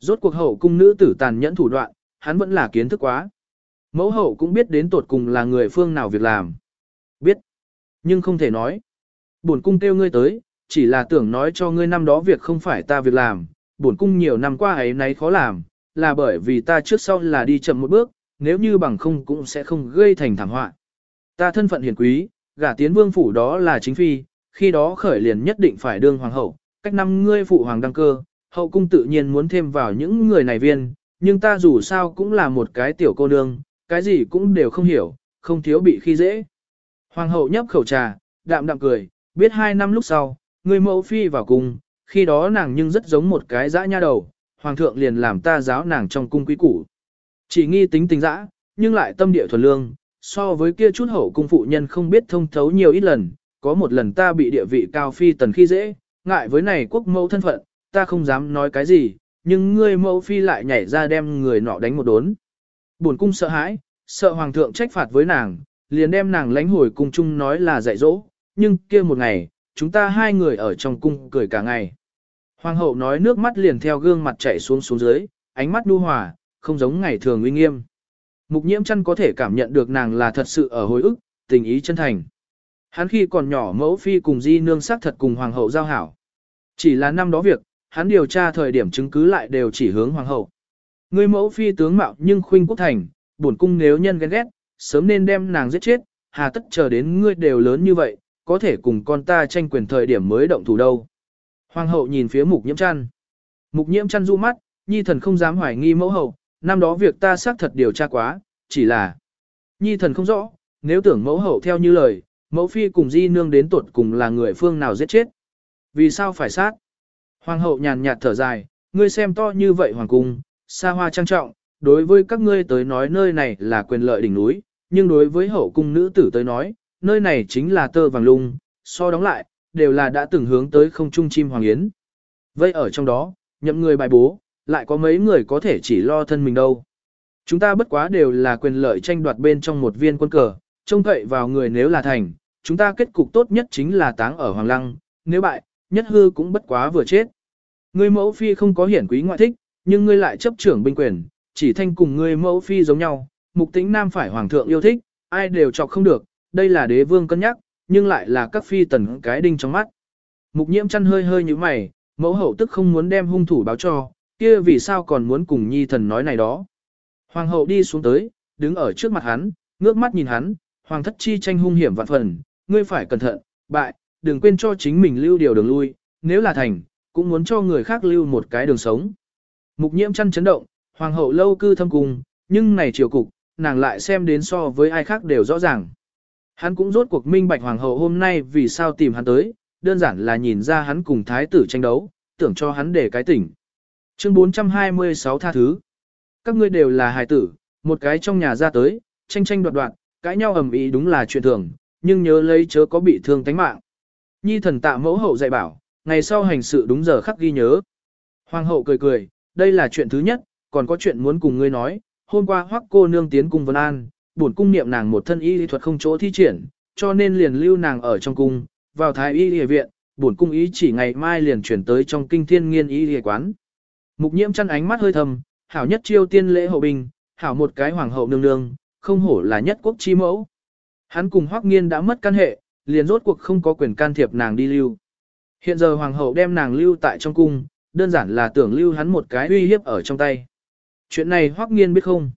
Rốt cuộc hậu cung nữ tử tàn nhẫn thủ đoạn, hắn vẫn là kiến thức quá. Mẫu hậu cũng biết đến tột cùng là người phương nào việc làm. Biết, nhưng không thể nói. Bổn cung kêu ngươi tới, chỉ là tưởng nói cho ngươi năm đó việc không phải ta việc làm, bổn cung nhiều năm qua ấy nấy khó làm, là bởi vì ta trước sau là đi chậm một bước, nếu như bằng không cũng sẽ không gây thành thảm họa. Ta thân phận hiền quý, gả tiến vương phủ đó là chính phi, khi đó khởi liền nhất định phải đương hoàng hậu, cách năm ngươi phụ hoàng đăng cơ, hậu cung tự nhiên muốn thêm vào những người này viên, nhưng ta dù sao cũng là một cái tiểu cô nương, cái gì cũng đều không hiểu, không thiếu bị khi dễ. Hoàng hậu nhấp khẩu trà, đạm đạm cười, biết hai năm lúc sau, người mẫu phi vào cung, khi đó nàng nhưng rất giống một cái dã nha đầu, hoàng thượng liền làm ta giáo nàng trong cung quý củ. Chỉ nghi tính tình dã, nhưng lại tâm địa thuần lương, so với kia chút hậu cung phụ nhân không biết thông thấu nhiều ít lần, có một lần ta bị địa vị cao phi tần khi dễ, ngại với này quốc mẫu thân phận, ta không dám nói cái gì, nhưng ngươi mẫu phi lại nhảy ra đem người nọ đánh một đốn. Buồn cung sợ hãi, sợ hoàng thượng trách phạt với nàng, liền đem nàng lánh hồi cung chung nói là dạy dỗ, nhưng kia một ngày, chúng ta hai người ở trong cung cười cả ngày. Hoàng hậu nói nước mắt liền theo gương mặt chảy xuống xuống dưới, ánh mắt nu hòa, không giống ngày thường uy nghiêm. Mục nhiễm chăn có thể cảm nhận được nàng là thật sự ở hồi ức, tình ý chân thành. Hắn khi còn nhỏ mẫu phi cùng di nương sắc thật cùng hoàng hậu giao hảo. Chỉ là năm đó việc, hắn điều tra thời điểm chứng cứ lại đều chỉ hướng hoàng hậu. Người mẫu phi tướng mạo nhưng khuynh quốc thành, bổn cung nếu nhân ghen ghét, sớm nên đem nàng giết chết, hà tất chờ đến ngươi đều lớn như vậy, có thể cùng con ta tranh quyền thời điểm mới động thủ đâu. Hoàng hậu nhìn phía mục nhiễm chăn. Mục nhiễm chăn du mắt, nhi thần không dám hoài nghi mẫu hậu, năm đó việc ta xác thật điều tra quá, chỉ là nhi thần không rõ, nếu tưởng mẫu hậu theo như lời, mẫu phi cùng di nương đến tuột cùng là người phương nào giết chết. Vì sao phải sát? Hoàng hậu nhàn nhạt thở dài, ngươi xem to như vậy hoàng cung, xa hoa trang trọng, đối với các ngươi tới nói nơi này là quyền lợi đỉnh núi, nhưng đối với hậu cung nữ tử tới nói, nơi này chính là tơ vàng lung, so đóng lại, đều là đã từng hướng tới không trung chim hoàng yến. Vậy ở trong đó, nhậm người bài bố, lại có mấy người có thể chỉ lo thân mình đâu. Chúng ta bất quá đều là quyền lợi tranh đoạt bên trong một viên quân cờ, trông cậy vào người nếu là thành, chúng ta kết cục tốt nhất chính là táng ở Hoàng Lăng, nếu bại, nhất hư cũng bất quá vừa chết. Ngươi mẫu phi không có hiển quý ngoại thích, nhưng ngươi lại chấp trưởng binh quyền, chỉ thanh cùng ngươi mẫu phi giống nhau, mục tính nam phải hoàng thượng yêu thích, ai đều chọc không được, đây là đế vương cân nhắc, nhưng lại là các phi tần cái đinh trong mắt. Mục nhiễm chăn hơi hơi như mày, mẫu hậu tức không muốn đem hung thủ báo cho, kia vì sao còn muốn cùng nhi thần nói này đó. Hoàng hậu đi xuống tới, đứng ở trước mặt hắn, ngước mắt nhìn hắn, hoàng thất chi tranh hung hiểm vạn phần, ngươi phải cẩn thận, bại, đừng quên cho chính mình lưu điều đường lui, nếu là thành, cũng muốn cho người khác lưu một cái đường sống. Mục nhiễm chăn chấn động, hoàng hậu lâu cư thâm cung, nhưng này triều cục, nàng lại xem đến so với ai khác đều rõ ràng. Hắn cũng rốt cuộc minh bạch hoàng hậu hôm nay vì sao tìm hắn tới, đơn giản là nhìn ra hắn cùng thái tử tranh đấu, tưởng cho hắn để cái tỉnh. Chương 426 tha thứ. Các ngươi đều là hài tử, một cái trong nhà ra tới, tranh tranh đoạt đoạt, cãi nhau ầm ĩ đúng là chuyện thường, nhưng nhớ lấy chớ có bị thương tánh mạng. Nhi thần tạ mẫu hậu dạy bảo, ngày sau hành sự đúng giờ khắc ghi nhớ. Hoàng hậu cười cười, đây là chuyện thứ nhất, còn có chuyện muốn cùng ngươi nói, hôm qua hoắc cô nương tiến cung Vân An, bổn cung niệm nàng một thân y lý thuật không chỗ thi triển, cho nên liền lưu nàng ở trong cung, vào thái y y viện, bổn cung ý chỉ ngày mai liền chuyển tới trong kinh thiên nghiên y y quán. Mục nhiễm chăn ánh mắt hơi thầm, hảo nhất chiêu tiên lễ hậu bình, hảo một cái hoàng hậu nương nương, không hổ là nhất quốc chi mẫu. Hắn cùng hoắc nghiên đã mất căn hệ, liền rốt cuộc không có quyền can thiệp nàng đi lưu. Hiện giờ hoàng hậu đem nàng lưu tại trong cung, đơn giản là tưởng lưu hắn một cái uy hiếp ở trong tay. Chuyện này hoắc nghiên biết không?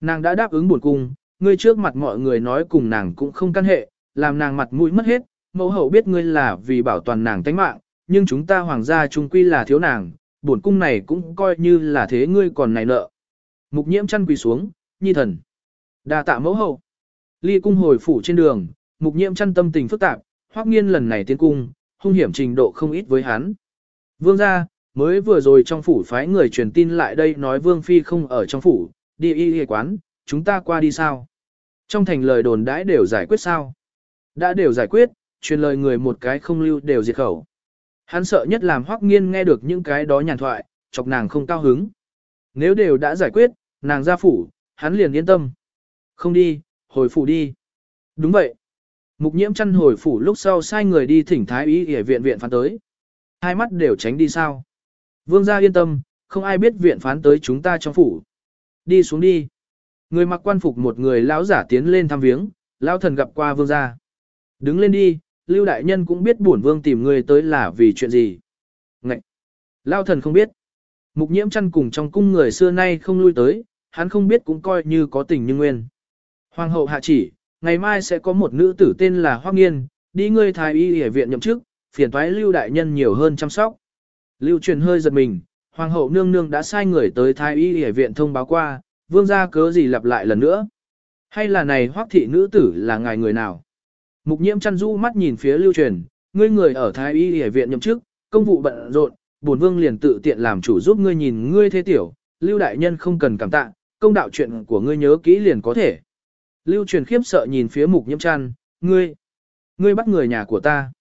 Nàng đã đáp ứng buồn cung, ngươi trước mặt mọi người nói cùng nàng cũng không căn hệ, làm nàng mặt mũi mất hết, mẫu hậu biết ngươi là vì bảo toàn nàng tánh mạng, nhưng chúng ta hoàng gia trung quy là thiếu nàng, bổn cung này cũng coi như là thế ngươi còn này nợ. Mục nhiễm chăn quỳ xuống, nhi thần. đa tạ mẫu hậu. Ly cung hồi phủ trên đường, mục nhiễm chăn tâm tình phức tạp, hoắc nghiên lần này tiến cung, hung hiểm trình độ không ít với hắn. Vương gia, mới vừa rồi trong phủ phái người truyền tin lại đây nói Vương Phi không ở trong phủ, đi y y quán, chúng ta qua đi sao? Trong thành lời đồn đãi đều giải quyết sao? Đã đều giải quyết, truyền lời người một cái không lưu đều diệt khẩu. Hắn sợ nhất làm hoắc nghiên nghe được những cái đó nhàn thoại, chọc nàng không cao hứng. Nếu đều đã giải quyết, nàng ra phủ, hắn liền yên tâm. Không đi, hồi phủ đi. Đúng vậy. Mục nhiễm chăn hồi phủ lúc sau sai người đi thỉnh thái y y viện viện phán tới. Hai mắt đều tránh đi sao. Vương gia yên tâm, không ai biết viện phán tới chúng ta trong phủ. Đi xuống đi. Người mặc quan phục một người lão giả tiến lên thăm viếng, lão thần gặp qua vương gia. Đứng lên đi, Lưu đại nhân cũng biết bổn vương tìm người tới là vì chuyện gì. Ngậy! Lão thần không biết. Mục nhiễm chăn cùng trong cung người xưa nay không lui tới, hắn không biết cũng coi như có tình như nguyên. Hoàng hậu hạ chỉ, ngày mai sẽ có một nữ tử tên là Hoắc Nghiên, đi ngươi thái y y viện nhậm chức, phiền toái Lưu đại nhân nhiều hơn chăm sóc. Lưu truyền hơi giật mình, hoàng hậu nương nương đã sai người tới thái y y viện thông báo qua, vương gia cớ gì lặp lại lần nữa. Hay là này Hoắc thị nữ tử là ngài người nào? Mục nhiễm chăn du mắt nhìn phía lưu truyền, ngươi người ở thái y y viện nhậm chức, công vụ bận rộn, bổn vương liền tự tiện làm chủ giúp ngươi nhìn ngươi thế tiểu, lưu đại nhân không cần cảm tạ, công đạo chuyện của ngươi nhớ kỹ liền có thể. Lưu truyền khiếp sợ nhìn phía mục nhiễm chăn, ngươi, ngươi bắt người nhà của ta.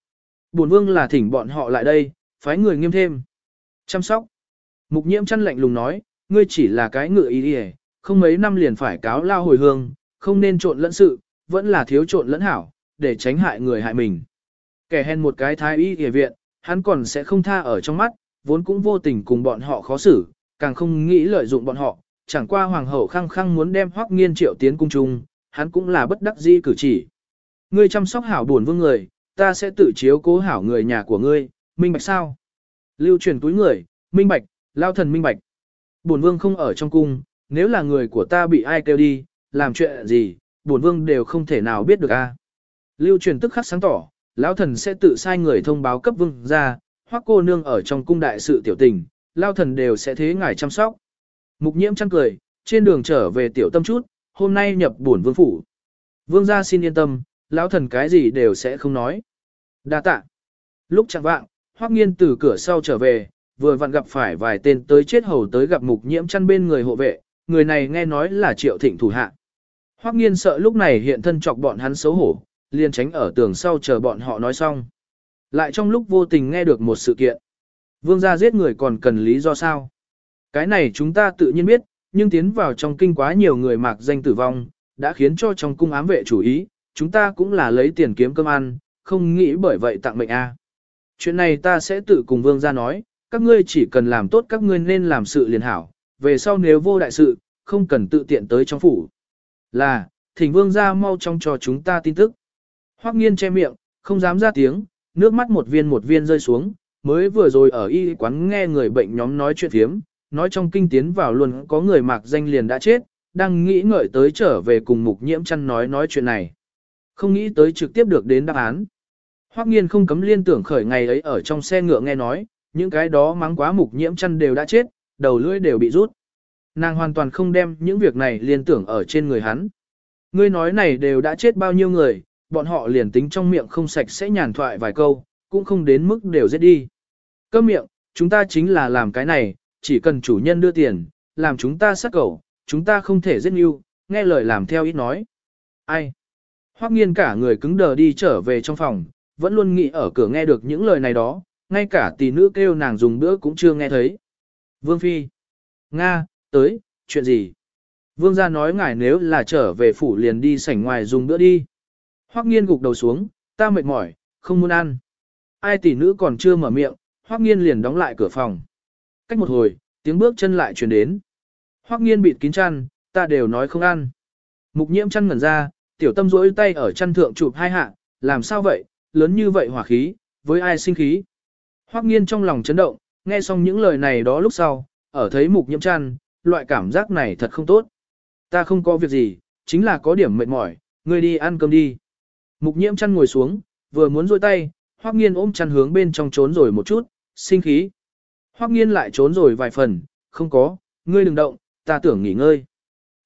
Bổn vương là thỉnh bọn họ lại đây, phái người nghiêm thêm. Chăm sóc. Mục nhiễm chăn lạnh lùng nói, ngươi chỉ là cái ngựa y đi không mấy năm liền phải cáo lao hồi hương, không nên trộn lẫn sự, vẫn là thiếu trộn lẫn hảo, để tránh hại người hại mình. Kẻ hèn một cái thái y y viện, hắn còn sẽ không tha ở trong mắt, vốn cũng vô tình cùng bọn họ khó xử, càng không nghĩ lợi dụng bọn họ, chẳng qua hoàng hậu khăng khăng muốn đem hoắc nghiên triệu tiến cung trung, hắn cũng là bất đắc dĩ cử chỉ. Ngươi chăm sóc hảo buồn vương người, ta sẽ tự chiếu cố hảo người nhà của ngươi, minh bạch sao? Lưu truyền túi người, minh bạch, lao thần minh bạch. Bổn vương không ở trong cung, nếu là người của ta bị ai kêu đi, làm chuyện gì, bổn vương đều không thể nào biết được a. Lưu truyền tức khắc sáng tỏ, lão thần sẽ tự sai người thông báo cấp vương ra, hoặc cô nương ở trong cung đại sự tiểu tình, lao thần đều sẽ thế ngài chăm sóc. Mục nhiễm chăng cười, trên đường trở về tiểu tâm chút, hôm nay nhập bổn vương phủ. Vương gia xin yên tâm, lão thần cái gì đều sẽ không nói. Đa tạ. Lúc chẳng vạng, Hoắc Nghiên từ cửa sau trở về, vừa vặn gặp phải vài tên tới chết hầu tới gặp mục nhiễm chăn bên người hộ vệ, người này nghe nói là Triệu Thịnh thủ hạ. Hoắc Nghiên sợ lúc này hiện thân chọc bọn hắn xấu hổ, liền tránh ở tường sau chờ bọn họ nói xong. Lại trong lúc vô tình nghe được một sự kiện. Vương gia giết người còn cần lý do sao? Cái này chúng ta tự nhiên biết, nhưng tiến vào trong kinh quá nhiều người mạc danh tử vong, đã khiến cho trong cung ám vệ chủ ý, chúng ta cũng là lấy tiền kiếm cơm ăn, không nghĩ bởi vậy tặng mệnh a. Chuyện này ta sẽ tự cùng vương gia nói, các ngươi chỉ cần làm tốt các ngươi nên làm sự liền hảo, về sau nếu vô đại sự, không cần tự tiện tới trong phủ. Là, thỉnh vương gia mau trong cho chúng ta tin tức. Hoắc nghiên che miệng, không dám ra tiếng, nước mắt một viên một viên rơi xuống, mới vừa rồi ở y quán nghe người bệnh nhóm nói chuyện thiếm, nói trong kinh tiến vào luôn có người mạc danh liền đã chết, đang nghĩ ngợi tới trở về cùng mục nhiễm chăn nói nói chuyện này. Không nghĩ tới trực tiếp được đến đáp án. Hoắc nghiên không cấm liên tưởng khởi ngày ấy ở trong xe ngựa nghe nói, những cái đó mắng quá mục nhiễm chăn đều đã chết, đầu lưỡi đều bị rút. Nàng hoàn toàn không đem những việc này liên tưởng ở trên người hắn. Ngươi nói này đều đã chết bao nhiêu người, bọn họ liền tính trong miệng không sạch sẽ nhàn thoại vài câu, cũng không đến mức đều giết đi. Câm miệng, chúng ta chính là làm cái này, chỉ cần chủ nhân đưa tiền, làm chúng ta sát cầu, chúng ta không thể giết yêu nghe lời làm theo ít nói. Ai? Hoắc nghiên cả người cứng đờ đi trở về trong phòng, vẫn luôn nghĩ ở cửa nghe được những lời này đó, ngay cả tỷ nữ kêu nàng dùng bữa cũng chưa nghe thấy. Vương Phi. Nga, tới, chuyện gì? Vương gia nói ngài nếu là trở về phủ liền đi sảnh ngoài dùng bữa đi. Hoắc nghiên gục đầu xuống, ta mệt mỏi, không muốn ăn. Ai tỷ nữ còn chưa mở miệng, Hoắc nghiên liền đóng lại cửa phòng. Cách một hồi, tiếng bước chân lại truyền đến. Hoắc nghiên bịt kín chăn, ta đều nói không ăn. Mục nhiễm chăn ngẩn ra, tiểu tâm rỗi tay ở chăn thượng chụp hai hạ, làm sao vậy, lớn như vậy hỏa khí, với ai sinh khí. Hoắc nghiên trong lòng chấn động, nghe xong những lời này đó lúc sau, ở thấy mục nhiễm chăn, loại cảm giác này thật không tốt. Ta không có việc gì, chính là có điểm mệt mỏi, ngươi đi ăn cơm đi. Mục nhiễm chăn ngồi xuống, vừa muốn rôi tay, Hoắc nghiên ôm chăn hướng bên trong trốn rồi một chút, sinh khí. Hoắc nghiên lại trốn rồi vài phần, không có, ngươi đừng động, ta tưởng nghỉ ngơi.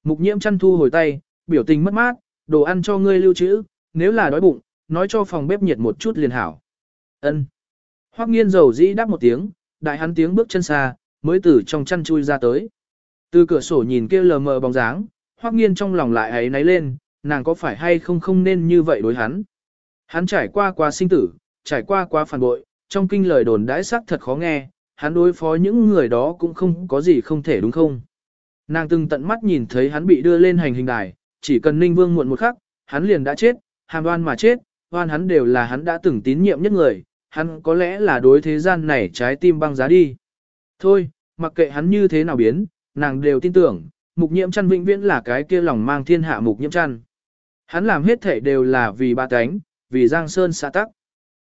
Mục nhiễm chăn thu hồi tay, biểu tình mất mát, đồ ăn cho ngươi lưu trữ, nếu là đói bụng, nói cho phòng bếp nhiệt một chút liền hảo. Ân. Hoắc nghiên dầu dĩ đáp một tiếng, đại hắn tiếng bước chân xa, mới từ trong chăn chui ra tới. Từ cửa sổ nhìn kia lờ mờ bóng dáng, Hoắc nghiên trong lòng lại ấy náy lên, nàng có phải hay không không nên như vậy đối hắn. Hắn trải qua quá sinh tử, trải qua quá phản bội, trong kinh lời đồn đãi sắc thật khó nghe, hắn đối phó những người đó cũng không có gì không thể đúng không. Nàng từng tận mắt nhìn thấy hắn bị đưa lên hành hình đài, chỉ cần Ninh Vương muộn một khắc, hắn liền đã chết, hàm đoan mà chết, Đoan hắn đều là hắn đã từng tín nhiệm nhất người, hắn có lẽ là đối thế gian này trái tim băng giá đi. Thôi, mặc kệ hắn như thế nào biến, nàng đều tin tưởng, mục nhiễm chăn vĩnh viễn là cái kia lòng mang thiên hạ mục nhiễm chăn. Hắn làm hết thể đều là vì ba cánh, vì Giang Sơn xã tắc.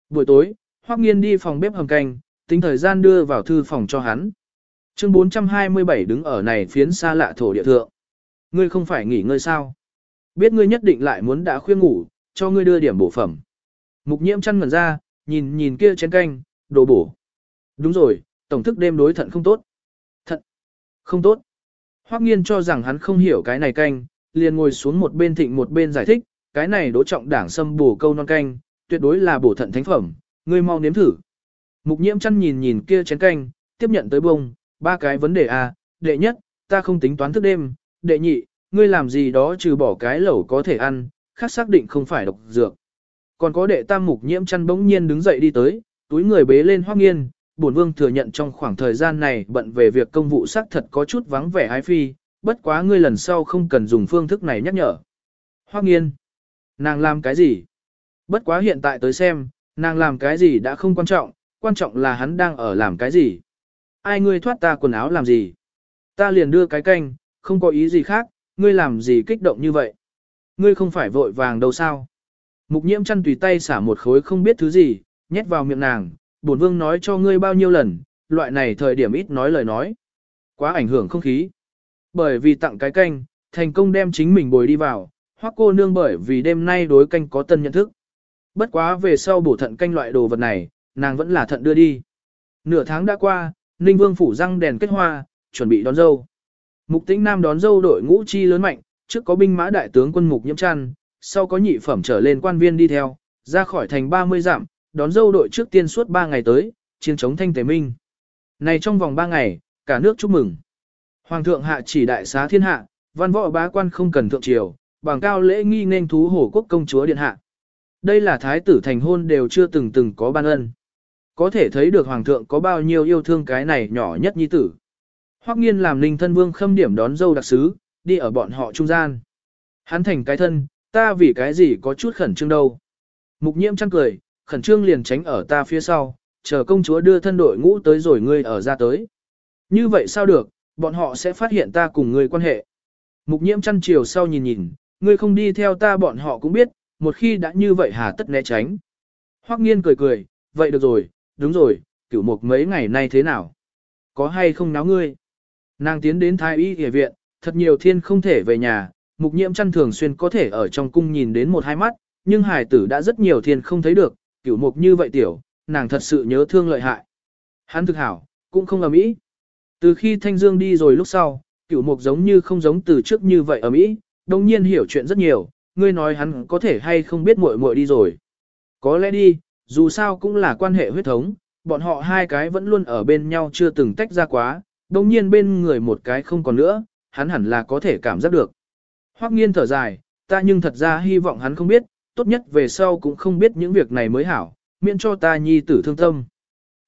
Buổi tối, Hoắc Nghiên đi phòng bếp hầm canh, tính thời gian đưa vào thư phòng cho hắn. Chương 427 đứng ở này phiến xa lạ thổ địa thượng. Ngươi không phải nghỉ ngơi sao? Biết ngươi nhất định lại muốn đã khuya ngủ, cho ngươi đưa điểm bổ phẩm. Mục nhiễm chăn ngẩn ra, nhìn nhìn kia chén canh, đồ bổ. Đúng rồi, tổng thức đêm đối thận không tốt. Thận, không tốt. Hoắc nghiên cho rằng hắn không hiểu cái này canh, liền ngồi xuống một bên thịnh một bên giải thích, cái này đỗ trọng đảng sâm bổ câu non canh, tuyệt đối là bổ thận thánh phẩm, ngươi mau nếm thử. Mục nhiễm chăn nhìn nhìn kia chén canh, tiếp nhận tới bông, ba cái vấn đề à, đệ nhất, ta không tính toán thức đêm, đệ nhị, ngươi làm gì đó trừ bỏ cái lẩu có thể ăn, khác xác định không phải độc dược. Còn có đệ tam mục nhiễm chăn bỗng nhiên đứng dậy đi tới, túi người bế lên hoác nghiên, bổn vương thừa nhận trong khoảng thời gian này bận về việc công vụ xác thật có chút vắng vẻ ái phi, bất quá ngươi lần sau không cần dùng phương thức này nhắc nhở. Hoắc nghiên, nàng làm cái gì? Bất quá hiện tại tới xem, nàng làm cái gì đã không quan trọng, quan trọng là hắn đang ở làm cái gì. Ai ngươi thoát ta quần áo làm gì? Ta liền đưa cái canh, không có ý gì khác, ngươi làm gì kích động như vậy? Ngươi không phải vội vàng đâu sao? Mục nhiễm chăn tùy tay xả một khối không biết thứ gì, nhét vào miệng nàng, bổn vương nói cho ngươi bao nhiêu lần, loại này thời điểm ít nói lời nói. Quá ảnh hưởng không khí. Bởi vì tặng cái canh, thành công đem chính mình bồi đi vào, hoắc cô nương bởi vì đêm nay đối canh có tân nhận thức. Bất quá về sau bổ thận canh loại đồ vật này, nàng vẫn là thận đưa đi. Nửa tháng đã qua, Ninh Vương phủ răng đèn kết hoa, chuẩn bị đón dâu. Mục Tĩnh Nam đón dâu đội ngũ chi lớn mạnh, trước có binh mã đại tướng quân Mục Nhiễm Trăn, sau có nhị phẩm trở lên quan viên đi theo, ra khỏi thành 30 dặm, đón dâu đội trước tiên suốt 3 ngày tới, chiến chống thanh tế minh. Này trong vòng 3 ngày, cả nước chúc mừng. Hoàng thượng hạ chỉ đại xá thiên hạ, văn võ bá quan không cần thượng triều, bằng cao lễ nghi nên thú hổ quốc công chúa điện hạ. Đây là thái tử thành hôn đều chưa từng từng có ban ân. Có thể thấy được hoàng thượng có bao nhiêu yêu thương cái này nhỏ nhất nhi tử. Hoắc nghiên làm ninh thân vương khâm điểm đón dâu đặc sứ, đi ở bọn họ trung gian. Hắn thành cái thân, ta vì cái gì có chút khẩn trương đâu. Mục nhiễm chăng cười, khẩn trương liền tránh ở ta phía sau, chờ công chúa đưa thân đội ngũ tới rồi ngươi ở ra tới. Như vậy sao được, bọn họ sẽ phát hiện ta cùng ngươi quan hệ. Mục nhiễm chăn chiều sau nhìn nhìn, ngươi không đi theo ta bọn họ cũng biết, một khi đã như vậy hà tất né tránh. Hoắc nghiên cười cười, vậy được rồi, đúng rồi, cửu mục mấy ngày nay thế nào? Có hay không náo ngươi? Nàng tiến đến thái y y viện, thật nhiều thiên không thể về nhà, mục nhiễm chăn thường xuyên có thể ở trong cung nhìn đến một hai mắt, nhưng hài tử đã rất nhiều thiên không thấy được, cửu mục như vậy tiểu, nàng thật sự nhớ thương lợi hại. Hắn thực hảo, cũng không ầm ĩ. Từ khi Thanh Dương đi rồi lúc sau, cửu mục giống như không giống từ trước như vậy ầm ĩ, đồng nhiên hiểu chuyện rất nhiều, ngươi nói hắn có thể hay không biết muội muội đi rồi. Có lẽ đi, dù sao cũng là quan hệ huyết thống, bọn họ hai cái vẫn luôn ở bên nhau chưa từng tách ra quá, đồng nhiên bên người một cái không còn nữa, hắn hẳn là có thể cảm giác được. Hoắc nghiên thở dài, ta nhưng thật ra hy vọng hắn không biết, tốt nhất về sau cũng không biết những việc này mới hảo, miễn cho ta nhi tử thương tâm.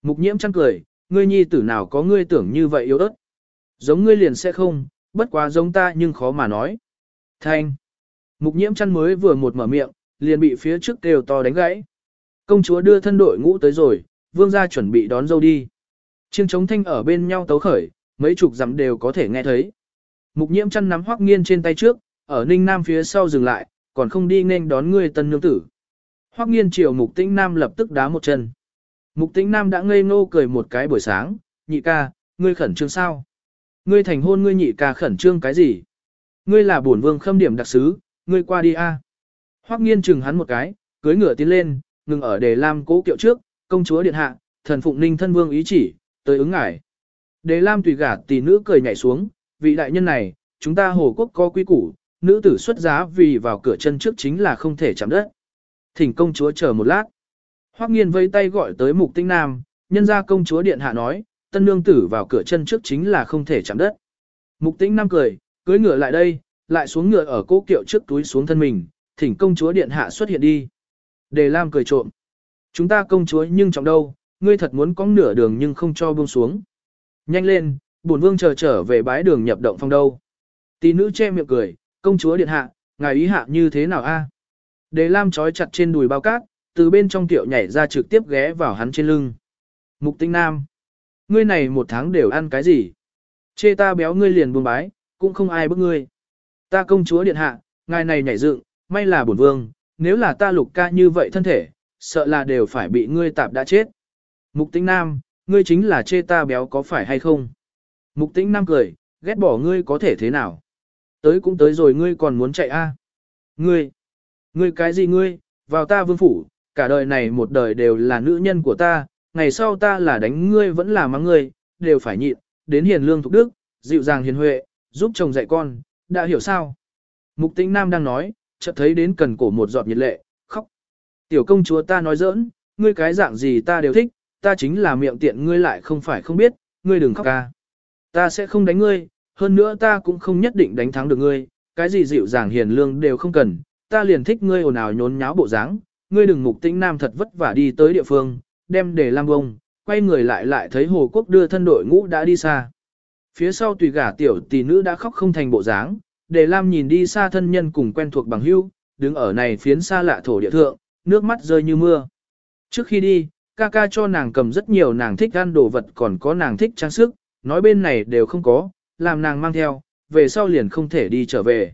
Mục nhiễm chăn cười, ngươi nhi tử nào có ngươi tưởng như vậy yếu ớt. Giống ngươi liền sẽ không, bất quá giống ta nhưng khó mà nói. Thanh. Mục nhiễm chăn mới vừa một mở miệng, liền bị phía trước kêu to đánh gãy. Công chúa đưa thân đội ngũ tới rồi, vương gia chuẩn bị đón dâu đi. Chiêng trống thanh ở bên nhau tấu khởi, mấy chục dặm đều có thể nghe thấy. Mục nhiễm chăn nắm hoắc nghiên trên tay trước, ở ninh nam phía sau dừng lại, còn không đi nên đón ngươi tân nương tử. Hoắc nghiên chiều mục tĩnh nam lập tức đá một chân. Mục tĩnh nam đã ngây ngô cười một cái buổi sáng, nhị ca, ngươi khẩn trương sao? Ngươi thành hôn ngươi nhị ca khẩn trương cái gì? Ngươi là bổn vương khâm điểm đặc sứ, ngươi qua đi a. Hoắc nghiên chừng hắn một cái, cưới ngựa tiến lên, ngừng ở đề lam cố kiệu trước, công chúa điện hạ, thần phụng ninh thân vương ý chỉ, tới ứng ngải. Đề lam tùy gả tỷ nữ cười nhảy xuống, vị đại nhân này, chúng ta hồ quốc có quy củ, nữ tử xuất giá vì vào cửa chân trước chính là không thể chạm đất. Thỉnh công chúa chờ một lát. Hoắc nghiên vây tay gọi tới mục tinh nam, nhân ra công chúa điện hạ nói, tân nương tử vào cửa chân trước chính là không thể chạm đất. Mục tinh nam cười, cưới ngựa lại đây, lại xuống ngựa ở cố kiệu trước túi xuống thân mình, thỉnh công chúa điện hạ xuất hiện đi. Đề Lam cười trộm. Chúng ta công chúa nhưng trọng đâu, ngươi thật muốn có nửa đường nhưng không cho buông xuống. Nhanh lên, bổn vương chờ trở về bái đường nhập động phong đâu. Tỷ nữ che miệng cười, công chúa điện hạ, ngài ý hạ như thế nào a? Đề Lam trói chặt trên đùi bao cát, từ bên trong tiệu nhảy ra trực tiếp ghé vào hắn trên lưng. Mục tinh nam. Ngươi này một tháng đều ăn cái gì? Chê ta béo ngươi liền buông bái, cũng không ai bức ngươi. Ta công chúa điện hạ, ngài này nhảy dựng, may là bổn vương, nếu là ta lục ca như vậy thân thể, sợ là đều phải bị ngươi tạp đã chết. Mục tĩnh nam, ngươi chính là chê ta béo có phải hay không? Mục tĩnh nam cười, ghét bỏ ngươi có thể thế nào? Tới cũng tới rồi ngươi còn muốn chạy a? À? Ngươi, ngươi cái gì ngươi, vào ta vương phủ, cả đời này một đời đều là nữ nhân của ta, ngày sau ta là đánh ngươi vẫn là mắng ngươi, đều phải nhịn, đến hiền lương thục đức, dịu dàng hiền huệ, giúp chồng dạy con, đã hiểu sao? Mục tĩnh nam đang nói, chợt thấy đến cần cổ một giọt nhiệt lệ, khóc. Tiểu công chúa ta nói giỡn, ngươi cái dạng gì ta đều thích, ta chính là miệng tiện ngươi lại không phải không biết, ngươi đừng khóc ca. Ta sẽ không đánh ngươi, hơn nữa ta cũng không nhất định đánh thắng được ngươi, cái gì dịu dàng hiền lương đều không cần, ta liền thích ngươi ồn ào nhốn nháo bộ dáng, ngươi đừng mục tĩnh nam thật vất vả đi tới địa phương, đem để lam bông, quay người lại lại thấy Hồ Quốc đưa thân đội ngũ đã đi xa. Phía sau tùy gả tiểu tỷ nữ đã khóc không thành bộ dáng, để Lam nhìn đi xa thân nhân cùng quen thuộc bằng hữu, đứng ở này phiến xa lạ thổ địa thượng, nước mắt rơi như mưa. Trước khi đi, ca ca cho nàng cầm rất nhiều nàng thích ăn đồ vật còn có nàng thích trang sức, nói bên này đều không có, làm nàng mang theo, về sau liền không thể đi trở về.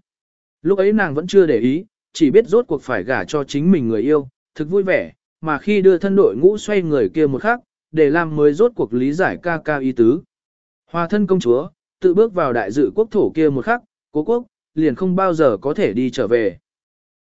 Lúc ấy nàng vẫn chưa để ý, chỉ biết rốt cuộc phải gả cho chính mình người yêu, thực vui vẻ, mà khi đưa thân đội ngũ xoay người kia một khắc, để làm mới rốt cuộc lý giải ca ca ý tứ. Hòa thân công chúa, tự bước vào đại dự quốc thổ kia một khắc, cố quốc, liền không bao giờ có thể đi trở về.